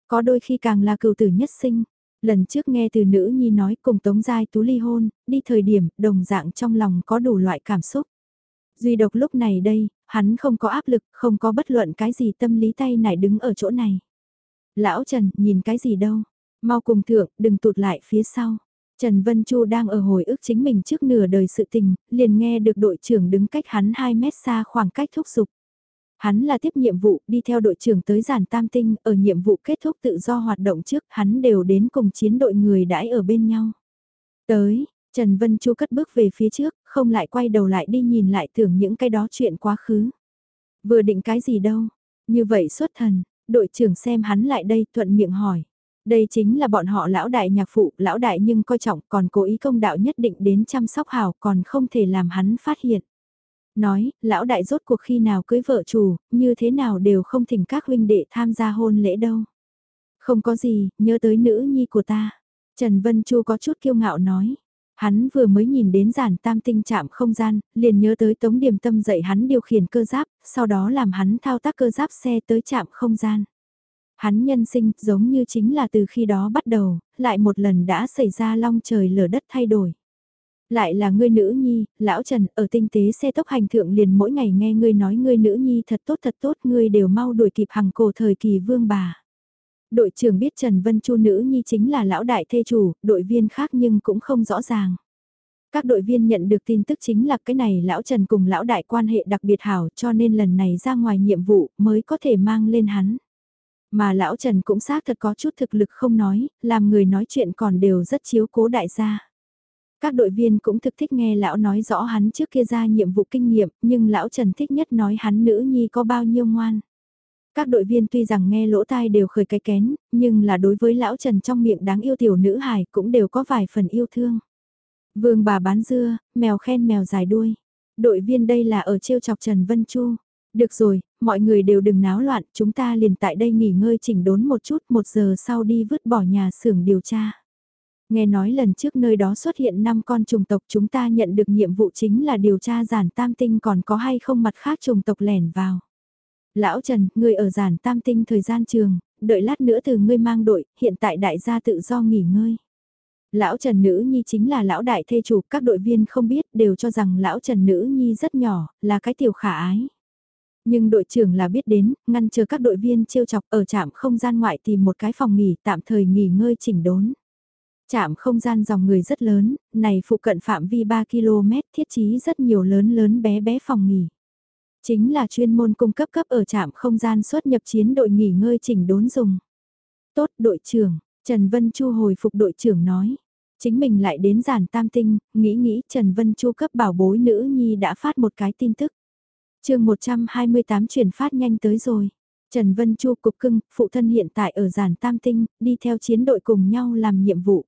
Có đôi khi càng là cựu tử nhất sinh, Lần trước nghe từ nữ nhi nói cùng Tống Giai Tú ly hôn, đi thời điểm đồng dạng trong lòng có đủ loại cảm xúc. Duy độc lúc này đây, hắn không có áp lực, không có bất luận cái gì tâm lý tay nải đứng ở chỗ này. Lão Trần, nhìn cái gì đâu? Mau cùng thượng, đừng tụt lại phía sau. Trần Vân Chu đang ở hồi ức chính mình trước nửa đời sự tình, liền nghe được đội trưởng đứng cách hắn 2 mét xa khoảng cách thúc giục. Hắn là tiếp nhiệm vụ đi theo đội trưởng tới giản tam tinh, ở nhiệm vụ kết thúc tự do hoạt động trước, hắn đều đến cùng chiến đội người đãi ở bên nhau. Tới, Trần Vân Chu cất bước về phía trước, không lại quay đầu lại đi nhìn lại tưởng những cái đó chuyện quá khứ. Vừa định cái gì đâu, như vậy xuất thần, đội trưởng xem hắn lại đây thuận miệng hỏi. Đây chính là bọn họ lão đại nhạc phụ, lão đại nhưng coi trọng còn cố ý công đạo nhất định đến chăm sóc hảo còn không thể làm hắn phát hiện. Nói, lão đại rốt cuộc khi nào cưới vợ chủ, như thế nào đều không thỉnh các huynh đệ tham gia hôn lễ đâu. Không có gì, nhớ tới nữ nhi của ta. Trần Vân Chu có chút kiêu ngạo nói. Hắn vừa mới nhìn đến giản tam tinh chạm không gian, liền nhớ tới tống điểm tâm dạy hắn điều khiển cơ giáp, sau đó làm hắn thao tác cơ giáp xe tới chạm không gian. Hắn nhân sinh giống như chính là từ khi đó bắt đầu, lại một lần đã xảy ra long trời lở đất thay đổi. Lại là ngươi nữ nhi, lão Trần ở tinh tế xe tốc hành thượng liền mỗi ngày nghe ngươi nói ngươi nữ nhi thật tốt thật tốt ngươi đều mau đuổi kịp hàng cổ thời kỳ vương bà. Đội trưởng biết Trần Vân Chu nữ nhi chính là lão đại thê chủ, đội viên khác nhưng cũng không rõ ràng. Các đội viên nhận được tin tức chính là cái này lão Trần cùng lão đại quan hệ đặc biệt hảo cho nên lần này ra ngoài nhiệm vụ mới có thể mang lên hắn. Mà lão Trần cũng xác thật có chút thực lực không nói, làm người nói chuyện còn đều rất chiếu cố đại gia. Các đội viên cũng thực thích nghe lão nói rõ hắn trước kia ra nhiệm vụ kinh nghiệm, nhưng lão Trần thích nhất nói hắn nữ nhi có bao nhiêu ngoan. Các đội viên tuy rằng nghe lỗ tai đều khởi cái kén, nhưng là đối với lão Trần trong miệng đáng yêu tiểu nữ hài cũng đều có vài phần yêu thương. Vương bà bán dưa, mèo khen mèo dài đuôi. Đội viên đây là ở trêu chọc Trần Vân Chu. Được rồi, mọi người đều đừng náo loạn, chúng ta liền tại đây nghỉ ngơi chỉnh đốn một chút, một giờ sau đi vứt bỏ nhà xưởng điều tra. Nghe nói lần trước nơi đó xuất hiện 5 con trùng tộc chúng ta nhận được nhiệm vụ chính là điều tra giản tam tinh còn có hay không mặt khác trùng tộc lẻn vào. Lão Trần, người ở giản tam tinh thời gian trường, đợi lát nữa từ ngươi mang đội, hiện tại đại gia tự do nghỉ ngơi. Lão Trần Nữ Nhi chính là lão đại thê chủ, các đội viên không biết đều cho rằng lão Trần Nữ Nhi rất nhỏ, là cái tiểu khả ái. Nhưng đội trưởng là biết đến, ngăn chờ các đội viên trêu chọc ở trạm không gian ngoại tìm một cái phòng nghỉ tạm thời nghỉ ngơi chỉnh đốn. Trạm không gian dòng người rất lớn, này phụ cận phạm vi 3 km thiết trí rất nhiều lớn lớn bé bé phòng nghỉ. Chính là chuyên môn cung cấp cấp ở trạm không gian xuất nhập chiến đội nghỉ ngơi chỉnh đốn dùng. Tốt đội trưởng, Trần Vân Chu hồi phục đội trưởng nói. Chính mình lại đến giản tam tinh, nghĩ nghĩ Trần Vân Chu cấp bảo bối nữ nhi đã phát một cái tin tức. chương 128 chuyển phát nhanh tới rồi. Trần Vân Chu cục cưng, phụ thân hiện tại ở giản tam tinh, đi theo chiến đội cùng nhau làm nhiệm vụ.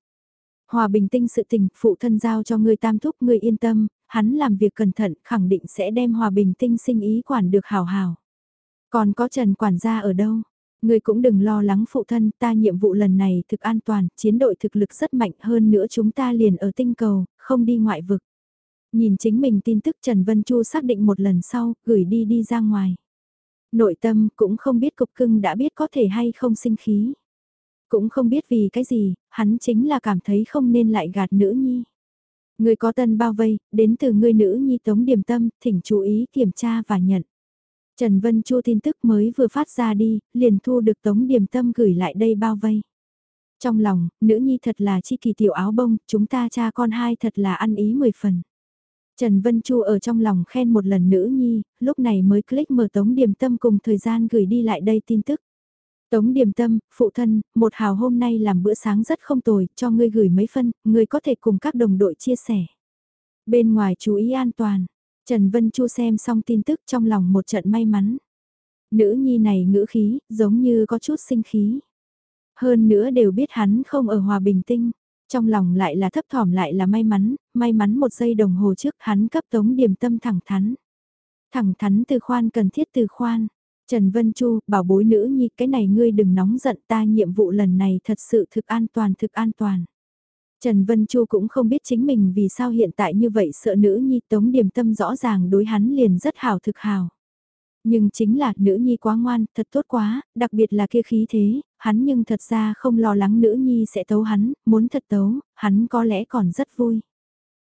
Hòa bình tinh sự tình, phụ thân giao cho người tam thúc người yên tâm, hắn làm việc cẩn thận khẳng định sẽ đem hòa bình tinh sinh ý quản được hào hào. Còn có Trần quản gia ở đâu? Người cũng đừng lo lắng phụ thân, ta nhiệm vụ lần này thực an toàn, chiến đội thực lực rất mạnh hơn nữa chúng ta liền ở tinh cầu, không đi ngoại vực. Nhìn chính mình tin tức Trần Vân Chu xác định một lần sau, gửi đi đi ra ngoài. Nội tâm cũng không biết cục cưng đã biết có thể hay không sinh khí. Cũng không biết vì cái gì, hắn chính là cảm thấy không nên lại gạt nữ nhi. Người có tân bao vây, đến từ người nữ nhi tống điểm tâm, thỉnh chú ý kiểm tra và nhận. Trần Vân Chu tin tức mới vừa phát ra đi, liền thu được tống điểm tâm gửi lại đây bao vây. Trong lòng, nữ nhi thật là chi kỳ tiểu áo bông, chúng ta cha con hai thật là ăn ý mười phần. Trần Vân Chu ở trong lòng khen một lần nữ nhi, lúc này mới click mở tống điểm tâm cùng thời gian gửi đi lại đây tin tức. Tống điểm tâm, phụ thân, một hào hôm nay làm bữa sáng rất không tồi, cho ngươi gửi mấy phân, ngươi có thể cùng các đồng đội chia sẻ. Bên ngoài chú ý an toàn, Trần Vân Chu xem xong tin tức trong lòng một trận may mắn. Nữ nhi này ngữ khí, giống như có chút sinh khí. Hơn nữa đều biết hắn không ở hòa bình tinh. Trong lòng lại là thấp thỏm lại là may mắn, may mắn một giây đồng hồ trước hắn cấp tống điểm tâm thẳng thắn. Thẳng thắn từ khoan cần thiết từ khoan. Trần Vân Chu, bảo bối nữ nhi, cái này ngươi đừng nóng giận ta nhiệm vụ lần này thật sự thực an toàn thực an toàn. Trần Vân Chu cũng không biết chính mình vì sao hiện tại như vậy sợ nữ nhi tống điểm tâm rõ ràng đối hắn liền rất hào thực hào. Nhưng chính là nữ nhi quá ngoan, thật tốt quá, đặc biệt là kia khí thế, hắn nhưng thật ra không lo lắng nữ nhi sẽ tấu hắn, muốn thật tấu, hắn có lẽ còn rất vui.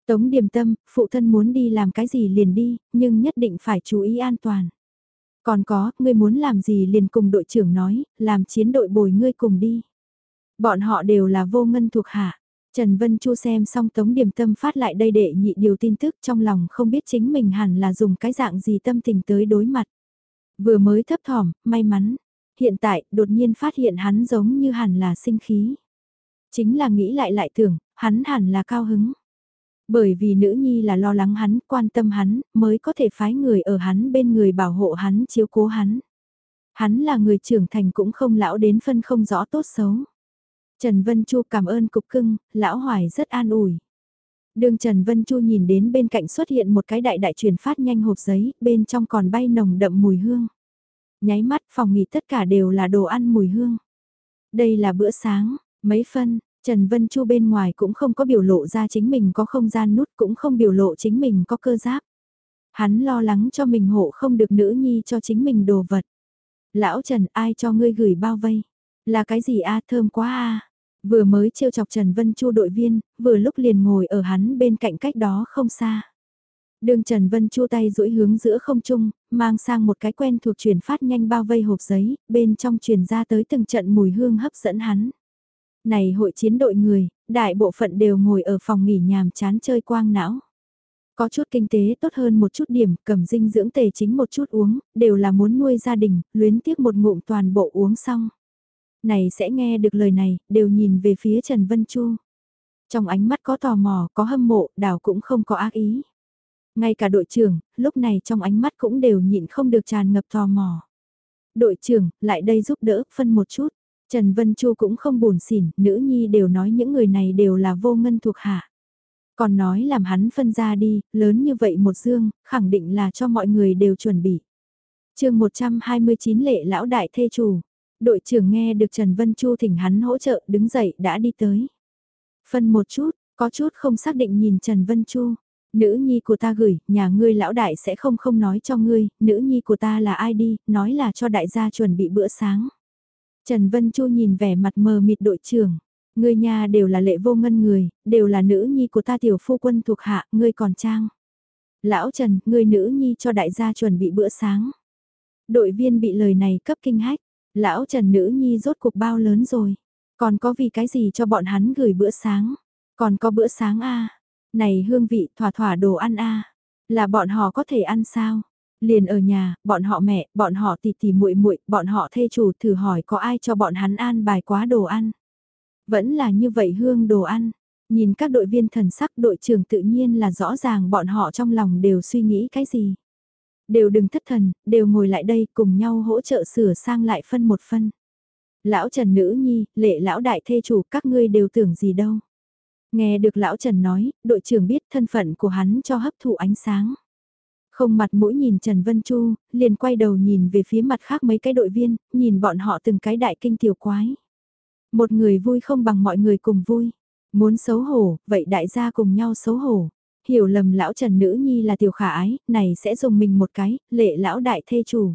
Tống điểm tâm, phụ thân muốn đi làm cái gì liền đi, nhưng nhất định phải chú ý an toàn. Còn có, ngươi muốn làm gì liền cùng đội trưởng nói, làm chiến đội bồi ngươi cùng đi. Bọn họ đều là vô ngân thuộc hạ. Trần Vân Chu xem xong tống điểm tâm phát lại đây để nhị điều tin tức trong lòng không biết chính mình hẳn là dùng cái dạng gì tâm tình tới đối mặt. Vừa mới thấp thỏm, may mắn. Hiện tại, đột nhiên phát hiện hắn giống như hẳn là sinh khí. Chính là nghĩ lại lại tưởng, hắn hẳn là cao hứng. Bởi vì nữ nhi là lo lắng hắn, quan tâm hắn, mới có thể phái người ở hắn bên người bảo hộ hắn, chiếu cố hắn. Hắn là người trưởng thành cũng không lão đến phân không rõ tốt xấu. Trần Vân Chu cảm ơn cục cưng, lão hoài rất an ủi. Đường Trần Vân Chu nhìn đến bên cạnh xuất hiện một cái đại đại truyền phát nhanh hộp giấy, bên trong còn bay nồng đậm mùi hương. Nháy mắt phòng nghỉ tất cả đều là đồ ăn mùi hương. Đây là bữa sáng, mấy phân, Trần Vân Chu bên ngoài cũng không có biểu lộ ra chính mình có không gian nút cũng không biểu lộ chính mình có cơ giáp. Hắn lo lắng cho mình hộ không được nữ nhi cho chính mình đồ vật. Lão Trần ai cho ngươi gửi bao vây? Là cái gì a thơm quá a Vừa mới trêu chọc Trần Vân Chu đội viên, vừa lúc liền ngồi ở hắn bên cạnh cách đó không xa. Đường Trần Vân Chu tay duỗi hướng giữa không trung, mang sang một cái quen thuộc truyền phát nhanh bao vây hộp giấy, bên trong truyền ra tới từng trận mùi hương hấp dẫn hắn. Này hội chiến đội người, đại bộ phận đều ngồi ở phòng nghỉ nhàm chán chơi quang não. Có chút kinh tế tốt hơn một chút điểm, cầm dinh dưỡng tề chính một chút uống, đều là muốn nuôi gia đình, luyến tiếc một ngụm toàn bộ uống xong. Này sẽ nghe được lời này, đều nhìn về phía Trần Vân Chu. Trong ánh mắt có tò mò, có hâm mộ, đảo cũng không có ác ý. Ngay cả đội trưởng, lúc này trong ánh mắt cũng đều nhịn không được tràn ngập tò mò. Đội trưởng, lại đây giúp đỡ, phân một chút. Trần Vân Chu cũng không buồn xỉn, nữ nhi đều nói những người này đều là vô ngân thuộc hạ. Còn nói làm hắn phân ra đi, lớn như vậy một dương, khẳng định là cho mọi người đều chuẩn bị. chương 129 lệ lão đại thê chủ, đội trưởng nghe được Trần Vân Chu thỉnh hắn hỗ trợ đứng dậy đã đi tới. Phân một chút, có chút không xác định nhìn Trần Vân Chu. Nữ nhi của ta gửi, nhà ngươi lão đại sẽ không không nói cho ngươi, nữ nhi của ta là ai đi, nói là cho đại gia chuẩn bị bữa sáng. Trần Vân Chu nhìn vẻ mặt mờ mịt đội trưởng. Ngươi nhà đều là lệ vô ngân người, đều là nữ nhi của ta tiểu phu quân thuộc hạ, ngươi còn trang. Lão Trần, ngươi nữ nhi cho đại gia chuẩn bị bữa sáng. Đội viên bị lời này cấp kinh hách. Lão Trần nữ nhi rốt cuộc bao lớn rồi. Còn có vì cái gì cho bọn hắn gửi bữa sáng. Còn có bữa sáng a Này hương vị thỏa thỏa đồ ăn a Là bọn họ có thể ăn sao? Liền ở nhà, bọn họ mẹ, bọn họ tì tì muội muội, bọn họ thê chủ thử hỏi có ai cho bọn hắn an bài quá đồ ăn. Vẫn là như vậy hương đồ ăn. Nhìn các đội viên thần sắc đội trưởng tự nhiên là rõ ràng bọn họ trong lòng đều suy nghĩ cái gì. Đều đừng thất thần, đều ngồi lại đây cùng nhau hỗ trợ sửa sang lại phân một phân. Lão Trần nữ nhi, lệ lão đại thê chủ các ngươi đều tưởng gì đâu. Nghe được lão Trần nói, đội trưởng biết thân phận của hắn cho hấp thụ ánh sáng. Không mặt mũi nhìn Trần Vân Chu, liền quay đầu nhìn về phía mặt khác mấy cái đội viên, nhìn bọn họ từng cái đại kinh tiểu quái. Một người vui không bằng mọi người cùng vui. Muốn xấu hổ, vậy đại gia cùng nhau xấu hổ. Hiểu lầm lão Trần nữ nhi là tiểu khả ái, này sẽ dùng mình một cái, lệ lão đại thê chủ.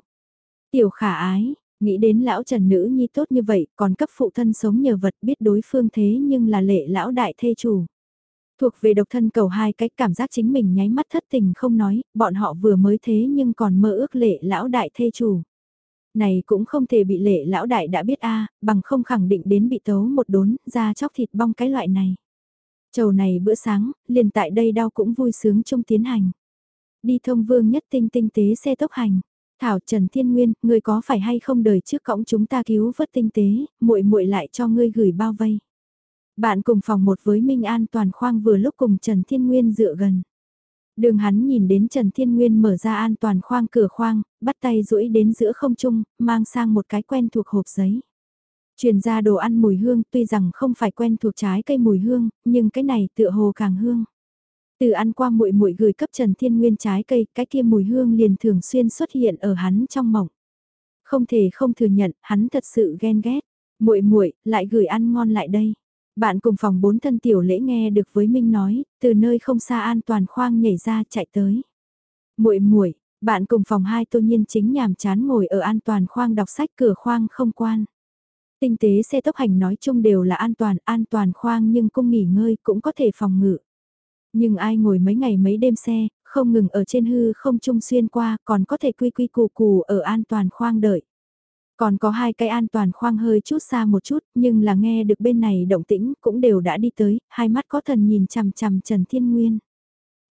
Tiểu khả ái, nghĩ đến lão Trần nữ nhi tốt như vậy, còn cấp phụ thân sống nhờ vật biết đối phương thế nhưng là lệ lão đại thê chủ. Thuộc về độc thân cầu hai cách cảm giác chính mình nháy mắt thất tình không nói, bọn họ vừa mới thế nhưng còn mơ ước lệ lão đại thê chủ. Này cũng không thể bị lệ lão đại đã biết a bằng không khẳng định đến bị tấu một đốn, ra chóc thịt bong cái loại này. Chầu này bữa sáng, liền tại đây đau cũng vui sướng chung tiến hành. Đi thông vương nhất tinh tinh tế xe tốc hành. Thảo Trần Thiên Nguyên, ngươi có phải hay không đời trước cõng chúng ta cứu vớt tinh tế, muội muội lại cho ngươi gửi bao vây. Bạn cùng phòng một với Minh An toàn khoang vừa lúc cùng Trần Thiên Nguyên dựa gần. Đường hắn nhìn đến Trần Thiên Nguyên mở ra an toàn khoang cửa khoang, bắt tay duỗi đến giữa không trung, mang sang một cái quen thuộc hộp giấy. Truyền ra đồ ăn mùi hương tuy rằng không phải quen thuộc trái cây mùi hương, nhưng cái này tựa hồ càng hương. Từ ăn qua muội muội gửi cấp Trần Thiên Nguyên trái cây, cái kia mùi hương liền thường xuyên xuất hiện ở hắn trong mộng. Không thể không thừa nhận, hắn thật sự ghen ghét. Muội muội lại gửi ăn ngon lại đây. Bạn cùng phòng bốn thân tiểu lễ nghe được với Minh nói, từ nơi không xa an toàn khoang nhảy ra chạy tới. Muội muội, bạn cùng phòng hai tô nhiên chính nhàm chán ngồi ở an toàn khoang đọc sách cửa khoang không quan. Tinh tế xe tốc hành nói chung đều là an toàn, an toàn khoang nhưng cung nghỉ ngơi cũng có thể phòng ngự. Nhưng ai ngồi mấy ngày mấy đêm xe, không ngừng ở trên hư không trung xuyên qua, còn có thể quy quy cù cù ở an toàn khoang đợi. Còn có hai cái an toàn khoang hơi chút xa một chút, nhưng là nghe được bên này động tĩnh cũng đều đã đi tới, hai mắt có thần nhìn chằm chằm Trần Thiên Nguyên.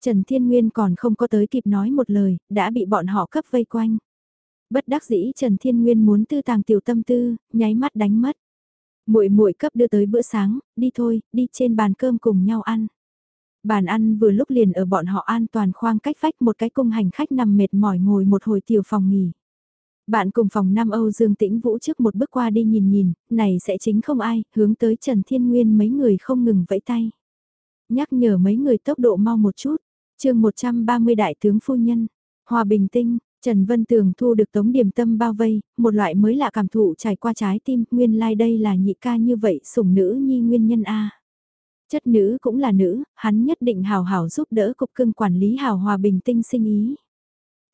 Trần Thiên Nguyên còn không có tới kịp nói một lời, đã bị bọn họ cấp vây quanh. Bất đắc dĩ Trần Thiên Nguyên muốn tư tàng tiểu tâm tư, nháy mắt đánh mất. Muội muội cấp đưa tới bữa sáng, đi thôi, đi trên bàn cơm cùng nhau ăn. Bàn ăn vừa lúc liền ở bọn họ an toàn khoang cách vách một cái cung hành khách nằm mệt mỏi ngồi một hồi tiểu phòng nghỉ. Bạn cùng phòng Nam Âu Dương Tĩnh Vũ trước một bước qua đi nhìn nhìn, này sẽ chính không ai, hướng tới Trần Thiên Nguyên mấy người không ngừng vẫy tay. Nhắc nhở mấy người tốc độ mau một chút, chương 130 đại tướng phu nhân, hòa bình tinh, Trần Vân Tường thu được tống điểm tâm bao vây, một loại mới lạ cảm thụ trải qua trái tim, nguyên lai like đây là nhị ca như vậy, sủng nữ nhi nguyên nhân A. Chất nữ cũng là nữ, hắn nhất định hào hảo giúp đỡ cục cưng quản lý hào hòa bình tinh sinh ý.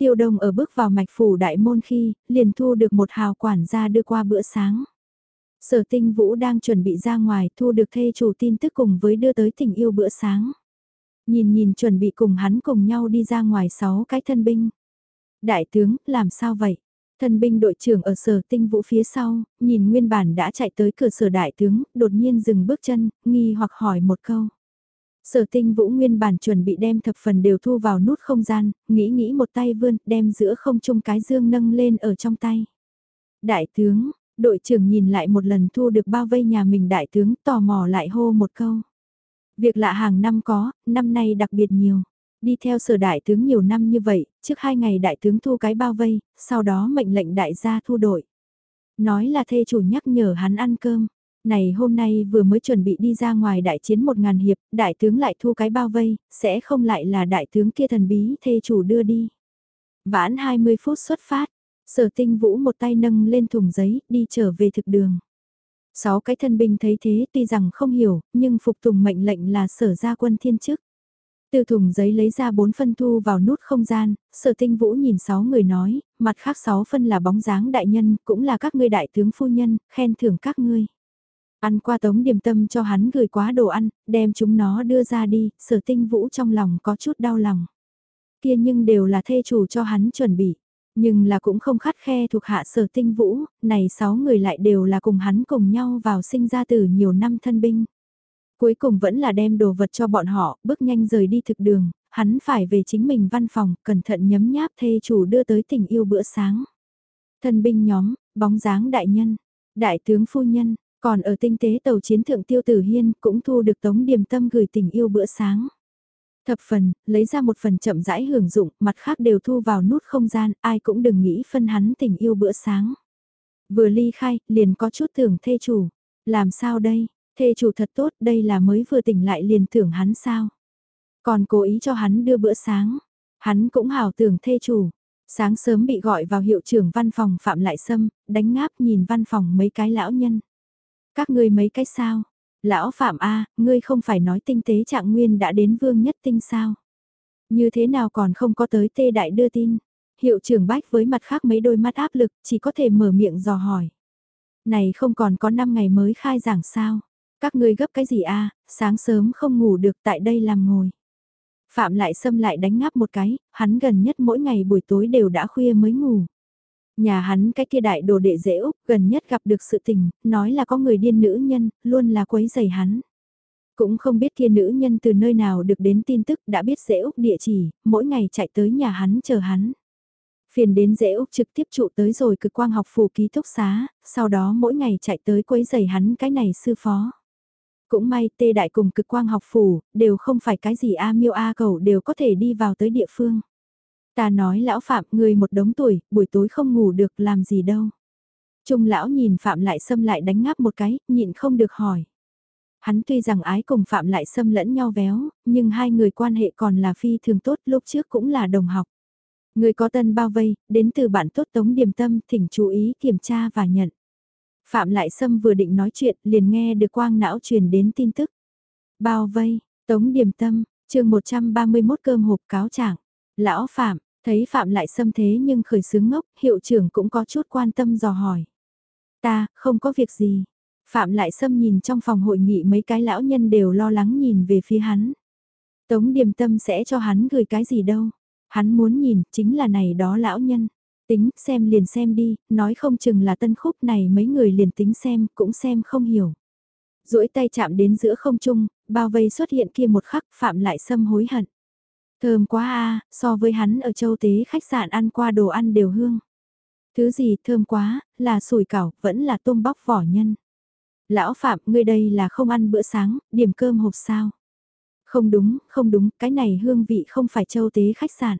Tiêu đông ở bước vào mạch phủ đại môn khi, liền thu được một hào quản gia đưa qua bữa sáng. Sở tinh vũ đang chuẩn bị ra ngoài thu được thê chủ tin tức cùng với đưa tới tình yêu bữa sáng. Nhìn nhìn chuẩn bị cùng hắn cùng nhau đi ra ngoài sáu cái thân binh. Đại tướng, làm sao vậy? Thân binh đội trưởng ở sở tinh vũ phía sau, nhìn nguyên bản đã chạy tới cửa sở đại tướng, đột nhiên dừng bước chân, nghi hoặc hỏi một câu. Sở tinh vũ nguyên bản chuẩn bị đem thập phần đều thu vào nút không gian, nghĩ nghĩ một tay vươn, đem giữa không trung cái dương nâng lên ở trong tay. Đại tướng, đội trưởng nhìn lại một lần thu được bao vây nhà mình đại tướng, tò mò lại hô một câu. Việc lạ hàng năm có, năm nay đặc biệt nhiều. Đi theo sở đại tướng nhiều năm như vậy, trước hai ngày đại tướng thu cái bao vây, sau đó mệnh lệnh đại gia thu đội. Nói là thê chủ nhắc nhở hắn ăn cơm. Này hôm nay vừa mới chuẩn bị đi ra ngoài đại chiến một ngàn hiệp, đại tướng lại thu cái bao vây, sẽ không lại là đại tướng kia thần bí thê chủ đưa đi. Vãn 20 phút xuất phát, sở tinh vũ một tay nâng lên thùng giấy, đi trở về thực đường. Sáu cái thân binh thấy thế tuy rằng không hiểu, nhưng phục tùng mệnh lệnh là sở gia quân thiên chức. Từ thùng giấy lấy ra bốn phân thu vào nút không gian, sở tinh vũ nhìn sáu người nói, mặt khác sáu phân là bóng dáng đại nhân, cũng là các ngươi đại tướng phu nhân, khen thưởng các ngươi. Ăn qua tống điểm tâm cho hắn gửi quá đồ ăn, đem chúng nó đưa ra đi, sở tinh vũ trong lòng có chút đau lòng. Kia nhưng đều là thê chủ cho hắn chuẩn bị. Nhưng là cũng không khắt khe thuộc hạ sở tinh vũ, này sáu người lại đều là cùng hắn cùng nhau vào sinh ra từ nhiều năm thân binh. Cuối cùng vẫn là đem đồ vật cho bọn họ, bước nhanh rời đi thực đường, hắn phải về chính mình văn phòng, cẩn thận nhấm nháp thê chủ đưa tới tình yêu bữa sáng. Thân binh nhóm, bóng dáng đại nhân, đại tướng phu nhân, còn ở tinh tế tàu chiến thượng tiêu tử hiên cũng thu được tống điềm tâm gửi tình yêu bữa sáng. Thập phần, lấy ra một phần chậm rãi hưởng dụng, mặt khác đều thu vào nút không gian, ai cũng đừng nghĩ phân hắn tình yêu bữa sáng. Vừa ly khai, liền có chút tưởng thê chủ. Làm sao đây, thê chủ thật tốt, đây là mới vừa tỉnh lại liền tưởng hắn sao. Còn cố ý cho hắn đưa bữa sáng. Hắn cũng hào tưởng thê chủ. Sáng sớm bị gọi vào hiệu trưởng văn phòng Phạm Lại Sâm, đánh ngáp nhìn văn phòng mấy cái lão nhân. Các ngươi mấy cái sao? Lão Phạm A, ngươi không phải nói tinh tế trạng nguyên đã đến vương nhất tinh sao? Như thế nào còn không có tới tê đại đưa tin? Hiệu trưởng bách với mặt khác mấy đôi mắt áp lực, chỉ có thể mở miệng dò hỏi. Này không còn có 5 ngày mới khai giảng sao? Các ngươi gấp cái gì a? sáng sớm không ngủ được tại đây làm ngồi. Phạm lại xâm lại đánh ngáp một cái, hắn gần nhất mỗi ngày buổi tối đều đã khuya mới ngủ. Nhà hắn cái kia đại đồ đệ dễ Úc gần nhất gặp được sự tình, nói là có người điên nữ nhân, luôn là quấy giày hắn. Cũng không biết kia nữ nhân từ nơi nào được đến tin tức đã biết dễ Úc địa chỉ, mỗi ngày chạy tới nhà hắn chờ hắn. Phiền đến dễ Úc trực tiếp trụ tới rồi cực quang học phù ký túc xá, sau đó mỗi ngày chạy tới quấy giày hắn cái này sư phó. Cũng may tê đại cùng cực quang học phủ, đều không phải cái gì A miêu A cầu đều có thể đi vào tới địa phương. Ta nói lão Phạm người một đống tuổi, buổi tối không ngủ được làm gì đâu. Trung lão nhìn Phạm lại xâm lại đánh ngáp một cái, nhịn không được hỏi. Hắn tuy rằng ái cùng Phạm lại xâm lẫn nhau véo, nhưng hai người quan hệ còn là phi thường tốt lúc trước cũng là đồng học. Người có tân bao vây, đến từ bạn tốt tống điềm tâm, thỉnh chú ý kiểm tra và nhận. Phạm Lại Sâm vừa định nói chuyện, liền nghe được quang não truyền đến tin tức. Bao vây, Tống Điềm Tâm, chương 131 cơm hộp cáo trạng. Lão Phạm, thấy Phạm Lại Sâm thế nhưng khởi sướng ngốc, hiệu trưởng cũng có chút quan tâm dò hỏi. Ta, không có việc gì. Phạm Lại Sâm nhìn trong phòng hội nghị mấy cái lão nhân đều lo lắng nhìn về phía hắn. Tống Điềm Tâm sẽ cho hắn gửi cái gì đâu. Hắn muốn nhìn, chính là này đó lão nhân. Tính, xem liền xem đi, nói không chừng là tân khúc này mấy người liền tính xem, cũng xem không hiểu. duỗi tay chạm đến giữa không trung, bao vây xuất hiện kia một khắc, Phạm lại xâm hối hận. Thơm quá a so với hắn ở châu tế khách sạn ăn qua đồ ăn đều hương. Thứ gì thơm quá, là sủi cảo, vẫn là tôm bóc vỏ nhân. Lão Phạm, ngươi đây là không ăn bữa sáng, điểm cơm hộp sao? Không đúng, không đúng, cái này hương vị không phải châu tế khách sạn.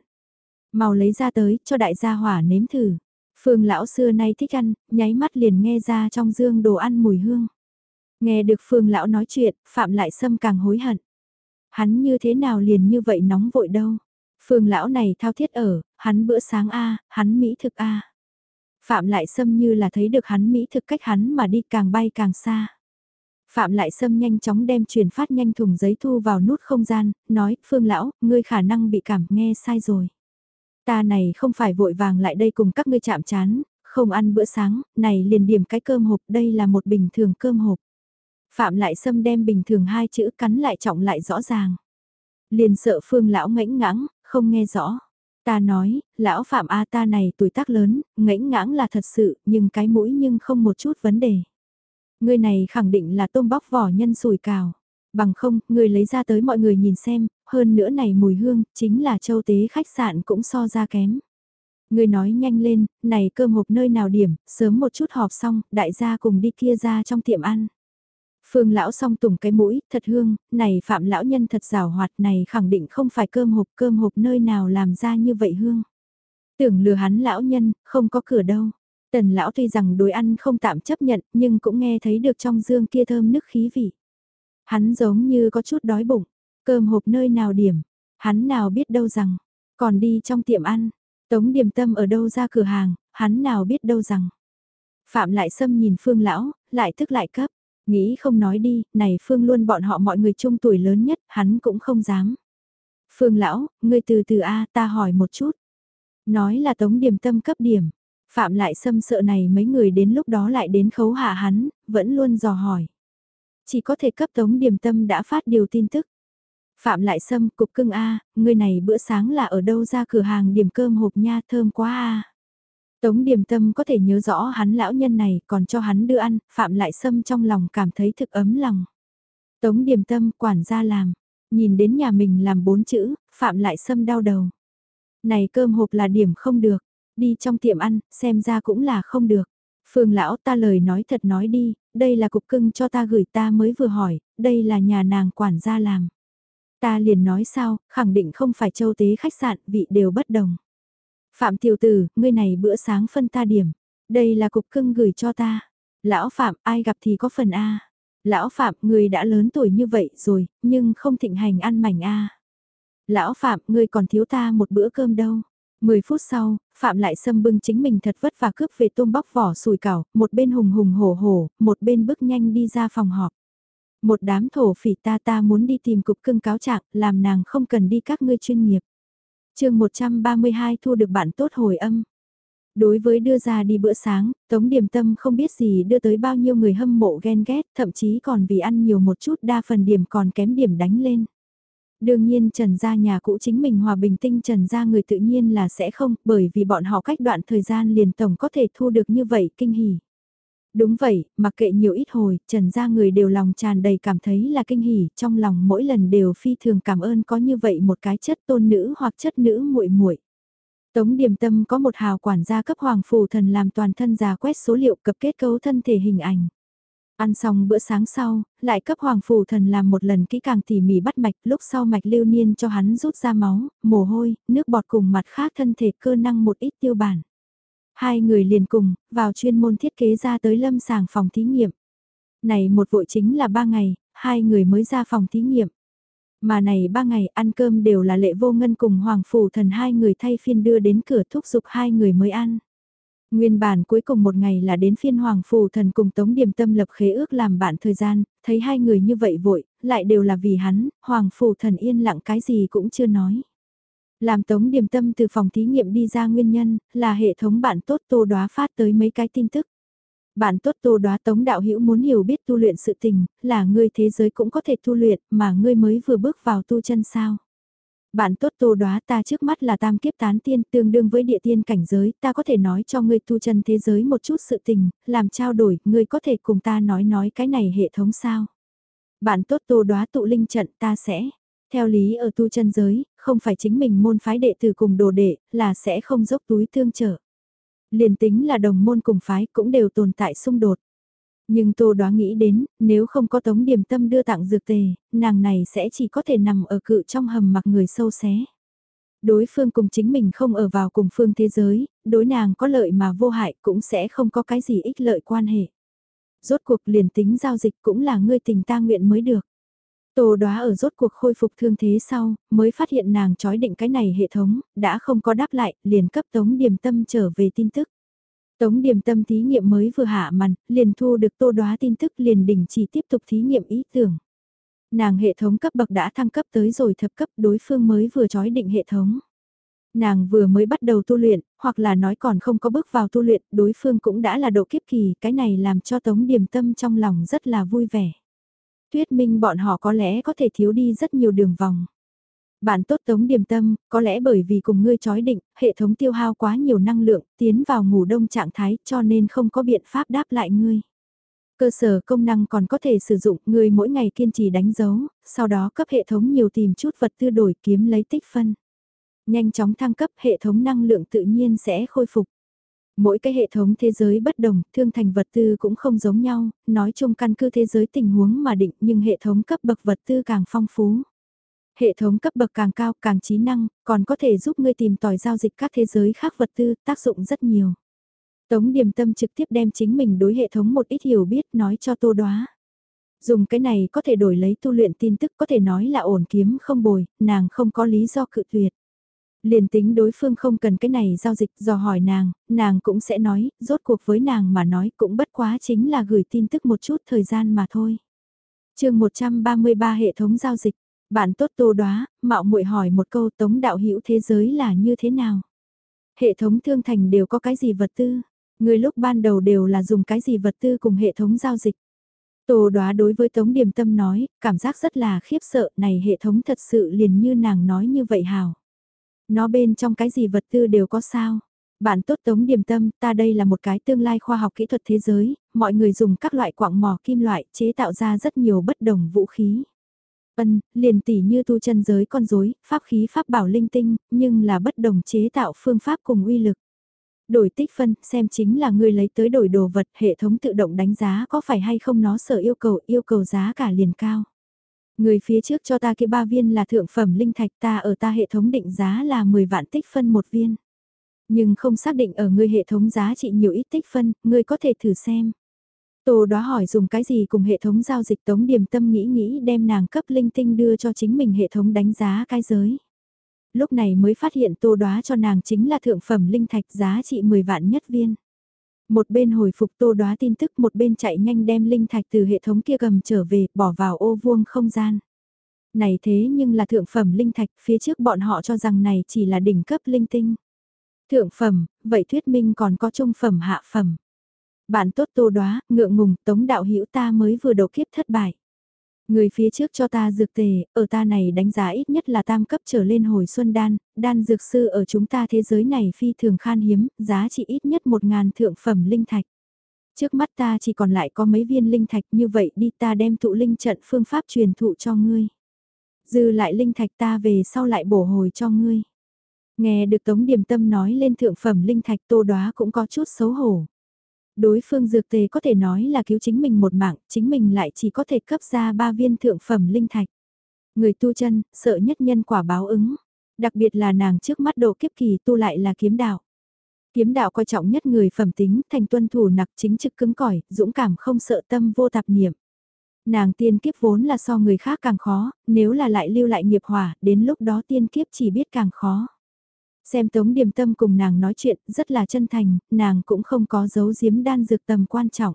Màu lấy ra tới, cho đại gia hỏa nếm thử. Phương lão xưa nay thích ăn, nháy mắt liền nghe ra trong dương đồ ăn mùi hương. Nghe được Phương lão nói chuyện, Phạm Lại Sâm càng hối hận. Hắn như thế nào liền như vậy nóng vội đâu. Phương lão này thao thiết ở, hắn bữa sáng A, hắn mỹ thực A. Phạm Lại Sâm như là thấy được hắn mỹ thực cách hắn mà đi càng bay càng xa. Phạm Lại Sâm nhanh chóng đem truyền phát nhanh thùng giấy thu vào nút không gian, nói, Phương Lão, ngươi khả năng bị cảm nghe sai rồi. Ta này không phải vội vàng lại đây cùng các ngươi chạm chán, không ăn bữa sáng, này liền điểm cái cơm hộp, đây là một bình thường cơm hộp. Phạm Lại xâm đem bình thường hai chữ cắn lại trọng lại rõ ràng. Liền sợ Phương Lão ngãnh ngãng, không nghe rõ. Ta nói, lão Phạm A ta này tuổi tác lớn, ngãnh ngãng là thật sự, nhưng cái mũi nhưng không một chút vấn đề. Người này khẳng định là tôm bóc vỏ nhân sủi cào. Bằng không, người lấy ra tới mọi người nhìn xem, hơn nữa này mùi hương, chính là châu tế khách sạn cũng so ra kém. Người nói nhanh lên, này cơm hộp nơi nào điểm, sớm một chút họp xong, đại gia cùng đi kia ra trong tiệm ăn. Phương lão song tùng cái mũi, thật hương, này phạm lão nhân thật rào hoạt này khẳng định không phải cơm hộp cơm hộp nơi nào làm ra như vậy hương. Tưởng lừa hắn lão nhân, không có cửa đâu. Tần lão tuy rằng đối ăn không tạm chấp nhận nhưng cũng nghe thấy được trong dương kia thơm nức khí vị. Hắn giống như có chút đói bụng, cơm hộp nơi nào điểm, hắn nào biết đâu rằng, còn đi trong tiệm ăn, tống điểm tâm ở đâu ra cửa hàng, hắn nào biết đâu rằng. Phạm lại xâm nhìn phương lão, lại thức lại cấp, nghĩ không nói đi, này phương luôn bọn họ mọi người chung tuổi lớn nhất, hắn cũng không dám. Phương lão, ngươi từ từ A ta hỏi một chút. Nói là tống điểm tâm cấp điểm, Phạm lại xâm sợ này mấy người đến lúc đó lại đến khấu hạ hắn, vẫn luôn dò hỏi. Chỉ có thể cấp tống điểm tâm đã phát điều tin tức. Phạm lại xâm, cục cưng A, người này bữa sáng là ở đâu ra cửa hàng điểm cơm hộp nha thơm quá A. Tống Điềm tâm có thể nhớ rõ hắn lão nhân này còn cho hắn đưa ăn, Phạm lại Sâm trong lòng cảm thấy thực ấm lòng. Tống Điềm tâm quản gia làm, nhìn đến nhà mình làm bốn chữ, Phạm lại Sâm đau đầu. Này cơm hộp là điểm không được, Đi trong tiệm ăn, xem ra cũng là không được. Phương lão ta lời nói thật nói đi, đây là cục cưng cho ta gửi ta mới vừa hỏi, đây là nhà nàng quản gia làm. Ta liền nói sao, khẳng định không phải châu tế khách sạn, vị đều bất đồng. Phạm tiểu tử, ngươi này bữa sáng phân ta điểm. Đây là cục cưng gửi cho ta. Lão Phạm, ai gặp thì có phần A. Lão Phạm, người đã lớn tuổi như vậy rồi, nhưng không thịnh hành ăn mảnh A. Lão Phạm, ngươi còn thiếu ta một bữa cơm đâu. 10 phút sau, Phạm lại xâm bưng chính mình thật vất vả cướp về tôm bóc vỏ sùi cảo, một bên hùng hùng hổ hổ, một bên bước nhanh đi ra phòng họp. Một đám thổ phỉ ta ta muốn đi tìm cục cưng cáo trạng, làm nàng không cần đi các ngươi chuyên nghiệp chương 132 thu được bạn tốt hồi âm. Đối với đưa ra đi bữa sáng, Tống Điềm Tâm không biết gì đưa tới bao nhiêu người hâm mộ ghen ghét, thậm chí còn vì ăn nhiều một chút đa phần điểm còn kém điểm đánh lên. Đương nhiên Trần gia nhà cũ chính mình hòa bình tinh Trần gia người tự nhiên là sẽ không, bởi vì bọn họ cách đoạn thời gian liền tổng có thể thu được như vậy kinh hỉ. Đúng vậy, mặc kệ nhiều ít hồi, Trần gia người đều lòng tràn đầy cảm thấy là kinh hỉ, trong lòng mỗi lần đều phi thường cảm ơn có như vậy một cái chất tôn nữ hoặc chất nữ muội muội. Tống Điềm Tâm có một hào quản gia cấp hoàng phù thần làm toàn thân già quét số liệu cập kết cấu thân thể hình ảnh. Ăn xong bữa sáng sau, lại cấp hoàng phủ thần làm một lần kỹ càng tỉ mỉ bắt mạch lúc sau mạch lưu niên cho hắn rút ra máu, mồ hôi, nước bọt cùng mặt khác thân thể cơ năng một ít tiêu bản. Hai người liền cùng, vào chuyên môn thiết kế ra tới lâm sàng phòng thí nghiệm. Này một vội chính là ba ngày, hai người mới ra phòng thí nghiệm. Mà này ba ngày ăn cơm đều là lệ vô ngân cùng hoàng phủ thần hai người thay phiên đưa đến cửa thúc giục hai người mới ăn. Nguyên bản cuối cùng một ngày là đến phiên Hoàng Phù Thần cùng Tống Điềm Tâm lập khế ước làm bạn thời gian, thấy hai người như vậy vội, lại đều là vì hắn, Hoàng Phù Thần yên lặng cái gì cũng chưa nói. Làm Tống Điềm Tâm từ phòng thí nghiệm đi ra nguyên nhân, là hệ thống bạn tốt tô đoá phát tới mấy cái tin tức. Bạn tốt tô đoá Tống Đạo Hữu muốn hiểu biết tu luyện sự tình, là ngươi thế giới cũng có thể tu luyện, mà ngươi mới vừa bước vào tu chân sao. Bạn tốt tô đoá ta trước mắt là tam kiếp tán tiên tương đương với địa tiên cảnh giới, ta có thể nói cho ngươi tu chân thế giới một chút sự tình, làm trao đổi, ngươi có thể cùng ta nói nói cái này hệ thống sao. Bạn tốt tô đoá tụ linh trận ta sẽ, theo lý ở tu chân giới, không phải chính mình môn phái đệ tử cùng đồ đệ, là sẽ không dốc túi tương trợ. Liền tính là đồng môn cùng phái cũng đều tồn tại xung đột. Nhưng Tô Đoá nghĩ đến, nếu không có Tống điểm Tâm đưa tặng dược tề, nàng này sẽ chỉ có thể nằm ở cự trong hầm mặc người sâu xé. Đối phương cùng chính mình không ở vào cùng phương thế giới, đối nàng có lợi mà vô hại cũng sẽ không có cái gì ích lợi quan hệ. Rốt cuộc liền tính giao dịch cũng là ngươi tình ta nguyện mới được. Tô đoá ở rốt cuộc khôi phục thương thế sau, mới phát hiện nàng trói định cái này hệ thống, đã không có đáp lại, liền cấp Tống Điềm Tâm trở về tin tức. Tống Điềm Tâm thí nghiệm mới vừa hạ màn, liền thu được tô đoá tin tức liền đình chỉ tiếp tục thí nghiệm ý tưởng. Nàng hệ thống cấp bậc đã thăng cấp tới rồi thập cấp đối phương mới vừa trói định hệ thống. Nàng vừa mới bắt đầu tu luyện, hoặc là nói còn không có bước vào tu luyện, đối phương cũng đã là độ kiếp kỳ, cái này làm cho Tống Điềm Tâm trong lòng rất là vui vẻ. Tuyết minh bọn họ có lẽ có thể thiếu đi rất nhiều đường vòng. Bạn tốt tống điềm tâm, có lẽ bởi vì cùng ngươi chói định, hệ thống tiêu hao quá nhiều năng lượng, tiến vào ngủ đông trạng thái cho nên không có biện pháp đáp lại ngươi. Cơ sở công năng còn có thể sử dụng ngươi mỗi ngày kiên trì đánh dấu, sau đó cấp hệ thống nhiều tìm chút vật tư đổi kiếm lấy tích phân. Nhanh chóng thăng cấp hệ thống năng lượng tự nhiên sẽ khôi phục. Mỗi cái hệ thống thế giới bất đồng, thương thành vật tư cũng không giống nhau, nói chung căn cứ thế giới tình huống mà định nhưng hệ thống cấp bậc vật tư càng phong phú. Hệ thống cấp bậc càng cao càng trí năng, còn có thể giúp ngươi tìm tòi giao dịch các thế giới khác vật tư, tác dụng rất nhiều. Tống Điềm Tâm trực tiếp đem chính mình đối hệ thống một ít hiểu biết nói cho Tô Đoá. Dùng cái này có thể đổi lấy tu luyện tin tức có thể nói là ổn kiếm không bồi, nàng không có lý do cự tuyệt. Liền tính đối phương không cần cái này giao dịch dò hỏi nàng, nàng cũng sẽ nói, rốt cuộc với nàng mà nói cũng bất quá chính là gửi tin tức một chút thời gian mà thôi. chương 133 hệ thống giao dịch, bạn tốt tô đoá, mạo muội hỏi một câu tống đạo hữu thế giới là như thế nào? Hệ thống thương thành đều có cái gì vật tư? Người lúc ban đầu đều là dùng cái gì vật tư cùng hệ thống giao dịch? Tô đoá đối với Tống Điềm Tâm nói, cảm giác rất là khiếp sợ, này hệ thống thật sự liền như nàng nói như vậy hào. Nó bên trong cái gì vật tư đều có sao. Bạn tốt tống điềm tâm, ta đây là một cái tương lai khoa học kỹ thuật thế giới, mọi người dùng các loại quạng mỏ kim loại chế tạo ra rất nhiều bất đồng vũ khí. Ân, liền tỉ như tu chân giới con rối, pháp khí pháp bảo linh tinh, nhưng là bất đồng chế tạo phương pháp cùng uy lực. Đổi tích phân, xem chính là người lấy tới đổi đồ vật, hệ thống tự động đánh giá có phải hay không nó sở yêu cầu, yêu cầu giá cả liền cao. Người phía trước cho ta kia ba viên là thượng phẩm linh thạch ta ở ta hệ thống định giá là 10 vạn tích phân một viên. Nhưng không xác định ở ngươi hệ thống giá trị nhiều ít tích phân, ngươi có thể thử xem. Tô đó hỏi dùng cái gì cùng hệ thống giao dịch tống điểm tâm nghĩ nghĩ đem nàng cấp linh tinh đưa cho chính mình hệ thống đánh giá cái giới. Lúc này mới phát hiện tô đoá cho nàng chính là thượng phẩm linh thạch giá trị 10 vạn nhất viên. Một bên hồi phục tô đoá tin tức một bên chạy nhanh đem linh thạch từ hệ thống kia gầm trở về, bỏ vào ô vuông không gian. Này thế nhưng là thượng phẩm linh thạch, phía trước bọn họ cho rằng này chỉ là đỉnh cấp linh tinh. Thượng phẩm, vậy thuyết minh còn có trung phẩm hạ phẩm. Bạn tốt tô đoá, ngượng ngùng, tống đạo hữu ta mới vừa đầu kiếp thất bại. Người phía trước cho ta dược tề, ở ta này đánh giá ít nhất là tam cấp trở lên hồi xuân đan, đan dược sư ở chúng ta thế giới này phi thường khan hiếm, giá trị ít nhất một ngàn thượng phẩm linh thạch. Trước mắt ta chỉ còn lại có mấy viên linh thạch như vậy đi ta đem thụ linh trận phương pháp truyền thụ cho ngươi. Dư lại linh thạch ta về sau lại bổ hồi cho ngươi. Nghe được Tống Điềm Tâm nói lên thượng phẩm linh thạch tô đoá cũng có chút xấu hổ. Đối phương dược tề có thể nói là cứu chính mình một mạng, chính mình lại chỉ có thể cấp ra ba viên thượng phẩm linh thạch. Người tu chân, sợ nhất nhân quả báo ứng. Đặc biệt là nàng trước mắt độ kiếp kỳ tu lại là kiếm đạo. Kiếm đạo coi trọng nhất người phẩm tính, thành tuân thủ nặc chính trực cứng cỏi, dũng cảm không sợ tâm vô tạp niệm. Nàng tiên kiếp vốn là so người khác càng khó, nếu là lại lưu lại nghiệp hỏa, đến lúc đó tiên kiếp chỉ biết càng khó. Xem Tống Điềm Tâm cùng nàng nói chuyện rất là chân thành, nàng cũng không có giấu giếm đan dược tầm quan trọng.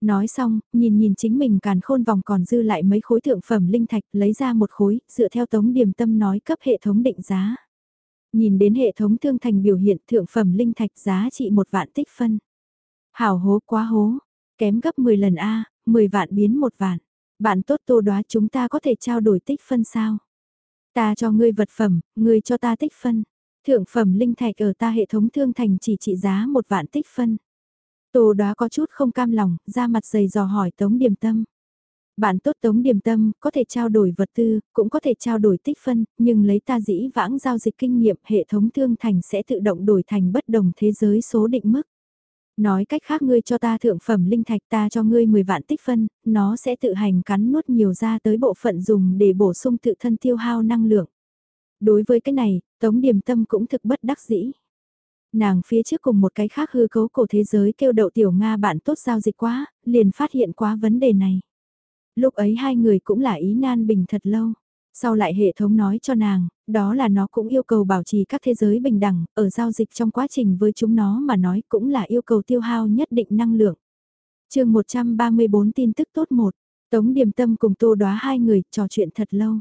Nói xong, nhìn nhìn chính mình càn khôn vòng còn dư lại mấy khối thượng phẩm linh thạch lấy ra một khối, dựa theo Tống Điềm Tâm nói cấp hệ thống định giá. Nhìn đến hệ thống thương thành biểu hiện thượng phẩm linh thạch giá trị một vạn tích phân. Hảo hố quá hố, kém gấp 10 lần A, 10 vạn biến một vạn. Bạn tốt tô đoá chúng ta có thể trao đổi tích phân sao? Ta cho ngươi vật phẩm, ngươi cho ta tích phân. Thượng phẩm linh thạch ở ta hệ thống thương thành chỉ trị giá một vạn tích phân. Tô đó có chút không cam lòng, ra mặt dày dò hỏi Tống Điềm Tâm. Bạn tốt Tống Điềm Tâm, có thể trao đổi vật tư, cũng có thể trao đổi tích phân, nhưng lấy ta dĩ vãng giao dịch kinh nghiệm, hệ thống thương thành sẽ tự động đổi thành bất đồng thế giới số định mức. Nói cách khác ngươi cho ta thượng phẩm linh thạch ta cho ngươi 10 vạn tích phân, nó sẽ tự hành cắn nuốt nhiều ra tới bộ phận dùng để bổ sung tự thân tiêu hao năng lượng. Đối với cái này, Tống Điềm Tâm cũng thực bất đắc dĩ. Nàng phía trước cùng một cái khác hư cấu cổ thế giới kêu đậu tiểu Nga bạn tốt giao dịch quá, liền phát hiện quá vấn đề này. Lúc ấy hai người cũng là ý nan bình thật lâu. Sau lại hệ thống nói cho nàng, đó là nó cũng yêu cầu bảo trì các thế giới bình đẳng, ở giao dịch trong quá trình với chúng nó mà nói cũng là yêu cầu tiêu hao nhất định năng lượng. chương 134 tin tức tốt một, Tống Điềm Tâm cùng Tô Đoá hai người trò chuyện thật lâu.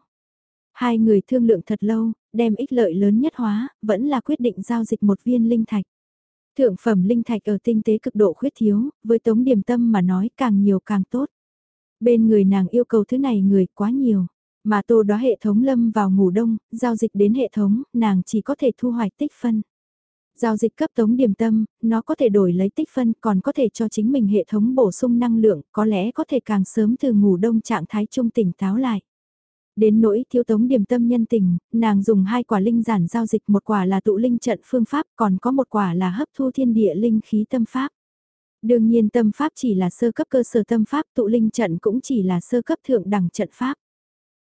Hai người thương lượng thật lâu, đem ích lợi lớn nhất hóa, vẫn là quyết định giao dịch một viên linh thạch. Thượng phẩm linh thạch ở tinh tế cực độ khuyết thiếu, với Tống điểm Tâm mà nói càng nhiều càng tốt. Bên người nàng yêu cầu thứ này người quá nhiều. Mà tô đó hệ thống lâm vào ngủ đông, giao dịch đến hệ thống, nàng chỉ có thể thu hoạch tích phân. Giao dịch cấp tống điểm tâm, nó có thể đổi lấy tích phân còn có thể cho chính mình hệ thống bổ sung năng lượng, có lẽ có thể càng sớm từ ngủ đông trạng thái trung tỉnh táo lại. Đến nỗi thiếu tống điểm tâm nhân tình, nàng dùng hai quả linh giản giao dịch một quả là tụ linh trận phương pháp còn có một quả là hấp thu thiên địa linh khí tâm pháp. Đương nhiên tâm pháp chỉ là sơ cấp cơ sở tâm pháp tụ linh trận cũng chỉ là sơ cấp thượng đẳng trận pháp.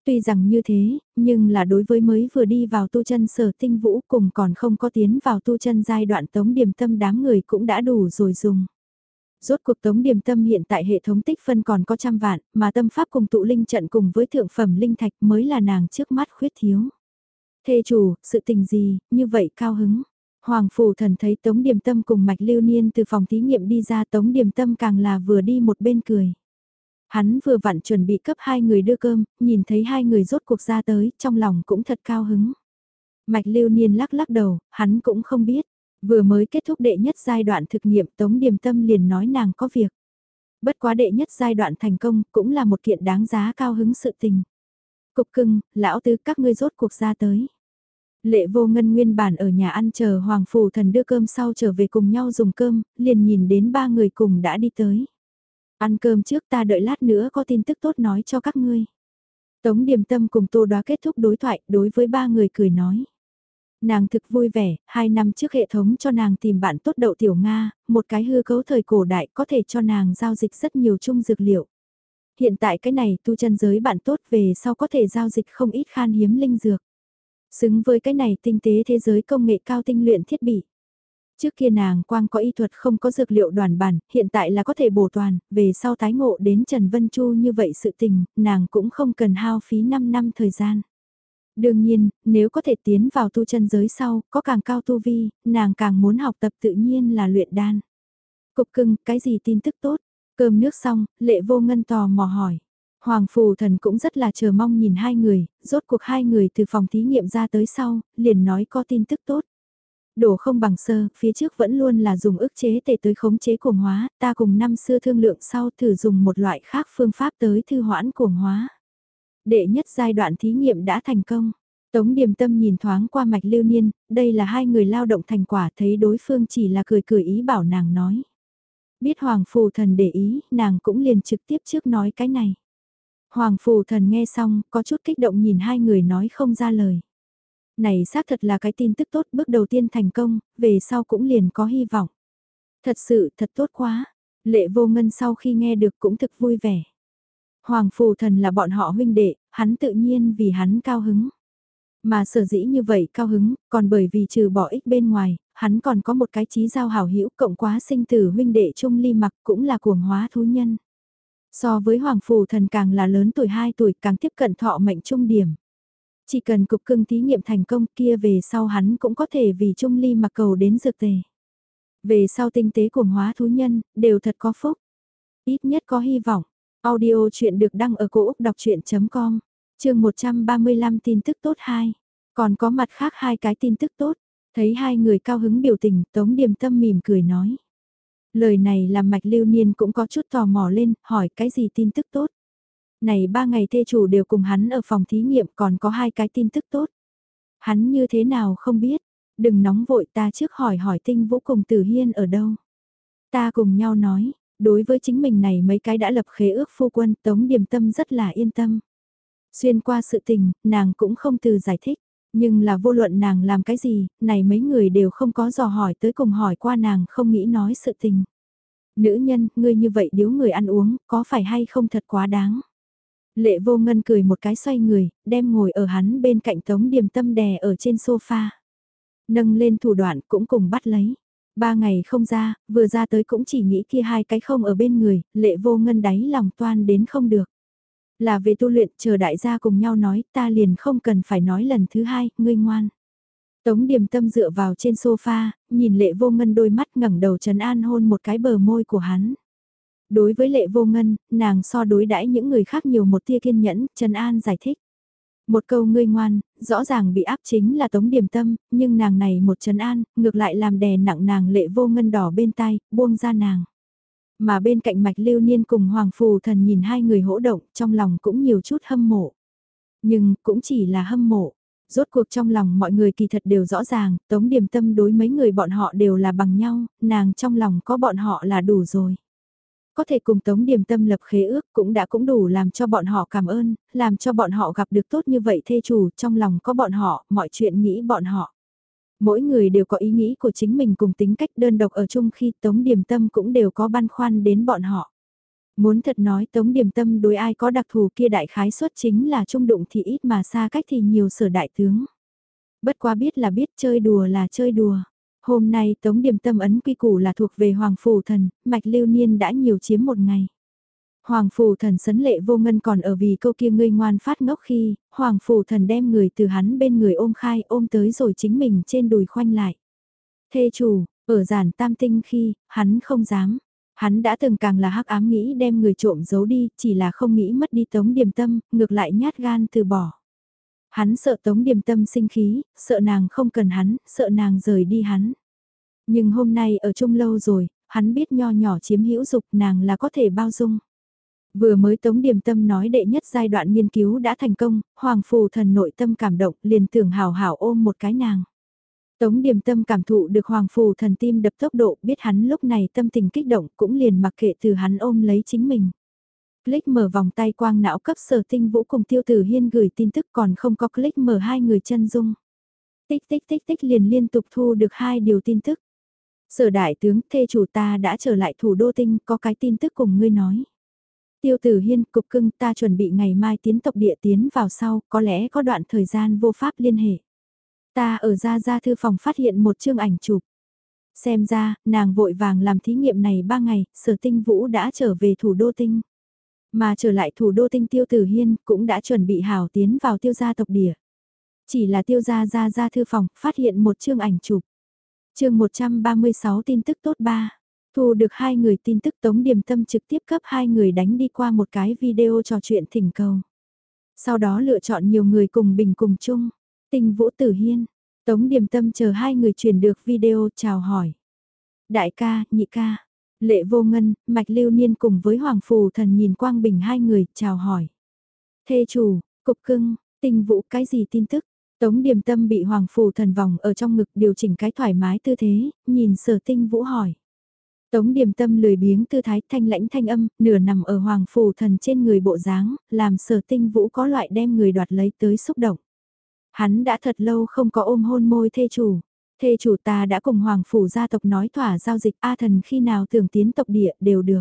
Tuy rằng như thế, nhưng là đối với mới vừa đi vào tu chân sở tinh vũ cùng còn không có tiến vào tu chân giai đoạn tống điểm tâm đám người cũng đã đủ rồi dùng. Rốt cuộc tống điểm tâm hiện tại hệ thống tích phân còn có trăm vạn, mà tâm pháp cùng tụ linh trận cùng với thượng phẩm linh thạch mới là nàng trước mắt khuyết thiếu. Thê chủ, sự tình gì, như vậy cao hứng. Hoàng phủ thần thấy tống điểm tâm cùng mạch lưu niên từ phòng thí nghiệm đi ra tống điểm tâm càng là vừa đi một bên cười. Hắn vừa vặn chuẩn bị cấp hai người đưa cơm, nhìn thấy hai người rốt cuộc ra tới, trong lòng cũng thật cao hứng. Mạch lưu niên lắc lắc đầu, hắn cũng không biết. Vừa mới kết thúc đệ nhất giai đoạn thực nghiệm Tống Điềm Tâm liền nói nàng có việc. Bất quá đệ nhất giai đoạn thành công cũng là một kiện đáng giá cao hứng sự tình. Cục cưng, lão tứ các ngươi rốt cuộc ra tới. Lệ vô ngân nguyên bản ở nhà ăn chờ Hoàng Phủ Thần đưa cơm sau trở về cùng nhau dùng cơm, liền nhìn đến ba người cùng đã đi tới. Ăn cơm trước ta đợi lát nữa có tin tức tốt nói cho các ngươi. Tống Điềm Tâm cùng Tô Đoá kết thúc đối thoại đối với ba người cười nói. Nàng thực vui vẻ, hai năm trước hệ thống cho nàng tìm bạn tốt đậu tiểu Nga, một cái hư cấu thời cổ đại có thể cho nàng giao dịch rất nhiều chung dược liệu. Hiện tại cái này tu chân giới bạn tốt về sau có thể giao dịch không ít khan hiếm linh dược. Xứng với cái này tinh tế thế giới công nghệ cao tinh luyện thiết bị. Trước kia nàng quang có y thuật không có dược liệu đoàn bản, hiện tại là có thể bổ toàn, về sau tái ngộ đến Trần Vân Chu như vậy sự tình, nàng cũng không cần hao phí 5 năm thời gian. Đương nhiên, nếu có thể tiến vào tu chân giới sau, có càng cao tu vi, nàng càng muốn học tập tự nhiên là luyện đan. Cục cưng, cái gì tin tức tốt? Cơm nước xong, lệ vô ngân tò mò hỏi. Hoàng phù thần cũng rất là chờ mong nhìn hai người, rốt cuộc hai người từ phòng thí nghiệm ra tới sau, liền nói có tin tức tốt. Đổ không bằng sơ, phía trước vẫn luôn là dùng ức chế tệ tới khống chế cuồng hóa, ta cùng năm xưa thương lượng sau thử dùng một loại khác phương pháp tới thư hoãn cuồng hóa. Đệ nhất giai đoạn thí nghiệm đã thành công. Tống Điềm Tâm nhìn thoáng qua mạch lưu niên, đây là hai người lao động thành quả thấy đối phương chỉ là cười cười ý bảo nàng nói. Biết Hoàng Phù Thần để ý, nàng cũng liền trực tiếp trước nói cái này. Hoàng Phù Thần nghe xong, có chút kích động nhìn hai người nói không ra lời. Này xác thật là cái tin tức tốt bước đầu tiên thành công, về sau cũng liền có hy vọng. Thật sự thật tốt quá. Lệ vô ngân sau khi nghe được cũng thực vui vẻ. Hoàng Phù Thần là bọn họ huynh đệ, hắn tự nhiên vì hắn cao hứng. Mà sở dĩ như vậy cao hứng, còn bởi vì trừ bỏ ích bên ngoài, hắn còn có một cái trí giao hảo hữu cộng quá sinh tử huynh đệ trung ly mặc cũng là cuồng hóa thú nhân. So với Hoàng Phù Thần càng là lớn tuổi 2 tuổi càng tiếp cận thọ mệnh trung điểm. Chỉ cần cục cưng thí nghiệm thành công kia về sau hắn cũng có thể vì trung ly mặc cầu đến dược tề. Về sau tinh tế cuồng hóa thú nhân, đều thật có phúc. Ít nhất có hy vọng. Audio chuyện được đăng ở cổ Úc đọc chuyện.com, chương 135 tin tức tốt 2. Còn có mặt khác hai cái tin tức tốt, thấy hai người cao hứng biểu tình, Tống Điềm Tâm mỉm cười nói. Lời này làm mạch lưu niên cũng có chút tò mò lên, hỏi cái gì tin tức tốt. Này ba ngày thê chủ đều cùng hắn ở phòng thí nghiệm còn có hai cái tin tức tốt. Hắn như thế nào không biết, đừng nóng vội ta trước hỏi hỏi tinh vũ cùng tử hiên ở đâu. Ta cùng nhau nói, đối với chính mình này mấy cái đã lập khế ước phu quân tống điểm tâm rất là yên tâm. Xuyên qua sự tình, nàng cũng không từ giải thích, nhưng là vô luận nàng làm cái gì, này mấy người đều không có dò hỏi tới cùng hỏi qua nàng không nghĩ nói sự tình. Nữ nhân, ngươi như vậy điếu người ăn uống, có phải hay không thật quá đáng. Lệ vô ngân cười một cái xoay người, đem ngồi ở hắn bên cạnh tống điềm tâm đè ở trên sofa. Nâng lên thủ đoạn cũng cùng bắt lấy. Ba ngày không ra, vừa ra tới cũng chỉ nghĩ kia hai cái không ở bên người, lệ vô ngân đáy lòng toan đến không được. Là về tu luyện, chờ đại gia cùng nhau nói, ta liền không cần phải nói lần thứ hai, ngươi ngoan. Tống điềm tâm dựa vào trên sofa, nhìn lệ vô ngân đôi mắt ngẩng đầu trấn an hôn một cái bờ môi của hắn. Đối với lệ vô ngân, nàng so đối đãi những người khác nhiều một tia kiên nhẫn, trấn an giải thích. Một câu ngươi ngoan, rõ ràng bị áp chính là tống điểm tâm, nhưng nàng này một trấn an, ngược lại làm đè nặng nàng lệ vô ngân đỏ bên tay, buông ra nàng. Mà bên cạnh mạch lưu niên cùng hoàng phù thần nhìn hai người hỗ động, trong lòng cũng nhiều chút hâm mộ. Nhưng, cũng chỉ là hâm mộ. Rốt cuộc trong lòng mọi người kỳ thật đều rõ ràng, tống điểm tâm đối mấy người bọn họ đều là bằng nhau, nàng trong lòng có bọn họ là đủ rồi có thể cùng Tống Điềm Tâm lập khế ước cũng đã cũng đủ làm cho bọn họ cảm ơn, làm cho bọn họ gặp được tốt như vậy thê chủ trong lòng có bọn họ, mọi chuyện nghĩ bọn họ. Mỗi người đều có ý nghĩ của chính mình cùng tính cách đơn độc ở chung khi Tống Điềm Tâm cũng đều có băn khoăn đến bọn họ. Muốn thật nói Tống Điềm Tâm đối ai có đặc thù kia đại khái suất chính là trung đụng thì ít mà xa cách thì nhiều sở đại tướng. Bất quá biết là biết chơi đùa là chơi đùa. Hôm nay Tống Điềm Tâm ấn quy củ là thuộc về Hoàng Phủ Thần, Mạch Lưu Niên đã nhiều chiếm một ngày. Hoàng Phủ Thần sấn lệ vô ngân còn ở vì câu kia ngươi ngoan phát ngốc khi, Hoàng Phủ Thần đem người từ hắn bên người ôm khai ôm tới rồi chính mình trên đùi khoanh lại. Thê chủ, ở giản tam tinh khi, hắn không dám. Hắn đã từng càng là hắc ám nghĩ đem người trộm giấu đi, chỉ là không nghĩ mất đi tống điềm tâm, ngược lại nhát gan từ bỏ. Hắn sợ Tống Điềm Tâm sinh khí, sợ nàng không cần hắn, sợ nàng rời đi hắn. Nhưng hôm nay ở chung lâu rồi, hắn biết nho nhỏ chiếm hữu dục nàng là có thể bao dung. Vừa mới Tống Điềm Tâm nói đệ nhất giai đoạn nghiên cứu đã thành công, Hoàng Phù thần nội tâm cảm động liền tưởng hào hảo ôm một cái nàng. Tống Điềm Tâm cảm thụ được Hoàng Phù thần tim đập tốc độ biết hắn lúc này tâm tình kích động cũng liền mặc kệ từ hắn ôm lấy chính mình. Click mở vòng tay quang não cấp sở tinh vũ cùng tiêu tử hiên gửi tin tức còn không có click mở hai người chân dung. Tích tích tích tích liền liên tục thu được hai điều tin tức. Sở đại tướng thê chủ ta đã trở lại thủ đô tinh có cái tin tức cùng ngươi nói. Tiêu tử hiên cục cưng ta chuẩn bị ngày mai tiến tộc địa tiến vào sau có lẽ có đoạn thời gian vô pháp liên hệ. Ta ở ra ra thư phòng phát hiện một chương ảnh chụp. Xem ra, nàng vội vàng làm thí nghiệm này ba ngày, sở tinh vũ đã trở về thủ đô tinh. Mà trở lại thủ đô tinh tiêu tử hiên cũng đã chuẩn bị hào tiến vào tiêu gia tộc địa. Chỉ là tiêu gia ra ra thư phòng, phát hiện một chương ảnh chụp. chương 136 tin tức tốt ba. Thu được hai người tin tức tống điểm tâm trực tiếp cấp hai người đánh đi qua một cái video trò chuyện thỉnh cầu. Sau đó lựa chọn nhiều người cùng bình cùng chung. Tinh vũ tử hiên. Tống điểm tâm chờ hai người truyền được video chào hỏi. Đại ca, nhị ca, Lệ vô ngân, mạch lưu niên cùng với Hoàng Phù thần nhìn Quang Bình hai người, chào hỏi. Thê chủ, cục cưng, tinh vũ cái gì tin tức? Tống điềm tâm bị Hoàng Phù thần vòng ở trong ngực điều chỉnh cái thoải mái tư thế, nhìn sở tinh vũ hỏi. Tống điềm tâm lười biếng tư thái thanh lãnh thanh âm, nửa nằm ở Hoàng Phù thần trên người bộ dáng, làm sở tinh vũ có loại đem người đoạt lấy tới xúc động. Hắn đã thật lâu không có ôm hôn môi thê chủ. Thê chủ ta đã cùng Hoàng Phủ gia tộc nói thỏa giao dịch A thần khi nào tưởng tiến tộc địa đều được.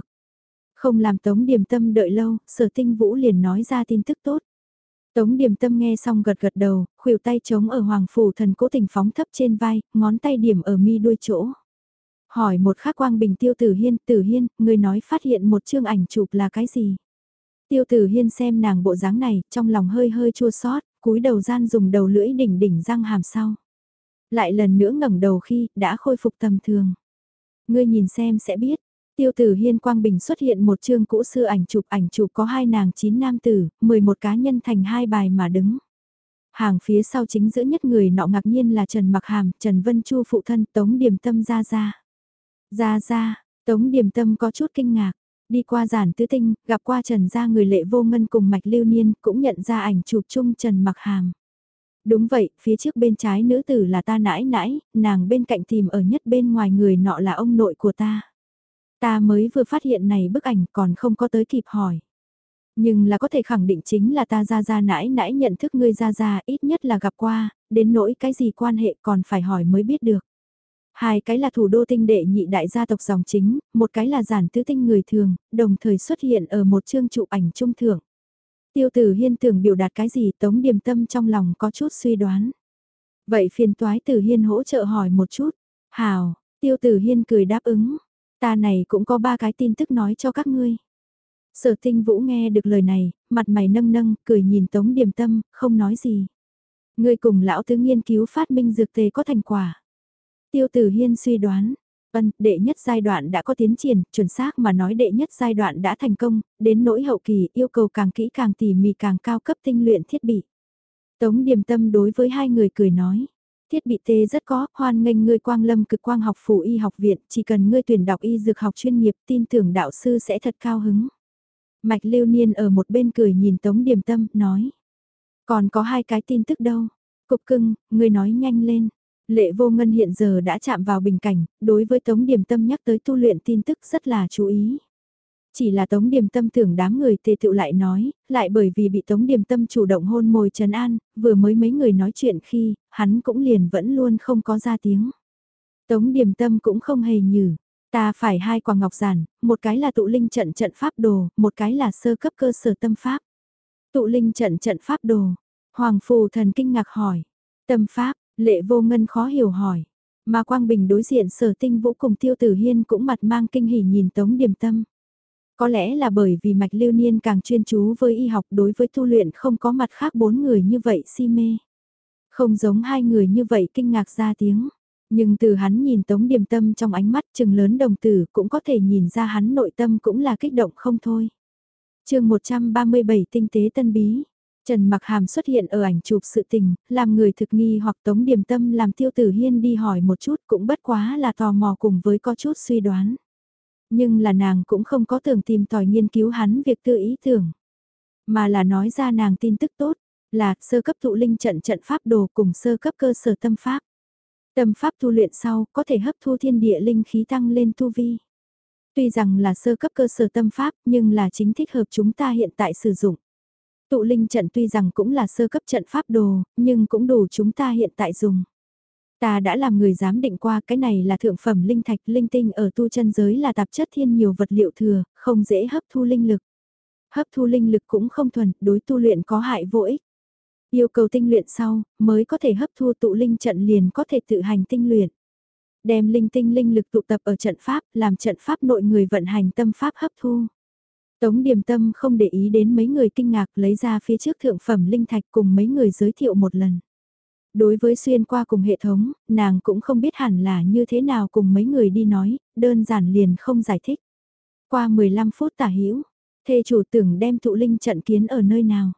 Không làm Tống Điềm Tâm đợi lâu, sở tinh vũ liền nói ra tin tức tốt. Tống Điềm Tâm nghe xong gật gật đầu, khuỷu tay chống ở Hoàng Phủ thần cố tình phóng thấp trên vai, ngón tay điểm ở mi đuôi chỗ. Hỏi một khắc quang bình tiêu tử hiên, tử hiên, người nói phát hiện một chương ảnh chụp là cái gì? Tiêu tử hiên xem nàng bộ dáng này, trong lòng hơi hơi chua xót cúi đầu gian dùng đầu lưỡi đỉnh đỉnh răng hàm sau. Lại lần nữa ngẩng đầu khi đã khôi phục tầm thường. Ngươi nhìn xem sẽ biết. Tiêu tử Hiên Quang Bình xuất hiện một chương cũ xưa ảnh chụp ảnh chụp có hai nàng chín nam tử, 11 cá nhân thành hai bài mà đứng. Hàng phía sau chính giữa nhất người nọ ngạc nhiên là Trần Mặc Hàm, Trần Vân Chu phụ thân Tống Điềm Tâm ra ra. Ra ra, Tống Điềm Tâm có chút kinh ngạc. Đi qua giản tứ tinh, gặp qua Trần gia người lệ vô ngân cùng mạch lưu niên, cũng nhận ra ảnh chụp chung Trần Mặc Hàm. Đúng vậy, phía trước bên trái nữ tử là ta nãi nãi, nàng bên cạnh tìm ở nhất bên ngoài người nọ là ông nội của ta. Ta mới vừa phát hiện này bức ảnh còn không có tới kịp hỏi. Nhưng là có thể khẳng định chính là ta ra ra nãi nãi nhận thức ngươi ra ra ít nhất là gặp qua, đến nỗi cái gì quan hệ còn phải hỏi mới biết được. Hai cái là thủ đô tinh đệ nhị đại gia tộc dòng chính, một cái là giản tứ tinh người thường, đồng thời xuất hiện ở một chương trụ ảnh trung thượng. Tiêu tử hiên tưởng biểu đạt cái gì tống điềm tâm trong lòng có chút suy đoán. Vậy phiền toái tử hiên hỗ trợ hỏi một chút. Hào, tiêu tử hiên cười đáp ứng. Ta này cũng có ba cái tin tức nói cho các ngươi. Sở tinh vũ nghe được lời này, mặt mày nâng nâng, cười nhìn tống điềm tâm, không nói gì. Ngươi cùng lão tứ nghiên cứu phát minh dược tề có thành quả. Tiêu tử hiên suy đoán, Vân, đệ nhất giai đoạn đã có tiến triển, chuẩn xác mà nói đệ nhất giai đoạn đã thành công, đến nỗi hậu kỳ yêu cầu càng kỹ càng tỉ mỉ càng cao cấp tinh luyện thiết bị. Tống điềm tâm đối với hai người cười nói, thiết bị tê rất có, hoan nghênh ngươi quang lâm cực quang học phủ y học viện, chỉ cần ngươi tuyển đọc y dược học chuyên nghiệp tin tưởng đạo sư sẽ thật cao hứng. Mạch lưu niên ở một bên cười nhìn tống điềm tâm, nói, còn có hai cái tin tức đâu, cục cưng, ngươi nói nhanh lên. Lệ vô ngân hiện giờ đã chạm vào bình cảnh, đối với Tống Điềm Tâm nhắc tới tu luyện tin tức rất là chú ý. Chỉ là Tống Điềm Tâm tưởng đám người tề tự lại nói, lại bởi vì bị Tống Điềm Tâm chủ động hôn môi Trần an, vừa mới mấy người nói chuyện khi, hắn cũng liền vẫn luôn không có ra tiếng. Tống Điềm Tâm cũng không hề nhử, ta phải hai quả ngọc giản, một cái là tụ linh trận trận pháp đồ, một cái là sơ cấp cơ sở tâm pháp. Tụ linh trận trận pháp đồ, Hoàng Phù Thần kinh ngạc hỏi, tâm pháp, Lệ vô ngân khó hiểu hỏi. Mà Quang Bình đối diện sở tinh vũ cùng tiêu tử hiên cũng mặt mang kinh hỉ nhìn Tống Điềm Tâm. Có lẽ là bởi vì mạch lưu niên càng chuyên chú với y học đối với tu luyện không có mặt khác bốn người như vậy si mê. Không giống hai người như vậy kinh ngạc ra tiếng. Nhưng từ hắn nhìn Tống Điềm Tâm trong ánh mắt chừng lớn đồng tử cũng có thể nhìn ra hắn nội tâm cũng là kích động không thôi. chương 137 tinh tế tân bí. Trần Mặc Hàm xuất hiện ở ảnh chụp sự tình, làm người thực nghi hoặc tống điềm tâm làm tiêu tử hiên đi hỏi một chút cũng bất quá là tò mò cùng với có chút suy đoán. Nhưng là nàng cũng không có tưởng tìm tòi nghiên cứu hắn việc tư ý tưởng. Mà là nói ra nàng tin tức tốt, là sơ cấp tụ linh trận trận pháp đồ cùng sơ cấp cơ sở tâm pháp. Tâm pháp tu luyện sau có thể hấp thu thiên địa linh khí tăng lên tu vi. Tuy rằng là sơ cấp cơ sở tâm pháp nhưng là chính thích hợp chúng ta hiện tại sử dụng. Tụ linh trận tuy rằng cũng là sơ cấp trận pháp đồ, nhưng cũng đủ chúng ta hiện tại dùng. Ta đã làm người giám định qua cái này là thượng phẩm linh thạch linh tinh ở tu chân giới là tạp chất thiên nhiều vật liệu thừa, không dễ hấp thu linh lực. Hấp thu linh lực cũng không thuần, đối tu luyện có hại vô ích. Yêu cầu tinh luyện sau, mới có thể hấp thu tụ linh trận liền có thể tự hành tinh luyện. Đem linh tinh linh lực tụ tập ở trận pháp, làm trận pháp nội người vận hành tâm pháp hấp thu. Tống Điềm Tâm không để ý đến mấy người kinh ngạc lấy ra phía trước thượng phẩm linh thạch cùng mấy người giới thiệu một lần. Đối với xuyên qua cùng hệ thống, nàng cũng không biết hẳn là như thế nào cùng mấy người đi nói, đơn giản liền không giải thích. Qua 15 phút tả hữu thê chủ tưởng đem thụ linh trận kiến ở nơi nào.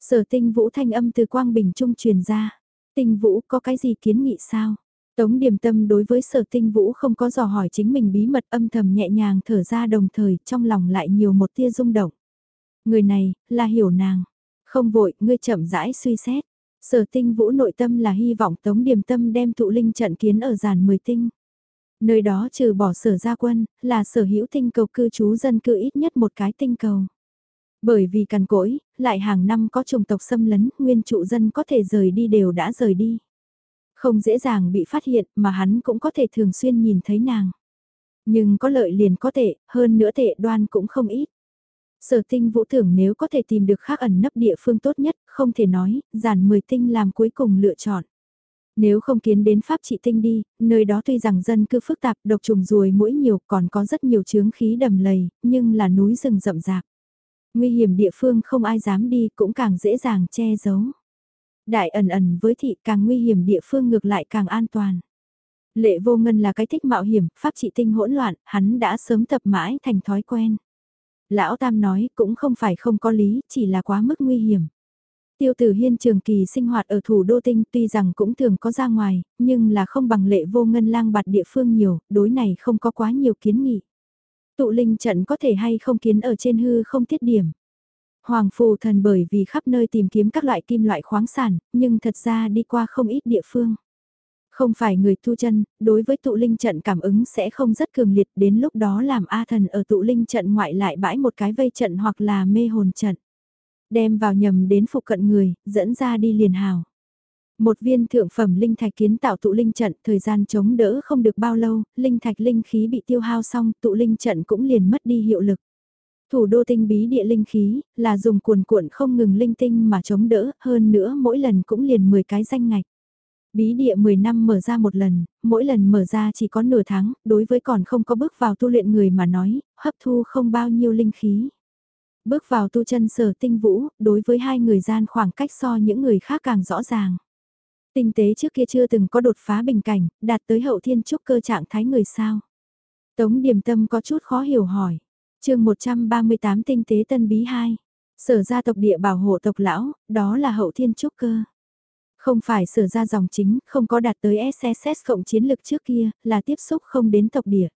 Sở tinh vũ thanh âm từ quang bình trung truyền ra. Tinh vũ có cái gì kiến nghị sao? Tống điềm tâm đối với sở tinh vũ không có dò hỏi chính mình bí mật âm thầm nhẹ nhàng thở ra đồng thời trong lòng lại nhiều một tia rung động. Người này, là hiểu nàng. Không vội, ngươi chậm rãi suy xét. Sở tinh vũ nội tâm là hy vọng tống điềm tâm đem thụ linh trận kiến ở giàn 10 tinh. Nơi đó trừ bỏ sở gia quân, là sở hữu tinh cầu cư trú dân cư ít nhất một cái tinh cầu. Bởi vì cằn cỗi, lại hàng năm có chủng tộc xâm lấn, nguyên trụ dân có thể rời đi đều đã rời đi. Không dễ dàng bị phát hiện mà hắn cũng có thể thường xuyên nhìn thấy nàng. Nhưng có lợi liền có tệ, hơn nữa tệ đoan cũng không ít. Sở tinh vũ tưởng nếu có thể tìm được khác ẩn nấp địa phương tốt nhất, không thể nói, giản 10 tinh làm cuối cùng lựa chọn. Nếu không kiến đến pháp trị tinh đi, nơi đó tuy rằng dân cư phức tạp, độc trùng ruồi mũi nhiều còn có rất nhiều chướng khí đầm lầy, nhưng là núi rừng rậm rạp. Nguy hiểm địa phương không ai dám đi cũng càng dễ dàng che giấu. Đại ẩn ẩn với thị càng nguy hiểm địa phương ngược lại càng an toàn. Lệ vô ngân là cái thích mạo hiểm, pháp trị tinh hỗn loạn, hắn đã sớm tập mãi thành thói quen. Lão Tam nói cũng không phải không có lý, chỉ là quá mức nguy hiểm. Tiêu tử hiên trường kỳ sinh hoạt ở thủ đô tinh tuy rằng cũng thường có ra ngoài, nhưng là không bằng lệ vô ngân lang bạt địa phương nhiều, đối này không có quá nhiều kiến nghị. Tụ linh trận có thể hay không kiến ở trên hư không tiết điểm. Hoàng phù thần bởi vì khắp nơi tìm kiếm các loại kim loại khoáng sản, nhưng thật ra đi qua không ít địa phương. Không phải người thu chân, đối với tụ linh trận cảm ứng sẽ không rất cường liệt đến lúc đó làm A thần ở tụ linh trận ngoại lại bãi một cái vây trận hoặc là mê hồn trận. Đem vào nhầm đến phụ cận người, dẫn ra đi liền hào. Một viên thượng phẩm linh thạch kiến tạo tụ linh trận, thời gian chống đỡ không được bao lâu, linh thạch linh khí bị tiêu hao xong, tụ linh trận cũng liền mất đi hiệu lực. Thủ đô tinh bí địa linh khí, là dùng cuồn cuộn không ngừng linh tinh mà chống đỡ, hơn nữa mỗi lần cũng liền 10 cái danh ngạch. Bí địa 10 năm mở ra một lần, mỗi lần mở ra chỉ có nửa tháng, đối với còn không có bước vào tu luyện người mà nói, hấp thu không bao nhiêu linh khí. Bước vào tu chân sở tinh vũ, đối với hai người gian khoảng cách so những người khác càng rõ ràng. Tinh tế trước kia chưa từng có đột phá bình cảnh, đạt tới hậu thiên trúc cơ trạng thái người sao. Tống điểm tâm có chút khó hiểu hỏi chương 138 tinh tế tân bí 2. Sở gia tộc địa bảo hộ tộc lão, đó là hậu thiên trúc cơ. Không phải sở ra dòng chính, không có đạt tới SSS cộng chiến lực trước kia, là tiếp xúc không đến tộc địa.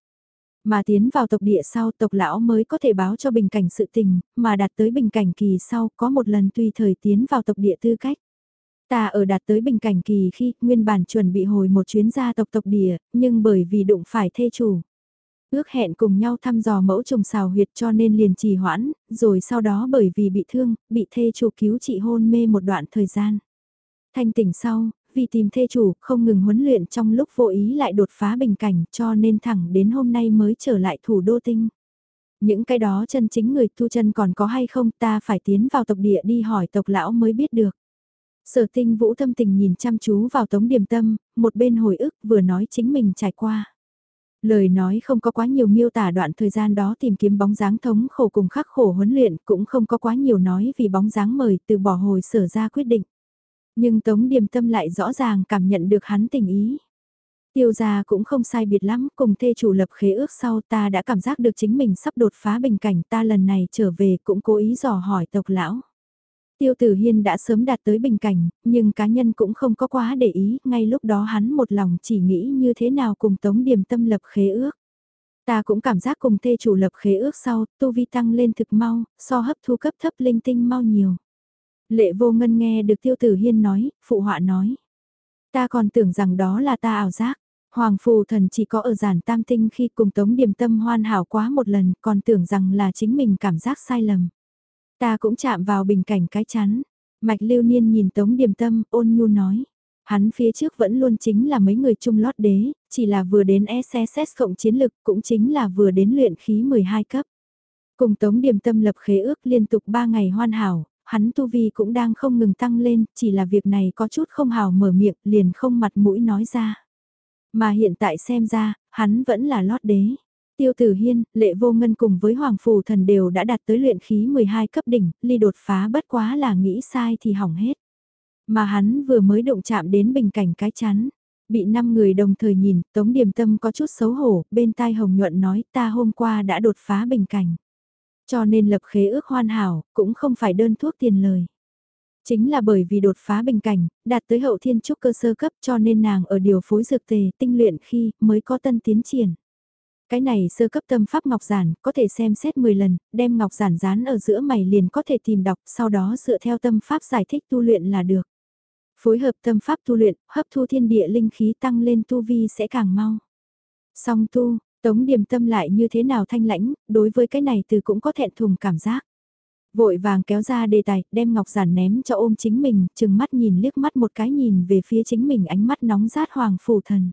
Mà tiến vào tộc địa sau tộc lão mới có thể báo cho bình cảnh sự tình, mà đạt tới bình cảnh kỳ sau có một lần tùy thời tiến vào tộc địa tư cách. Ta ở đạt tới bình cảnh kỳ khi nguyên bản chuẩn bị hồi một chuyến gia tộc tộc địa, nhưng bởi vì đụng phải thê chủ. Ước hẹn cùng nhau thăm dò mẫu trùng xào huyệt cho nên liền trì hoãn, rồi sau đó bởi vì bị thương, bị thê chủ cứu trị hôn mê một đoạn thời gian. Thanh tỉnh sau, vì tìm thê chủ không ngừng huấn luyện trong lúc vô ý lại đột phá bình cảnh cho nên thẳng đến hôm nay mới trở lại thủ đô tinh. Những cái đó chân chính người tu chân còn có hay không ta phải tiến vào tộc địa đi hỏi tộc lão mới biết được. Sở tinh vũ thâm tình nhìn chăm chú vào tống điềm tâm, một bên hồi ức vừa nói chính mình trải qua. Lời nói không có quá nhiều miêu tả đoạn thời gian đó tìm kiếm bóng dáng thống khổ cùng khắc khổ huấn luyện cũng không có quá nhiều nói vì bóng dáng mời từ bỏ hồi sở ra quyết định. Nhưng Tống Điềm Tâm lại rõ ràng cảm nhận được hắn tình ý. Tiêu gia cũng không sai biệt lắm, cùng thê chủ lập khế ước sau ta đã cảm giác được chính mình sắp đột phá bình cảnh ta lần này trở về cũng cố ý dò hỏi tộc lão. Tiêu tử hiên đã sớm đạt tới bình cảnh, nhưng cá nhân cũng không có quá để ý, ngay lúc đó hắn một lòng chỉ nghĩ như thế nào cùng tống điềm tâm lập khế ước. Ta cũng cảm giác cùng thê chủ lập khế ước sau, tu vi tăng lên thực mau, so hấp thu cấp thấp linh tinh mau nhiều. Lệ vô ngân nghe được tiêu tử hiên nói, phụ họa nói. Ta còn tưởng rằng đó là ta ảo giác. Hoàng phù thần chỉ có ở giản tam tinh khi cùng tống điểm tâm hoan hảo quá một lần, còn tưởng rằng là chính mình cảm giác sai lầm. Ta cũng chạm vào bình cảnh cái chắn. Mạch lưu niên nhìn tống điềm tâm, ôn nhu nói. Hắn phía trước vẫn luôn chính là mấy người chung lót đế, chỉ là vừa đến SSS cộng chiến lực cũng chính là vừa đến luyện khí 12 cấp. Cùng Tống Điềm Tâm lập khế ước liên tục 3 ngày hoan hảo, hắn tu vi cũng đang không ngừng tăng lên, chỉ là việc này có chút không hào mở miệng, liền không mặt mũi nói ra. Mà hiện tại xem ra, hắn vẫn là lót đế. Tiêu Tử Hiên, Lệ Vô Ngân cùng với Hoàng Phù Thần đều đã đạt tới luyện khí 12 cấp đỉnh, ly đột phá bất quá là nghĩ sai thì hỏng hết. Mà hắn vừa mới động chạm đến bình cảnh cái chắn. Bị năm người đồng thời nhìn, Tống Điềm Tâm có chút xấu hổ, bên tai Hồng Nhuận nói ta hôm qua đã đột phá bình cảnh. Cho nên lập khế ước hoàn hảo, cũng không phải đơn thuốc tiền lời. Chính là bởi vì đột phá bình cảnh, đạt tới hậu thiên trúc cơ sơ cấp cho nên nàng ở điều phối dược tề tinh luyện khi mới có tân tiến triển. Cái này sơ cấp tâm pháp ngọc giản, có thể xem xét 10 lần, đem ngọc giản dán ở giữa mày liền có thể tìm đọc, sau đó dựa theo tâm pháp giải thích tu luyện là được. Phối hợp tâm pháp tu luyện, hấp thu thiên địa linh khí tăng lên tu vi sẽ càng mau. Song tu, Tống điềm tâm lại như thế nào thanh lãnh, đối với cái này từ cũng có thẹn thùng cảm giác. Vội vàng kéo ra đề tài, đem ngọc giản ném cho ôm chính mình, chừng mắt nhìn liếc mắt một cái nhìn về phía chính mình ánh mắt nóng rát hoàng phù thần.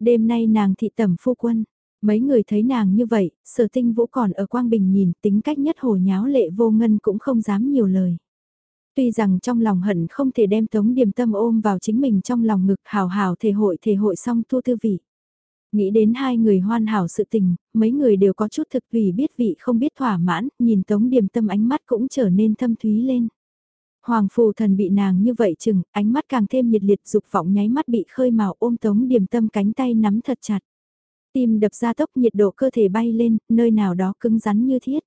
Đêm nay nàng thị tẩm phu quân, mấy người thấy nàng như vậy, sở tinh vũ còn ở quang bình nhìn tính cách nhất hồ nháo lệ vô ngân cũng không dám nhiều lời. Tuy rằng trong lòng hận không thể đem tống điềm tâm ôm vào chính mình trong lòng ngực hào hào thể hội thể hội xong thu tư vị. Nghĩ đến hai người hoàn hảo sự tình, mấy người đều có chút thực vì biết vị không biết thỏa mãn, nhìn Tống Điềm Tâm ánh mắt cũng trở nên thâm thúy lên. Hoàng phù thần bị nàng như vậy chừng, ánh mắt càng thêm nhiệt liệt dục vọng nháy mắt bị khơi màu ôm Tống Điềm Tâm cánh tay nắm thật chặt. Tim đập ra tốc nhiệt độ cơ thể bay lên, nơi nào đó cứng rắn như thiết.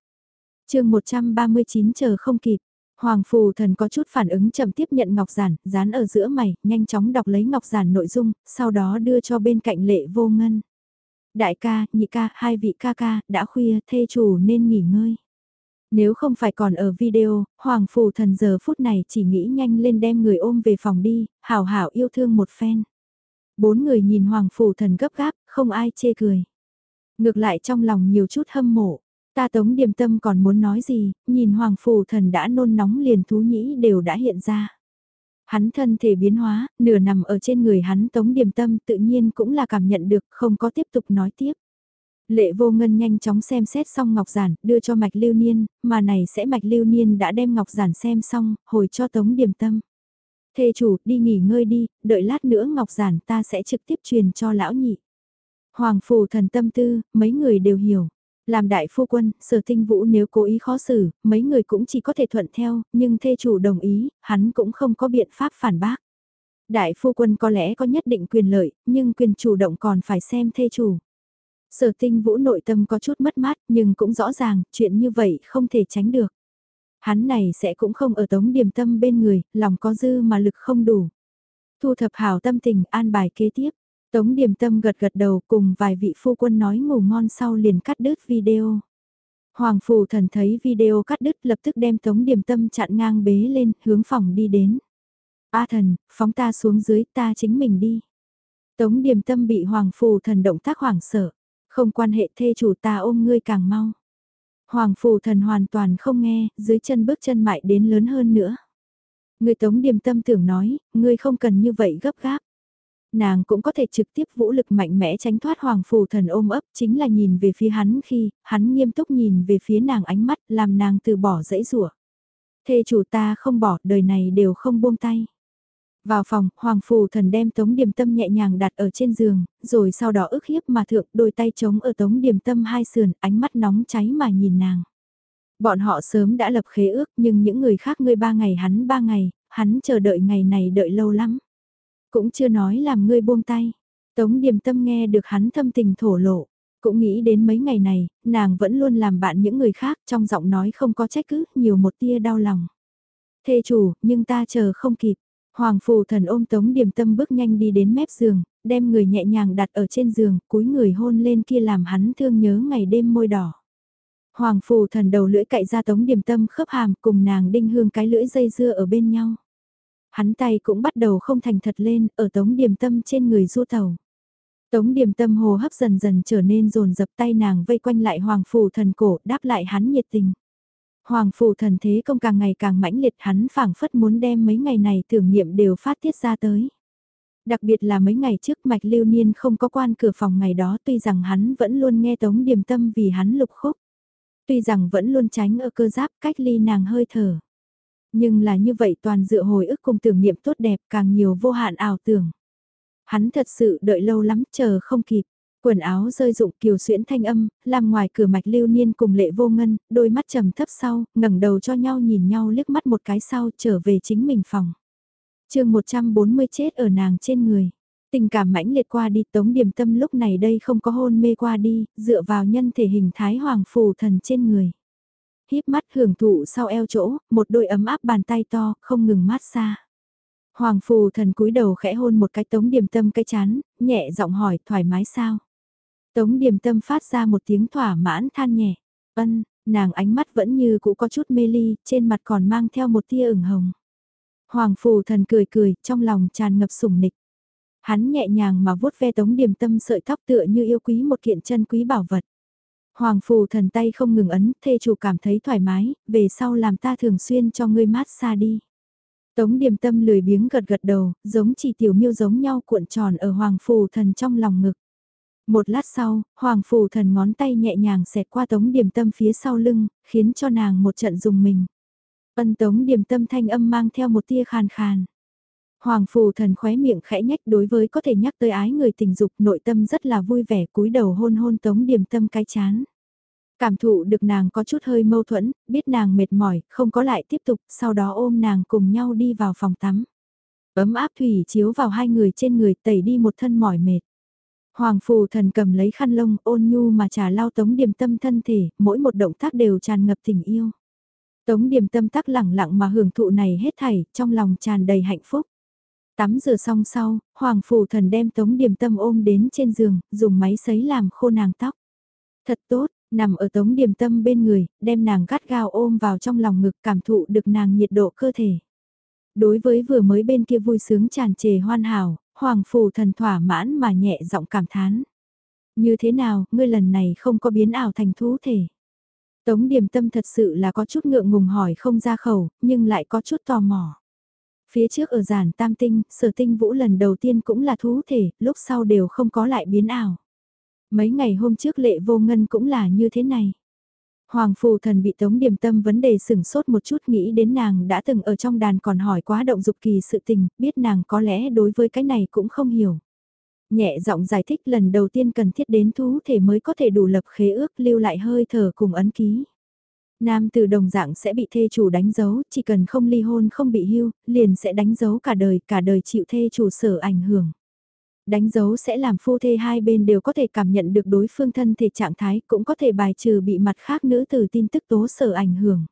chương 139 chờ không kịp, Hoàng phù thần có chút phản ứng chậm tiếp nhận ngọc giản, dán ở giữa mày, nhanh chóng đọc lấy ngọc giản nội dung, sau đó đưa cho bên cạnh lệ vô ngân. Đại ca, nhị ca, hai vị ca ca, đã khuya, thê chủ nên nghỉ ngơi. Nếu không phải còn ở video, Hoàng phù thần giờ phút này chỉ nghĩ nhanh lên đem người ôm về phòng đi, hảo hảo yêu thương một phen. Bốn người nhìn Hoàng phù thần gấp gáp, không ai chê cười. Ngược lại trong lòng nhiều chút hâm mộ. Ta tống điềm tâm còn muốn nói gì, nhìn hoàng phù thần đã nôn nóng liền thú nhĩ đều đã hiện ra. Hắn thân thể biến hóa, nửa nằm ở trên người hắn tống điềm tâm tự nhiên cũng là cảm nhận được không có tiếp tục nói tiếp. Lệ vô ngân nhanh chóng xem xét xong ngọc giản, đưa cho mạch lưu niên, mà này sẽ mạch lưu niên đã đem ngọc giản xem xong, hồi cho tống điềm tâm. Thê chủ, đi nghỉ ngơi đi, đợi lát nữa ngọc giản ta sẽ trực tiếp truyền cho lão nhị. Hoàng phù thần tâm tư, mấy người đều hiểu. Làm đại phu quân, sở tinh vũ nếu cố ý khó xử, mấy người cũng chỉ có thể thuận theo, nhưng thê chủ đồng ý, hắn cũng không có biện pháp phản bác. Đại phu quân có lẽ có nhất định quyền lợi, nhưng quyền chủ động còn phải xem thê chủ. Sở tinh vũ nội tâm có chút mất mát, nhưng cũng rõ ràng, chuyện như vậy không thể tránh được. Hắn này sẽ cũng không ở tống điểm tâm bên người, lòng có dư mà lực không đủ. Thu thập hảo tâm tình, an bài kế tiếp. Tống điểm tâm gật gật đầu cùng vài vị phu quân nói ngủ ngon sau liền cắt đứt video. Hoàng phù thần thấy video cắt đứt lập tức đem tống điểm tâm chặn ngang bế lên, hướng phòng đi đến. A thần, phóng ta xuống dưới ta chính mình đi. Tống điểm tâm bị hoàng phù thần động tác hoảng sợ. Không quan hệ thê chủ ta ôm ngươi càng mau. Hoàng phù thần hoàn toàn không nghe, dưới chân bước chân mại đến lớn hơn nữa. Người tống điềm tâm tưởng nói, ngươi không cần như vậy gấp gáp. Nàng cũng có thể trực tiếp vũ lực mạnh mẽ tránh thoát hoàng phù thần ôm ấp, chính là nhìn về phía hắn khi, hắn nghiêm túc nhìn về phía nàng ánh mắt, làm nàng từ bỏ dãy rủa Thê chủ ta không bỏ, đời này đều không buông tay. Vào phòng, Hoàng Phù Thần đem Tống Điềm Tâm nhẹ nhàng đặt ở trên giường, rồi sau đó ức hiếp mà thượng đôi tay chống ở Tống Điềm Tâm hai sườn, ánh mắt nóng cháy mà nhìn nàng. Bọn họ sớm đã lập khế ước nhưng những người khác ngươi ba ngày hắn ba ngày, hắn chờ đợi ngày này đợi lâu lắm. Cũng chưa nói làm ngươi buông tay. Tống Điềm Tâm nghe được hắn thâm tình thổ lộ. Cũng nghĩ đến mấy ngày này, nàng vẫn luôn làm bạn những người khác trong giọng nói không có trách cứ, nhiều một tia đau lòng. Thê chủ, nhưng ta chờ không kịp. Hoàng phù thần ôm tống điểm tâm bước nhanh đi đến mép giường, đem người nhẹ nhàng đặt ở trên giường, cúi người hôn lên kia làm hắn thương nhớ ngày đêm môi đỏ. Hoàng phù thần đầu lưỡi cậy ra tống điểm tâm khớp hàm cùng nàng đinh hương cái lưỡi dây dưa ở bên nhau. Hắn tay cũng bắt đầu không thành thật lên, ở tống điểm tâm trên người du tàu. Tống điểm tâm hồ hấp dần dần trở nên rồn dập tay nàng vây quanh lại hoàng phù thần cổ đáp lại hắn nhiệt tình. Hoàng phủ thần thế công càng ngày càng mãnh liệt, hắn phảng phất muốn đem mấy ngày này tưởng niệm đều phát tiết ra tới. Đặc biệt là mấy ngày trước mạch lưu niên không có quan cửa phòng ngày đó, tuy rằng hắn vẫn luôn nghe tống điềm tâm vì hắn lục khúc. Tuy rằng vẫn luôn tránh ở cơ giáp cách ly nàng hơi thở. Nhưng là như vậy toàn dựa hồi ức cùng tưởng niệm tốt đẹp càng nhiều vô hạn ảo tưởng. Hắn thật sự đợi lâu lắm, chờ không kịp. Quần áo rơi rụng kiều xuyễn thanh âm, làm ngoài cửa mạch lưu niên cùng lệ vô ngân, đôi mắt trầm thấp sau, ngẩng đầu cho nhau nhìn nhau liếc mắt một cái sau trở về chính mình phòng. chương 140 chết ở nàng trên người. Tình cảm mãnh liệt qua đi tống điểm tâm lúc này đây không có hôn mê qua đi, dựa vào nhân thể hình thái hoàng phù thần trên người. híp mắt hưởng thụ sau eo chỗ, một đôi ấm áp bàn tay to, không ngừng mát xa. Hoàng phù thần cúi đầu khẽ hôn một cái tống điểm tâm cái chán, nhẹ giọng hỏi thoải mái sao. Tống điềm tâm phát ra một tiếng thỏa mãn than nhẹ. Ân, nàng ánh mắt vẫn như cũ có chút mê ly, trên mặt còn mang theo một tia ửng hồng. Hoàng phù thần cười cười, trong lòng tràn ngập sủng nịch. Hắn nhẹ nhàng mà vuốt ve tống điềm tâm sợi tóc tựa như yêu quý một kiện chân quý bảo vật. Hoàng phù thần tay không ngừng ấn, thê chủ cảm thấy thoải mái, về sau làm ta thường xuyên cho ngươi mát xa đi. Tống điềm tâm lười biếng gật gật đầu, giống chỉ tiểu miêu giống nhau cuộn tròn ở hoàng phù thần trong lòng ngực. Một lát sau, Hoàng Phủ Thần ngón tay nhẹ nhàng xẹt qua tống điểm tâm phía sau lưng, khiến cho nàng một trận dùng mình. Ân tống điểm tâm thanh âm mang theo một tia khàn khàn. Hoàng Phù Thần khóe miệng khẽ nhách đối với có thể nhắc tới ái người tình dục nội tâm rất là vui vẻ cúi đầu hôn hôn tống điểm tâm cái chán. Cảm thụ được nàng có chút hơi mâu thuẫn, biết nàng mệt mỏi, không có lại tiếp tục, sau đó ôm nàng cùng nhau đi vào phòng tắm. Ấm áp thủy chiếu vào hai người trên người tẩy đi một thân mỏi mệt. Hoàng phù thần cầm lấy khăn lông ôn nhu mà trà lao tống điềm tâm thân thể, mỗi một động tác đều tràn ngập tình yêu. Tống điềm tâm tắc lẳng lặng mà hưởng thụ này hết thảy, trong lòng tràn đầy hạnh phúc. Tắm rửa xong sau, Hoàng phù thần đem tống điềm tâm ôm đến trên giường, dùng máy sấy làm khô nàng tóc. Thật tốt, nằm ở tống điềm tâm bên người, đem nàng gắt gao ôm vào trong lòng ngực cảm thụ được nàng nhiệt độ cơ thể. Đối với vừa mới bên kia vui sướng tràn trề hoan hảo, Hoàng phủ thần thỏa mãn mà nhẹ giọng cảm thán. Như thế nào, ngươi lần này không có biến ảo thành thú thể. Tống điểm tâm thật sự là có chút ngượng ngùng hỏi không ra khẩu, nhưng lại có chút tò mò. Phía trước ở giản tam tinh, sở tinh vũ lần đầu tiên cũng là thú thể, lúc sau đều không có lại biến ảo. Mấy ngày hôm trước lệ vô ngân cũng là như thế này. Hoàng phù thần bị tống điểm tâm vấn đề sửng sốt một chút nghĩ đến nàng đã từng ở trong đàn còn hỏi quá động dục kỳ sự tình, biết nàng có lẽ đối với cái này cũng không hiểu. Nhẹ giọng giải thích lần đầu tiên cần thiết đến thú thể mới có thể đủ lập khế ước lưu lại hơi thở cùng ấn ký. Nam từ đồng dạng sẽ bị thê chủ đánh dấu, chỉ cần không ly hôn không bị hưu, liền sẽ đánh dấu cả đời, cả đời chịu thê chủ sở ảnh hưởng. Đánh dấu sẽ làm phu thê hai bên đều có thể cảm nhận được đối phương thân thể trạng thái, cũng có thể bài trừ bị mặt khác nữ từ tin tức tố sở ảnh hưởng.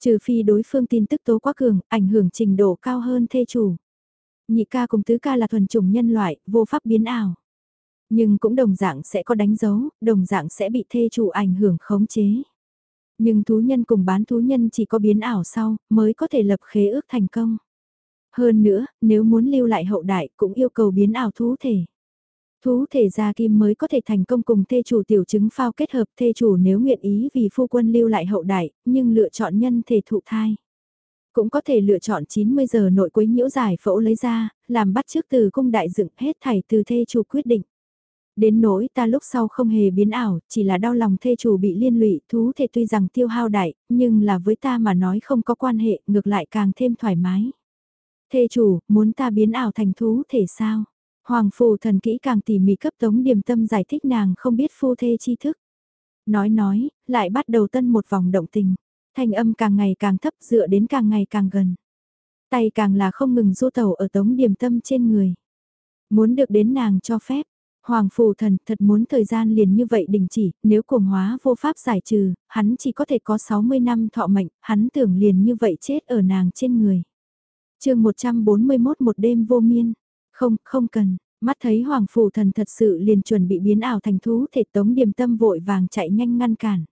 Trừ phi đối phương tin tức tố quá cường, ảnh hưởng trình độ cao hơn thê chủ. Nhị ca cùng tứ ca là thuần chủng nhân loại, vô pháp biến ảo. Nhưng cũng đồng dạng sẽ có đánh dấu, đồng dạng sẽ bị thê chủ ảnh hưởng khống chế. Nhưng thú nhân cùng bán thú nhân chỉ có biến ảo sau, mới có thể lập khế ước thành công. Hơn nữa, nếu muốn lưu lại hậu đại cũng yêu cầu biến ảo thú thể. Thú thể gia kim mới có thể thành công cùng thê chủ tiểu chứng phao kết hợp thê chủ nếu nguyện ý vì phu quân lưu lại hậu đại, nhưng lựa chọn nhân thể thụ thai. Cũng có thể lựa chọn 90 giờ nội quấy nhiễu giải phẫu lấy ra, làm bắt trước từ cung đại dựng hết thảy từ thê chủ quyết định. Đến nỗi ta lúc sau không hề biến ảo, chỉ là đau lòng thê chủ bị liên lụy, thú thể tuy rằng tiêu hao đại, nhưng là với ta mà nói không có quan hệ, ngược lại càng thêm thoải mái. Thê chủ, muốn ta biến ảo thành thú thể sao? Hoàng phù thần kỹ càng tỉ mỉ cấp tống điềm tâm giải thích nàng không biết phu thê chi thức. Nói nói, lại bắt đầu tân một vòng động tình. Thanh âm càng ngày càng thấp dựa đến càng ngày càng gần. Tay càng là không ngừng du tàu ở tống điềm tâm trên người. Muốn được đến nàng cho phép, Hoàng phù thần thật muốn thời gian liền như vậy đình chỉ, nếu cuồng hóa vô pháp giải trừ, hắn chỉ có thể có 60 năm thọ mệnh, hắn tưởng liền như vậy chết ở nàng trên người chương 141 một đêm vô miên, không, không cần, mắt thấy hoàng phủ thần thật sự liền chuẩn bị biến ảo thành thú thể tống điềm tâm vội vàng chạy nhanh ngăn cản.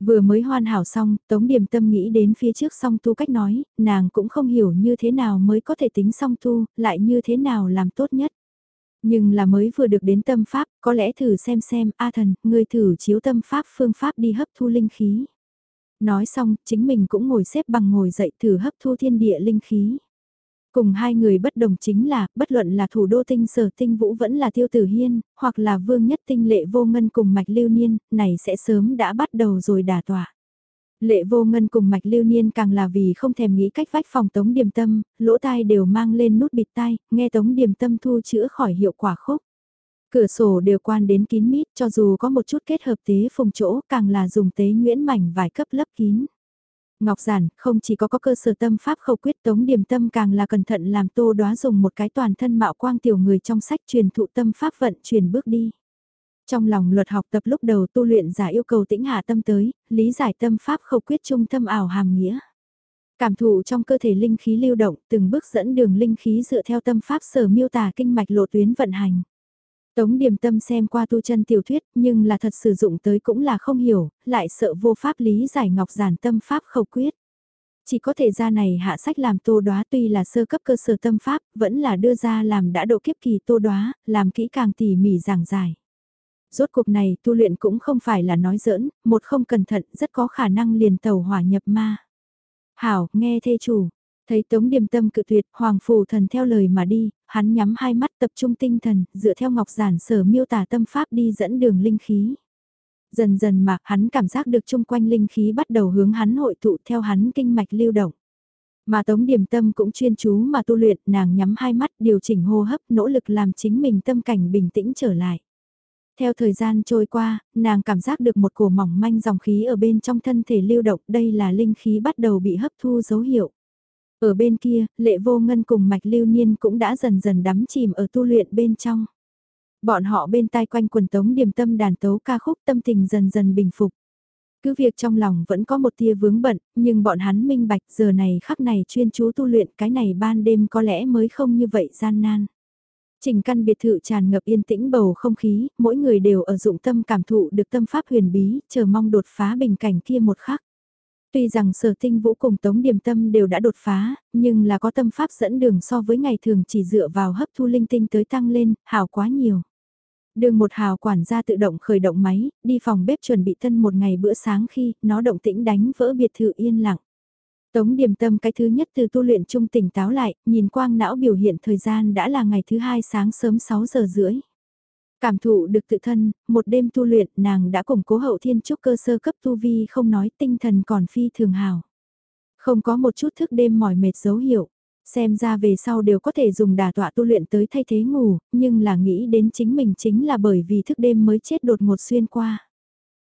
Vừa mới hoàn hảo xong, Tống Điềm Tâm nghĩ đến phía trước song tu cách nói, nàng cũng không hiểu như thế nào mới có thể tính song tu, lại như thế nào làm tốt nhất. Nhưng là mới vừa được đến tâm pháp, có lẽ thử xem xem, A thần, ngươi thử chiếu tâm pháp phương pháp đi hấp thu linh khí. Nói xong, chính mình cũng ngồi xếp bằng ngồi dậy thử hấp thu thiên địa linh khí. Cùng hai người bất đồng chính là, bất luận là thủ đô tinh sở tinh vũ vẫn là tiêu tử hiên, hoặc là vương nhất tinh lệ vô ngân cùng mạch lưu niên, này sẽ sớm đã bắt đầu rồi đả tỏa. Lệ vô ngân cùng mạch lưu niên càng là vì không thèm nghĩ cách vách phòng tống điềm tâm, lỗ tai đều mang lên nút bịt tai, nghe tống điềm tâm thu chữa khỏi hiệu quả khúc. Cửa sổ đều quan đến kín mít cho dù có một chút kết hợp tế phùng chỗ càng là dùng tế nhuyễn mảnh vài cấp lấp kín. Ngọc Giản, không chỉ có có cơ sở tâm pháp khẩu quyết tống điểm tâm càng là cẩn thận làm tô đoá dùng một cái toàn thân mạo quang tiểu người trong sách truyền thụ tâm pháp vận truyền bước đi. Trong lòng luật học tập lúc đầu tu luyện giả yêu cầu tĩnh hạ tâm tới, lý giải tâm pháp khẩu quyết trung tâm ảo hàm nghĩa. Cảm thụ trong cơ thể linh khí lưu động, từng bước dẫn đường linh khí dựa theo tâm pháp sở miêu tả kinh mạch lộ tuyến vận hành. Tống điềm tâm xem qua tu chân tiểu thuyết nhưng là thật sử dụng tới cũng là không hiểu, lại sợ vô pháp lý giải ngọc giản tâm pháp khẩu quyết. Chỉ có thể ra này hạ sách làm tô đoá tuy là sơ cấp cơ sở tâm pháp, vẫn là đưa ra làm đã độ kiếp kỳ tô đoá, làm kỹ càng tỉ mỉ giảng giải. Rốt cuộc này tu luyện cũng không phải là nói giỡn, một không cẩn thận rất có khả năng liền tàu hỏa nhập ma. Hảo, nghe thê chủ, Thấy Tống Điềm Tâm cự tuyệt, Hoàng Phù Thần theo lời mà đi, hắn nhắm hai mắt tập trung tinh thần, dựa theo ngọc giản sở miêu tả tâm pháp đi dẫn đường linh khí. Dần dần mà hắn cảm giác được chung quanh linh khí bắt đầu hướng hắn hội tụ theo hắn kinh mạch lưu động. Mà Tống Điềm Tâm cũng chuyên chú mà tu luyện, nàng nhắm hai mắt điều chỉnh hô hấp, nỗ lực làm chính mình tâm cảnh bình tĩnh trở lại. Theo thời gian trôi qua, nàng cảm giác được một cổ mỏng manh dòng khí ở bên trong thân thể lưu động, đây là linh khí bắt đầu bị hấp thu dấu hiệu. Ở bên kia, lệ vô ngân cùng mạch lưu niên cũng đã dần dần đắm chìm ở tu luyện bên trong. Bọn họ bên tai quanh quần tống điểm tâm đàn tấu ca khúc tâm tình dần dần bình phục. Cứ việc trong lòng vẫn có một tia vướng bận, nhưng bọn hắn minh bạch giờ này khắc này chuyên chú tu luyện cái này ban đêm có lẽ mới không như vậy gian nan. Trình căn biệt thự tràn ngập yên tĩnh bầu không khí, mỗi người đều ở dụng tâm cảm thụ được tâm pháp huyền bí, chờ mong đột phá bình cảnh kia một khắc. Tuy rằng sở tinh vũ cùng tống điểm tâm đều đã đột phá, nhưng là có tâm pháp dẫn đường so với ngày thường chỉ dựa vào hấp thu linh tinh tới tăng lên, hào quá nhiều. Đường một hào quản gia tự động khởi động máy, đi phòng bếp chuẩn bị thân một ngày bữa sáng khi nó động tĩnh đánh vỡ biệt thự yên lặng. Tống điểm tâm cái thứ nhất từ tu luyện trung tỉnh táo lại, nhìn quang não biểu hiện thời gian đã là ngày thứ hai sáng sớm 6 giờ rưỡi. Cảm thụ được tự thân, một đêm tu luyện nàng đã củng cố hậu thiên trúc cơ sơ cấp tu vi không nói tinh thần còn phi thường hào. Không có một chút thức đêm mỏi mệt dấu hiệu. Xem ra về sau đều có thể dùng đà tọa tu luyện tới thay thế ngủ, nhưng là nghĩ đến chính mình chính là bởi vì thức đêm mới chết đột ngột xuyên qua.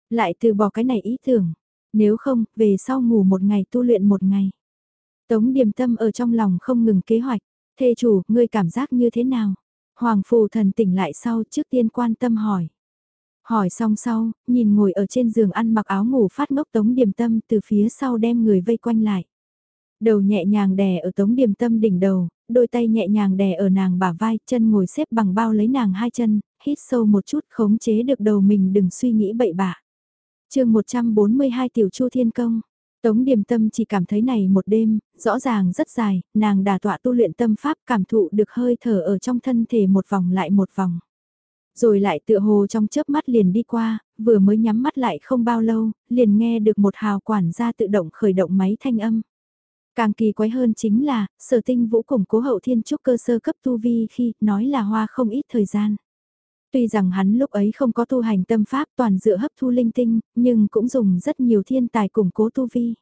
Lại từ bỏ cái này ý tưởng, nếu không, về sau ngủ một ngày tu luyện một ngày. Tống điềm tâm ở trong lòng không ngừng kế hoạch, thê chủ, ngươi cảm giác như thế nào? Hoàng phù thần tỉnh lại sau trước tiên quan tâm hỏi. Hỏi xong sau, nhìn ngồi ở trên giường ăn mặc áo ngủ phát ngốc tống điềm tâm từ phía sau đem người vây quanh lại. Đầu nhẹ nhàng đè ở tống điềm tâm đỉnh đầu, đôi tay nhẹ nhàng đè ở nàng bả vai, chân ngồi xếp bằng bao lấy nàng hai chân, hít sâu một chút khống chế được đầu mình đừng suy nghĩ bậy bạ. chương 142 Tiểu Chu Thiên Công Tống Điềm Tâm chỉ cảm thấy này một đêm, rõ ràng rất dài, nàng đà tọa tu luyện tâm pháp cảm thụ được hơi thở ở trong thân thể một vòng lại một vòng. Rồi lại tựa hồ trong chớp mắt liền đi qua, vừa mới nhắm mắt lại không bao lâu, liền nghe được một hào quản gia tự động khởi động máy thanh âm. Càng kỳ quái hơn chính là, sở tinh vũ củng cố hậu thiên trúc cơ sơ cấp tu vi khi nói là hoa không ít thời gian. Tuy rằng hắn lúc ấy không có tu hành tâm pháp toàn dựa hấp thu linh tinh, nhưng cũng dùng rất nhiều thiên tài củng cố tu vi.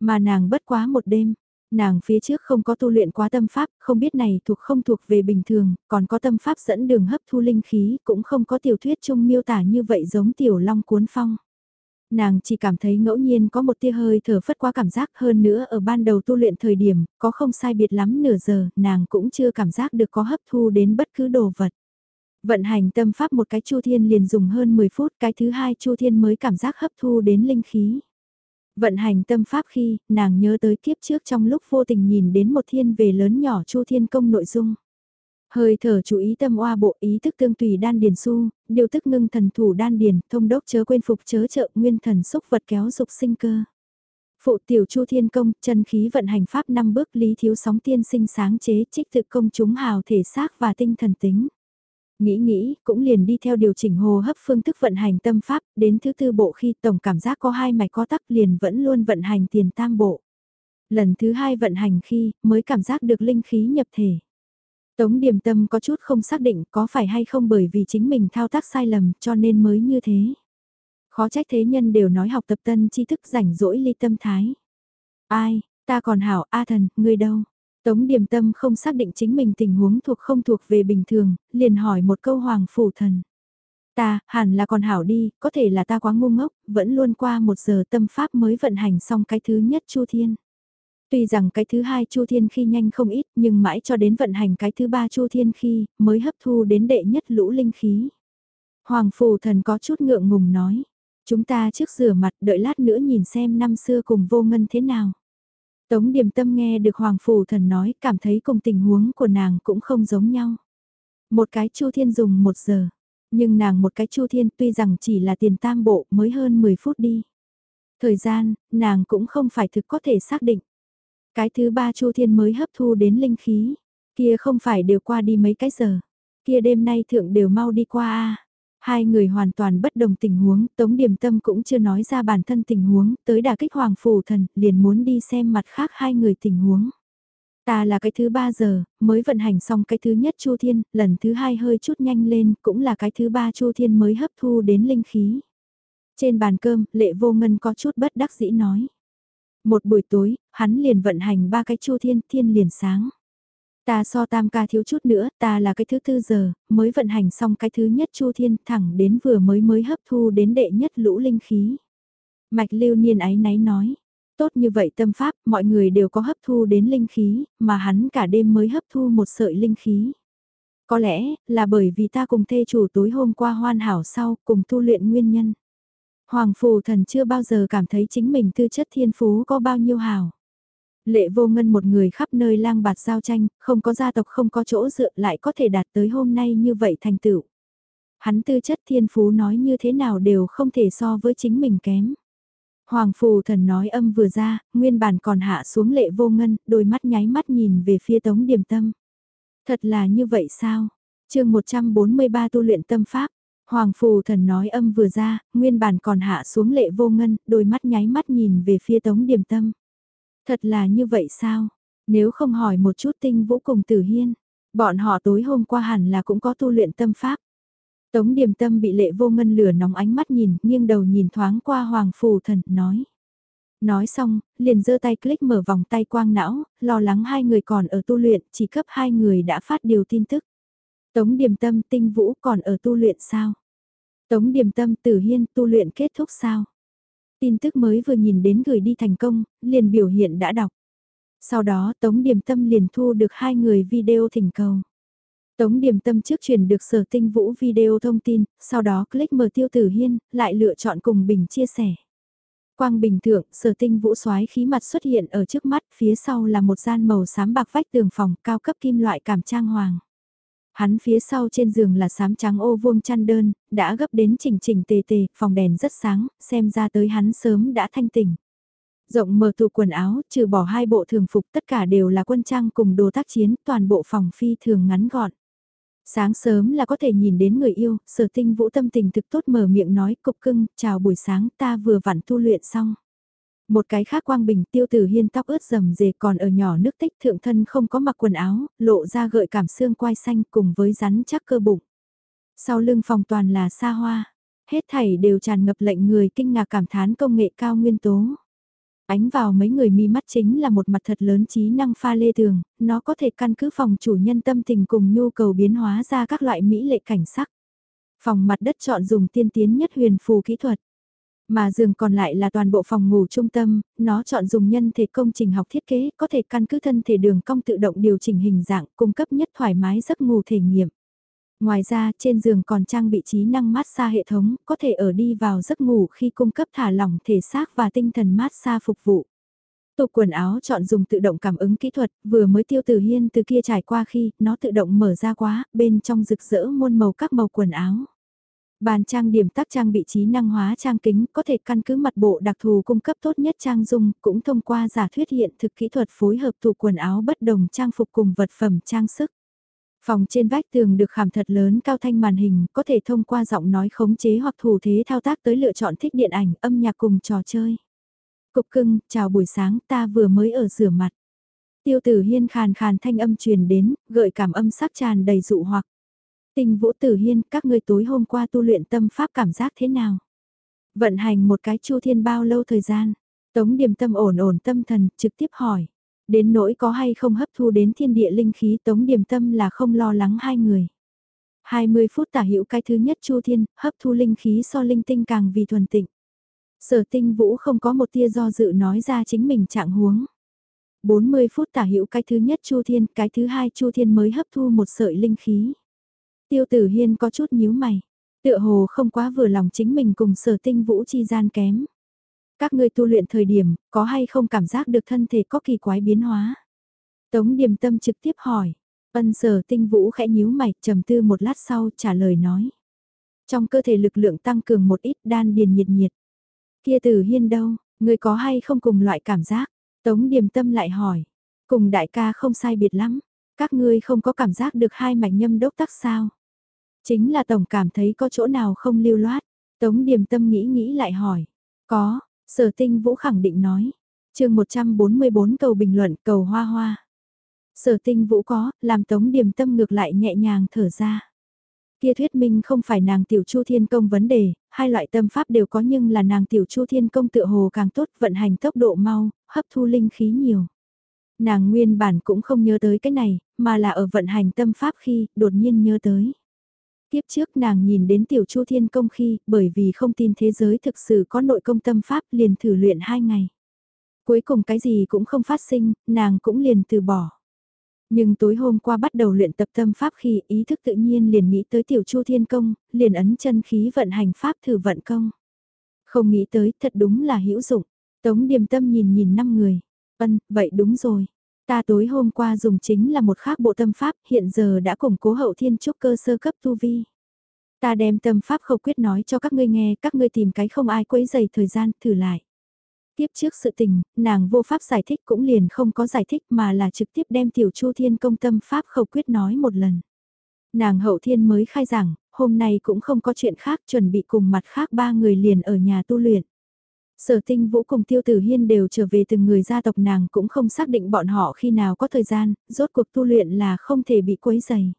Mà nàng bất quá một đêm, nàng phía trước không có tu luyện quá tâm pháp, không biết này thuộc không thuộc về bình thường, còn có tâm pháp dẫn đường hấp thu linh khí, cũng không có tiểu thuyết chung miêu tả như vậy giống tiểu long cuốn phong. Nàng chỉ cảm thấy ngẫu nhiên có một tia hơi thở phất qua cảm giác hơn nữa ở ban đầu tu luyện thời điểm, có không sai biệt lắm nửa giờ, nàng cũng chưa cảm giác được có hấp thu đến bất cứ đồ vật. Vận hành tâm pháp một cái chu thiên liền dùng hơn 10 phút, cái thứ hai chu thiên mới cảm giác hấp thu đến linh khí. Vận hành tâm pháp khi, nàng nhớ tới kiếp trước trong lúc vô tình nhìn đến một thiên về lớn nhỏ chu thiên công nội dung. Hơi thở chú ý tâm oa bộ ý thức tương tùy đan điền su, điều tức ngưng thần thủ đan điền, thông đốc chớ quên phục chớ trợ nguyên thần xúc vật kéo dục sinh cơ. Phụ tiểu chu thiên công, chân khí vận hành pháp năm bước lý thiếu sóng tiên sinh sáng chế trích thực công chúng hào thể xác và tinh thần tính. Nghĩ nghĩ, cũng liền đi theo điều chỉnh hô hấp phương thức vận hành tâm pháp, đến thứ tư bộ khi tổng cảm giác có hai mạch có tắc liền vẫn luôn vận hành tiền tam bộ. Lần thứ hai vận hành khi, mới cảm giác được linh khí nhập thể. Tống điềm tâm có chút không xác định có phải hay không bởi vì chính mình thao tác sai lầm cho nên mới như thế. Khó trách thế nhân đều nói học tập tân tri thức rảnh rỗi ly tâm thái. Ai, ta còn hảo A thần, ngươi đâu? Tống điềm tâm không xác định chính mình tình huống thuộc không thuộc về bình thường, liền hỏi một câu hoàng phủ thần. Ta, hẳn là còn hảo đi, có thể là ta quá ngu ngốc, vẫn luôn qua một giờ tâm pháp mới vận hành xong cái thứ nhất chu thiên. Tuy rằng cái thứ hai chu thiên khi nhanh không ít nhưng mãi cho đến vận hành cái thứ ba chu thiên khi mới hấp thu đến đệ nhất lũ linh khí. Hoàng phù thần có chút ngượng ngùng nói. Chúng ta trước rửa mặt đợi lát nữa nhìn xem năm xưa cùng vô ngân thế nào. Tống điểm tâm nghe được Hoàng phủ thần nói cảm thấy cùng tình huống của nàng cũng không giống nhau. Một cái chu thiên dùng một giờ. Nhưng nàng một cái chu thiên tuy rằng chỉ là tiền tam bộ mới hơn 10 phút đi. Thời gian, nàng cũng không phải thực có thể xác định. Cái thứ ba Chu Thiên mới hấp thu đến linh khí, kia không phải đều qua đi mấy cái giờ, kia đêm nay thượng đều mau đi qua a. Hai người hoàn toàn bất đồng tình huống, Tống Điềm Tâm cũng chưa nói ra bản thân tình huống, tới đả kích Hoàng Phủ Thần, liền muốn đi xem mặt khác hai người tình huống. Ta là cái thứ ba giờ, mới vận hành xong cái thứ nhất Chu Thiên, lần thứ hai hơi chút nhanh lên, cũng là cái thứ ba Chu Thiên mới hấp thu đến linh khí. Trên bàn cơm, Lệ Vô Ngân có chút bất đắc dĩ nói. Một buổi tối, hắn liền vận hành ba cái chu thiên, thiên liền sáng. Ta so tam ca thiếu chút nữa, ta là cái thứ tư giờ, mới vận hành xong cái thứ nhất chu thiên thẳng đến vừa mới mới hấp thu đến đệ nhất lũ linh khí. Mạch lưu niên ái náy nói, tốt như vậy tâm pháp, mọi người đều có hấp thu đến linh khí, mà hắn cả đêm mới hấp thu một sợi linh khí. Có lẽ, là bởi vì ta cùng thê chủ tối hôm qua hoàn hảo sau, cùng tu luyện nguyên nhân. Hoàng phù thần chưa bao giờ cảm thấy chính mình tư chất thiên phú có bao nhiêu hảo. Lệ vô ngân một người khắp nơi lang bạt giao tranh, không có gia tộc không có chỗ dựa lại có thể đạt tới hôm nay như vậy thành tựu. Hắn tư chất thiên phú nói như thế nào đều không thể so với chính mình kém. Hoàng phù thần nói âm vừa ra, nguyên bản còn hạ xuống lệ vô ngân, đôi mắt nháy mắt nhìn về phía tống điểm tâm. Thật là như vậy sao? chương 143 tu luyện tâm pháp, Hoàng phù thần nói âm vừa ra, nguyên bản còn hạ xuống lệ vô ngân, đôi mắt nháy mắt nhìn về phía tống điểm tâm. Thật là như vậy sao? Nếu không hỏi một chút tinh vũ cùng tử hiên, bọn họ tối hôm qua hẳn là cũng có tu luyện tâm pháp. Tống điềm tâm bị lệ vô ngân lửa nóng ánh mắt nhìn, nghiêng đầu nhìn thoáng qua hoàng phù thần, nói. Nói xong, liền giơ tay click mở vòng tay quang não, lo lắng hai người còn ở tu luyện, chỉ cấp hai người đã phát điều tin tức. Tống điềm tâm tinh vũ còn ở tu luyện sao? Tống điềm tâm tử hiên tu luyện kết thúc sao? Tin tức mới vừa nhìn đến gửi đi thành công, liền biểu hiện đã đọc. Sau đó Tống Điềm Tâm liền thu được hai người video thỉnh cầu. Tống Điềm Tâm trước truyền được sở tinh vũ video thông tin, sau đó click mở tiêu tử hiên, lại lựa chọn cùng bình chia sẻ. Quang bình thượng, sở tinh vũ xoái khí mặt xuất hiện ở trước mắt, phía sau là một gian màu xám bạc vách tường phòng cao cấp kim loại cảm trang hoàng. Hắn phía sau trên giường là sám trắng ô vuông chăn đơn, đã gấp đến chỉnh chỉnh tề tề, phòng đèn rất sáng, xem ra tới hắn sớm đã thanh tỉnh. Rộng mở tủ quần áo, trừ bỏ hai bộ thường phục tất cả đều là quân trang cùng đồ tác chiến, toàn bộ phòng phi thường ngắn gọn. Sáng sớm là có thể nhìn đến người yêu, sở tinh vũ tâm tình thực tốt mở miệng nói cục cưng, chào buổi sáng ta vừa vặn tu luyện xong. Một cái khác quang bình tiêu tử hiên tóc ướt rầm rề còn ở nhỏ nước tích thượng thân không có mặc quần áo, lộ ra gợi cảm xương quai xanh cùng với rắn chắc cơ bụng. Sau lưng phòng toàn là xa hoa, hết thảy đều tràn ngập lệnh người kinh ngạc cảm thán công nghệ cao nguyên tố. Ánh vào mấy người mi mắt chính là một mặt thật lớn trí năng pha lê tường, nó có thể căn cứ phòng chủ nhân tâm tình cùng nhu cầu biến hóa ra các loại mỹ lệ cảnh sắc. Phòng mặt đất chọn dùng tiên tiến nhất huyền phù kỹ thuật. Mà giường còn lại là toàn bộ phòng ngủ trung tâm, nó chọn dùng nhân thể công trình học thiết kế, có thể căn cứ thân thể đường cong tự động điều chỉnh hình dạng, cung cấp nhất thoải mái giấc ngủ thể nghiệm. Ngoài ra, trên giường còn trang bị trí năng massage hệ thống, có thể ở đi vào giấc ngủ khi cung cấp thả lỏng thể xác và tinh thần massage phục vụ. Tụ quần áo chọn dùng tự động cảm ứng kỹ thuật, vừa mới tiêu tử hiên từ kia trải qua khi nó tự động mở ra quá, bên trong rực rỡ muôn màu các màu quần áo. Bàn trang điểm tác trang bị trí năng hóa trang kính có thể căn cứ mặt bộ đặc thù cung cấp tốt nhất trang dung, cũng thông qua giả thuyết hiện thực kỹ thuật phối hợp tủ quần áo bất đồng trang phục cùng vật phẩm trang sức. Phòng trên vách tường được khảm thật lớn cao thanh màn hình, có thể thông qua giọng nói khống chế hoặc thủ thế thao tác tới lựa chọn thích điện ảnh, âm nhạc cùng trò chơi. Cục cưng, chào buổi sáng, ta vừa mới ở rửa mặt. Tiêu tử hiên khàn khàn thanh âm truyền đến, gợi cảm âm sắc tràn đầy dụ hoặc. Tình vũ tử hiên, các ngươi tối hôm qua tu luyện tâm pháp cảm giác thế nào? Vận hành một cái chu thiên bao lâu thời gian? Tống điềm tâm ổn ổn tâm thần, trực tiếp hỏi. Đến nỗi có hay không hấp thu đến thiên địa linh khí tống điềm tâm là không lo lắng hai người. 20 phút tả hữu cái thứ nhất chu thiên, hấp thu linh khí so linh tinh càng vì thuần tịnh. Sở tinh vũ không có một tia do dự nói ra chính mình trạng huống. 40 phút tả hữu cái thứ nhất chu thiên, cái thứ hai chu thiên mới hấp thu một sợi linh khí. Tiêu tử hiên có chút nhíu mày, tựa hồ không quá vừa lòng chính mình cùng sở tinh vũ chi gian kém. Các ngươi tu luyện thời điểm, có hay không cảm giác được thân thể có kỳ quái biến hóa? Tống điềm tâm trực tiếp hỏi. Ân sở tinh vũ khẽ nhíu mày, trầm tư một lát sau trả lời nói. Trong cơ thể lực lượng tăng cường một ít đan điền nhiệt nhiệt. Kia tử hiên đâu, ngươi có hay không cùng loại cảm giác? Tống điềm tâm lại hỏi. Cùng đại ca không sai biệt lắm. Các ngươi không có cảm giác được hai mạch nhâm đốc tắc sao? Chính là tổng cảm thấy có chỗ nào không lưu loát. Tống điềm tâm nghĩ nghĩ lại hỏi. Có, Sở tinh vũ khẳng định nói. chương 144 cầu bình luận cầu hoa hoa. Sở tinh vũ có, làm tống điểm tâm ngược lại nhẹ nhàng thở ra. Kia thuyết minh không phải nàng tiểu chu thiên công vấn đề, hai loại tâm pháp đều có nhưng là nàng tiểu chu thiên công tựa hồ càng tốt vận hành tốc độ mau, hấp thu linh khí nhiều. Nàng nguyên bản cũng không nhớ tới cái này, mà là ở vận hành tâm pháp khi đột nhiên nhớ tới. Tiếp trước nàng nhìn đến tiểu chu thiên công khi, bởi vì không tin thế giới thực sự có nội công tâm pháp liền thử luyện hai ngày. Cuối cùng cái gì cũng không phát sinh, nàng cũng liền từ bỏ. Nhưng tối hôm qua bắt đầu luyện tập tâm pháp khi ý thức tự nhiên liền nghĩ tới tiểu chu thiên công, liền ấn chân khí vận hành pháp thử vận công. Không nghĩ tới thật đúng là hữu dụng. Tống điềm tâm nhìn nhìn năm người. Ân, vậy đúng rồi. Ta tối hôm qua dùng chính là một khác bộ tâm pháp hiện giờ đã củng cố hậu thiên trúc cơ sơ cấp tu vi. Ta đem tâm pháp khẩu quyết nói cho các ngươi nghe, các ngươi tìm cái không ai quấy dày thời gian, thử lại. Tiếp trước sự tình, nàng vô pháp giải thích cũng liền không có giải thích mà là trực tiếp đem tiểu chu thiên công tâm pháp khẩu quyết nói một lần. Nàng hậu thiên mới khai giảng, hôm nay cũng không có chuyện khác chuẩn bị cùng mặt khác ba người liền ở nhà tu luyện. Sở tinh vũ cùng tiêu tử hiên đều trở về từng người gia tộc nàng cũng không xác định bọn họ khi nào có thời gian, rốt cuộc tu luyện là không thể bị quấy dày.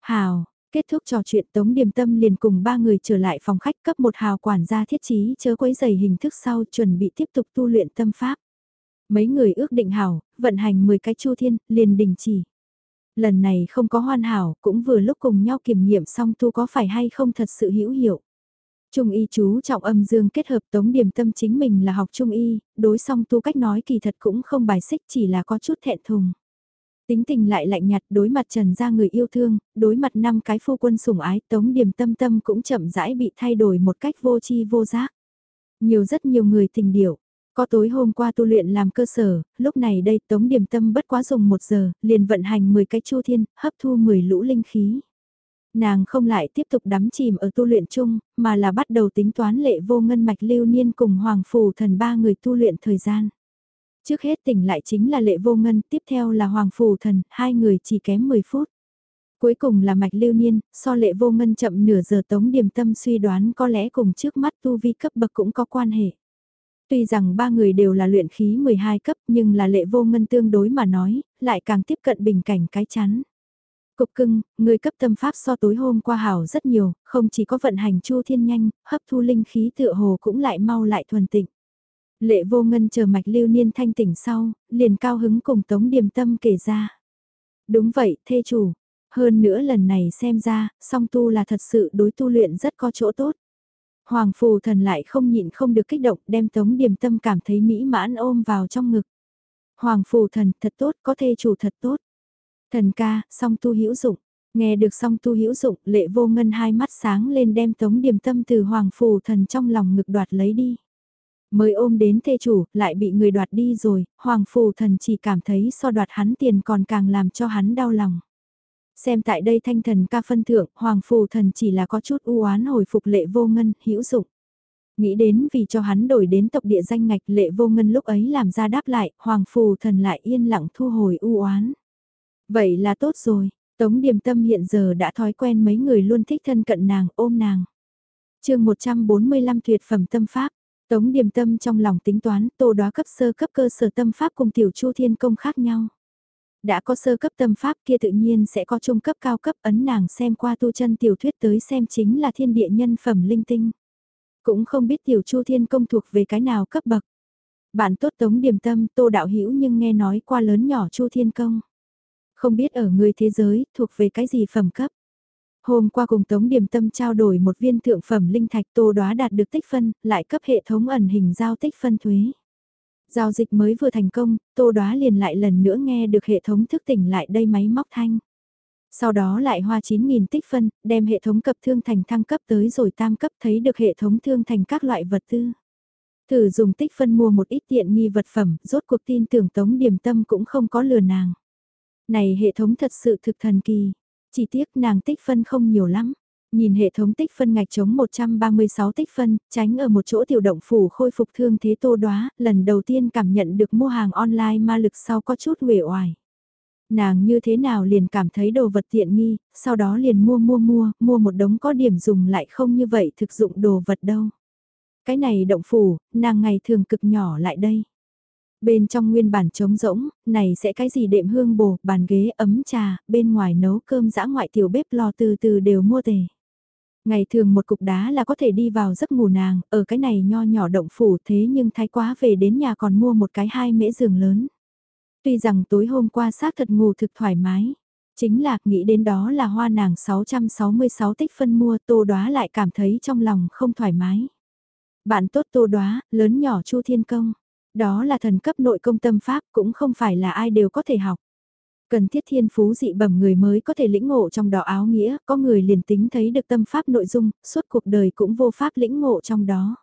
Hào, kết thúc trò chuyện Tống Điềm Tâm liền cùng ba người trở lại phòng khách cấp một hào quản gia thiết trí chớ quấy dày hình thức sau chuẩn bị tiếp tục tu luyện tâm pháp. Mấy người ước định hào, vận hành 10 cái chu thiên, liền đình chỉ. Lần này không có hoàn hảo, cũng vừa lúc cùng nhau kiểm nghiệm xong tu có phải hay không thật sự hữu hiệu. Trung y chú trọng âm dương kết hợp tống điểm tâm chính mình là học trung y, đối song tu cách nói kỳ thật cũng không bài xích chỉ là có chút thẹn thùng. Tính tình lại lạnh nhạt đối mặt trần ra người yêu thương, đối mặt năm cái phu quân sủng ái tống điểm tâm tâm cũng chậm rãi bị thay đổi một cách vô chi vô giác. Nhiều rất nhiều người tình điệu, có tối hôm qua tu luyện làm cơ sở, lúc này đây tống điểm tâm bất quá dùng một giờ, liền vận hành 10 cái chu thiên, hấp thu 10 lũ linh khí. Nàng không lại tiếp tục đắm chìm ở tu luyện chung, mà là bắt đầu tính toán lệ vô ngân mạch lưu niên cùng hoàng phù thần ba người tu luyện thời gian. Trước hết tỉnh lại chính là lệ vô ngân, tiếp theo là hoàng phù thần, hai người chỉ kém 10 phút. Cuối cùng là mạch lưu niên, so lệ vô ngân chậm nửa giờ tống điểm tâm suy đoán có lẽ cùng trước mắt tu vi cấp bậc cũng có quan hệ. Tuy rằng ba người đều là luyện khí 12 cấp nhưng là lệ vô ngân tương đối mà nói, lại càng tiếp cận bình cảnh cái chắn. Cục cưng, người cấp tâm pháp so tối hôm qua hảo rất nhiều, không chỉ có vận hành chu thiên nhanh, hấp thu linh khí tựa hồ cũng lại mau lại thuần tịnh. Lệ vô ngân chờ mạch lưu niên thanh tỉnh sau, liền cao hứng cùng tống điềm tâm kể ra. Đúng vậy, thê chủ. Hơn nữa lần này xem ra, song tu là thật sự đối tu luyện rất có chỗ tốt. Hoàng phù thần lại không nhịn không được kích động đem tống điềm tâm cảm thấy mỹ mãn ôm vào trong ngực. Hoàng phù thần thật tốt có thê chủ thật tốt. Thần ca, song tu hữu dụng. Nghe được song tu hữu dụng, lệ vô ngân hai mắt sáng lên đem tống điềm tâm từ hoàng phù thần trong lòng ngực đoạt lấy đi. Mới ôm đến thê chủ, lại bị người đoạt đi rồi, hoàng phù thần chỉ cảm thấy so đoạt hắn tiền còn càng làm cho hắn đau lòng. Xem tại đây thanh thần ca phân thượng, hoàng phù thần chỉ là có chút u oán hồi phục lệ vô ngân, hữu dụng. Nghĩ đến vì cho hắn đổi đến tộc địa danh ngạch lệ vô ngân lúc ấy làm ra đáp lại, hoàng phù thần lại yên lặng thu hồi u oán. Vậy là tốt rồi, Tống Điềm Tâm hiện giờ đã thói quen mấy người luôn thích thân cận nàng, ôm nàng. chương 145 tuyệt phẩm tâm pháp, Tống Điềm Tâm trong lòng tính toán tô đoá cấp sơ cấp cơ sở tâm pháp cùng tiểu chu thiên công khác nhau. Đã có sơ cấp tâm pháp kia tự nhiên sẽ có trung cấp cao cấp ấn nàng xem qua tu chân tiểu thuyết tới xem chính là thiên địa nhân phẩm linh tinh. Cũng không biết tiểu chu thiên công thuộc về cái nào cấp bậc. Bạn tốt Tống Điềm Tâm tô đạo hữu nhưng nghe nói qua lớn nhỏ chu thiên công. Không biết ở người thế giới thuộc về cái gì phẩm cấp. Hôm qua cùng Tống Điềm Tâm trao đổi một viên thượng phẩm linh thạch tô đoá đạt được tích phân, lại cấp hệ thống ẩn hình giao tích phân thuế. Giao dịch mới vừa thành công, tô đoá liền lại lần nữa nghe được hệ thống thức tỉnh lại đây máy móc thanh. Sau đó lại hoa 9.000 tích phân, đem hệ thống cập thương thành thăng cấp tới rồi tam cấp thấy được hệ thống thương thành các loại vật tư. Thử dùng tích phân mua một ít tiện nghi vật phẩm, rốt cuộc tin tưởng Tống Điềm Tâm cũng không có lừa nàng. Này hệ thống thật sự thực thần kỳ. Chỉ tiếc nàng tích phân không nhiều lắm. Nhìn hệ thống tích phân ngạch chống 136 tích phân, tránh ở một chỗ tiểu động phủ khôi phục thương thế tô đoá, lần đầu tiên cảm nhận được mua hàng online ma lực sau có chút uể oải. Nàng như thế nào liền cảm thấy đồ vật tiện nghi, sau đó liền mua mua mua, mua một đống có điểm dùng lại không như vậy thực dụng đồ vật đâu. Cái này động phủ, nàng ngày thường cực nhỏ lại đây. Bên trong nguyên bản trống rỗng, này sẽ cái gì đệm hương bồ, bàn ghế ấm trà, bên ngoài nấu cơm dã ngoại tiểu bếp lò từ từ đều mua tề. Ngày thường một cục đá là có thể đi vào giấc ngủ nàng, ở cái này nho nhỏ động phủ thế nhưng thái quá về đến nhà còn mua một cái hai mễ giường lớn. Tuy rằng tối hôm qua xác thật ngủ thực thoải mái, chính là nghĩ đến đó là hoa nàng 666 tích phân mua tô đoá lại cảm thấy trong lòng không thoải mái. Bạn tốt tô đoá, lớn nhỏ chu thiên công. Đó là thần cấp nội công tâm pháp cũng không phải là ai đều có thể học. Cần thiết thiên phú dị bẩm người mới có thể lĩnh ngộ trong đó áo nghĩa, có người liền tính thấy được tâm pháp nội dung, suốt cuộc đời cũng vô pháp lĩnh ngộ trong đó.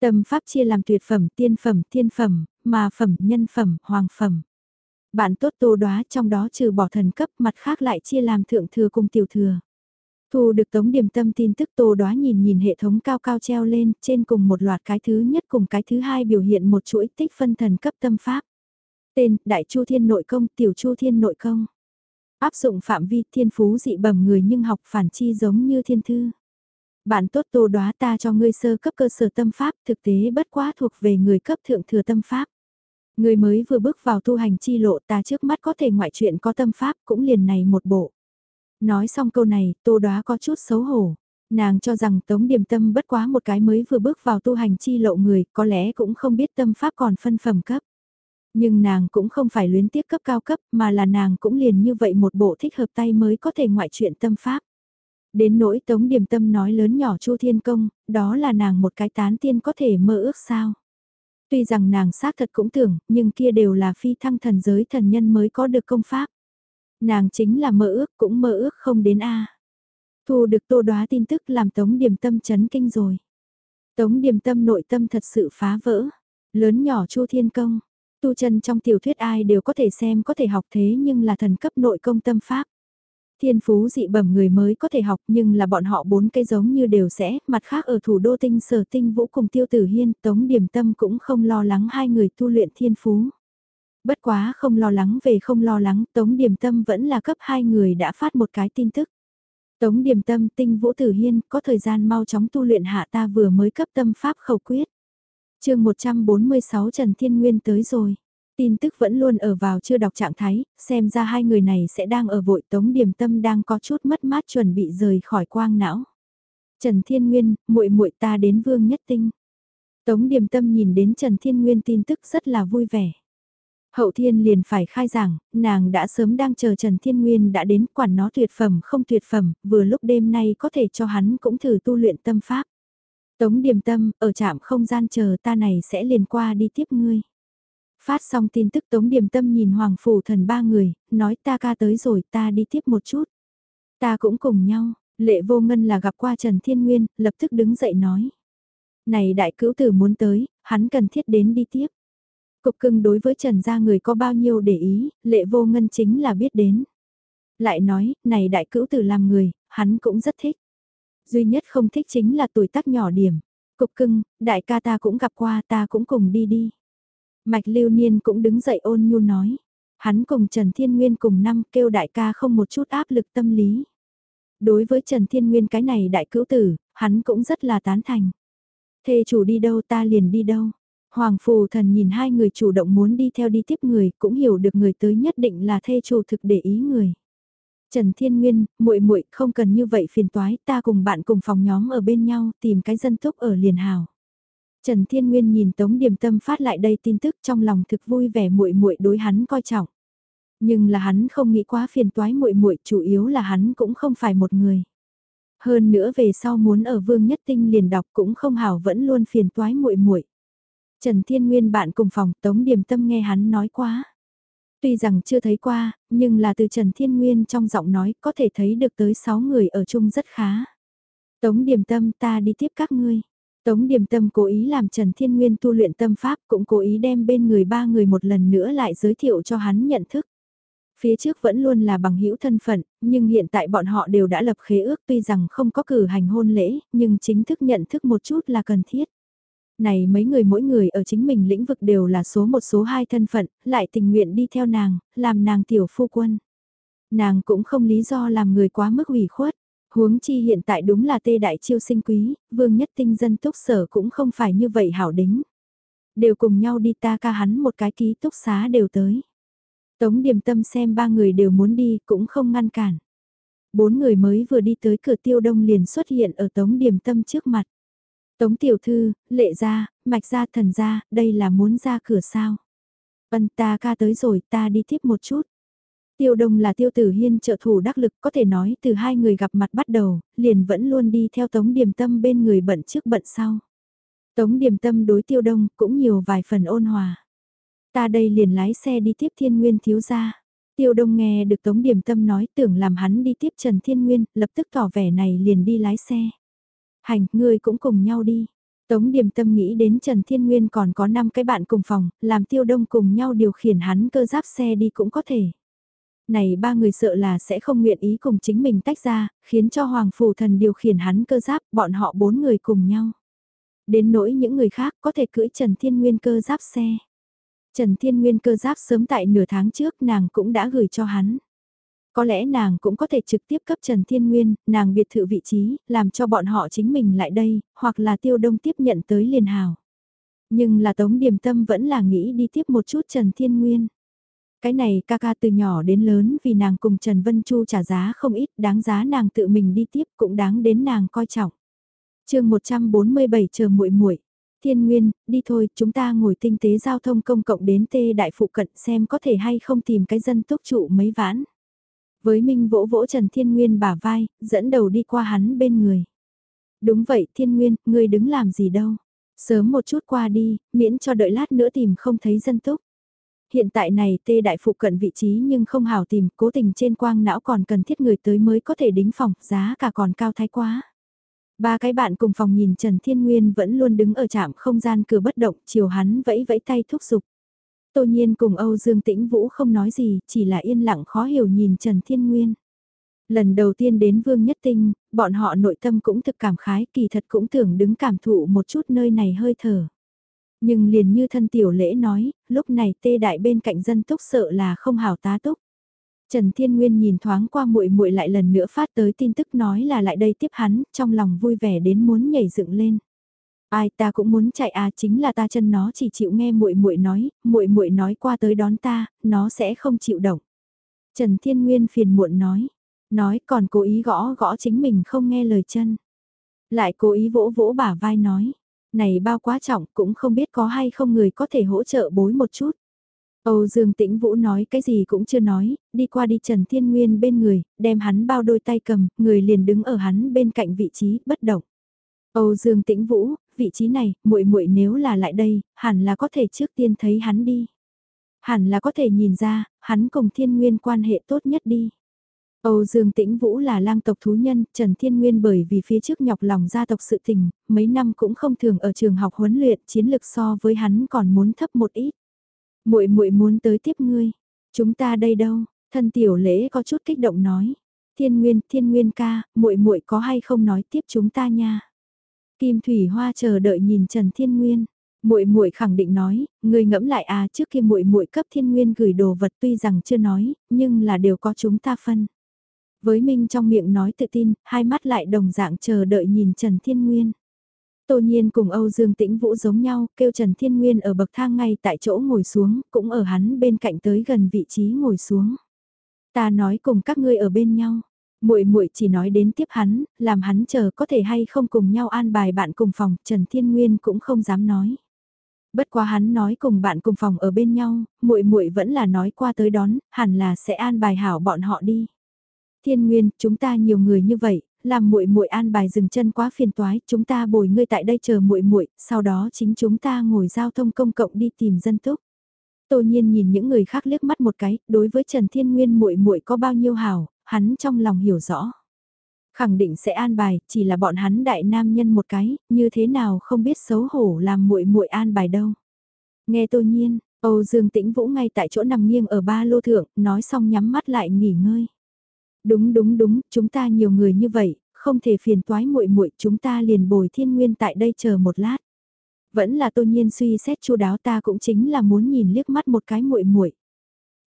Tâm pháp chia làm tuyệt phẩm, tiên phẩm, thiên phẩm, mà phẩm, nhân phẩm, hoàng phẩm. Bạn tốt tô đoá trong đó trừ bỏ thần cấp mặt khác lại chia làm thượng thừa cùng tiểu thừa. Thu được tống điểm tâm tin tức tô đoá nhìn nhìn hệ thống cao cao treo lên, trên cùng một loạt cái thứ nhất cùng cái thứ hai biểu hiện một chuỗi tích phân thần cấp tâm pháp. Tên, Đại Chu Thiên Nội Công, Tiểu Chu Thiên Nội Công. Áp dụng phạm vi thiên phú dị bẩm người nhưng học phản chi giống như thiên thư. Bạn tốt tô đoá ta cho ngươi sơ cấp cơ sở tâm pháp thực tế bất quá thuộc về người cấp thượng thừa tâm pháp. Người mới vừa bước vào tu hành chi lộ ta trước mắt có thể ngoại chuyện có tâm pháp cũng liền này một bộ. Nói xong câu này, tô đoá có chút xấu hổ. Nàng cho rằng Tống Điềm Tâm bất quá một cái mới vừa bước vào tu hành chi lộ người, có lẽ cũng không biết tâm pháp còn phân phẩm cấp. Nhưng nàng cũng không phải luyến tiếc cấp cao cấp, mà là nàng cũng liền như vậy một bộ thích hợp tay mới có thể ngoại chuyện tâm pháp. Đến nỗi Tống Điềm Tâm nói lớn nhỏ Chu Thiên Công, đó là nàng một cái tán tiên có thể mơ ước sao. Tuy rằng nàng xác thật cũng tưởng, nhưng kia đều là phi thăng thần giới thần nhân mới có được công pháp. Nàng chính là mơ ước cũng mơ ước không đến A. Thu được tô đoá tin tức làm Tống Điềm Tâm chấn kinh rồi. Tống Điềm Tâm nội tâm thật sự phá vỡ. Lớn nhỏ Chu Thiên Công. Tu chân trong tiểu thuyết ai đều có thể xem có thể học thế nhưng là thần cấp nội công tâm pháp. Thiên phú dị bẩm người mới có thể học nhưng là bọn họ bốn cây giống như đều sẽ, mặt khác ở thủ đô tinh sở tinh vũ cùng tiêu tử hiên, tống điểm tâm cũng không lo lắng hai người tu luyện thiên phú. Bất quá không lo lắng về không lo lắng, tống điềm tâm vẫn là cấp hai người đã phát một cái tin tức. Tống điềm tâm tinh vũ tử hiên có thời gian mau chóng tu luyện hạ ta vừa mới cấp tâm pháp khẩu quyết. chương 146 Trần Thiên Nguyên tới rồi. Tin tức vẫn luôn ở vào chưa đọc trạng thái, xem ra hai người này sẽ đang ở vội tống điềm tâm đang có chút mất mát chuẩn bị rời khỏi quang não. Trần Thiên Nguyên, muội muội ta đến vương nhất tinh. Tống điềm tâm nhìn đến Trần Thiên Nguyên tin tức rất là vui vẻ. Hậu thiên liền phải khai giảng, nàng đã sớm đang chờ Trần Thiên Nguyên đã đến quản nó tuyệt phẩm không tuyệt phẩm, vừa lúc đêm nay có thể cho hắn cũng thử tu luyện tâm pháp. Tống điểm tâm, ở trạm không gian chờ ta này sẽ liền qua đi tiếp ngươi. Phát xong tin tức Tống Điềm Tâm nhìn Hoàng Phủ Thần ba người, nói ta ca tới rồi ta đi tiếp một chút. Ta cũng cùng nhau, lệ vô ngân là gặp qua Trần Thiên Nguyên, lập tức đứng dậy nói. Này đại cữu tử muốn tới, hắn cần thiết đến đi tiếp. Cục cưng đối với Trần gia người có bao nhiêu để ý, lệ vô ngân chính là biết đến. Lại nói, này đại cữu tử làm người, hắn cũng rất thích. Duy nhất không thích chính là tuổi tác nhỏ điểm. Cục cưng, đại ca ta cũng gặp qua ta cũng cùng đi đi. Mạch lưu niên cũng đứng dậy ôn nhu nói. Hắn cùng Trần Thiên Nguyên cùng năm kêu đại ca không một chút áp lực tâm lý. Đối với Trần Thiên Nguyên cái này đại cữu tử, hắn cũng rất là tán thành. Thê chủ đi đâu ta liền đi đâu. Hoàng phù thần nhìn hai người chủ động muốn đi theo đi tiếp người, cũng hiểu được người tới nhất định là thê chủ thực để ý người. Trần Thiên Nguyên, muội muội không cần như vậy phiền toái, ta cùng bạn cùng phòng nhóm ở bên nhau, tìm cái dân túc ở liền hào. Trần Thiên Nguyên nhìn Tống Điềm Tâm phát lại đây tin tức trong lòng thực vui vẻ muội muội đối hắn coi trọng. Nhưng là hắn không nghĩ quá phiền toái muội muội, chủ yếu là hắn cũng không phải một người. Hơn nữa về sau muốn ở Vương Nhất Tinh liền đọc cũng không hảo vẫn luôn phiền toái muội muội. Trần Thiên Nguyên bạn cùng phòng Tống Điềm Tâm nghe hắn nói quá. Tuy rằng chưa thấy qua, nhưng là từ Trần Thiên Nguyên trong giọng nói có thể thấy được tới 6 người ở chung rất khá. Tống Điềm Tâm ta đi tiếp các ngươi. Tống Điềm Tâm cố ý làm Trần Thiên Nguyên tu luyện tâm pháp cũng cố ý đem bên người ba người một lần nữa lại giới thiệu cho hắn nhận thức. Phía trước vẫn luôn là bằng hữu thân phận, nhưng hiện tại bọn họ đều đã lập khế ước tuy rằng không có cử hành hôn lễ, nhưng chính thức nhận thức một chút là cần thiết. Này mấy người mỗi người ở chính mình lĩnh vực đều là số một số hai thân phận, lại tình nguyện đi theo nàng, làm nàng tiểu phu quân. Nàng cũng không lý do làm người quá mức ủy khuất. Huống chi hiện tại đúng là tê đại chiêu sinh quý, vương nhất tinh dân túc sở cũng không phải như vậy hảo đính. Đều cùng nhau đi ta ca hắn một cái ký túc xá đều tới. Tống điểm tâm xem ba người đều muốn đi cũng không ngăn cản. Bốn người mới vừa đi tới cửa tiêu đông liền xuất hiện ở tống điểm tâm trước mặt. Tống tiểu thư, lệ gia, mạch gia thần gia, đây là muốn ra cửa sao. Vân ta ca tới rồi ta đi tiếp một chút. Tiêu Đông là tiêu tử hiên trợ thủ đắc lực có thể nói từ hai người gặp mặt bắt đầu, liền vẫn luôn đi theo Tống Điềm Tâm bên người bận trước bận sau. Tống Điềm Tâm đối Tiêu Đông cũng nhiều vài phần ôn hòa. Ta đây liền lái xe đi tiếp Thiên Nguyên thiếu gia. Tiêu Đông nghe được Tống Điềm Tâm nói tưởng làm hắn đi tiếp Trần Thiên Nguyên, lập tức tỏ vẻ này liền đi lái xe. Hành, ngươi cũng cùng nhau đi. Tống Điềm Tâm nghĩ đến Trần Thiên Nguyên còn có 5 cái bạn cùng phòng, làm Tiêu Đông cùng nhau điều khiển hắn cơ giáp xe đi cũng có thể. Này ba người sợ là sẽ không nguyện ý cùng chính mình tách ra, khiến cho Hoàng Phủ Thần điều khiển hắn cơ giáp, bọn họ bốn người cùng nhau. Đến nỗi những người khác có thể cưỡi Trần Thiên Nguyên cơ giáp xe. Trần Thiên Nguyên cơ giáp sớm tại nửa tháng trước nàng cũng đã gửi cho hắn. Có lẽ nàng cũng có thể trực tiếp cấp Trần Thiên Nguyên, nàng biệt thự vị trí, làm cho bọn họ chính mình lại đây, hoặc là tiêu đông tiếp nhận tới liền hào. Nhưng là Tống Điềm Tâm vẫn là nghĩ đi tiếp một chút Trần Thiên Nguyên. Cái này ca ca từ nhỏ đến lớn vì nàng cùng Trần Vân Chu trả giá không ít, đáng giá nàng tự mình đi tiếp cũng đáng đến nàng coi trọng. chương 147 chờ muội muội Thiên Nguyên, đi thôi, chúng ta ngồi tinh tế giao thông công cộng đến tê đại phụ cận xem có thể hay không tìm cái dân túc trụ mấy vãn. Với Minh vỗ vỗ Trần Thiên Nguyên bả vai, dẫn đầu đi qua hắn bên người. Đúng vậy Thiên Nguyên, ngươi đứng làm gì đâu. Sớm một chút qua đi, miễn cho đợi lát nữa tìm không thấy dân túc. Hiện tại này tê đại phụ cận vị trí nhưng không hào tìm, cố tình trên quang não còn cần thiết người tới mới có thể đính phòng, giá cả còn cao thái quá. Ba cái bạn cùng phòng nhìn Trần Thiên Nguyên vẫn luôn đứng ở trạm không gian cửa bất động, chiều hắn vẫy vẫy tay thúc giục. Tô nhiên cùng Âu Dương Tĩnh Vũ không nói gì, chỉ là yên lặng khó hiểu nhìn Trần Thiên Nguyên. Lần đầu tiên đến Vương Nhất Tinh, bọn họ nội tâm cũng thực cảm khái, kỳ thật cũng tưởng đứng cảm thụ một chút nơi này hơi thở. Nhưng liền như thân tiểu lễ nói, lúc này tê đại bên cạnh dân túc sợ là không hảo tá túc. Trần Thiên Nguyên nhìn thoáng qua muội muội lại lần nữa phát tới tin tức nói là lại đây tiếp hắn, trong lòng vui vẻ đến muốn nhảy dựng lên. Ai ta cũng muốn chạy à, chính là ta chân nó chỉ chịu nghe muội muội nói, muội muội nói qua tới đón ta, nó sẽ không chịu động. Trần Thiên Nguyên phiền muộn nói, nói còn cố ý gõ gõ chính mình không nghe lời chân. Lại cố ý vỗ vỗ bả vai nói, này bao quá trọng cũng không biết có hay không người có thể hỗ trợ bối một chút. Âu Dương Tĩnh Vũ nói cái gì cũng chưa nói, đi qua đi Trần Thiên Nguyên bên người, đem hắn bao đôi tay cầm, người liền đứng ở hắn bên cạnh vị trí, bất động. Âu Dương Tĩnh Vũ, vị trí này, muội muội nếu là lại đây, hẳn là có thể trước tiên thấy hắn đi. Hẳn là có thể nhìn ra, hắn cùng Thiên Nguyên quan hệ tốt nhất đi. Âu Dương Tĩnh Vũ là lang tộc thú nhân, Trần Thiên Nguyên bởi vì phía trước nhọc lòng gia tộc sự tình, mấy năm cũng không thường ở trường học huấn luyện, chiến lực so với hắn còn muốn thấp một ít. Muội muội muốn tới tiếp ngươi, chúng ta đây đâu? Thân tiểu lễ có chút kích động nói. Thiên Nguyên, Thiên Nguyên ca, muội muội có hay không nói tiếp chúng ta nha. Kim Thủy Hoa chờ đợi nhìn Trần Thiên Nguyên. Muội muội khẳng định nói, người ngẫm lại à, trước kia muội muội cấp Thiên Nguyên gửi đồ vật tuy rằng chưa nói, nhưng là đều có chúng ta phân. Với Minh trong miệng nói tự tin, hai mắt lại đồng dạng chờ đợi nhìn Trần Thiên Nguyên. Tô nhiên cùng Âu Dương Tĩnh Vũ giống nhau, kêu Trần Thiên Nguyên ở bậc thang ngay tại chỗ ngồi xuống, cũng ở hắn bên cạnh tới gần vị trí ngồi xuống. Ta nói cùng các ngươi ở bên nhau. Muội muội chỉ nói đến tiếp hắn, làm hắn chờ có thể hay không cùng nhau an bài bạn cùng phòng, Trần Thiên Nguyên cũng không dám nói. Bất quá hắn nói cùng bạn cùng phòng ở bên nhau, muội muội vẫn là nói qua tới đón, hẳn là sẽ an bài hảo bọn họ đi. Thiên Nguyên, chúng ta nhiều người như vậy, làm muội muội an bài dừng chân quá phiền toái, chúng ta bồi ngươi tại đây chờ muội muội, sau đó chính chúng ta ngồi giao thông công cộng đi tìm dân túc. Tô nhiên nhìn những người khác liếc mắt một cái, đối với Trần Thiên Nguyên muội muội có bao nhiêu hảo, hắn trong lòng hiểu rõ. Khẳng định sẽ an bài, chỉ là bọn hắn đại nam nhân một cái, như thế nào không biết xấu hổ làm muội muội an bài đâu. Nghe Tô nhiên, Âu Dương Tĩnh Vũ ngay tại chỗ nằm nghiêng ở ba lô thượng, nói xong nhắm mắt lại nghỉ ngơi. Đúng đúng đúng, chúng ta nhiều người như vậy, không thể phiền toái muội muội, chúng ta liền bồi thiên nguyên tại đây chờ một lát. Vẫn là tô nhiên suy xét chu đáo ta cũng chính là muốn nhìn liếc mắt một cái muội muội.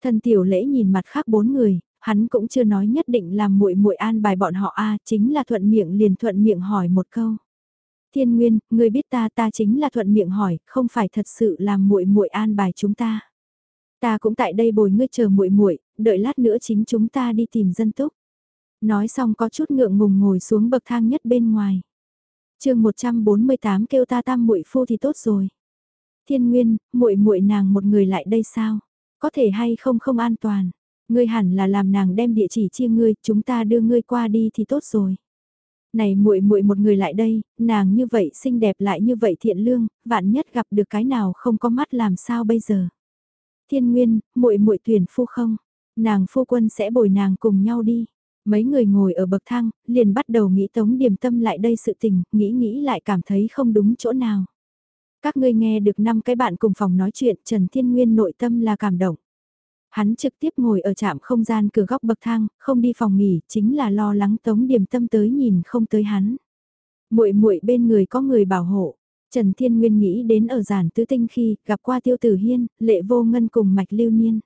Thân tiểu lễ nhìn mặt khác bốn người, hắn cũng chưa nói nhất định làm muội muội an bài bọn họ a, chính là thuận miệng liền thuận miệng hỏi một câu. Thiên Nguyên, ngươi biết ta ta chính là thuận miệng hỏi, không phải thật sự làm muội muội an bài chúng ta. Ta cũng tại đây bồi ngươi chờ muội muội, đợi lát nữa chính chúng ta đi tìm dân túc. Nói xong có chút ngượng ngùng ngồi xuống bậc thang nhất bên ngoài. chương 148 kêu ta tam muội phu thì tốt rồi. Thiên Nguyên, muội muội nàng một người lại đây sao? Có thể hay không không an toàn. Ngươi hẳn là làm nàng đem địa chỉ chia ngươi, chúng ta đưa ngươi qua đi thì tốt rồi. Này muội muội một người lại đây, nàng như vậy xinh đẹp lại như vậy thiện lương, vạn nhất gặp được cái nào không có mắt làm sao bây giờ? Thiên Nguyên, muội muội tuyển phu không? Nàng phu quân sẽ bồi nàng cùng nhau đi. Mấy người ngồi ở bậc thang, liền bắt đầu nghĩ tống điểm tâm lại đây sự tình, nghĩ nghĩ lại cảm thấy không đúng chỗ nào. Các ngươi nghe được năm cái bạn cùng phòng nói chuyện, Trần Thiên Nguyên nội tâm là cảm động. Hắn trực tiếp ngồi ở trạm không gian cửa góc bậc thang, không đi phòng nghỉ, chính là lo lắng tống điểm tâm tới nhìn không tới hắn. muội muội bên người có người bảo hộ, Trần Thiên Nguyên nghĩ đến ở giản tứ tinh khi gặp qua tiêu tử hiên, lệ vô ngân cùng mạch lưu niên.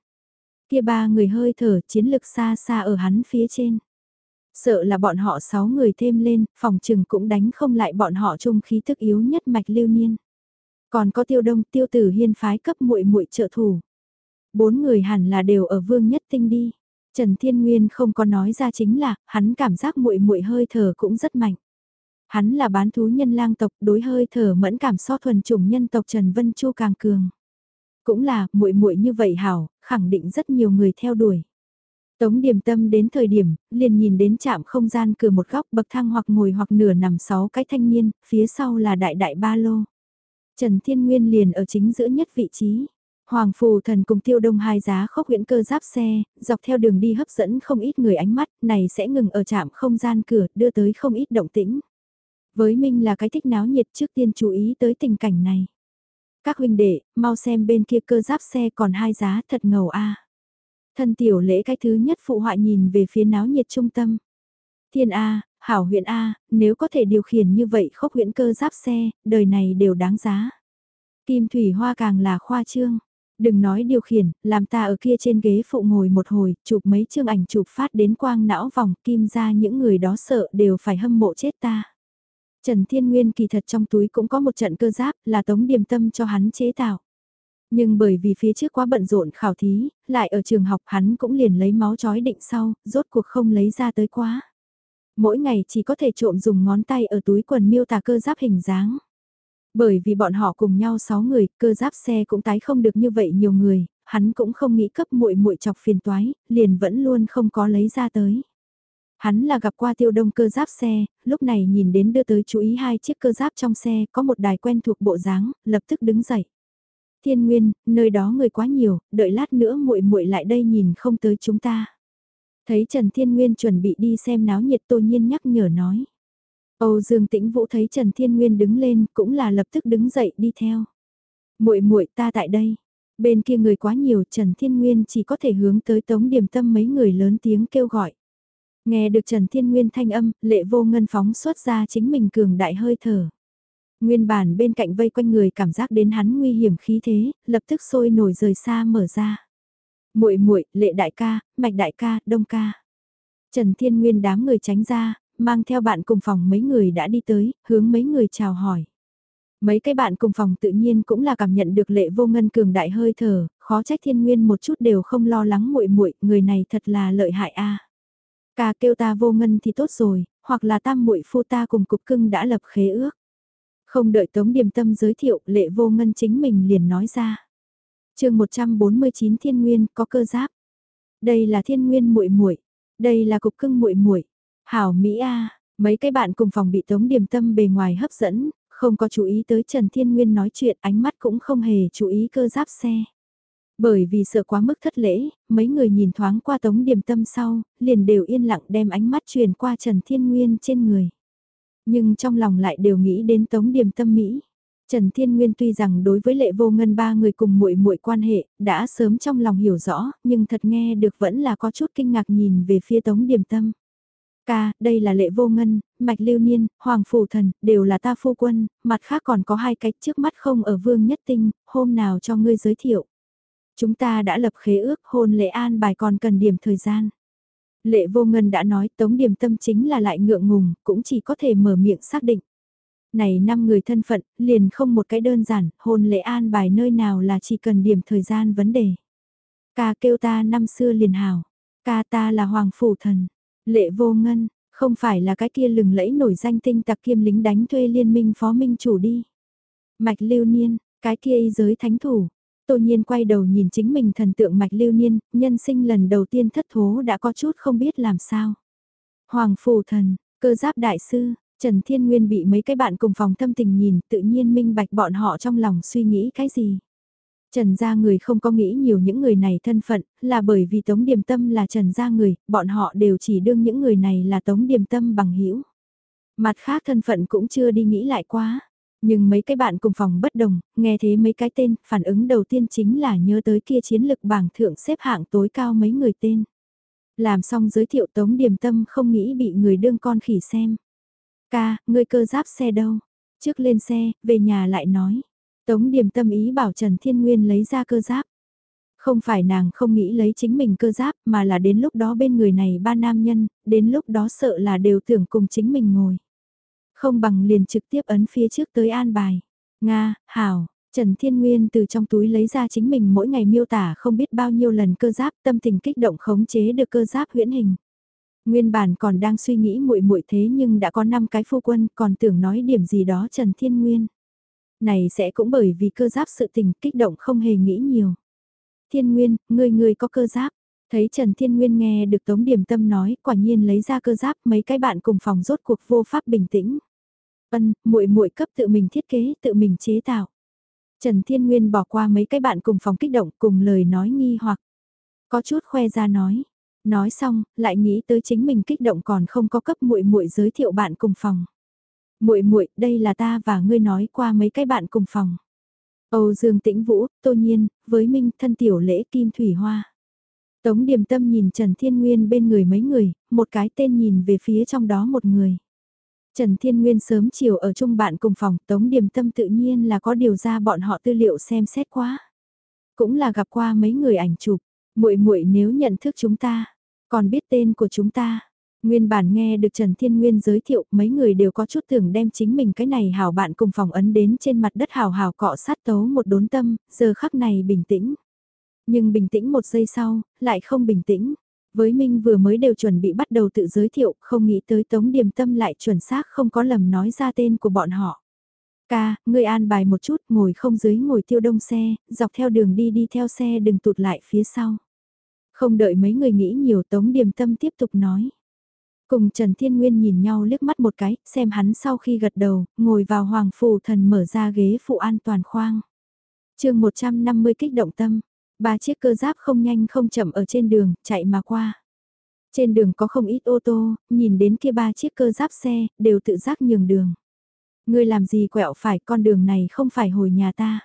Kia ba người hơi thở chiến lực xa xa ở hắn phía trên. Sợ là bọn họ sáu người thêm lên, phòng trừng cũng đánh không lại bọn họ chung khí thức yếu nhất mạch lưu niên. Còn có tiêu đông tiêu tử hiên phái cấp muội muội trợ thủ. Bốn người hẳn là đều ở vương nhất tinh đi. Trần Thiên Nguyên không có nói ra chính là, hắn cảm giác muội muội hơi thở cũng rất mạnh. Hắn là bán thú nhân lang tộc, đối hơi thở mẫn cảm so thuần chủng nhân tộc Trần Vân Chu càng cường. Cũng là, muội muội như vậy hảo, khẳng định rất nhiều người theo đuổi. Tống điểm tâm đến thời điểm, liền nhìn đến chạm không gian cửa một góc bậc thang hoặc ngồi hoặc nửa nằm sáu cái thanh niên, phía sau là đại đại ba lô. Trần Thiên Nguyên liền ở chính giữa nhất vị trí. Hoàng Phù Thần cùng Tiêu Đông hai giá khốc huyễn cơ giáp xe, dọc theo đường đi hấp dẫn không ít người ánh mắt, này sẽ ngừng ở trạm không gian cửa, đưa tới không ít động tĩnh. Với Minh là cái thích náo nhiệt trước tiên chú ý tới tình cảnh này. Các huynh đệ, mau xem bên kia cơ giáp xe còn hai giá thật ngầu a. Thân tiểu lễ cái thứ nhất phụ họa nhìn về phía náo nhiệt trung tâm. Thiên A, hảo huyện A, nếu có thể điều khiển như vậy khốc huyện cơ giáp xe, đời này đều đáng giá. Kim Thủy Hoa càng là khoa trương. Đừng nói điều khiển, làm ta ở kia trên ghế phụ ngồi một hồi, chụp mấy chương ảnh chụp phát đến quang não vòng kim ra những người đó sợ đều phải hâm mộ chết ta. Trần Thiên Nguyên kỳ thật trong túi cũng có một trận cơ giáp là tống điềm tâm cho hắn chế tạo. Nhưng bởi vì phía trước quá bận rộn khảo thí, lại ở trường học hắn cũng liền lấy máu chói định sau, rốt cuộc không lấy ra tới quá. Mỗi ngày chỉ có thể trộm dùng ngón tay ở túi quần miêu tả cơ giáp hình dáng. Bởi vì bọn họ cùng nhau 6 người, cơ giáp xe cũng tái không được như vậy nhiều người, hắn cũng không nghĩ cấp muội muội chọc phiền toái, liền vẫn luôn không có lấy ra tới. Hắn là gặp qua tiêu đông cơ giáp xe, lúc này nhìn đến đưa tới chú ý hai chiếc cơ giáp trong xe, có một đài quen thuộc bộ dáng, lập tức đứng dậy. Thiên Nguyên, nơi đó người quá nhiều, đợi lát nữa muội muội lại đây nhìn không tới chúng ta. Thấy Trần Thiên Nguyên chuẩn bị đi xem náo nhiệt tô nhiên nhắc nhở nói. Âu Dương Tĩnh Vũ thấy Trần Thiên Nguyên đứng lên, cũng là lập tức đứng dậy đi theo. Muội muội ta tại đây. Bên kia người quá nhiều, Trần Thiên Nguyên chỉ có thể hướng tới Tống Điểm Tâm mấy người lớn tiếng kêu gọi. Nghe được Trần Thiên Nguyên thanh âm, lệ vô ngân phóng xuất ra chính mình cường đại hơi thở. Nguyên bản bên cạnh vây quanh người cảm giác đến hắn nguy hiểm khí thế, lập tức sôi nổi rời xa mở ra. Muội muội, lệ đại ca, mạch đại ca, đông ca. Trần Thiên Nguyên đám người tránh ra, mang theo bạn cùng phòng mấy người đã đi tới, hướng mấy người chào hỏi. Mấy cái bạn cùng phòng tự nhiên cũng là cảm nhận được lệ vô ngân cường đại hơi thở, khó trách thiên nguyên một chút đều không lo lắng muội muội người này thật là lợi hại a. Ca kêu ta vô ngân thì tốt rồi, hoặc là tam muội phu ta cùng cục cưng đã lập khế ước. Không đợi Tống Điềm Tâm giới thiệu, lệ vô ngân chính mình liền nói ra. chương 149 Thiên Nguyên có cơ giáp. Đây là Thiên Nguyên muội muội đây là cục cưng muội muội Hảo Mỹ A, mấy cái bạn cùng phòng bị Tống Điềm Tâm bề ngoài hấp dẫn, không có chú ý tới Trần Thiên Nguyên nói chuyện ánh mắt cũng không hề chú ý cơ giáp xe. Bởi vì sợ quá mức thất lễ, mấy người nhìn thoáng qua Tống Điềm Tâm sau, liền đều yên lặng đem ánh mắt truyền qua Trần Thiên Nguyên trên người. Nhưng trong lòng lại đều nghĩ đến Tống Điềm Tâm Mỹ. Trần Thiên Nguyên tuy rằng đối với lệ vô ngân ba người cùng muội muội quan hệ, đã sớm trong lòng hiểu rõ, nhưng thật nghe được vẫn là có chút kinh ngạc nhìn về phía Tống Điềm Tâm. Ca, đây là lệ vô ngân, mạch lưu niên, hoàng phủ thần, đều là ta phu quân, mặt khác còn có hai cái trước mắt không ở vương nhất tinh, hôm nào cho ngươi giới thiệu. Chúng ta đã lập khế ước hôn lễ an bài còn cần điểm thời gian. Lệ vô ngân đã nói tống điểm tâm chính là lại ngượng ngùng, cũng chỉ có thể mở miệng xác định. Này năm người thân phận, liền không một cái đơn giản, hôn lễ an bài nơi nào là chỉ cần điểm thời gian vấn đề. Ca kêu ta năm xưa liền hào, ca ta là hoàng phủ thần, lệ vô ngân, không phải là cái kia lừng lẫy nổi danh tinh tặc kiêm lính đánh thuê liên minh phó minh chủ đi. Mạch lưu niên, cái kia y giới thánh thủ, Tô nhiên quay đầu nhìn chính mình thần tượng mạch lưu niên, nhân sinh lần đầu tiên thất thố đã có chút không biết làm sao. Hoàng phù thần, cơ giáp đại sư, Trần Thiên Nguyên bị mấy cái bạn cùng phòng thâm tình nhìn tự nhiên minh bạch bọn họ trong lòng suy nghĩ cái gì. Trần gia người không có nghĩ nhiều những người này thân phận, là bởi vì Tống Điềm Tâm là Trần gia người, bọn họ đều chỉ đương những người này là Tống Điềm Tâm bằng hữu Mặt khác thân phận cũng chưa đi nghĩ lại quá. Nhưng mấy cái bạn cùng phòng bất đồng, nghe thế mấy cái tên, phản ứng đầu tiên chính là nhớ tới kia chiến lực bảng thượng xếp hạng tối cao mấy người tên. Làm xong giới thiệu Tống Điềm Tâm không nghĩ bị người đương con khỉ xem. Ca, ngươi cơ giáp xe đâu? Trước lên xe, về nhà lại nói. Tống điểm Tâm ý bảo Trần Thiên Nguyên lấy ra cơ giáp. Không phải nàng không nghĩ lấy chính mình cơ giáp mà là đến lúc đó bên người này ba nam nhân, đến lúc đó sợ là đều tưởng cùng chính mình ngồi. Không bằng liền trực tiếp ấn phía trước tới an bài. Nga, Hảo, Trần Thiên Nguyên từ trong túi lấy ra chính mình mỗi ngày miêu tả không biết bao nhiêu lần cơ giáp tâm tình kích động khống chế được cơ giáp huyễn hình. Nguyên bản còn đang suy nghĩ muội muội thế nhưng đã có 5 cái phu quân còn tưởng nói điểm gì đó Trần Thiên Nguyên. Này sẽ cũng bởi vì cơ giáp sự tình kích động không hề nghĩ nhiều. Thiên Nguyên, người người có cơ giáp. Thấy Trần Thiên Nguyên nghe được Tống Điểm Tâm nói, quả nhiên lấy ra cơ giáp mấy cái bạn cùng phòng rốt cuộc vô pháp bình tĩnh. Ân, muội muội cấp tự mình thiết kế, tự mình chế tạo. Trần Thiên Nguyên bỏ qua mấy cái bạn cùng phòng kích động cùng lời nói nghi hoặc. Có chút khoe ra nói. Nói xong, lại nghĩ tới chính mình kích động còn không có cấp muội muội giới thiệu bạn cùng phòng. Muội muội, đây là ta và ngươi nói qua mấy cái bạn cùng phòng. Âu Dương Tĩnh Vũ, Tô Nhiên, với Minh, thân tiểu lễ Kim Thủy Hoa. Tống Điềm Tâm nhìn Trần Thiên Nguyên bên người mấy người, một cái tên nhìn về phía trong đó một người. Trần Thiên Nguyên sớm chiều ở chung bạn cùng phòng, Tống Điềm Tâm tự nhiên là có điều ra bọn họ tư liệu xem xét quá. Cũng là gặp qua mấy người ảnh chụp, muội muội nếu nhận thức chúng ta, còn biết tên của chúng ta. Nguyên bản nghe được Trần Thiên Nguyên giới thiệu, mấy người đều có chút tưởng đem chính mình cái này hảo bạn cùng phòng ấn đến trên mặt đất hào hào cọ sát tấu một đốn tâm, giờ khắc này bình tĩnh. Nhưng bình tĩnh một giây sau, lại không bình tĩnh. Với Minh vừa mới đều chuẩn bị bắt đầu tự giới thiệu, không nghĩ tới Tống Điềm Tâm lại chuẩn xác không có lầm nói ra tên của bọn họ. Ca, ngươi an bài một chút, ngồi không dưới ngồi tiêu đông xe, dọc theo đường đi đi theo xe đừng tụt lại phía sau. Không đợi mấy người nghĩ nhiều Tống Điềm Tâm tiếp tục nói. Cùng Trần Thiên Nguyên nhìn nhau liếc mắt một cái, xem hắn sau khi gật đầu, ngồi vào hoàng phủ thần mở ra ghế phụ an toàn khoang. chương 150 kích động tâm, ba chiếc cơ giáp không nhanh không chậm ở trên đường, chạy mà qua. Trên đường có không ít ô tô, nhìn đến kia ba chiếc cơ giáp xe, đều tự giác nhường đường. Ngươi làm gì quẹo phải con đường này không phải hồi nhà ta.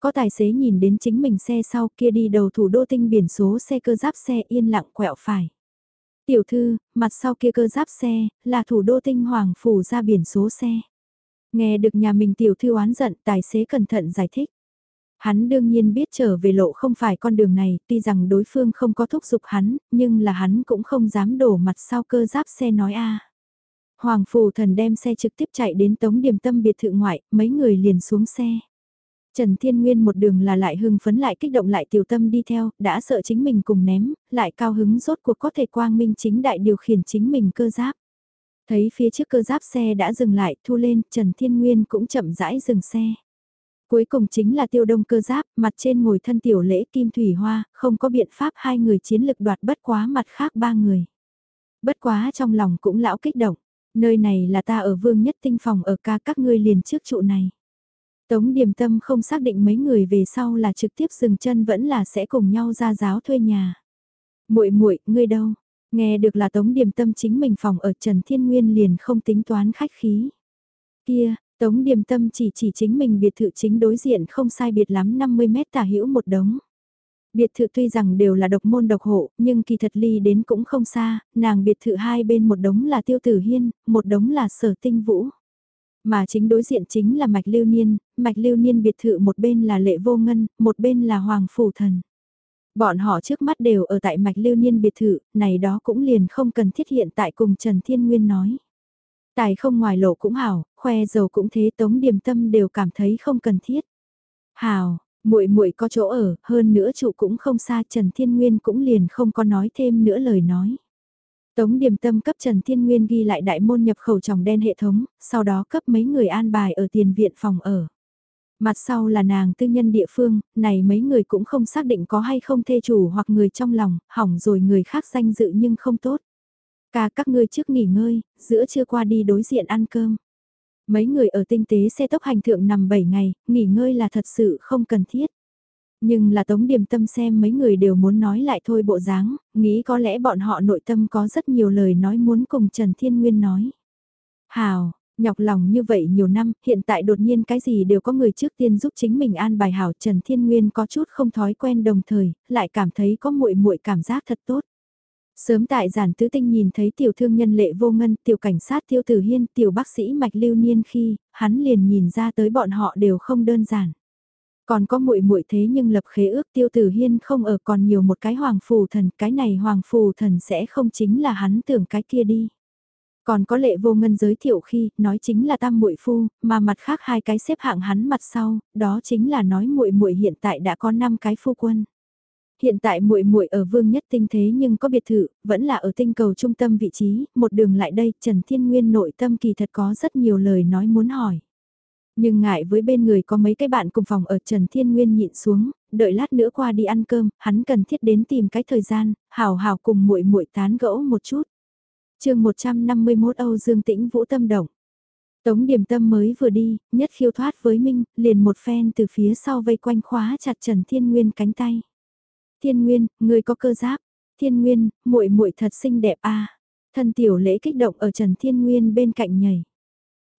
Có tài xế nhìn đến chính mình xe sau kia đi đầu thủ đô tinh biển số xe cơ giáp xe yên lặng quẹo phải. Tiểu thư, mặt sau kia cơ giáp xe, là thủ đô tinh hoàng phủ ra biển số xe. Nghe được nhà mình tiểu thư oán giận tài xế cẩn thận giải thích. Hắn đương nhiên biết trở về lộ không phải con đường này, tuy rằng đối phương không có thúc giục hắn, nhưng là hắn cũng không dám đổ mặt sau cơ giáp xe nói a. Hoàng phủ thần đem xe trực tiếp chạy đến tống điểm tâm biệt thự ngoại, mấy người liền xuống xe. Trần Thiên Nguyên một đường là lại hưng phấn lại kích động lại tiểu tâm đi theo, đã sợ chính mình cùng ném, lại cao hứng rốt cuộc có thể quang minh chính đại điều khiển chính mình cơ giáp. Thấy phía trước cơ giáp xe đã dừng lại, thu lên, Trần Thiên Nguyên cũng chậm rãi dừng xe. Cuối cùng chính là tiêu đông cơ giáp, mặt trên ngồi thân tiểu lễ kim thủy hoa, không có biện pháp hai người chiến lực đoạt bất quá mặt khác ba người. Bất quá trong lòng cũng lão kích động, nơi này là ta ở vương nhất tinh phòng ở ca các ngươi liền trước trụ này. Tống Điềm Tâm không xác định mấy người về sau là trực tiếp dừng chân vẫn là sẽ cùng nhau ra giáo thuê nhà. Muội muội, ngươi đâu? Nghe được là Tống Điềm Tâm chính mình phòng ở Trần Thiên Nguyên liền không tính toán khách khí. Kia, Tống Điềm Tâm chỉ chỉ chính mình biệt thự chính đối diện không sai biệt lắm 50 mét tả hữu một đống. Biệt thự tuy rằng đều là độc môn độc hộ, nhưng kỳ thật ly đến cũng không xa, nàng biệt thự hai bên một đống là tiêu tử hiên, một đống là sở tinh vũ. Mà chính đối diện chính là mạch lưu niên, mạch lưu niên biệt thự một bên là lệ vô ngân, một bên là hoàng phủ thần. Bọn họ trước mắt đều ở tại mạch lưu niên biệt thự, này đó cũng liền không cần thiết hiện tại cùng Trần Thiên Nguyên nói. Tài không ngoài lộ cũng hảo, khoe dầu cũng thế tống điểm tâm đều cảm thấy không cần thiết. Hảo, muội muội có chỗ ở, hơn nữa trụ cũng không xa Trần Thiên Nguyên cũng liền không có nói thêm nữa lời nói. Tống điểm tâm cấp Trần Thiên Nguyên ghi lại đại môn nhập khẩu tròng đen hệ thống, sau đó cấp mấy người an bài ở tiền viện phòng ở. Mặt sau là nàng tư nhân địa phương, này mấy người cũng không xác định có hay không thê chủ hoặc người trong lòng, hỏng rồi người khác danh dự nhưng không tốt. cả các ngươi trước nghỉ ngơi, giữa trưa qua đi đối diện ăn cơm. Mấy người ở tinh tế xe tốc hành thượng nằm 7 ngày, nghỉ ngơi là thật sự không cần thiết. Nhưng là tống điềm tâm xem mấy người đều muốn nói lại thôi bộ dáng, nghĩ có lẽ bọn họ nội tâm có rất nhiều lời nói muốn cùng Trần Thiên Nguyên nói. Hào, nhọc lòng như vậy nhiều năm, hiện tại đột nhiên cái gì đều có người trước tiên giúp chính mình an bài hảo Trần Thiên Nguyên có chút không thói quen đồng thời, lại cảm thấy có muội muội cảm giác thật tốt. Sớm tại giản tứ tinh nhìn thấy tiểu thương nhân lệ vô ngân, tiểu cảnh sát tiêu tử hiên, tiểu bác sĩ mạch lưu niên khi, hắn liền nhìn ra tới bọn họ đều không đơn giản. Còn có muội muội thế nhưng lập khế ước tiêu tử hiên không ở còn nhiều một cái hoàng phù thần, cái này hoàng phù thần sẽ không chính là hắn tưởng cái kia đi. Còn có lệ vô ngân giới thiệu khi, nói chính là tam muội phu, mà mặt khác hai cái xếp hạng hắn mặt sau, đó chính là nói muội muội hiện tại đã có 5 cái phu quân. Hiện tại muội muội ở vương nhất tinh thế nhưng có biệt thự, vẫn là ở tinh cầu trung tâm vị trí, một đường lại đây, Trần Thiên Nguyên nội tâm kỳ thật có rất nhiều lời nói muốn hỏi. Nhưng ngại với bên người có mấy cái bạn cùng phòng ở Trần Thiên Nguyên nhịn xuống, đợi lát nữa qua đi ăn cơm, hắn cần thiết đến tìm cái thời gian, hào hào cùng muội muội tán gẫu một chút. chương 151 Âu Dương Tĩnh Vũ Tâm Động. Tống điểm tâm mới vừa đi, nhất khiêu thoát với Minh, liền một phen từ phía sau vây quanh khóa chặt Trần Thiên Nguyên cánh tay. Thiên Nguyên, người có cơ giáp. Thiên Nguyên, muội muội thật xinh đẹp a. Thân tiểu lễ kích động ở Trần Thiên Nguyên bên cạnh nhảy.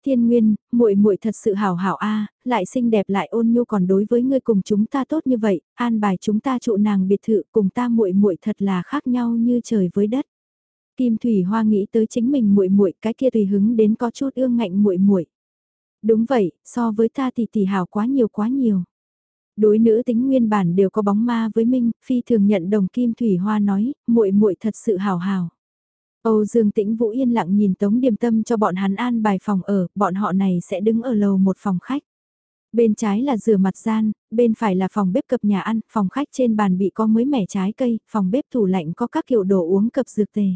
Thiên Nguyên, muội muội thật sự hảo hảo a, lại xinh đẹp lại ôn nhu còn đối với ngươi cùng chúng ta tốt như vậy, an bài chúng ta trụ nàng biệt thự cùng ta muội muội thật là khác nhau như trời với đất. Kim Thủy Hoa nghĩ tới chính mình muội muội, cái kia tùy hứng đến có chút ương ngạnh muội muội. Đúng vậy, so với ta thì tỷ hảo quá nhiều quá nhiều. Đối nữ tính nguyên bản đều có bóng ma với Minh, phi thường nhận đồng Kim Thủy Hoa nói, muội muội thật sự hảo hảo. Âu Dương Tĩnh Vũ yên lặng nhìn Tống Điềm Tâm cho bọn hắn an bài phòng ở, bọn họ này sẽ đứng ở lầu một phòng khách. Bên trái là rửa mặt gian, bên phải là phòng bếp cập nhà ăn, phòng khách trên bàn bị có mới mẻ trái cây, phòng bếp tủ lạnh có các kiểu đồ uống cập dược tề.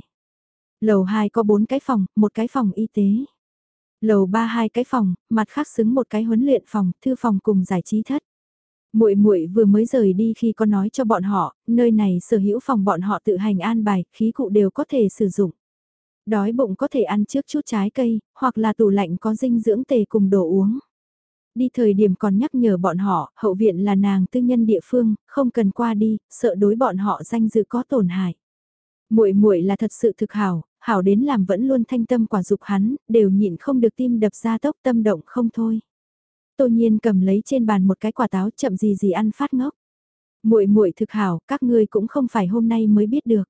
Lầu 2 có 4 cái phòng, một cái phòng y tế. Lầu 3 hai cái phòng, mặt khác xứng một cái huấn luyện phòng, thư phòng cùng giải trí thất. Muội muội vừa mới rời đi khi có nói cho bọn họ, nơi này sở hữu phòng bọn họ tự hành an bài, khí cụ đều có thể sử dụng. Đói bụng có thể ăn trước chút trái cây, hoặc là tủ lạnh có dinh dưỡng tề cùng đồ uống. Đi thời điểm còn nhắc nhở bọn họ, hậu viện là nàng tư nhân địa phương, không cần qua đi, sợ đối bọn họ danh dự có tổn hại. Muội muội là thật sự thực hảo, hảo đến làm vẫn luôn thanh tâm quả dục hắn, đều nhịn không được tim đập ra tốc tâm động không thôi. Tô Nhiên cầm lấy trên bàn một cái quả táo chậm gì gì ăn phát ngốc. Muội muội thực hảo, các ngươi cũng không phải hôm nay mới biết được.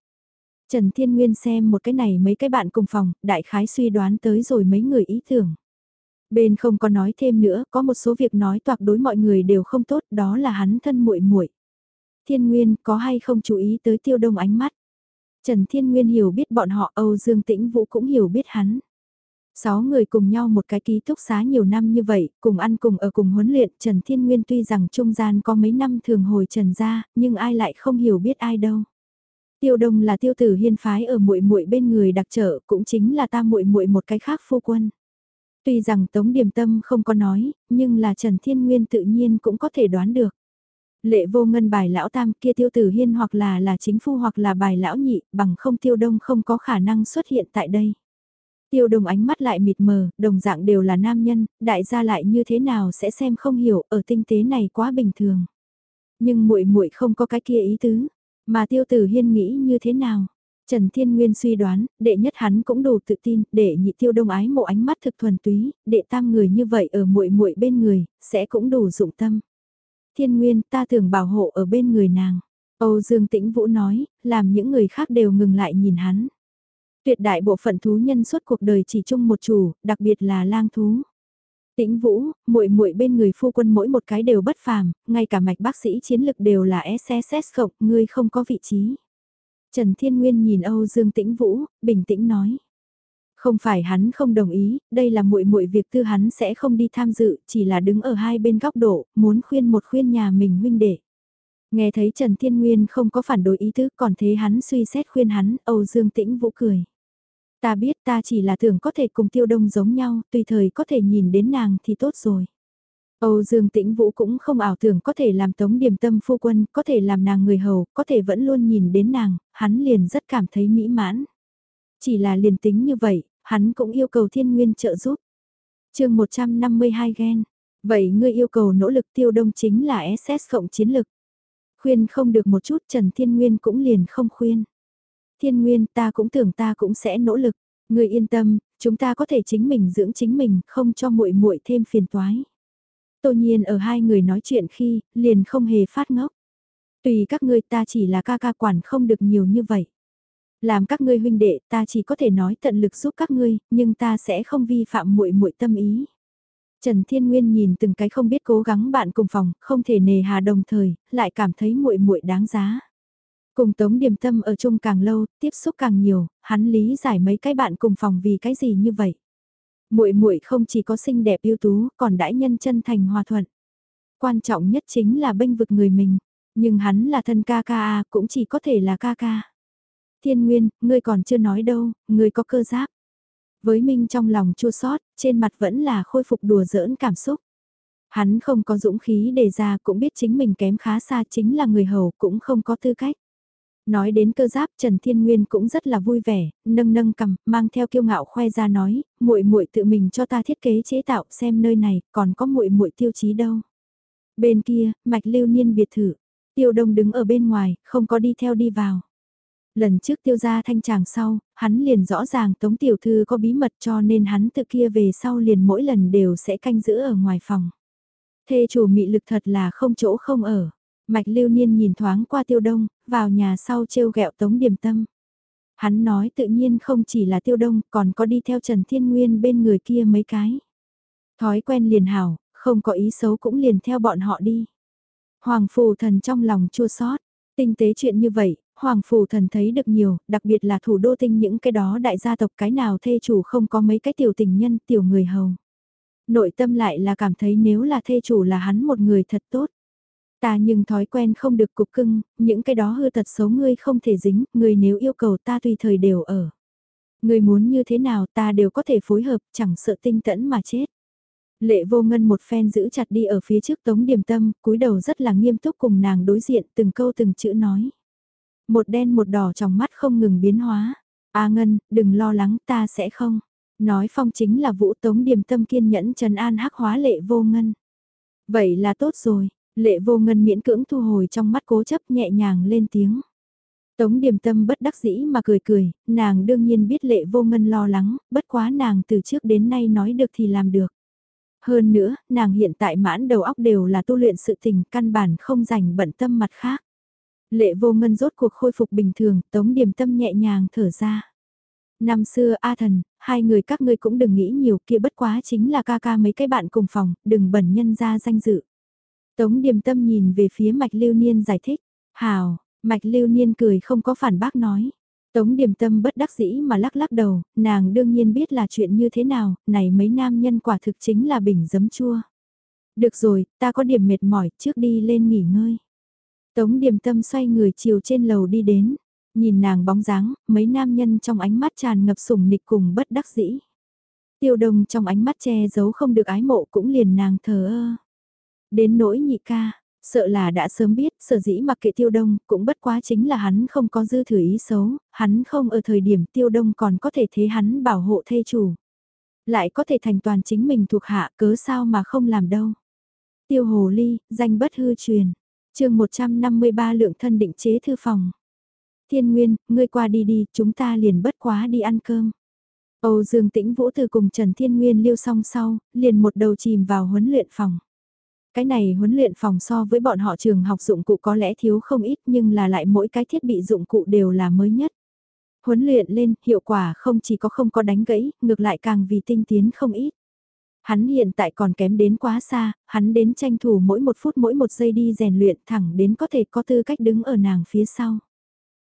Trần Thiên Nguyên xem một cái này mấy cái bạn cùng phòng, đại khái suy đoán tới rồi mấy người ý tưởng. Bên không có nói thêm nữa, có một số việc nói toạc đối mọi người đều không tốt, đó là hắn thân muội muội. Thiên Nguyên có hay không chú ý tới tiêu đông ánh mắt. Trần Thiên Nguyên hiểu biết bọn họ Âu Dương Tĩnh Vũ cũng hiểu biết hắn. Sáu người cùng nhau một cái ký túc xá nhiều năm như vậy, cùng ăn cùng ở cùng huấn luyện, Trần Thiên Nguyên tuy rằng trung gian có mấy năm thường hồi Trần ra, nhưng ai lại không hiểu biết ai đâu. Tiêu Đông là tiêu tử hiên phái ở muội muội bên người đặc trợ, cũng chính là ta muội muội một cái khác phu quân. Tuy rằng Tống Điềm Tâm không có nói, nhưng là Trần Thiên Nguyên tự nhiên cũng có thể đoán được. Lệ vô ngân bài lão tam kia tiêu tử hiên hoặc là là chính phu hoặc là bài lão nhị, bằng không tiêu đông không có khả năng xuất hiện tại đây. Tiêu đồng ánh mắt lại mịt mờ, đồng dạng đều là nam nhân, đại gia lại như thế nào sẽ xem không hiểu, ở tinh tế này quá bình thường. Nhưng muội muội không có cái kia ý tứ, mà tiêu tử hiên nghĩ như thế nào? Trần Thiên Nguyên suy đoán, đệ nhất hắn cũng đủ tự tin, để nhị tiêu đông ái mộ ánh mắt thực thuần túy, đệ tam người như vậy ở muội muội bên người, sẽ cũng đủ dụng tâm. Thiên Nguyên ta thường bảo hộ ở bên người nàng. Âu Dương Tĩnh Vũ nói, làm những người khác đều ngừng lại nhìn hắn. Tuyệt đại bộ phận thú nhân suốt cuộc đời chỉ chung một chủ, đặc biệt là lang thú. Tĩnh Vũ, muội muội bên người phu quân mỗi một cái đều bất phàm, ngay cả mạch bác sĩ chiến lực đều là SSS khổng, ngươi không có vị trí. Trần Thiên Nguyên nhìn Âu Dương Tĩnh Vũ, bình tĩnh nói. Không phải hắn không đồng ý, đây là muội muội việc tư hắn sẽ không đi tham dự, chỉ là đứng ở hai bên góc độ, muốn khuyên một khuyên nhà mình huynh đệ. Nghe thấy Trần Thiên Nguyên không có phản đối ý tứ, còn thế hắn suy xét khuyên hắn, Âu Dương Tĩnh Vũ cười. Ta biết ta chỉ là tưởng có thể cùng tiêu đông giống nhau, tùy thời có thể nhìn đến nàng thì tốt rồi. Âu Dương Tĩnh Vũ cũng không ảo tưởng có thể làm tống điểm tâm phu quân, có thể làm nàng người hầu, có thể vẫn luôn nhìn đến nàng, hắn liền rất cảm thấy mỹ mãn. Chỉ là liền tính như vậy, hắn cũng yêu cầu thiên nguyên trợ giúp. chương 152 gen. Vậy ngươi yêu cầu nỗ lực tiêu đông chính là SS cộng chiến lực. Khuyên không được một chút Trần Thiên Nguyên cũng liền không khuyên. Thiên Nguyên ta cũng tưởng ta cũng sẽ nỗ lực. Người yên tâm, chúng ta có thể chính mình dưỡng chính mình, không cho muội muội thêm phiền toái. Tô nhiên ở hai người nói chuyện khi, liền không hề phát ngốc. Tùy các ngươi ta chỉ là ca ca quản không được nhiều như vậy. Làm các ngươi huynh đệ ta chỉ có thể nói tận lực giúp các ngươi, nhưng ta sẽ không vi phạm muội muội tâm ý. Trần Thiên Nguyên nhìn từng cái không biết cố gắng bạn cùng phòng, không thể nề hà đồng thời, lại cảm thấy muội muội đáng giá. Cùng Tống Điềm Tâm ở chung càng lâu, tiếp xúc càng nhiều, hắn lý giải mấy cái bạn cùng phòng vì cái gì như vậy. Muội muội không chỉ có xinh đẹp ưu tú, còn đãi nhân chân thành hòa thuận. Quan trọng nhất chính là bênh vực người mình, nhưng hắn là thân ca ca à, cũng chỉ có thể là ca ca. Thiên Nguyên, ngươi còn chưa nói đâu, ngươi có cơ giáp. Với Minh trong lòng chua sót, trên mặt vẫn là khôi phục đùa giỡn cảm xúc. Hắn không có dũng khí để ra cũng biết chính mình kém khá xa chính là người hầu cũng không có tư cách. Nói đến cơ giáp Trần Thiên Nguyên cũng rất là vui vẻ, nâng nâng cầm, mang theo kiêu ngạo khoe ra nói, muội muội tự mình cho ta thiết kế chế tạo xem nơi này còn có muội muội tiêu chí đâu. Bên kia, mạch lưu niên biệt thự, tiêu đông đứng ở bên ngoài, không có đi theo đi vào. Lần trước tiêu gia thanh tràng sau, hắn liền rõ ràng tống tiểu thư có bí mật cho nên hắn tự kia về sau liền mỗi lần đều sẽ canh giữ ở ngoài phòng. Thê chủ mị lực thật là không chỗ không ở. Mạch lưu niên nhìn thoáng qua tiêu đông, vào nhà sau trêu ghẹo tống điểm tâm. Hắn nói tự nhiên không chỉ là tiêu đông, còn có đi theo Trần Thiên Nguyên bên người kia mấy cái. Thói quen liền hảo, không có ý xấu cũng liền theo bọn họ đi. Hoàng phù thần trong lòng chua xót tinh tế chuyện như vậy, Hoàng phù thần thấy được nhiều, đặc biệt là thủ đô tinh những cái đó đại gia tộc cái nào thê chủ không có mấy cái tiểu tình nhân tiểu người hầu. Nội tâm lại là cảm thấy nếu là thê chủ là hắn một người thật tốt. Ta nhưng thói quen không được cục cưng, những cái đó hư tật xấu ngươi không thể dính, ngươi nếu yêu cầu ta tùy thời đều ở. Ngươi muốn như thế nào ta đều có thể phối hợp, chẳng sợ tinh tẫn mà chết. Lệ vô ngân một phen giữ chặt đi ở phía trước tống điểm tâm, cúi đầu rất là nghiêm túc cùng nàng đối diện từng câu từng chữ nói. Một đen một đỏ trong mắt không ngừng biến hóa. A Ngân, đừng lo lắng ta sẽ không. Nói phong chính là vũ tống điểm tâm kiên nhẫn trần an hắc hóa lệ vô ngân. Vậy là tốt rồi, lệ vô ngân miễn cưỡng thu hồi trong mắt cố chấp nhẹ nhàng lên tiếng. Tống điềm tâm bất đắc dĩ mà cười cười, nàng đương nhiên biết lệ vô ngân lo lắng, bất quá nàng từ trước đến nay nói được thì làm được. Hơn nữa, nàng hiện tại mãn đầu óc đều là tu luyện sự tình căn bản không dành bận tâm mặt khác. Lệ vô ngân rốt cuộc khôi phục bình thường, tống điểm tâm nhẹ nhàng thở ra. Năm xưa A thần, hai người các ngươi cũng đừng nghĩ nhiều kia bất quá chính là ca ca mấy cái bạn cùng phòng, đừng bẩn nhân ra danh dự. Tống Điềm tâm nhìn về phía mạch lưu niên giải thích, hào, mạch lưu niên cười không có phản bác nói. Tống Điềm tâm bất đắc dĩ mà lắc lắc đầu, nàng đương nhiên biết là chuyện như thế nào, này mấy nam nhân quả thực chính là bình giấm chua. Được rồi, ta có điểm mệt mỏi, trước đi lên nghỉ ngơi. Tống điềm tâm xoay người chiều trên lầu đi đến, nhìn nàng bóng dáng, mấy nam nhân trong ánh mắt tràn ngập sủng nịch cùng bất đắc dĩ. Tiêu đông trong ánh mắt che giấu không được ái mộ cũng liền nàng thờ ơ. Đến nỗi nhị ca, sợ là đã sớm biết, sở dĩ mặc kệ tiêu đông, cũng bất quá chính là hắn không có dư thử ý xấu, hắn không ở thời điểm tiêu đông còn có thể thế hắn bảo hộ thê chủ. Lại có thể thành toàn chính mình thuộc hạ cớ sao mà không làm đâu. Tiêu hồ ly, danh bất hư truyền chương 153 lượng thân định chế thư phòng. Thiên Nguyên, ngươi qua đi đi, chúng ta liền bất quá đi ăn cơm. Âu Dương Tĩnh Vũ từ cùng Trần Thiên Nguyên liêu xong sau, liền một đầu chìm vào huấn luyện phòng. Cái này huấn luyện phòng so với bọn họ trường học dụng cụ có lẽ thiếu không ít nhưng là lại mỗi cái thiết bị dụng cụ đều là mới nhất. Huấn luyện lên, hiệu quả không chỉ có không có đánh gãy, ngược lại càng vì tinh tiến không ít. Hắn hiện tại còn kém đến quá xa, hắn đến tranh thủ mỗi một phút mỗi một giây đi rèn luyện thẳng đến có thể có tư cách đứng ở nàng phía sau.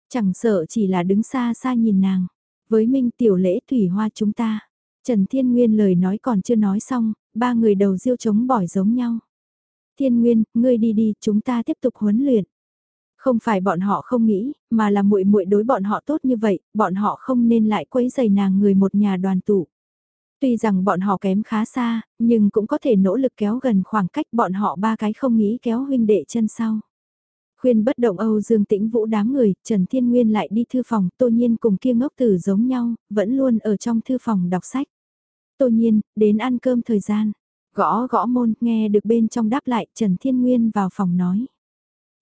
Chẳng sợ chỉ là đứng xa xa nhìn nàng. Với Minh tiểu lễ thủy hoa chúng ta. Trần Thiên Nguyên lời nói còn chưa nói xong, ba người đầu diêu chống bỏi giống nhau. Thiên Nguyên, ngươi đi đi, chúng ta tiếp tục huấn luyện. Không phải bọn họ không nghĩ, mà là muội muội đối bọn họ tốt như vậy, bọn họ không nên lại quấy giày nàng người một nhà đoàn tụ. Tuy rằng bọn họ kém khá xa, nhưng cũng có thể nỗ lực kéo gần khoảng cách bọn họ ba cái không nghĩ kéo huynh đệ chân sau. Khuyên bất động Âu Dương Tĩnh Vũ đám người, Trần Thiên Nguyên lại đi thư phòng, Tô Nhiên cùng kia ngốc tử giống nhau, vẫn luôn ở trong thư phòng đọc sách. Tô Nhiên, đến ăn cơm thời gian. Gõ gõ môn, nghe được bên trong đáp lại, Trần Thiên Nguyên vào phòng nói.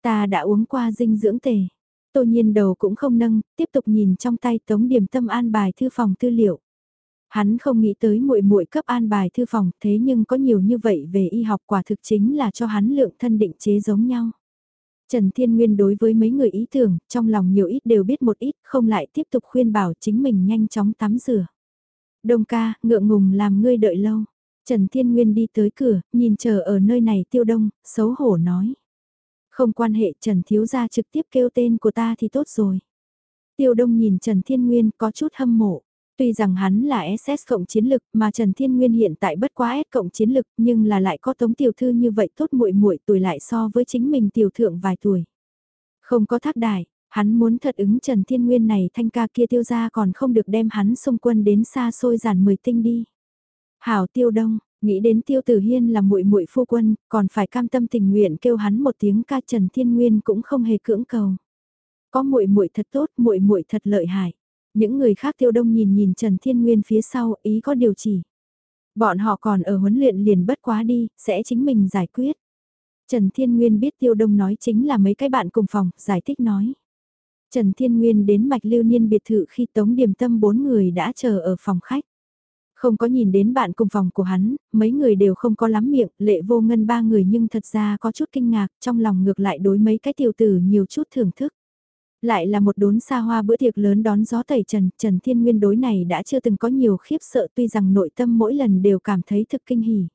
Ta đã uống qua dinh dưỡng tề. Tô Nhiên đầu cũng không nâng, tiếp tục nhìn trong tay tống điểm tâm an bài thư phòng tư liệu. Hắn không nghĩ tới muội muội cấp an bài thư phòng, thế nhưng có nhiều như vậy về y học quả thực chính là cho hắn lượng thân định chế giống nhau. Trần Thiên Nguyên đối với mấy người ý tưởng, trong lòng nhiều ít đều biết một ít, không lại tiếp tục khuyên bảo chính mình nhanh chóng tắm rửa. Đông ca, ngượng ngùng làm ngươi đợi lâu. Trần Thiên Nguyên đi tới cửa, nhìn chờ ở nơi này tiêu đông, xấu hổ nói. Không quan hệ Trần Thiếu Gia trực tiếp kêu tên của ta thì tốt rồi. Tiêu đông nhìn Trần Thiên Nguyên có chút hâm mộ. Tuy rằng hắn là SS cộng chiến lực mà Trần Thiên Nguyên hiện tại bất quá S cộng chiến lực nhưng là lại có tống tiểu thư như vậy tốt muội muội tuổi lại so với chính mình tiểu thượng vài tuổi. Không có thác đài, hắn muốn thật ứng Trần Thiên Nguyên này thanh ca kia tiêu ra còn không được đem hắn xung quân đến xa xôi giản mười tinh đi. Hảo tiêu đông, nghĩ đến tiêu tử hiên là muội muội phu quân, còn phải cam tâm tình nguyện kêu hắn một tiếng ca Trần Thiên Nguyên cũng không hề cưỡng cầu. Có muội muội thật tốt, muội muội thật lợi hại. Những người khác tiêu đông nhìn nhìn Trần Thiên Nguyên phía sau, ý có điều chỉ. Bọn họ còn ở huấn luyện liền bất quá đi, sẽ chính mình giải quyết. Trần Thiên Nguyên biết tiêu đông nói chính là mấy cái bạn cùng phòng, giải thích nói. Trần Thiên Nguyên đến mạch lưu niên biệt thự khi tống điểm tâm bốn người đã chờ ở phòng khách. Không có nhìn đến bạn cùng phòng của hắn, mấy người đều không có lắm miệng, lệ vô ngân ba người nhưng thật ra có chút kinh ngạc, trong lòng ngược lại đối mấy cái tiểu tử nhiều chút thưởng thức. Lại là một đốn xa hoa bữa tiệc lớn đón gió tẩy trần, Trần Thiên Nguyên đối này đã chưa từng có nhiều khiếp sợ tuy rằng nội tâm mỗi lần đều cảm thấy thực kinh hỉ.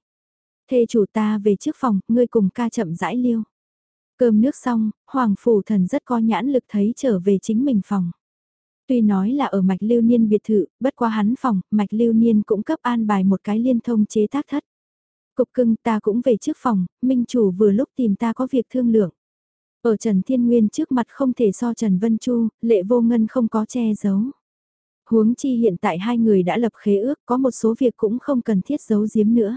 Thê chủ ta về trước phòng, ngươi cùng ca chậm rãi liêu. Cơm nước xong, Hoàng Phủ Thần rất có nhãn lực thấy trở về chính mình phòng. Tuy nói là ở mạch lưu niên biệt thự, bất qua hắn phòng, mạch lưu niên cũng cấp an bài một cái liên thông chế tác thất. Cục cưng ta cũng về trước phòng, minh chủ vừa lúc tìm ta có việc thương lượng. Ở Trần Thiên Nguyên trước mặt không thể so Trần Vân Chu, lệ vô ngân không có che giấu. Huống chi hiện tại hai người đã lập khế ước có một số việc cũng không cần thiết giấu giếm nữa.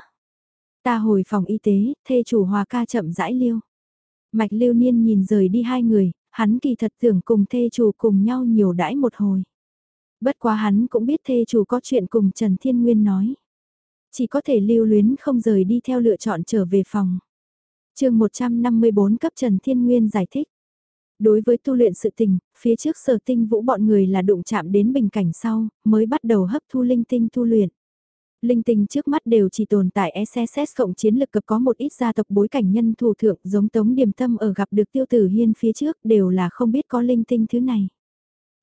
Ta hồi phòng y tế, thê chủ hòa ca chậm rãi liêu. Mạch lưu niên nhìn rời đi hai người, hắn kỳ thật tưởng cùng thê chủ cùng nhau nhiều đãi một hồi. Bất quá hắn cũng biết thê chủ có chuyện cùng Trần Thiên Nguyên nói. Chỉ có thể lưu luyến không rời đi theo lựa chọn trở về phòng chương 154 cấp Trần Thiên Nguyên giải thích. Đối với tu luyện sự tình, phía trước sở tinh vũ bọn người là đụng chạm đến bình cảnh sau, mới bắt đầu hấp thu linh tinh tu luyện. Linh tinh trước mắt đều chỉ tồn tại SSS cộng chiến lực cập có một ít gia tộc bối cảnh nhân thủ thượng giống Tống Điềm Tâm ở gặp được tiêu tử hiên phía trước đều là không biết có linh tinh thứ này.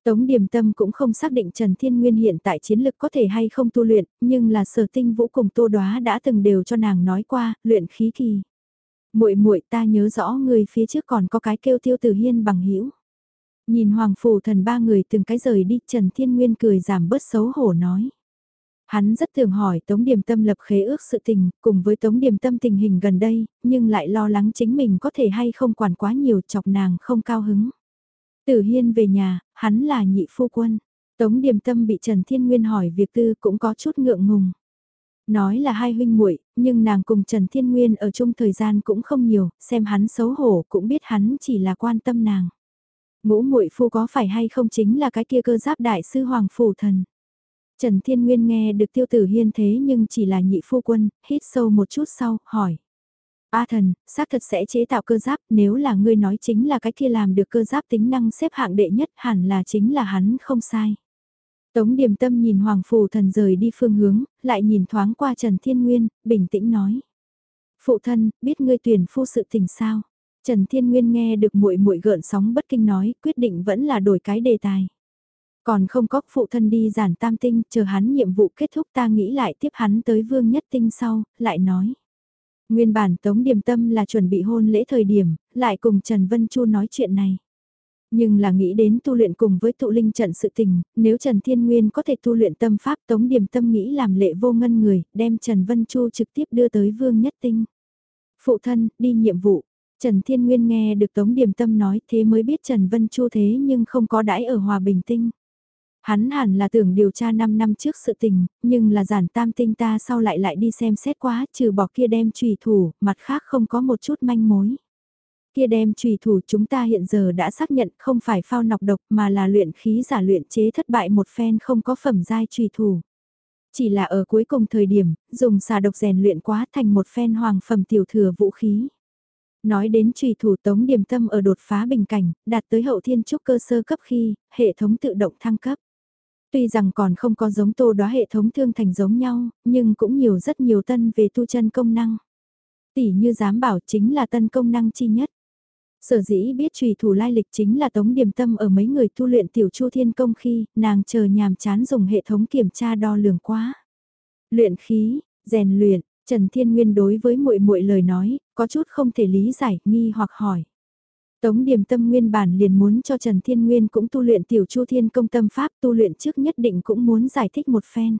Tống Điềm Tâm cũng không xác định Trần Thiên Nguyên hiện tại chiến lực có thể hay không tu luyện, nhưng là sở tinh vũ cùng tô đoá đã từng đều cho nàng nói qua, luyện khí kỳ muội muội ta nhớ rõ người phía trước còn có cái kêu tiêu tử hiên bằng hữu Nhìn hoàng phủ thần ba người từng cái rời đi Trần Thiên Nguyên cười giảm bớt xấu hổ nói. Hắn rất thường hỏi Tống Điềm Tâm lập khế ước sự tình, cùng với Tống Điềm Tâm tình hình gần đây, nhưng lại lo lắng chính mình có thể hay không quản quá nhiều chọc nàng không cao hứng. Tử Hiên về nhà, hắn là nhị phu quân. Tống Điềm Tâm bị Trần Thiên Nguyên hỏi việc tư cũng có chút ngượng ngùng. Nói là hai huynh muội, nhưng nàng cùng Trần Thiên Nguyên ở chung thời gian cũng không nhiều, xem hắn xấu hổ cũng biết hắn chỉ là quan tâm nàng. Ngũ muội phu có phải hay không chính là cái kia cơ giáp đại sư Hoàng Phủ Thần. Trần Thiên Nguyên nghe được tiêu tử hiên thế nhưng chỉ là nhị phu quân, hít sâu một chút sau, hỏi. A thần, xác thật sẽ chế tạo cơ giáp nếu là ngươi nói chính là cái kia làm được cơ giáp tính năng xếp hạng đệ nhất hẳn là chính là hắn không sai. Tống điềm tâm nhìn Hoàng Phù Thần rời đi phương hướng, lại nhìn thoáng qua Trần Thiên Nguyên, bình tĩnh nói. Phụ thân, biết ngươi tuyển phu sự tình sao? Trần Thiên Nguyên nghe được muội muội gợn sóng bất kinh nói, quyết định vẫn là đổi cái đề tài. Còn không có phụ thân đi giản tam tinh, chờ hắn nhiệm vụ kết thúc ta nghĩ lại tiếp hắn tới vương nhất tinh sau, lại nói. Nguyên bản Tống Điềm Tâm là chuẩn bị hôn lễ thời điểm, lại cùng Trần Vân Chu nói chuyện này. Nhưng là nghĩ đến tu luyện cùng với tụ linh trận sự tình, nếu Trần Thiên Nguyên có thể tu luyện tâm pháp tống điềm tâm nghĩ làm lệ vô ngân người, đem Trần Vân Chu trực tiếp đưa tới Vương Nhất Tinh. Phụ thân, đi nhiệm vụ. Trần Thiên Nguyên nghe được Tống Điềm Tâm nói thế mới biết Trần Vân Chu thế nhưng không có đãi ở Hòa Bình Tinh. Hắn hẳn là tưởng điều tra 5 năm trước sự tình, nhưng là giản tam tinh ta sau lại lại đi xem xét quá, trừ bỏ kia đem trùy thủ, mặt khác không có một chút manh mối. Kia đem trùy thủ chúng ta hiện giờ đã xác nhận không phải phao nọc độc mà là luyện khí giả luyện chế thất bại một phen không có phẩm giai trùy thủ. Chỉ là ở cuối cùng thời điểm, dùng xà độc rèn luyện quá thành một phen hoàng phẩm tiểu thừa vũ khí. Nói đến trùy thủ tống điểm tâm ở đột phá bình cảnh, đạt tới hậu thiên trúc cơ sơ cấp khi, hệ thống tự động thăng cấp. Tuy rằng còn không có giống tô đóa hệ thống thương thành giống nhau, nhưng cũng nhiều rất nhiều tân về tu chân công năng. Tỷ như dám bảo chính là tân công năng chi nhất. Sở dĩ biết trùy thủ lai lịch chính là tống điểm tâm ở mấy người tu luyện tiểu chu thiên công khi nàng chờ nhàm chán dùng hệ thống kiểm tra đo lường quá. Luyện khí, rèn luyện, Trần Thiên Nguyên đối với muội muội lời nói, có chút không thể lý giải, nghi hoặc hỏi. Tống Điềm Tâm nguyên bản liền muốn cho Trần Thiên Nguyên cũng tu luyện tiểu chu thiên công tâm pháp tu luyện trước nhất định cũng muốn giải thích một phen.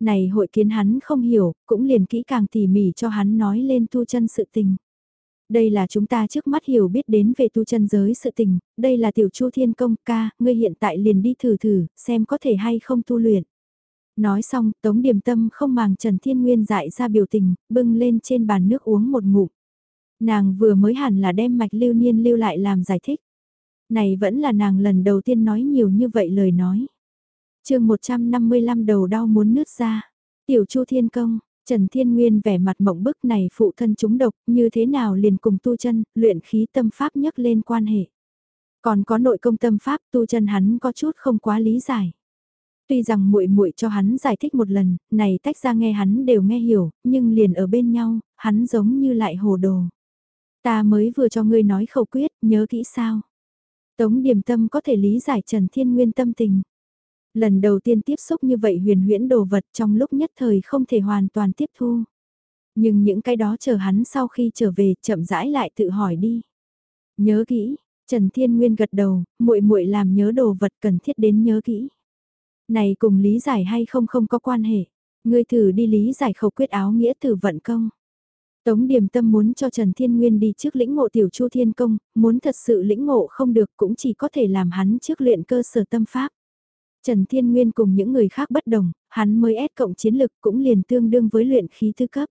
Này hội kiến hắn không hiểu, cũng liền kỹ càng tỉ mỉ cho hắn nói lên tu chân sự tình. Đây là chúng ta trước mắt hiểu biết đến về tu chân giới sự tình, đây là tiểu chu thiên công ca, ngươi hiện tại liền đi thử thử, xem có thể hay không tu luyện. Nói xong, Tống Điềm Tâm không màng Trần Thiên Nguyên dại ra biểu tình, bưng lên trên bàn nước uống một ngụm. Nàng vừa mới hẳn là đem mạch lưu niên lưu lại làm giải thích. Này vẫn là nàng lần đầu tiên nói nhiều như vậy lời nói. chương 155 đầu đau muốn nứt ra. Tiểu Chu Thiên Công, Trần Thiên Nguyên vẻ mặt mộng bức này phụ thân chúng độc, như thế nào liền cùng tu chân, luyện khí tâm pháp nhắc lên quan hệ. Còn có nội công tâm pháp tu chân hắn có chút không quá lý giải. Tuy rằng muội muội cho hắn giải thích một lần, này tách ra nghe hắn đều nghe hiểu, nhưng liền ở bên nhau, hắn giống như lại hồ đồ. Ta mới vừa cho ngươi nói khẩu quyết, nhớ kỹ sao? Tống điểm tâm có thể lý giải Trần Thiên Nguyên tâm tình. Lần đầu tiên tiếp xúc như vậy huyền huyễn đồ vật trong lúc nhất thời không thể hoàn toàn tiếp thu. Nhưng những cái đó chờ hắn sau khi trở về chậm rãi lại tự hỏi đi. Nhớ kỹ, Trần Thiên Nguyên gật đầu, muội muội làm nhớ đồ vật cần thiết đến nhớ kỹ. Này cùng lý giải hay không không có quan hệ. Ngươi thử đi lý giải khẩu quyết áo nghĩa từ vận công. Tống Điềm Tâm muốn cho Trần Thiên Nguyên đi trước lĩnh ngộ tiểu chu thiên công, muốn thật sự lĩnh ngộ không được cũng chỉ có thể làm hắn trước luyện cơ sở tâm pháp. Trần Thiên Nguyên cùng những người khác bất đồng, hắn mới S cộng chiến lực cũng liền tương đương với luyện khí thứ cấp.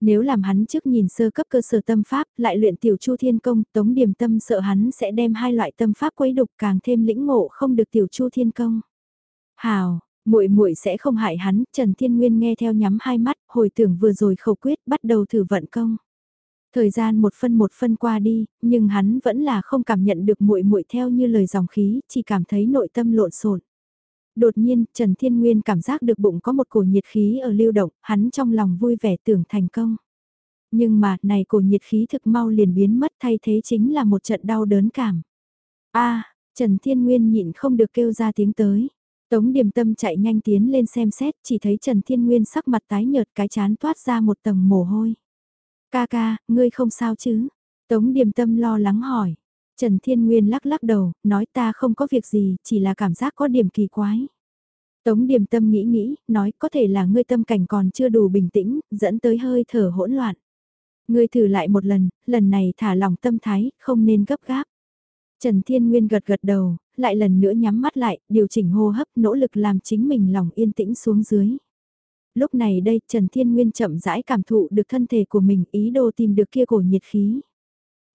Nếu làm hắn trước nhìn sơ cấp cơ sở tâm pháp, lại luyện tiểu chu thiên công, Tống Điềm Tâm sợ hắn sẽ đem hai loại tâm pháp quấy đục càng thêm lĩnh ngộ không được tiểu chu thiên công. Hào, muội muội sẽ không hại hắn, Trần Thiên Nguyên nghe theo nhắm hai mắt, hồi tưởng vừa rồi khẩu quyết bắt đầu thử vận công. Thời gian một phân một phân qua đi, nhưng hắn vẫn là không cảm nhận được muội muội theo như lời dòng khí, chỉ cảm thấy nội tâm lộn xộn. Đột nhiên, Trần Thiên Nguyên cảm giác được bụng có một cổ nhiệt khí ở lưu động, hắn trong lòng vui vẻ tưởng thành công. Nhưng mà, này cổ nhiệt khí thực mau liền biến mất thay thế chính là một trận đau đớn cảm. a Trần Thiên Nguyên nhịn không được kêu ra tiếng tới. Tống Điềm Tâm chạy nhanh tiến lên xem xét, chỉ thấy Trần Thiên Nguyên sắc mặt tái nhợt cái chán toát ra một tầng mồ hôi. Ca ca, ngươi không sao chứ? Tống Điềm Tâm lo lắng hỏi. Trần Thiên Nguyên lắc lắc đầu, nói ta không có việc gì, chỉ là cảm giác có điểm kỳ quái. Tống Điềm Tâm nghĩ nghĩ, nói có thể là ngươi tâm cảnh còn chưa đủ bình tĩnh, dẫn tới hơi thở hỗn loạn. Ngươi thử lại một lần, lần này thả lỏng tâm thái, không nên gấp gáp. Trần Thiên Nguyên gật gật đầu, lại lần nữa nhắm mắt lại, điều chỉnh hô hấp, nỗ lực làm chính mình lòng yên tĩnh xuống dưới. Lúc này đây, Trần Thiên Nguyên chậm rãi cảm thụ được thân thể của mình, ý đồ tìm được kia cổ nhiệt khí.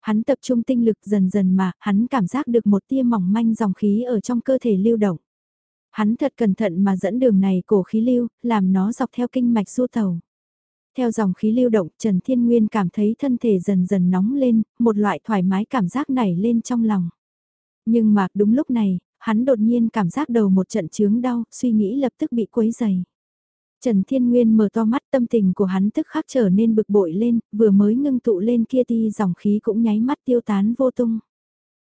Hắn tập trung tinh lực dần dần mà, hắn cảm giác được một tia mỏng manh dòng khí ở trong cơ thể lưu động. Hắn thật cẩn thận mà dẫn đường này cổ khí lưu, làm nó dọc theo kinh mạch du tàu. Theo dòng khí lưu động, Trần Thiên Nguyên cảm thấy thân thể dần dần nóng lên, một loại thoải mái cảm giác nảy lên trong lòng. Nhưng mà đúng lúc này, hắn đột nhiên cảm giác đầu một trận chướng đau, suy nghĩ lập tức bị quấy dày. Trần Thiên Nguyên mở to mắt tâm tình của hắn tức khắc trở nên bực bội lên, vừa mới ngưng tụ lên kia ti dòng khí cũng nháy mắt tiêu tán vô tung.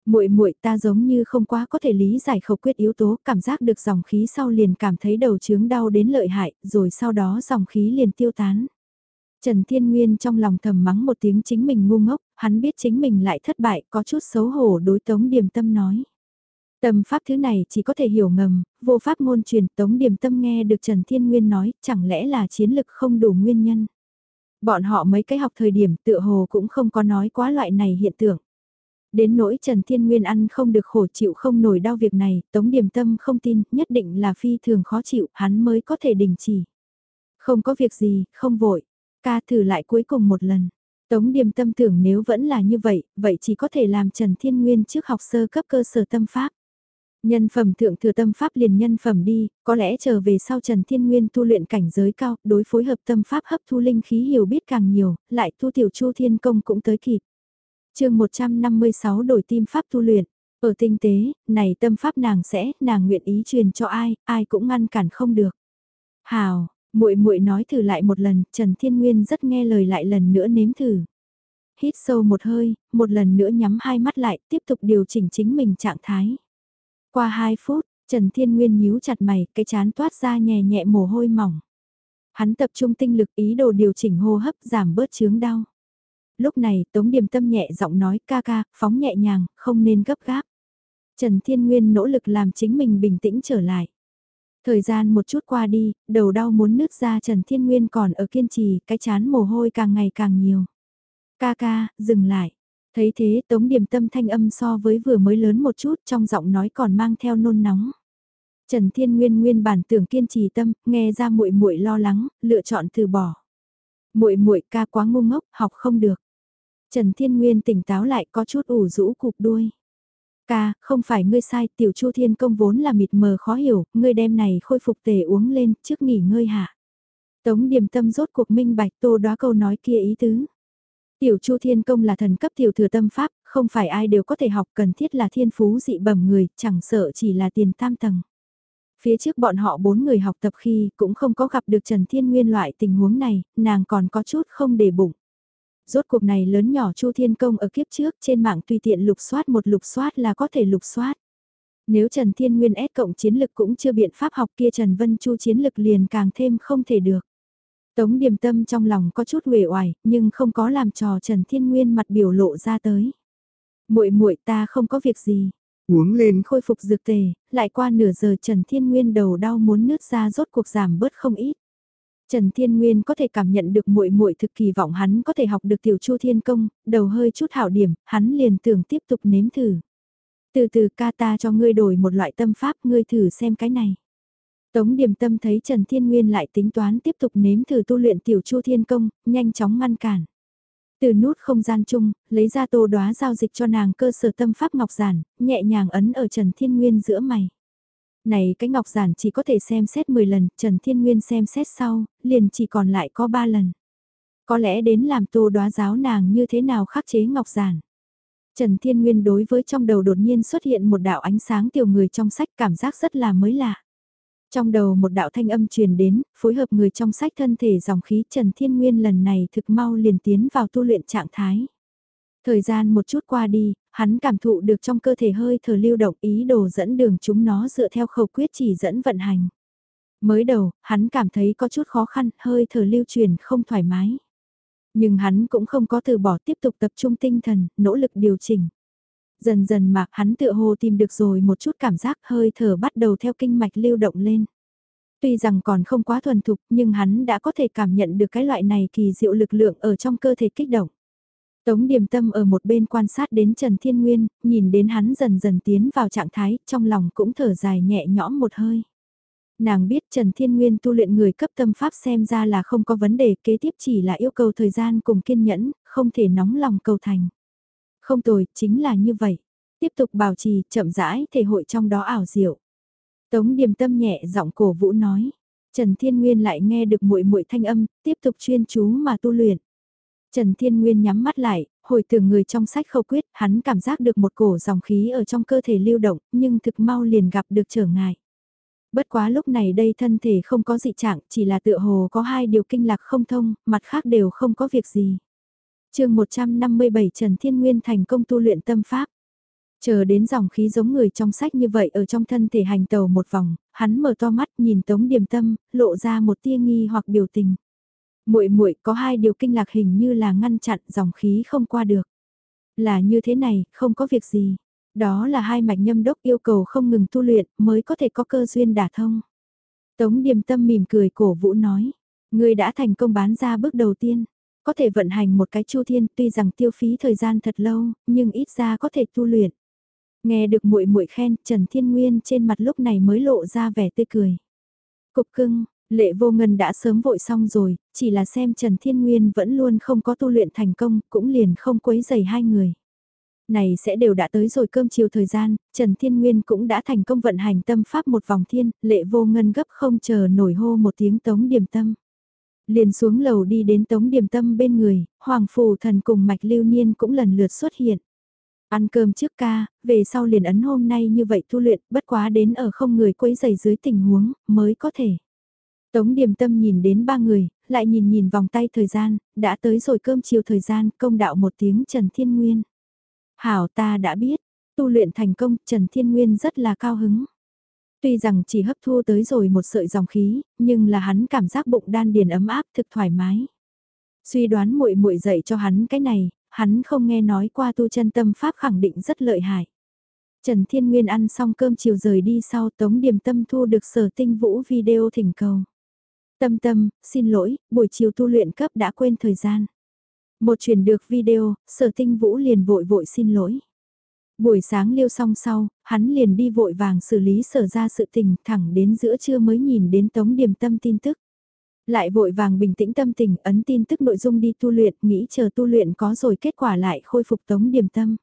Muội muội ta giống như không quá có thể lý giải khẩu quyết yếu tố, cảm giác được dòng khí sau liền cảm thấy đầu chướng đau đến lợi hại, rồi sau đó dòng khí liền tiêu tán. Trần Thiên Nguyên trong lòng thầm mắng một tiếng chính mình ngu ngốc, hắn biết chính mình lại thất bại, có chút xấu hổ đối Tống Điềm Tâm nói. Tâm pháp thứ này chỉ có thể hiểu ngầm, vô pháp ngôn truyền Tống Điềm Tâm nghe được Trần Thiên Nguyên nói, chẳng lẽ là chiến lực không đủ nguyên nhân. Bọn họ mấy cái học thời điểm tựa hồ cũng không có nói quá loại này hiện tượng. Đến nỗi Trần Thiên Nguyên ăn không được khổ chịu không nổi đau việc này, Tống Điềm Tâm không tin, nhất định là phi thường khó chịu, hắn mới có thể đình chỉ. Không có việc gì, không vội. Ca thử lại cuối cùng một lần. Tống điềm tâm tưởng nếu vẫn là như vậy, vậy chỉ có thể làm Trần Thiên Nguyên trước học sơ cấp cơ sở tâm pháp. Nhân phẩm thượng thừa tâm pháp liền nhân phẩm đi, có lẽ trở về sau Trần Thiên Nguyên tu luyện cảnh giới cao, đối phối hợp tâm pháp hấp thu linh khí hiểu biết càng nhiều, lại tu tiểu chu thiên công cũng tới kịp. chương 156 đổi tim pháp tu luyện, ở tinh tế, này tâm pháp nàng sẽ, nàng nguyện ý truyền cho ai, ai cũng ngăn cản không được. Hào, Muội muội nói thử lại một lần, Trần Thiên Nguyên rất nghe lời lại lần nữa nếm thử. Hít sâu một hơi, một lần nữa nhắm hai mắt lại, tiếp tục điều chỉnh chính mình trạng thái. Qua hai phút, Trần Thiên Nguyên nhíu chặt mày, cái chán toát ra nhẹ nhẹ mồ hôi mỏng. Hắn tập trung tinh lực ý đồ điều chỉnh hô hấp giảm bớt chướng đau. Lúc này Tống Điềm Tâm nhẹ giọng nói ca ca, phóng nhẹ nhàng, không nên gấp gáp. Trần Thiên Nguyên nỗ lực làm chính mình bình tĩnh trở lại. Thời gian một chút qua đi, đầu đau muốn nứt ra Trần Thiên Nguyên còn ở kiên trì, cái chán mồ hôi càng ngày càng nhiều. Ca ca, dừng lại. Thấy thế Tống Điềm Tâm thanh âm so với vừa mới lớn một chút trong giọng nói còn mang theo nôn nóng. Trần Thiên Nguyên nguyên bản tưởng kiên trì tâm, nghe ra muội muội lo lắng, lựa chọn từ bỏ. Muội muội ca quá ngu ngốc, học không được. Trần Thiên Nguyên tỉnh táo lại có chút ủ rũ cục đuôi. Ca, không phải ngươi sai, tiểu chu thiên công vốn là mịt mờ khó hiểu, ngươi đem này khôi phục tề uống lên trước nghỉ ngơi hạ. Tống điềm tâm rốt cuộc minh bạch tô đoá câu nói kia ý tứ. Tiểu chu thiên công là thần cấp tiểu thừa tâm pháp, không phải ai đều có thể học cần thiết là thiên phú dị bẩm người, chẳng sợ chỉ là tiền tam tầng. Phía trước bọn họ bốn người học tập khi cũng không có gặp được Trần Thiên Nguyên loại tình huống này, nàng còn có chút không để bụng. Rốt cuộc này lớn nhỏ Chu Thiên Công ở kiếp trước trên mạng tùy tiện lục soát một lục soát là có thể lục soát. Nếu Trần Thiên Nguyên S cộng chiến lực cũng chưa biện pháp học kia Trần Vân Chu chiến lực liền càng thêm không thể được. Tống điềm tâm trong lòng có chút uể oải, nhưng không có làm trò Trần Thiên Nguyên mặt biểu lộ ra tới. muội muội ta không có việc gì. Uống lên khôi phục dược tề, lại qua nửa giờ Trần Thiên Nguyên đầu đau muốn nứt ra rốt cuộc giảm bớt không ít. Trần Thiên Nguyên có thể cảm nhận được muội muội thực kỳ vọng hắn có thể học được tiểu chu thiên công, đầu hơi chút hảo điểm, hắn liền tưởng tiếp tục nếm thử. Từ từ ca ta cho ngươi đổi một loại tâm pháp, ngươi thử xem cái này. Tống điểm tâm thấy Trần Thiên Nguyên lại tính toán tiếp tục nếm thử tu luyện tiểu chu thiên công, nhanh chóng ngăn cản. Từ nút không gian chung, lấy ra tô đoá giao dịch cho nàng cơ sở tâm pháp ngọc giản, nhẹ nhàng ấn ở Trần Thiên Nguyên giữa mày. Này cái ngọc giản chỉ có thể xem xét 10 lần, Trần Thiên Nguyên xem xét sau, liền chỉ còn lại có 3 lần. Có lẽ đến làm tô đoá giáo nàng như thế nào khắc chế ngọc giản. Trần Thiên Nguyên đối với trong đầu đột nhiên xuất hiện một đạo ánh sáng tiểu người trong sách cảm giác rất là mới lạ. Trong đầu một đạo thanh âm truyền đến, phối hợp người trong sách thân thể dòng khí Trần Thiên Nguyên lần này thực mau liền tiến vào tu luyện trạng thái. Thời gian một chút qua đi, hắn cảm thụ được trong cơ thể hơi thở lưu động ý đồ dẫn đường chúng nó dựa theo khẩu quyết chỉ dẫn vận hành. Mới đầu, hắn cảm thấy có chút khó khăn, hơi thở lưu truyền không thoải mái. Nhưng hắn cũng không có từ bỏ tiếp tục tập trung tinh thần, nỗ lực điều chỉnh. Dần dần mà hắn tựa hồ tìm được rồi một chút cảm giác hơi thở bắt đầu theo kinh mạch lưu động lên. Tuy rằng còn không quá thuần thục nhưng hắn đã có thể cảm nhận được cái loại này kỳ diệu lực lượng ở trong cơ thể kích động. Tống Điềm Tâm ở một bên quan sát đến Trần Thiên Nguyên, nhìn đến hắn dần dần tiến vào trạng thái, trong lòng cũng thở dài nhẹ nhõm một hơi. Nàng biết Trần Thiên Nguyên tu luyện người cấp tâm pháp xem ra là không có vấn đề kế tiếp chỉ là yêu cầu thời gian cùng kiên nhẫn, không thể nóng lòng cầu thành. Không tồi, chính là như vậy. Tiếp tục bảo trì, chậm rãi, thể hội trong đó ảo diệu. Tống Điềm Tâm nhẹ giọng cổ vũ nói. Trần Thiên Nguyên lại nghe được muội muội thanh âm, tiếp tục chuyên chú mà tu luyện. Trần Thiên Nguyên nhắm mắt lại, hồi tưởng người trong sách khâu quyết, hắn cảm giác được một cổ dòng khí ở trong cơ thể lưu động, nhưng thực mau liền gặp được trở ngại. Bất quá lúc này đây thân thể không có dị trạng, chỉ là tựa hồ có hai điều kinh lạc không thông, mặt khác đều không có việc gì. chương 157 Trần Thiên Nguyên thành công tu luyện tâm pháp. Chờ đến dòng khí giống người trong sách như vậy ở trong thân thể hành tàu một vòng, hắn mở to mắt nhìn Tống Điềm Tâm, lộ ra một tia nghi hoặc biểu tình muội muội có hai điều kinh lạc hình như là ngăn chặn dòng khí không qua được. Là như thế này, không có việc gì. Đó là hai mạch nhâm đốc yêu cầu không ngừng tu luyện mới có thể có cơ duyên đả thông. Tống điềm tâm mỉm cười cổ vũ nói. Người đã thành công bán ra bước đầu tiên. Có thể vận hành một cái chu thiên tuy rằng tiêu phí thời gian thật lâu, nhưng ít ra có thể tu luyện. Nghe được muội muội khen, Trần Thiên Nguyên trên mặt lúc này mới lộ ra vẻ tươi cười. Cục cưng, Lệ vô ngân đã sớm vội xong rồi, chỉ là xem Trần Thiên Nguyên vẫn luôn không có tu luyện thành công, cũng liền không quấy dày hai người. Này sẽ đều đã tới rồi cơm chiều thời gian, Trần Thiên Nguyên cũng đã thành công vận hành tâm pháp một vòng thiên, lệ vô ngân gấp không chờ nổi hô một tiếng tống điểm tâm. Liền xuống lầu đi đến tống điểm tâm bên người, Hoàng Phù Thần cùng Mạch Lưu Niên cũng lần lượt xuất hiện. Ăn cơm trước ca, về sau liền ấn hôm nay như vậy tu luyện, bất quá đến ở không người quấy giày dưới tình huống, mới có thể. Tống điềm tâm nhìn đến ba người, lại nhìn nhìn vòng tay thời gian, đã tới rồi cơm chiều thời gian, công đạo một tiếng Trần Thiên Nguyên. Hảo ta đã biết, tu luyện thành công, Trần Thiên Nguyên rất là cao hứng. Tuy rằng chỉ hấp thu tới rồi một sợi dòng khí, nhưng là hắn cảm giác bụng đan điền ấm áp thực thoải mái. Suy đoán muội muội dạy cho hắn cái này, hắn không nghe nói qua tu chân tâm pháp khẳng định rất lợi hại. Trần Thiên Nguyên ăn xong cơm chiều rời đi sau Tống Điềm Tâm thu được sở tinh vũ video thỉnh cầu. Tâm tâm, xin lỗi, buổi chiều tu luyện cấp đã quên thời gian. Một truyền được video, sở tinh vũ liền vội vội xin lỗi. Buổi sáng liêu xong sau, hắn liền đi vội vàng xử lý sở ra sự tình thẳng đến giữa trưa mới nhìn đến Tống điểm Tâm tin tức. Lại vội vàng bình tĩnh tâm tình ấn tin tức nội dung đi tu luyện, nghĩ chờ tu luyện có rồi kết quả lại khôi phục Tống điểm Tâm.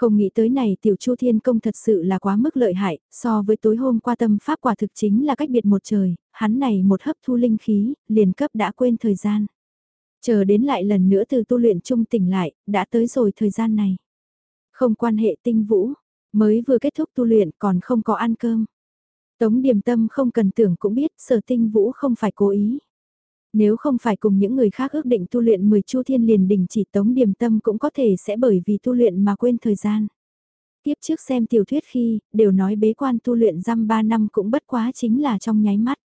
Không nghĩ tới này tiểu chu thiên công thật sự là quá mức lợi hại, so với tối hôm qua tâm pháp quả thực chính là cách biệt một trời, hắn này một hấp thu linh khí, liền cấp đã quên thời gian. Chờ đến lại lần nữa từ tu luyện trung tỉnh lại, đã tới rồi thời gian này. Không quan hệ tinh vũ, mới vừa kết thúc tu luyện còn không có ăn cơm. Tống điểm tâm không cần tưởng cũng biết sở tinh vũ không phải cố ý. Nếu không phải cùng những người khác ước định tu luyện 10 chu thiên liền đình chỉ tống điểm tâm cũng có thể sẽ bởi vì tu luyện mà quên thời gian. Tiếp trước xem tiểu thuyết khi, đều nói bế quan tu luyện răm 3 năm cũng bất quá chính là trong nháy mắt.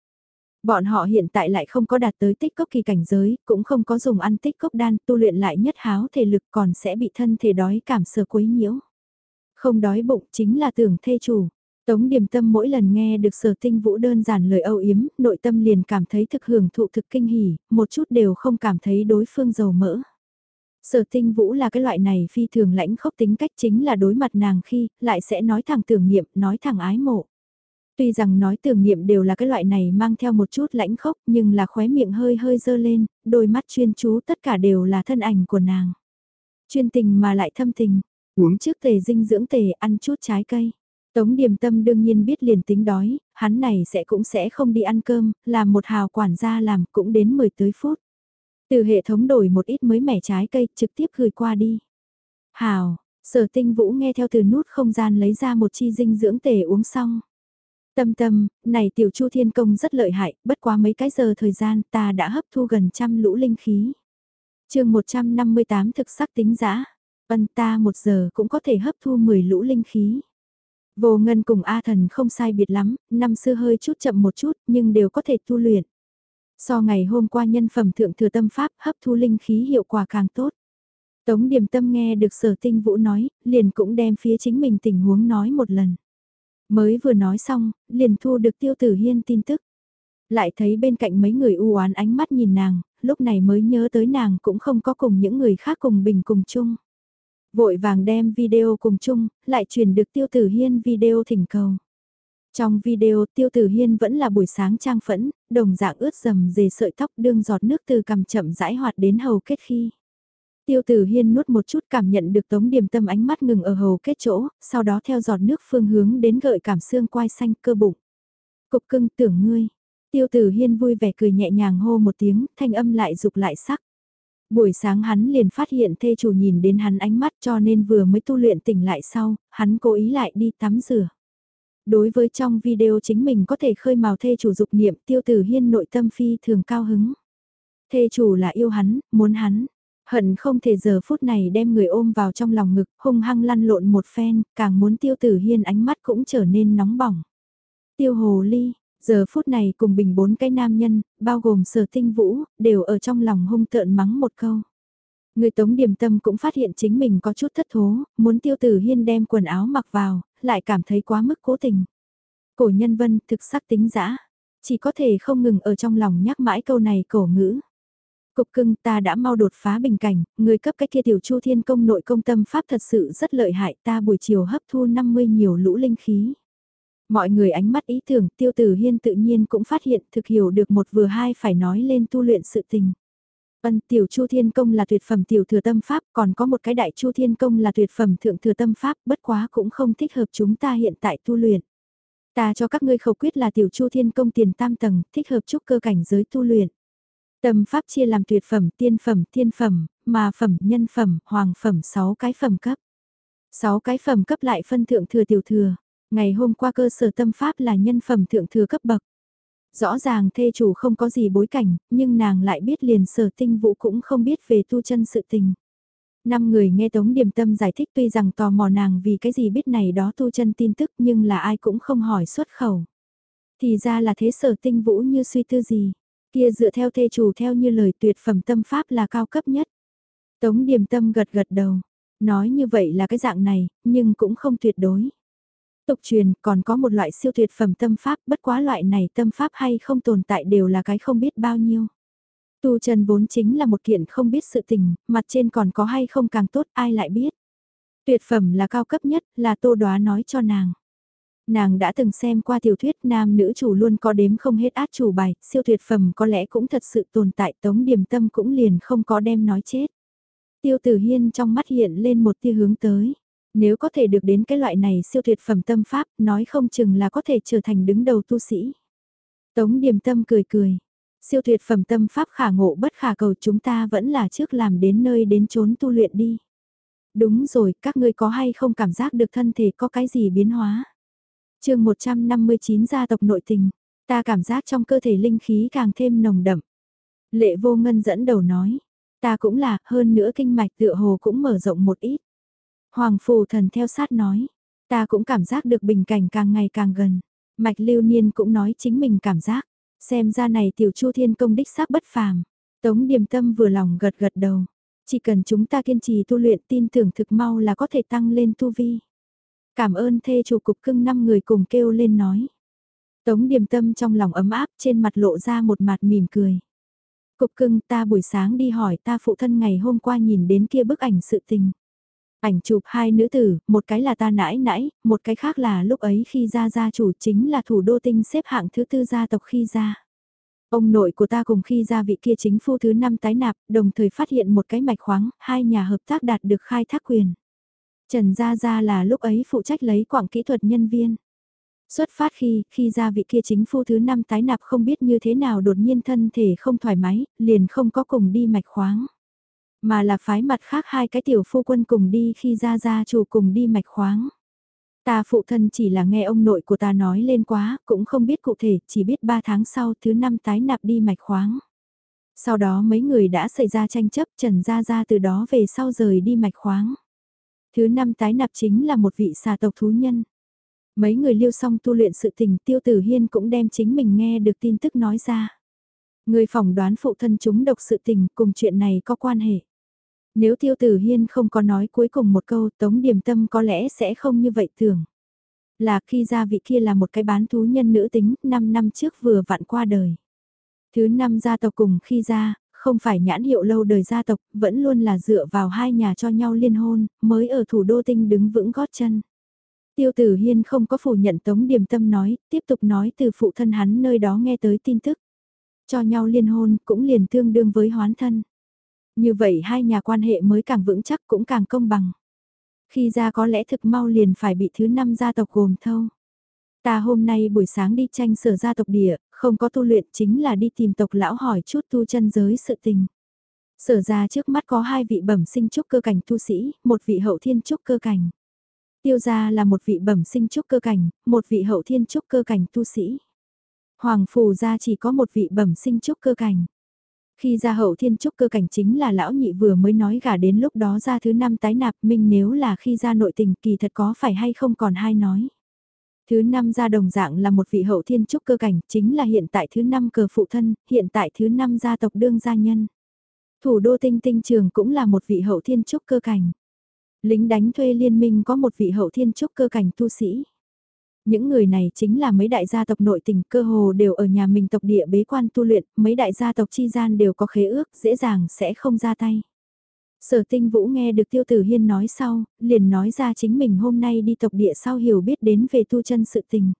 Bọn họ hiện tại lại không có đạt tới tích cốc kỳ cảnh giới, cũng không có dùng ăn tích cốc đan, tu luyện lại nhất háo thể lực còn sẽ bị thân thể đói cảm sờ quấy nhiễu. Không đói bụng chính là tưởng thê chủ. Tống điểm tâm mỗi lần nghe được sở tinh vũ đơn giản lời âu yếm, nội tâm liền cảm thấy thực hưởng thụ thực kinh hỉ, một chút đều không cảm thấy đối phương giàu mỡ. Sở tinh vũ là cái loại này phi thường lãnh khốc tính cách chính là đối mặt nàng khi, lại sẽ nói thẳng tưởng niệm, nói thẳng ái mộ. Tuy rằng nói tưởng niệm đều là cái loại này mang theo một chút lãnh khốc nhưng là khóe miệng hơi hơi dơ lên, đôi mắt chuyên chú tất cả đều là thân ảnh của nàng. Chuyên tình mà lại thâm tình, uống trước tề dinh dưỡng tề ăn chút trái cây. Tống điềm tâm đương nhiên biết liền tính đói, hắn này sẽ cũng sẽ không đi ăn cơm, làm một hào quản gia làm cũng đến 10 tới phút. Từ hệ thống đổi một ít mới mẻ trái cây trực tiếp gửi qua đi. Hào, sở tinh vũ nghe theo từ nút không gian lấy ra một chi dinh dưỡng tề uống xong. Tâm tâm, này tiểu chu thiên công rất lợi hại, bất quá mấy cái giờ thời gian ta đã hấp thu gần trăm lũ linh khí. chương 158 thực sắc tính giã, ân ta một giờ cũng có thể hấp thu 10 lũ linh khí. Vô ngân cùng A thần không sai biệt lắm, năm xưa hơi chút chậm một chút nhưng đều có thể tu luyện. So ngày hôm qua nhân phẩm thượng thừa tâm pháp hấp thu linh khí hiệu quả càng tốt. Tống điểm tâm nghe được sở tinh vũ nói, liền cũng đem phía chính mình tình huống nói một lần. Mới vừa nói xong, liền thu được tiêu tử hiên tin tức. Lại thấy bên cạnh mấy người u oán ánh mắt nhìn nàng, lúc này mới nhớ tới nàng cũng không có cùng những người khác cùng bình cùng chung. Vội vàng đem video cùng chung, lại truyền được tiêu tử hiên video thỉnh cầu. Trong video tiêu tử hiên vẫn là buổi sáng trang phẫn, đồng dạng ướt dầm dề sợi tóc đương giọt nước từ cầm chậm rãi hoạt đến hầu kết khi. Tiêu tử hiên nuốt một chút cảm nhận được tống điểm tâm ánh mắt ngừng ở hầu kết chỗ, sau đó theo giọt nước phương hướng đến gợi cảm xương quai xanh cơ bụng. Cục cưng tưởng ngươi. Tiêu tử hiên vui vẻ cười nhẹ nhàng hô một tiếng, thanh âm lại dục lại sắc. Buổi sáng hắn liền phát hiện thê chủ nhìn đến hắn ánh mắt cho nên vừa mới tu luyện tỉnh lại sau, hắn cố ý lại đi tắm rửa. Đối với trong video chính mình có thể khơi mào thê chủ dục niệm tiêu tử hiên nội tâm phi thường cao hứng. Thê chủ là yêu hắn, muốn hắn, Hận không thể giờ phút này đem người ôm vào trong lòng ngực, hung hăng lăn lộn một phen, càng muốn tiêu tử hiên ánh mắt cũng trở nên nóng bỏng. Tiêu hồ ly, giờ phút này cùng bình bốn cái nam nhân, bao gồm sở tinh vũ, đều ở trong lòng hung tợn mắng một câu. Người tống điểm tâm cũng phát hiện chính mình có chút thất thố, muốn tiêu tử hiên đem quần áo mặc vào, lại cảm thấy quá mức cố tình. Cổ nhân vân thực sắc tính dã chỉ có thể không ngừng ở trong lòng nhắc mãi câu này cổ ngữ. Cục cưng ta đã mau đột phá bình cảnh, người cấp cái kia tiểu chu thiên công nội công tâm pháp thật sự rất lợi hại ta buổi chiều hấp thu 50 nhiều lũ linh khí. Mọi người ánh mắt ý tưởng tiêu tử hiên tự nhiên cũng phát hiện thực hiểu được một vừa hai phải nói lên tu luyện sự tình. Ân tiểu chu thiên công là tuyệt phẩm tiểu thừa tâm pháp còn có một cái đại chu thiên công là tuyệt phẩm thượng thừa tâm pháp bất quá cũng không thích hợp chúng ta hiện tại tu luyện. Ta cho các ngươi khẩu quyết là tiểu chu thiên công tiền tam tầng thích hợp chúc cơ cảnh giới tu luyện. Tâm pháp chia làm tuyệt phẩm, tiên phẩm, thiên phẩm, mà phẩm, nhân phẩm, hoàng phẩm 6 cái phẩm cấp. 6 cái phẩm cấp lại phân thượng thừa tiểu thừa. Ngày hôm qua cơ sở tâm pháp là nhân phẩm thượng thừa cấp bậc. Rõ ràng thê chủ không có gì bối cảnh, nhưng nàng lại biết liền sở tinh vũ cũng không biết về tu chân sự tình. Năm người nghe Tống Điềm Tâm giải thích tuy rằng tò mò nàng vì cái gì biết này đó tu chân tin tức nhưng là ai cũng không hỏi xuất khẩu. Thì ra là thế sở tinh vũ như suy tư gì, kia dựa theo thê chủ theo như lời tuyệt phẩm tâm pháp là cao cấp nhất. Tống Điềm Tâm gật gật đầu, nói như vậy là cái dạng này, nhưng cũng không tuyệt đối. Tục truyền còn có một loại siêu tuyệt phẩm tâm pháp, bất quá loại này tâm pháp hay không tồn tại đều là cái không biết bao nhiêu. Tu chân vốn chính là một kiện không biết sự tình, mặt trên còn có hay không càng tốt ai lại biết. Tuyệt phẩm là cao cấp nhất, là tô đoá nói cho nàng. Nàng đã từng xem qua tiểu thuyết nam nữ chủ luôn có đếm không hết át chủ bài, siêu tuyệt phẩm có lẽ cũng thật sự tồn tại tống điểm tâm cũng liền không có đem nói chết. Tiêu tử hiên trong mắt hiện lên một tia hướng tới. Nếu có thể được đến cái loại này siêu tuyệt phẩm tâm pháp, nói không chừng là có thể trở thành đứng đầu tu sĩ. Tống điềm tâm cười cười. Siêu tuyệt phẩm tâm pháp khả ngộ bất khả cầu chúng ta vẫn là trước làm đến nơi đến chốn tu luyện đi. Đúng rồi, các ngươi có hay không cảm giác được thân thể có cái gì biến hóa? chương 159 gia tộc nội tình, ta cảm giác trong cơ thể linh khí càng thêm nồng đậm. Lệ vô ngân dẫn đầu nói, ta cũng là, hơn nữa kinh mạch tựa hồ cũng mở rộng một ít. Hoàng phù thần theo sát nói, ta cũng cảm giác được bình cảnh càng ngày càng gần. Mạch lưu niên cũng nói chính mình cảm giác, xem ra này tiểu chu thiên công đích xác bất phàm. Tống điềm tâm vừa lòng gật gật đầu, chỉ cần chúng ta kiên trì tu luyện tin tưởng thực mau là có thể tăng lên tu vi. Cảm ơn thê chủ cục cưng năm người cùng kêu lên nói. Tống điềm tâm trong lòng ấm áp trên mặt lộ ra một mặt mỉm cười. Cục cưng ta buổi sáng đi hỏi ta phụ thân ngày hôm qua nhìn đến kia bức ảnh sự tình. Ảnh chụp hai nữ tử, một cái là ta nãi nãi, một cái khác là lúc ấy khi ra gia chủ chính là thủ đô tinh xếp hạng thứ tư gia tộc khi ra. Ông nội của ta cùng khi ra vị kia chính phu thứ năm tái nạp, đồng thời phát hiện một cái mạch khoáng, hai nhà hợp tác đạt được khai thác quyền. Trần Gia Gia là lúc ấy phụ trách lấy quảng kỹ thuật nhân viên. Xuất phát khi, khi ra vị kia chính phu thứ năm tái nạp không biết như thế nào đột nhiên thân thể không thoải mái, liền không có cùng đi mạch khoáng. Mà là phái mặt khác hai cái tiểu phu quân cùng đi khi ra gia chủ cùng đi mạch khoáng. Ta phụ thân chỉ là nghe ông nội của ta nói lên quá, cũng không biết cụ thể, chỉ biết ba tháng sau thứ năm tái nạp đi mạch khoáng. Sau đó mấy người đã xảy ra tranh chấp Trần Gia Gia từ đó về sau rời đi mạch khoáng. Thứ năm tái nạp chính là một vị xà tộc thú nhân. Mấy người liêu xong tu luyện sự tình tiêu tử hiên cũng đem chính mình nghe được tin tức nói ra. Người phỏng đoán phụ thân chúng độc sự tình cùng chuyện này có quan hệ. Nếu tiêu tử hiên không có nói cuối cùng một câu tống điềm tâm có lẽ sẽ không như vậy tưởng. Là khi ra vị kia là một cái bán thú nhân nữ tính 5 năm trước vừa vặn qua đời. Thứ năm gia tộc cùng khi ra, không phải nhãn hiệu lâu đời gia tộc, vẫn luôn là dựa vào hai nhà cho nhau liên hôn, mới ở thủ đô tinh đứng vững gót chân. Tiêu tử hiên không có phủ nhận tống điềm tâm nói, tiếp tục nói từ phụ thân hắn nơi đó nghe tới tin tức. Cho nhau liên hôn cũng liền tương đương với hoán thân. Như vậy hai nhà quan hệ mới càng vững chắc cũng càng công bằng. Khi ra có lẽ thực mau liền phải bị thứ năm gia tộc gồm thâu. Ta hôm nay buổi sáng đi tranh sở gia tộc địa, không có tu luyện chính là đi tìm tộc lão hỏi chút tu chân giới sự tình. Sở ra trước mắt có hai vị bẩm sinh trúc cơ cảnh tu sĩ, một vị hậu thiên trúc cơ cảnh. Tiêu gia là một vị bẩm sinh trúc cơ cảnh, một vị hậu thiên trúc cơ cảnh tu sĩ. Hoàng phù gia chỉ có một vị bẩm sinh trúc cơ cảnh. Khi ra hậu thiên trúc cơ cảnh chính là lão nhị vừa mới nói gả đến lúc đó ra thứ năm tái nạp minh nếu là khi ra nội tình kỳ thật có phải hay không còn hai nói. Thứ năm gia đồng dạng là một vị hậu thiên trúc cơ cảnh, chính là hiện tại thứ năm cờ phụ thân, hiện tại thứ năm gia tộc đương gia nhân. Thủ đô tinh tinh trường cũng là một vị hậu thiên trúc cơ cảnh. Lính đánh thuê liên minh có một vị hậu thiên trúc cơ cảnh tu sĩ. Những người này chính là mấy đại gia tộc nội tình cơ hồ đều ở nhà mình tộc địa bế quan tu luyện, mấy đại gia tộc chi gian đều có khế ước, dễ dàng sẽ không ra tay. Sở tinh vũ nghe được tiêu tử hiên nói sau, liền nói ra chính mình hôm nay đi tộc địa sau hiểu biết đến về tu chân sự tình.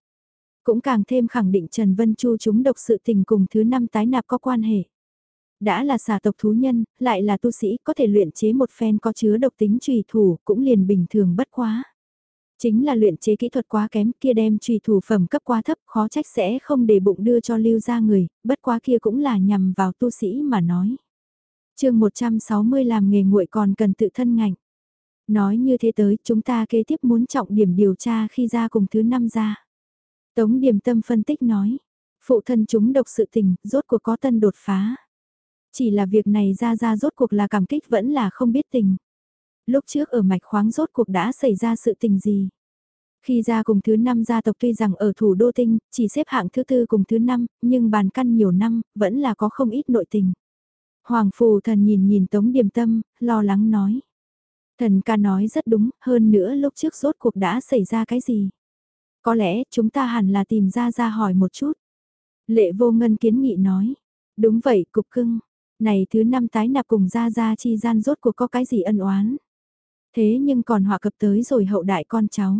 Cũng càng thêm khẳng định Trần Vân Chu chúng độc sự tình cùng thứ năm tái nạp có quan hệ. Đã là xà tộc thú nhân, lại là tu sĩ có thể luyện chế một phen có chứa độc tính trùy thủ cũng liền bình thường bất quá. Chính là luyện chế kỹ thuật quá kém kia đem trùy thủ phẩm cấp quá thấp khó trách sẽ không để bụng đưa cho lưu ra người, bất quá kia cũng là nhằm vào tu sĩ mà nói chương 160 làm nghề nguội còn cần tự thân ngạnh. Nói như thế tới, chúng ta kế tiếp muốn trọng điểm điều tra khi ra cùng thứ năm ra. Tống điểm tâm phân tích nói, phụ thân chúng độc sự tình, rốt cuộc có tân đột phá. Chỉ là việc này ra ra rốt cuộc là cảm kích vẫn là không biết tình. Lúc trước ở mạch khoáng rốt cuộc đã xảy ra sự tình gì? Khi ra cùng thứ năm gia tộc tuy rằng ở thủ đô tinh, chỉ xếp hạng thứ tư cùng thứ năm, nhưng bàn căn nhiều năm, vẫn là có không ít nội tình. Hoàng phù thần nhìn nhìn tống điềm tâm, lo lắng nói. Thần ca nói rất đúng, hơn nữa lúc trước rốt cuộc đã xảy ra cái gì? Có lẽ chúng ta hẳn là tìm ra ra hỏi một chút. Lệ vô ngân kiến nghị nói. Đúng vậy, cục cưng. Này thứ năm tái nạp cùng ra ra chi gian rốt cuộc có cái gì ân oán. Thế nhưng còn họa cập tới rồi hậu đại con cháu.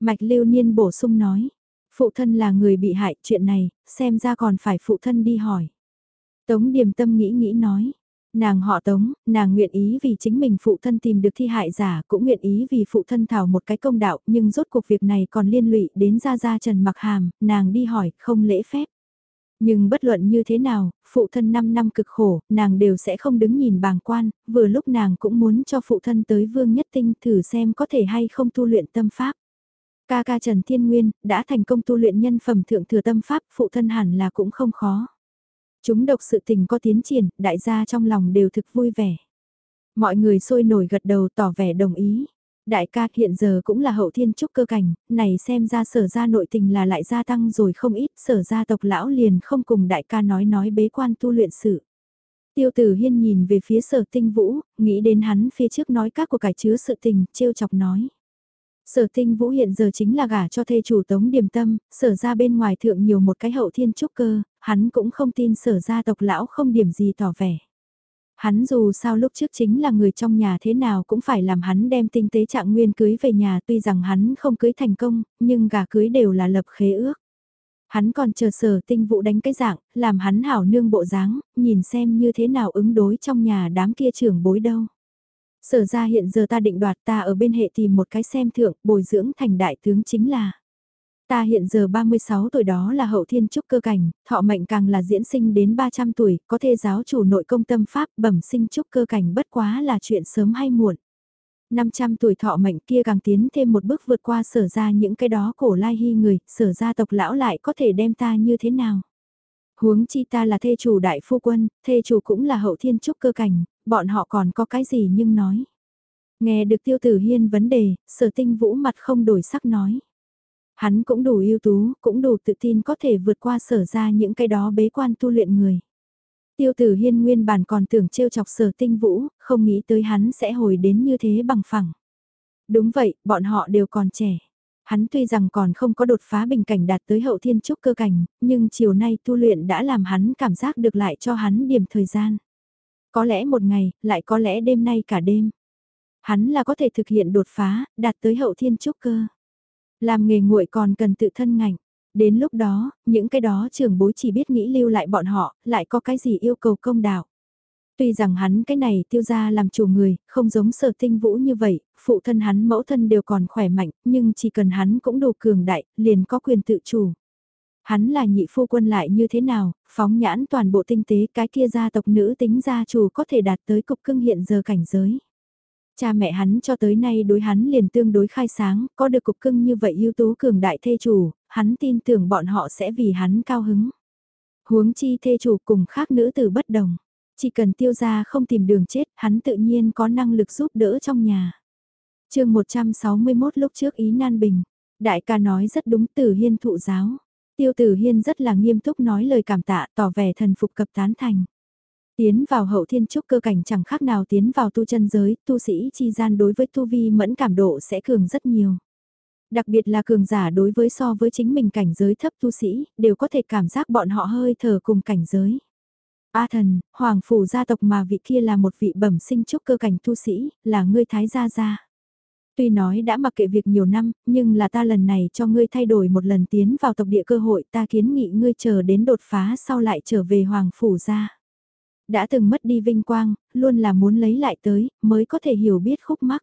Mạch lưu niên bổ sung nói. Phụ thân là người bị hại chuyện này, xem ra còn phải phụ thân đi hỏi. Tống điềm tâm nghĩ nghĩ nói. Nàng họ tống, nàng nguyện ý vì chính mình phụ thân tìm được thi hại giả, cũng nguyện ý vì phụ thân thảo một cái công đạo, nhưng rốt cuộc việc này còn liên lụy đến ra ra Trần Mặc Hàm, nàng đi hỏi, không lễ phép. Nhưng bất luận như thế nào, phụ thân 5 năm cực khổ, nàng đều sẽ không đứng nhìn bàng quan, vừa lúc nàng cũng muốn cho phụ thân tới vương nhất tinh thử xem có thể hay không tu luyện tâm pháp. Ca ca Trần Thiên Nguyên, đã thành công tu luyện nhân phẩm thượng thừa tâm pháp, phụ thân hẳn là cũng không khó. Chúng độc sự tình có tiến triển, đại gia trong lòng đều thực vui vẻ. Mọi người sôi nổi gật đầu tỏ vẻ đồng ý. Đại ca hiện giờ cũng là hậu thiên trúc cơ cảnh, này xem ra sở ra nội tình là lại gia tăng rồi không ít, sở ra tộc lão liền không cùng đại ca nói nói bế quan tu luyện sự. Tiêu tử hiên nhìn về phía sở tinh vũ, nghĩ đến hắn phía trước nói các của cải chứa sự tình, trêu chọc nói. Sở tinh vũ hiện giờ chính là gả cho thê chủ tống điềm tâm, sở ra bên ngoài thượng nhiều một cái hậu thiên trúc cơ, hắn cũng không tin sở ra tộc lão không điểm gì tỏ vẻ. Hắn dù sao lúc trước chính là người trong nhà thế nào cũng phải làm hắn đem tinh tế trạng nguyên cưới về nhà tuy rằng hắn không cưới thành công, nhưng gà cưới đều là lập khế ước. Hắn còn chờ sở tinh vụ đánh cái dạng, làm hắn hảo nương bộ dáng, nhìn xem như thế nào ứng đối trong nhà đám kia trưởng bối đâu. Sở ra hiện giờ ta định đoạt ta ở bên hệ tìm một cái xem thượng, bồi dưỡng thành đại tướng chính là. Ta hiện giờ 36 tuổi đó là hậu thiên trúc cơ cảnh, thọ mệnh càng là diễn sinh đến 300 tuổi, có thể giáo chủ nội công tâm pháp bẩm sinh trúc cơ cảnh bất quá là chuyện sớm hay muộn. 500 tuổi thọ mệnh kia càng tiến thêm một bước vượt qua sở ra những cái đó cổ lai hy người, sở gia tộc lão lại có thể đem ta như thế nào. Huống chi ta là thê chủ đại phu quân, thê chủ cũng là hậu thiên trúc cơ cảnh, bọn họ còn có cái gì nhưng nói. Nghe được tiêu tử hiên vấn đề, sở tinh vũ mặt không đổi sắc nói. Hắn cũng đủ ưu tú, cũng đủ tự tin có thể vượt qua sở ra những cái đó bế quan tu luyện người. Tiêu tử hiên nguyên bản còn tưởng trêu chọc sở tinh vũ, không nghĩ tới hắn sẽ hồi đến như thế bằng phẳng. Đúng vậy, bọn họ đều còn trẻ. Hắn tuy rằng còn không có đột phá bình cảnh đạt tới hậu thiên trúc cơ cảnh, nhưng chiều nay tu luyện đã làm hắn cảm giác được lại cho hắn điểm thời gian. Có lẽ một ngày, lại có lẽ đêm nay cả đêm. Hắn là có thể thực hiện đột phá, đạt tới hậu thiên trúc cơ. Làm nghề nguội còn cần tự thân ngành. Đến lúc đó, những cái đó trưởng bối chỉ biết nghĩ lưu lại bọn họ, lại có cái gì yêu cầu công đạo. Tuy rằng hắn cái này tiêu ra làm chủ người, không giống sở tinh vũ như vậy, phụ thân hắn mẫu thân đều còn khỏe mạnh, nhưng chỉ cần hắn cũng đủ cường đại, liền có quyền tự chủ. Hắn là nhị phu quân lại như thế nào, phóng nhãn toàn bộ tinh tế cái kia gia tộc nữ tính gia chủ có thể đạt tới cục cưng hiện giờ cảnh giới. Cha mẹ hắn cho tới nay đối hắn liền tương đối khai sáng, có được cục cưng như vậy ưu tú cường đại thê chủ, hắn tin tưởng bọn họ sẽ vì hắn cao hứng. Huống chi thê chủ cùng khác nữ tử bất đồng. Chỉ cần tiêu gia không tìm đường chết, hắn tự nhiên có năng lực giúp đỡ trong nhà. chương 161 lúc trước ý nan bình, đại ca nói rất đúng tử hiên thụ giáo. Tiêu tử hiên rất là nghiêm túc nói lời cảm tạ tỏ vẻ thần phục cập tán thành. Tiến vào hậu thiên trúc cơ cảnh chẳng khác nào tiến vào tu chân giới, tu sĩ chi gian đối với tu vi mẫn cảm độ sẽ cường rất nhiều. Đặc biệt là cường giả đối với so với chính mình cảnh giới thấp tu sĩ, đều có thể cảm giác bọn họ hơi thở cùng cảnh giới. A thần, hoàng phủ gia tộc mà vị kia là một vị bẩm sinh trúc cơ cảnh tu sĩ, là ngươi thái gia gia. Tuy nói đã mặc kệ việc nhiều năm, nhưng là ta lần này cho ngươi thay đổi một lần tiến vào tộc địa cơ hội ta kiến nghị ngươi chờ đến đột phá sau lại trở về hoàng phủ gia. Đã từng mất đi vinh quang, luôn là muốn lấy lại tới, mới có thể hiểu biết khúc mắc.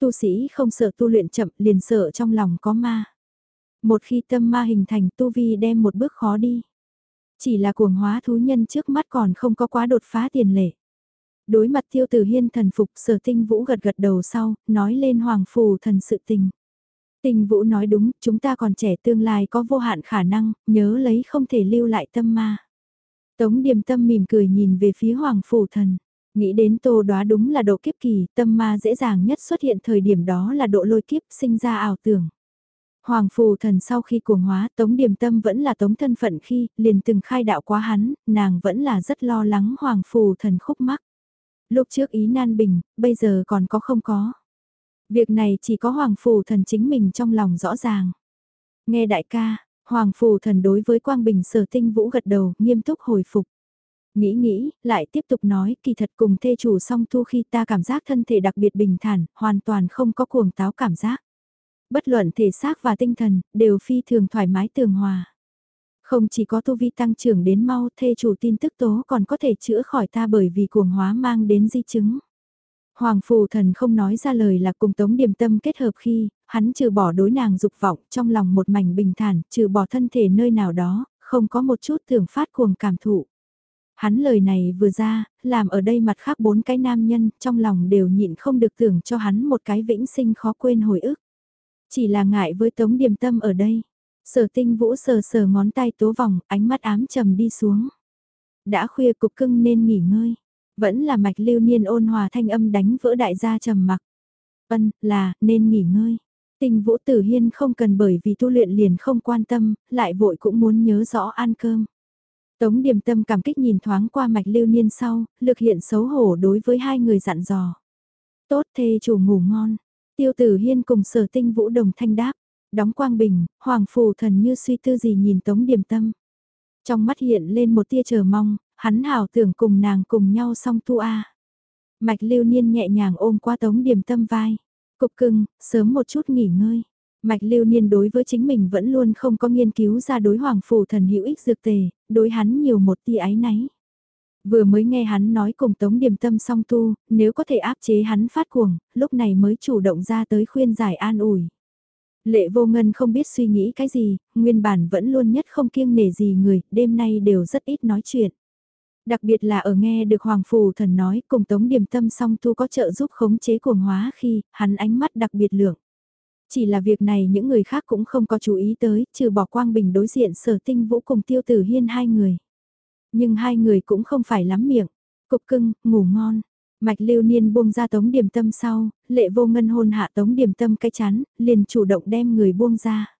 Tu sĩ không sợ tu luyện chậm liền sợ trong lòng có ma. Một khi tâm ma hình thành tu vi đem một bước khó đi. Chỉ là cuồng hóa thú nhân trước mắt còn không có quá đột phá tiền lệ. Đối mặt tiêu tử hiên thần phục sở tinh vũ gật gật đầu sau, nói lên hoàng phù thần sự tình. Tình vũ nói đúng, chúng ta còn trẻ tương lai có vô hạn khả năng, nhớ lấy không thể lưu lại tâm ma. Tống điềm tâm mỉm cười nhìn về phía hoàng phù thần. Nghĩ đến tô đoá đúng là độ kiếp kỳ, tâm ma dễ dàng nhất xuất hiện thời điểm đó là độ lôi kiếp sinh ra ảo tưởng. Hoàng phù thần sau khi cuồng hóa tống điềm tâm vẫn là tống thân phận khi liền từng khai đạo quá hắn, nàng vẫn là rất lo lắng hoàng phù thần khúc mắc. Lúc trước ý nan bình, bây giờ còn có không có. Việc này chỉ có hoàng phù thần chính mình trong lòng rõ ràng. Nghe đại ca, hoàng phù thần đối với quang bình sở tinh vũ gật đầu nghiêm túc hồi phục. Nghĩ nghĩ, lại tiếp tục nói kỳ thật cùng thê chủ song thu khi ta cảm giác thân thể đặc biệt bình thản, hoàn toàn không có cuồng táo cảm giác. Bất luận thể xác và tinh thần, đều phi thường thoải mái tường hòa. Không chỉ có tu vi tăng trưởng đến mau thê chủ tin tức tố còn có thể chữa khỏi ta bởi vì cuồng hóa mang đến di chứng. Hoàng phù thần không nói ra lời là cùng tống điềm tâm kết hợp khi, hắn trừ bỏ đối nàng dục vọng trong lòng một mảnh bình thản, trừ bỏ thân thể nơi nào đó, không có một chút tưởng phát cuồng cảm thụ. Hắn lời này vừa ra, làm ở đây mặt khác bốn cái nam nhân trong lòng đều nhịn không được tưởng cho hắn một cái vĩnh sinh khó quên hồi ức. Chỉ là ngại với tống điềm tâm ở đây. Sở tinh vũ sờ sờ ngón tay tố vòng, ánh mắt ám trầm đi xuống. Đã khuya cục cưng nên nghỉ ngơi. Vẫn là mạch lưu niên ôn hòa thanh âm đánh vỡ đại gia trầm mặc. Ân, là, nên nghỉ ngơi. Tình vũ tử hiên không cần bởi vì tu luyện liền không quan tâm, lại vội cũng muốn nhớ rõ ăn cơm. Tống điểm tâm cảm kích nhìn thoáng qua mạch lưu niên sau, lực hiện xấu hổ đối với hai người dặn dò. Tốt thê chủ ngủ ngon. Tiêu tử hiên cùng sở tinh vũ đồng thanh đáp. Đóng quang bình, hoàng phù thần như suy tư gì nhìn tống điểm tâm. Trong mắt hiện lên một tia chờ mong, hắn hào tưởng cùng nàng cùng nhau song tu a. Mạch lưu niên nhẹ nhàng ôm qua tống điềm tâm vai. Cục cưng, sớm một chút nghỉ ngơi. Mạch lưu niên đối với chính mình vẫn luôn không có nghiên cứu ra đối hoàng phủ thần hữu ích dược tề, đối hắn nhiều một tia ái náy. Vừa mới nghe hắn nói cùng Tống Điềm Tâm song tu, nếu có thể áp chế hắn phát cuồng, lúc này mới chủ động ra tới khuyên giải an ủi. Lệ vô ngân không biết suy nghĩ cái gì, nguyên bản vẫn luôn nhất không kiêng nể gì người, đêm nay đều rất ít nói chuyện. Đặc biệt là ở nghe được Hoàng Phù Thần nói cùng Tống Điềm Tâm song tu có trợ giúp khống chế cuồng hóa khi hắn ánh mắt đặc biệt lượng. Chỉ là việc này những người khác cũng không có chú ý tới, trừ bỏ Quang Bình đối diện sở tinh vũ cùng tiêu tử hiên hai người. Nhưng hai người cũng không phải lắm miệng. Cục cưng, ngủ ngon. Mạch lưu niên buông ra tống điểm tâm sau, lệ vô ngân hôn hạ tống điểm tâm cái chán, liền chủ động đem người buông ra.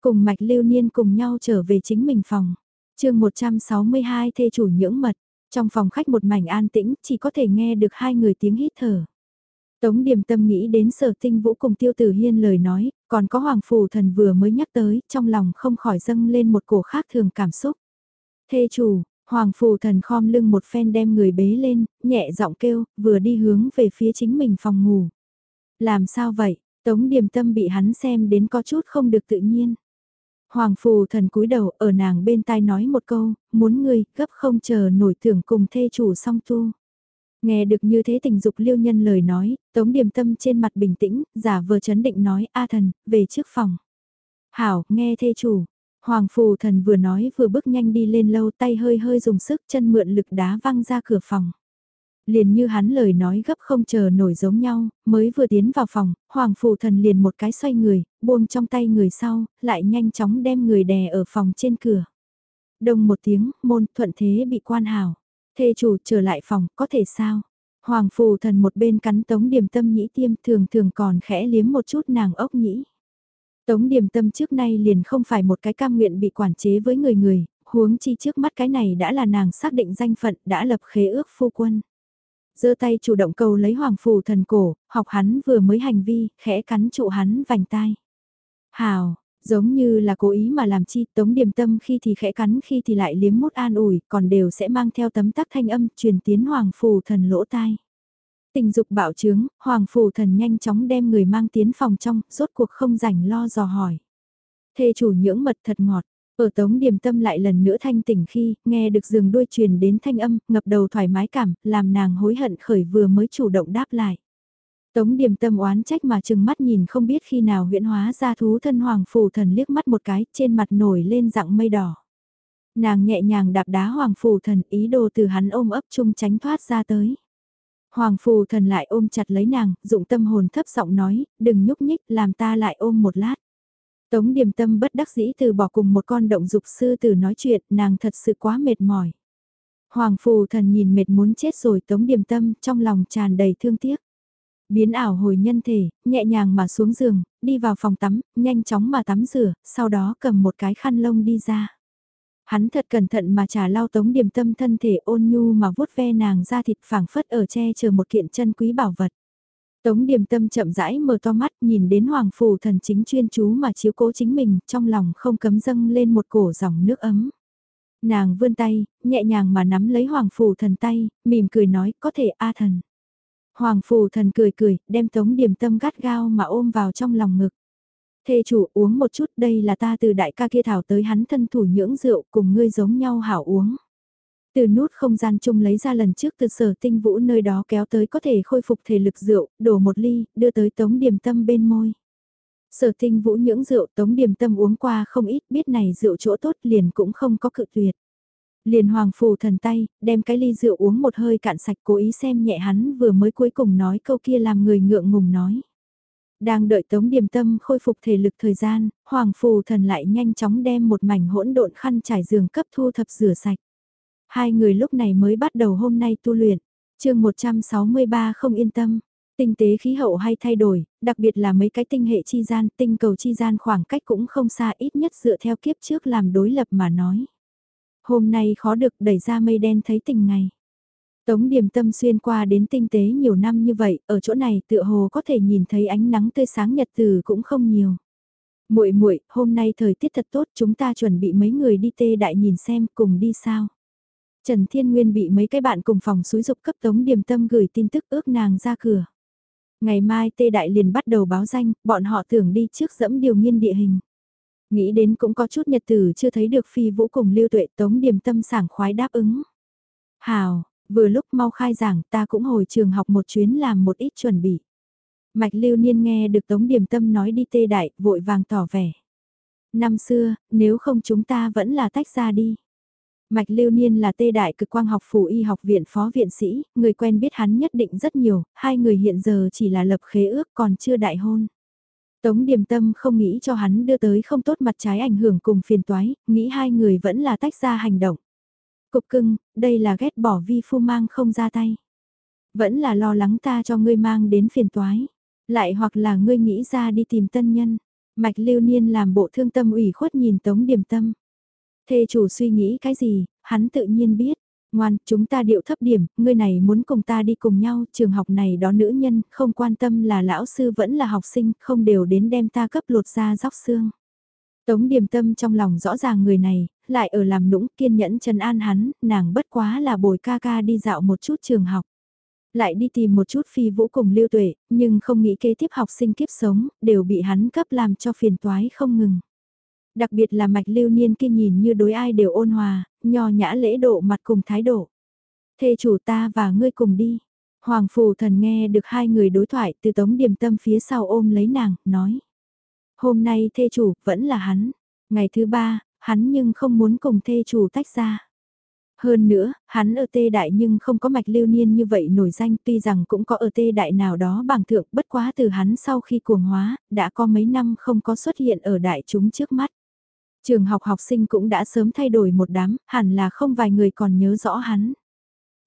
Cùng mạch lưu niên cùng nhau trở về chính mình phòng chương 162 thê chủ nhưỡng mật. Trong phòng khách một mảnh an tĩnh, chỉ có thể nghe được hai người tiếng hít thở. Tống điềm tâm nghĩ đến sở tinh vũ cùng tiêu tử hiên lời nói, còn có hoàng phù thần vừa mới nhắc tới, trong lòng không khỏi dâng lên một cổ khác thường cảm xúc. Thê chủ, hoàng phù thần khom lưng một phen đem người bế lên, nhẹ giọng kêu, vừa đi hướng về phía chính mình phòng ngủ. Làm sao vậy, tống điềm tâm bị hắn xem đến có chút không được tự nhiên. Hoàng phù thần cúi đầu ở nàng bên tai nói một câu, muốn ngươi, gấp không chờ nổi tưởng cùng thê chủ song tu. Nghe được như thế tình dục liêu nhân lời nói, tống điềm tâm trên mặt bình tĩnh, giả vờ chấn định nói A thần, về trước phòng. Hảo, nghe thê chủ. Hoàng phù thần vừa nói vừa bước nhanh đi lên lâu tay hơi hơi dùng sức chân mượn lực đá văng ra cửa phòng. Liền như hắn lời nói gấp không chờ nổi giống nhau, mới vừa tiến vào phòng, hoàng phù thần liền một cái xoay người, buông trong tay người sau, lại nhanh chóng đem người đè ở phòng trên cửa. Đông một tiếng, môn thuận thế bị quan hào Thê chủ trở lại phòng, có thể sao? Hoàng phù thần một bên cắn tống điểm tâm nhĩ tiêm thường thường còn khẽ liếm một chút nàng ốc nhĩ. Tống điểm tâm trước nay liền không phải một cái cam nguyện bị quản chế với người người, huống chi trước mắt cái này đã là nàng xác định danh phận đã lập khế ước phu quân giơ tay chủ động cầu lấy hoàng phù thần cổ, học hắn vừa mới hành vi, khẽ cắn trụ hắn vành tai. Hào, Giống như là cố ý mà làm chi, tống điềm tâm khi thì khẽ cắn khi thì lại liếm mút an ủi, còn đều sẽ mang theo tấm tắc thanh âm truyền tiến hoàng phù thần lỗ tai. Tình dục bạo trướng, hoàng phù thần nhanh chóng đem người mang tiến phòng trong, rốt cuộc không rảnh lo dò hỏi. Thê chủ nhưỡng mật thật ngọt, ở tống điềm tâm lại lần nữa thanh tỉnh khi, nghe được giường đuôi truyền đến thanh âm, ngập đầu thoải mái cảm, làm nàng hối hận khởi vừa mới chủ động đáp lại. Tống điềm tâm oán trách mà chừng mắt nhìn không biết khi nào huyện hóa ra thú thân hoàng phù thần liếc mắt một cái trên mặt nổi lên dạng mây đỏ. Nàng nhẹ nhàng đạp đá hoàng phù thần ý đồ từ hắn ôm ấp chung tránh thoát ra tới. Hoàng phù thần lại ôm chặt lấy nàng, dụng tâm hồn thấp giọng nói, đừng nhúc nhích làm ta lại ôm một lát. Tống điềm tâm bất đắc dĩ từ bỏ cùng một con động dục sư từ nói chuyện, nàng thật sự quá mệt mỏi. Hoàng phù thần nhìn mệt muốn chết rồi tống điềm tâm trong lòng tràn đầy thương tiếc. Biến ảo hồi nhân thể, nhẹ nhàng mà xuống giường, đi vào phòng tắm, nhanh chóng mà tắm rửa, sau đó cầm một cái khăn lông đi ra. Hắn thật cẩn thận mà trả lau tống điềm tâm thân thể ôn nhu mà vuốt ve nàng ra thịt phảng phất ở che chờ một kiện chân quý bảo vật. Tống điềm tâm chậm rãi mở to mắt nhìn đến hoàng phù thần chính chuyên chú mà chiếu cố chính mình trong lòng không cấm dâng lên một cổ dòng nước ấm. Nàng vươn tay, nhẹ nhàng mà nắm lấy hoàng phù thần tay, mỉm cười nói có thể a thần. Hoàng phù thần cười cười, đem tống điềm tâm gắt gao mà ôm vào trong lòng ngực. Thê chủ uống một chút đây là ta từ đại ca kia thảo tới hắn thân thủ nhưỡng rượu cùng ngươi giống nhau hảo uống. Từ nút không gian chung lấy ra lần trước từ sở tinh vũ nơi đó kéo tới có thể khôi phục thể lực rượu, đổ một ly, đưa tới tống điểm tâm bên môi. Sở tinh vũ những rượu tống điểm tâm uống qua không ít biết này rượu chỗ tốt liền cũng không có cự tuyệt. Liền hoàng phù thần tay, đem cái ly rượu uống một hơi cạn sạch cố ý xem nhẹ hắn vừa mới cuối cùng nói câu kia làm người ngượng ngùng nói. Đang đợi Tống Điềm Tâm khôi phục thể lực thời gian, Hoàng Phù Thần lại nhanh chóng đem một mảnh hỗn độn khăn trải giường cấp thu thập rửa sạch. Hai người lúc này mới bắt đầu hôm nay tu luyện. chương 163 không yên tâm. Tinh tế khí hậu hay thay đổi, đặc biệt là mấy cái tinh hệ chi gian, tinh cầu chi gian khoảng cách cũng không xa ít nhất dựa theo kiếp trước làm đối lập mà nói. Hôm nay khó được đẩy ra mây đen thấy tình ngày. Tống điểm tâm xuyên qua đến tinh tế nhiều năm như vậy, ở chỗ này tựa hồ có thể nhìn thấy ánh nắng tươi sáng nhật từ cũng không nhiều. Muội muội, hôm nay thời tiết thật tốt, chúng ta chuẩn bị mấy người đi tê đại nhìn xem, cùng đi sao. Trần Thiên Nguyên bị mấy cái bạn cùng phòng xúi dục cấp Tống Điềm Tâm gửi tin tức ước nàng ra cửa. Ngày mai Tê Đại liền bắt đầu báo danh, bọn họ tưởng đi trước dẫm điều nghiên địa hình. Nghĩ đến cũng có chút nhật tử chưa thấy được phi vũ cùng lưu tuệ Tống Điềm Tâm sảng khoái đáp ứng. Hào, vừa lúc mau khai giảng ta cũng hồi trường học một chuyến làm một ít chuẩn bị. Mạch lưu niên nghe được Tống Điềm Tâm nói đi Tê Đại, vội vàng tỏ vẻ. Năm xưa, nếu không chúng ta vẫn là tách ra đi. Mạch Lưu Niên là tê đại cực quang học phủ y học viện phó viện sĩ, người quen biết hắn nhất định rất nhiều, hai người hiện giờ chỉ là lập khế ước còn chưa đại hôn. Tống Điềm Tâm không nghĩ cho hắn đưa tới không tốt mặt trái ảnh hưởng cùng phiền toái, nghĩ hai người vẫn là tách ra hành động. Cục cưng, đây là ghét bỏ vi phu mang không ra tay. Vẫn là lo lắng ta cho ngươi mang đến phiền toái. Lại hoặc là ngươi nghĩ ra đi tìm tân nhân. Mạch lưu niên làm bộ thương tâm ủy khuất nhìn Tống Điềm Tâm. Thê chủ suy nghĩ cái gì, hắn tự nhiên biết. Ngoan, chúng ta điệu thấp điểm, ngươi này muốn cùng ta đi cùng nhau, trường học này đó nữ nhân, không quan tâm là lão sư vẫn là học sinh, không đều đến đem ta cấp lột ra dóc xương. Tống điềm tâm trong lòng rõ ràng người này, lại ở làm nũng kiên nhẫn chân an hắn, nàng bất quá là bồi ca ca đi dạo một chút trường học. Lại đi tìm một chút phi vũ cùng lưu tuệ, nhưng không nghĩ kế tiếp học sinh kiếp sống, đều bị hắn cấp làm cho phiền toái không ngừng. Đặc biệt là mạch lưu niên kia nhìn như đối ai đều ôn hòa, nho nhã lễ độ mặt cùng thái độ. Thê chủ ta và ngươi cùng đi. Hoàng phù thần nghe được hai người đối thoại từ tống điểm tâm phía sau ôm lấy nàng, nói. Hôm nay thê chủ vẫn là hắn. Ngày thứ ba, hắn nhưng không muốn cùng thê chủ tách ra. Hơn nữa, hắn ở tê đại nhưng không có mạch lưu niên như vậy nổi danh tuy rằng cũng có ở tê đại nào đó bằng thượng bất quá từ hắn sau khi cuồng hóa, đã có mấy năm không có xuất hiện ở đại chúng trước mắt. Trường học học sinh cũng đã sớm thay đổi một đám, hẳn là không vài người còn nhớ rõ hắn.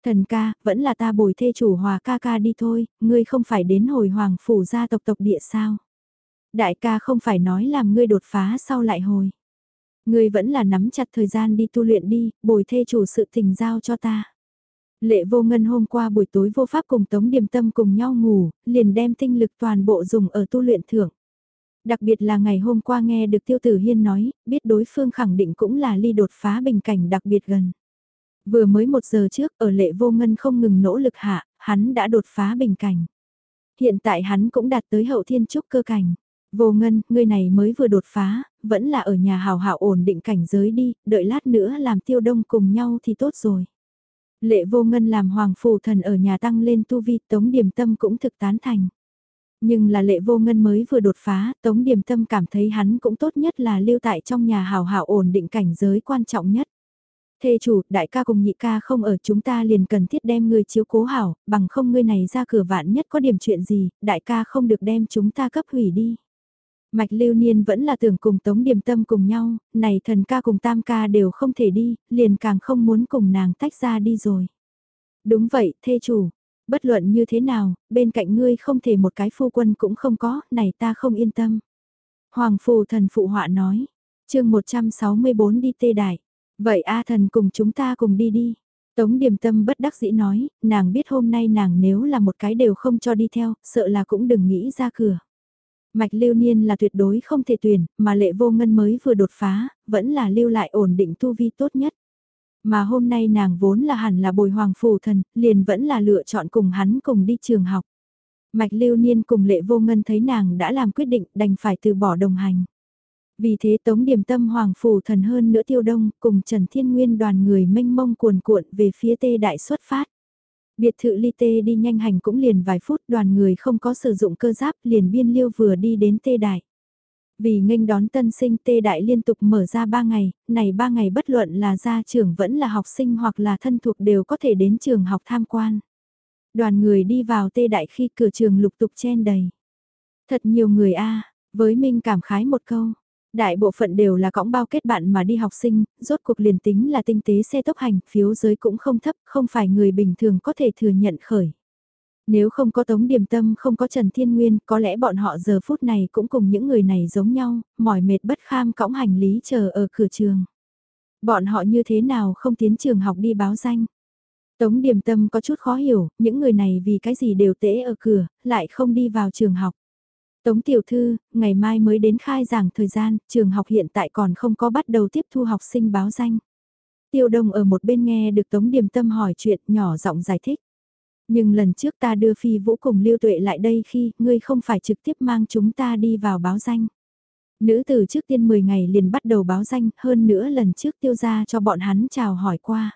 Thần ca, vẫn là ta bồi thê chủ hòa ca ca đi thôi, ngươi không phải đến hồi hoàng phủ gia tộc tộc địa sao. Đại ca không phải nói làm ngươi đột phá sau lại hồi. Ngươi vẫn là nắm chặt thời gian đi tu luyện đi, bồi thê chủ sự tình giao cho ta. Lệ vô ngân hôm qua buổi tối vô pháp cùng Tống Điềm Tâm cùng nhau ngủ, liền đem tinh lực toàn bộ dùng ở tu luyện thưởng. Đặc biệt là ngày hôm qua nghe được Tiêu Tử Hiên nói, biết đối phương khẳng định cũng là ly đột phá bình cảnh đặc biệt gần. Vừa mới một giờ trước ở lệ vô ngân không ngừng nỗ lực hạ, hắn đã đột phá bình cảnh. Hiện tại hắn cũng đạt tới hậu thiên trúc cơ cảnh. Vô ngân, người này mới vừa đột phá, vẫn là ở nhà hào hảo ổn định cảnh giới đi, đợi lát nữa làm tiêu đông cùng nhau thì tốt rồi. Lệ vô ngân làm hoàng phù thần ở nhà tăng lên tu vi tống điểm tâm cũng thực tán thành. Nhưng là lệ vô ngân mới vừa đột phá, Tống Điềm Tâm cảm thấy hắn cũng tốt nhất là lưu tại trong nhà hào hảo ổn định cảnh giới quan trọng nhất. Thê chủ, đại ca cùng nhị ca không ở chúng ta liền cần thiết đem người chiếu cố hảo, bằng không ngươi này ra cửa vạn nhất có điểm chuyện gì, đại ca không được đem chúng ta cấp hủy đi. Mạch lưu niên vẫn là tưởng cùng Tống Điềm Tâm cùng nhau, này thần ca cùng tam ca đều không thể đi, liền càng không muốn cùng nàng tách ra đi rồi. Đúng vậy, thê chủ, bất luận như thế nào, bên cạnh ngươi không thể một cái phu quân cũng không có, này ta không yên tâm. Hoàng phù thần phụ họa nói, chương 164 đi tê đại, vậy A thần cùng chúng ta cùng đi đi. Tống điềm tâm bất đắc dĩ nói, nàng biết hôm nay nàng nếu là một cái đều không cho đi theo, sợ là cũng đừng nghĩ ra cửa. Mạch lưu niên là tuyệt đối không thể tuyển, mà lệ vô ngân mới vừa đột phá, vẫn là lưu lại ổn định tu vi tốt nhất. Mà hôm nay nàng vốn là hẳn là bồi hoàng phù thần, liền vẫn là lựa chọn cùng hắn cùng đi trường học. Mạch lưu niên cùng lệ vô ngân thấy nàng đã làm quyết định đành phải từ bỏ đồng hành. Vì thế tống điểm tâm hoàng phù thần hơn nữa tiêu đông cùng Trần Thiên Nguyên đoàn người mênh mông cuồn cuộn về phía tê đại xuất phát. Biệt thự ly tê đi nhanh hành cũng liền vài phút đoàn người không có sử dụng cơ giáp liền biên liêu vừa đi đến tê đại. Vì nghênh đón tân sinh tê đại liên tục mở ra 3 ngày, này 3 ngày bất luận là gia trưởng vẫn là học sinh hoặc là thân thuộc đều có thể đến trường học tham quan. Đoàn người đi vào tê đại khi cửa trường lục tục chen đầy. Thật nhiều người a với Minh cảm khái một câu. Đại bộ phận đều là cõng bao kết bạn mà đi học sinh, rốt cuộc liền tính là tinh tế xe tốc hành, phiếu giới cũng không thấp, không phải người bình thường có thể thừa nhận khởi. Nếu không có Tống Điềm Tâm không có Trần Thiên Nguyên, có lẽ bọn họ giờ phút này cũng cùng những người này giống nhau, mỏi mệt bất kham cõng hành lý chờ ở cửa trường. Bọn họ như thế nào không tiến trường học đi báo danh. Tống Điềm Tâm có chút khó hiểu, những người này vì cái gì đều tễ ở cửa, lại không đi vào trường học. Tống Tiểu Thư, ngày mai mới đến khai giảng thời gian, trường học hiện tại còn không có bắt đầu tiếp thu học sinh báo danh. Tiêu Đông ở một bên nghe được Tống Điềm Tâm hỏi chuyện nhỏ giọng giải thích. Nhưng lần trước ta đưa Phi Vũ cùng Lưu Tuệ lại đây khi ngươi không phải trực tiếp mang chúng ta đi vào báo danh. Nữ tử trước tiên 10 ngày liền bắt đầu báo danh, hơn nữa lần trước tiêu ra cho bọn hắn chào hỏi qua.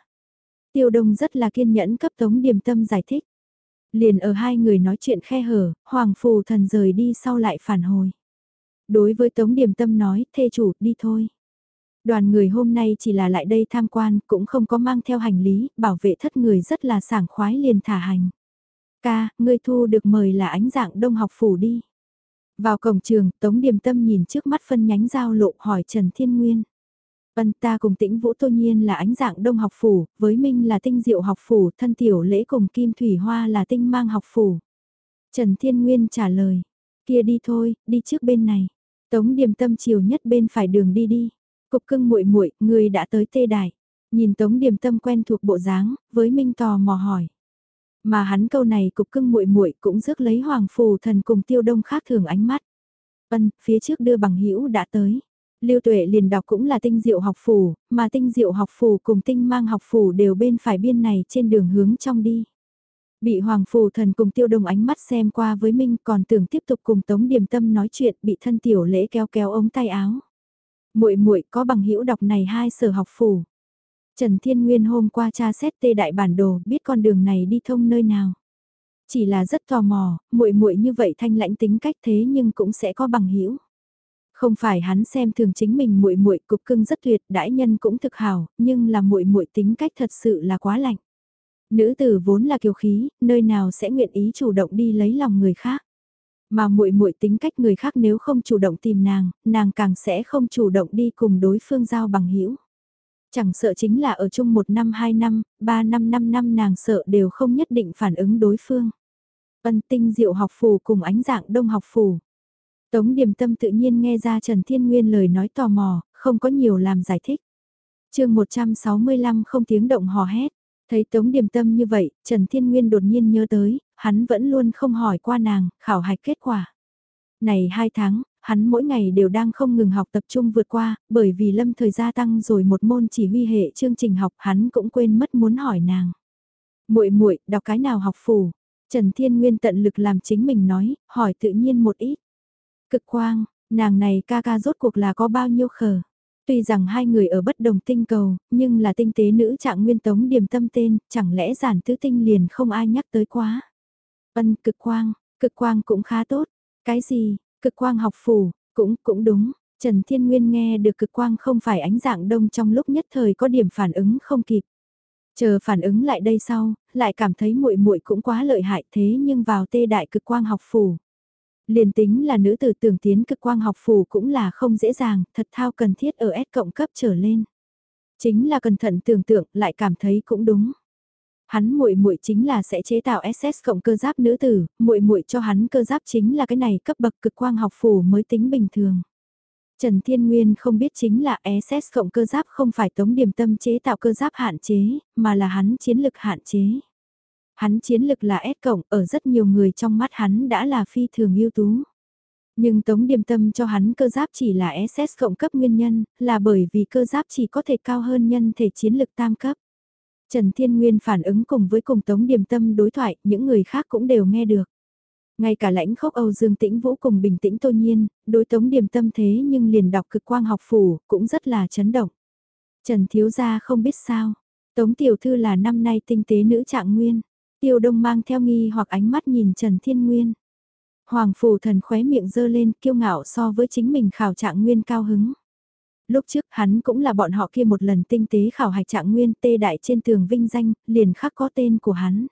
Tiêu Đông rất là kiên nhẫn cấp Tống Điềm Tâm giải thích. Liền ở hai người nói chuyện khe hở, Hoàng Phù Thần rời đi sau lại phản hồi. Đối với Tống Điềm Tâm nói, thê chủ, đi thôi. Đoàn người hôm nay chỉ là lại đây tham quan, cũng không có mang theo hành lý, bảo vệ thất người rất là sảng khoái liền thả hành. Ca, ngươi thu được mời là ánh dạng đông học phủ đi. Vào cổng trường, Tống Điềm Tâm nhìn trước mắt phân nhánh giao lộ hỏi Trần Thiên Nguyên. Vân ta cùng tĩnh Vũ Tô Nhiên là ánh dạng đông học phủ, với Minh là tinh diệu học phủ, thân tiểu lễ cùng Kim Thủy Hoa là tinh mang học phủ. Trần Thiên Nguyên trả lời, kia đi thôi, đi trước bên này. Tống Điềm Tâm chiều nhất bên phải đường đi đi. Cục cưng muội muội, người đã tới tê đài. Nhìn Tống Điềm Tâm quen thuộc bộ dáng, với Minh tò mò hỏi. Mà hắn câu này cục cưng muội muội cũng rước lấy Hoàng Phù Thần cùng Tiêu Đông khác thường ánh mắt. Ân, phía trước đưa bằng hữu đã tới. Lưu Tuệ liền đọc cũng là tinh diệu học phù mà tinh diệu học phù cùng tinh mang học phù đều bên phải biên này trên đường hướng trong đi. Bị Hoàng Phù Thần cùng Tiêu Đông ánh mắt xem qua với Minh còn tưởng tiếp tục cùng Tống Điềm Tâm nói chuyện bị thân tiểu lễ kéo kéo ống tay áo muội muội có bằng hữu đọc này hai sở học phủ. Trần Thiên Nguyên hôm qua tra xét tê đại bản đồ, biết con đường này đi thông nơi nào. Chỉ là rất tò mò, muội muội như vậy thanh lãnh tính cách thế nhưng cũng sẽ có bằng hữu. Không phải hắn xem thường chính mình muội muội cục cưng rất tuyệt, đãi nhân cũng thực hảo, nhưng là muội muội tính cách thật sự là quá lạnh. Nữ tử vốn là kiều khí, nơi nào sẽ nguyện ý chủ động đi lấy lòng người khác. Mà muội muội tính cách người khác nếu không chủ động tìm nàng, nàng càng sẽ không chủ động đi cùng đối phương giao bằng hữu. Chẳng sợ chính là ở chung một năm hai năm, ba năm năm năm nàng sợ đều không nhất định phản ứng đối phương. Ân tinh diệu học phù cùng ánh dạng đông học phù. Tống điểm tâm tự nhiên nghe ra Trần Thiên Nguyên lời nói tò mò, không có nhiều làm giải thích. chương 165 không tiếng động hò hét. Thấy Tống Điềm Tâm như vậy, Trần Thiên Nguyên đột nhiên nhớ tới, hắn vẫn luôn không hỏi qua nàng, khảo hạch kết quả. Này hai tháng, hắn mỗi ngày đều đang không ngừng học tập trung vượt qua, bởi vì lâm thời gia tăng rồi một môn chỉ huy hệ chương trình học hắn cũng quên mất muốn hỏi nàng. muội muội đọc cái nào học phù? Trần Thiên Nguyên tận lực làm chính mình nói, hỏi tự nhiên một ít. Cực quang, nàng này ca ca rốt cuộc là có bao nhiêu khờ. Tuy rằng hai người ở bất đồng tinh cầu, nhưng là tinh tế nữ trạng nguyên tống điểm tâm tên, chẳng lẽ giản tứ tinh liền không ai nhắc tới quá. Vân cực quang, cực quang cũng khá tốt. Cái gì, cực quang học phủ, cũng, cũng đúng. Trần Thiên Nguyên nghe được cực quang không phải ánh dạng đông trong lúc nhất thời có điểm phản ứng không kịp. Chờ phản ứng lại đây sau, lại cảm thấy muội muội cũng quá lợi hại thế nhưng vào tê đại cực quang học phủ. Liền tính là nữ tử tưởng tiến cực quang học phủ cũng là không dễ dàng, thật thao cần thiết ở S cộng cấp trở lên. Chính là cẩn thận tưởng tượng lại cảm thấy cũng đúng. Hắn muội muội chính là sẽ chế tạo SS cộng cơ giáp nữ tử, muội muội cho hắn cơ giáp chính là cái này cấp bậc cực quang học phủ mới tính bình thường. Trần Thiên Nguyên không biết chính là SS cộng cơ giáp không phải tống điểm tâm chế tạo cơ giáp hạn chế, mà là hắn chiến lực hạn chế. Hắn chiến lực là S cộng, ở rất nhiều người trong mắt hắn đã là phi thường ưu tú. Nhưng tống điềm tâm cho hắn cơ giáp chỉ là SS cộng cấp nguyên nhân, là bởi vì cơ giáp chỉ có thể cao hơn nhân thể chiến lực tam cấp. Trần Thiên Nguyên phản ứng cùng với cùng tống điềm tâm đối thoại, những người khác cũng đều nghe được. Ngay cả lãnh khốc Âu Dương Tĩnh Vũ cùng bình tĩnh tô nhiên, đối tống điềm tâm thế nhưng liền đọc cực quang học phủ, cũng rất là chấn động. Trần Thiếu Gia không biết sao, tống tiểu thư là năm nay tinh tế nữ trạng nguyên. Tiêu đông mang theo nghi hoặc ánh mắt nhìn Trần Thiên Nguyên. Hoàng phủ thần khóe miệng dơ lên kiêu ngạo so với chính mình khảo trạng nguyên cao hứng. Lúc trước hắn cũng là bọn họ kia một lần tinh tế khảo hạch trạng nguyên tê đại trên tường vinh danh, liền khắc có tên của hắn.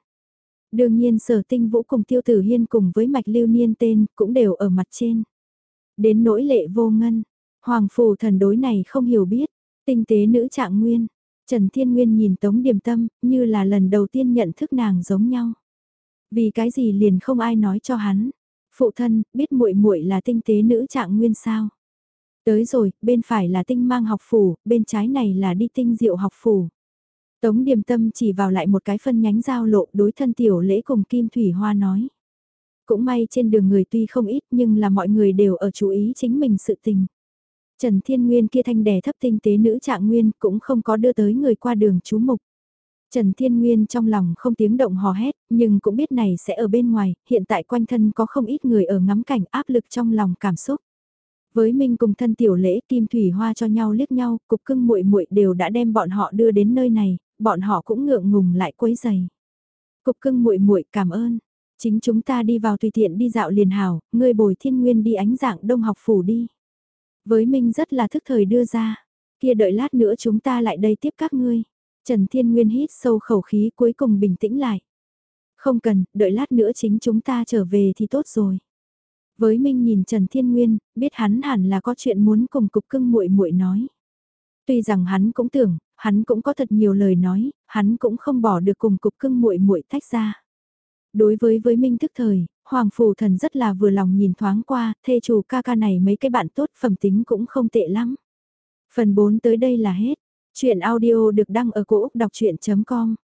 Đương nhiên sở tinh vũ cùng tiêu tử hiên cùng với mạch lưu niên tên cũng đều ở mặt trên. Đến nỗi lệ vô ngân, hoàng phủ thần đối này không hiểu biết, tinh tế nữ trạng nguyên. Trần Thiên Nguyên nhìn Tống Điềm Tâm, như là lần đầu tiên nhận thức nàng giống nhau. Vì cái gì liền không ai nói cho hắn. Phụ thân, biết muội muội là tinh tế nữ trạng nguyên sao? Tới rồi, bên phải là tinh mang học phủ, bên trái này là đi tinh diệu học phủ. Tống Điềm Tâm chỉ vào lại một cái phân nhánh giao lộ đối thân tiểu lễ cùng Kim Thủy Hoa nói. Cũng may trên đường người tuy không ít nhưng là mọi người đều ở chú ý chính mình sự tình. Trần Thiên Nguyên kia thanh đẻ thấp tinh tế nữ trạng nguyên cũng không có đưa tới người qua đường chú mục. Trần Thiên Nguyên trong lòng không tiếng động hò hét, nhưng cũng biết này sẽ ở bên ngoài, hiện tại quanh thân có không ít người ở ngắm cảnh áp lực trong lòng cảm xúc. Với Minh cùng thân tiểu lễ Kim Thủy Hoa cho nhau liếc nhau, cục cưng muội muội đều đã đem bọn họ đưa đến nơi này, bọn họ cũng ngượng ngùng lại quấy giày. Cục cưng muội muội cảm ơn. Chính chúng ta đi vào tùy tiện đi dạo liền hào ngươi bồi thiên nguyên đi ánh dạng đông học phủ đi. Với Minh rất là thức thời đưa ra. Kia đợi lát nữa chúng ta lại đây tiếp các ngươi. Trần Thiên Nguyên hít sâu khẩu khí cuối cùng bình tĩnh lại. Không cần, đợi lát nữa chính chúng ta trở về thì tốt rồi. Với Minh nhìn Trần Thiên Nguyên, biết hắn hẳn là có chuyện muốn cùng cục cưng muội muội nói. Tuy rằng hắn cũng tưởng, hắn cũng có thật nhiều lời nói, hắn cũng không bỏ được cùng cục cưng muội muội tách ra. Đối với với Minh thức thời, Hoàng Phủ Thần rất là vừa lòng nhìn thoáng qua, thê chủ ca ca này mấy cái bạn tốt phẩm tính cũng không tệ lắm. Phần 4 tới đây là hết. Chuyện audio được đăng ở cổ Úc đọc chuyện.com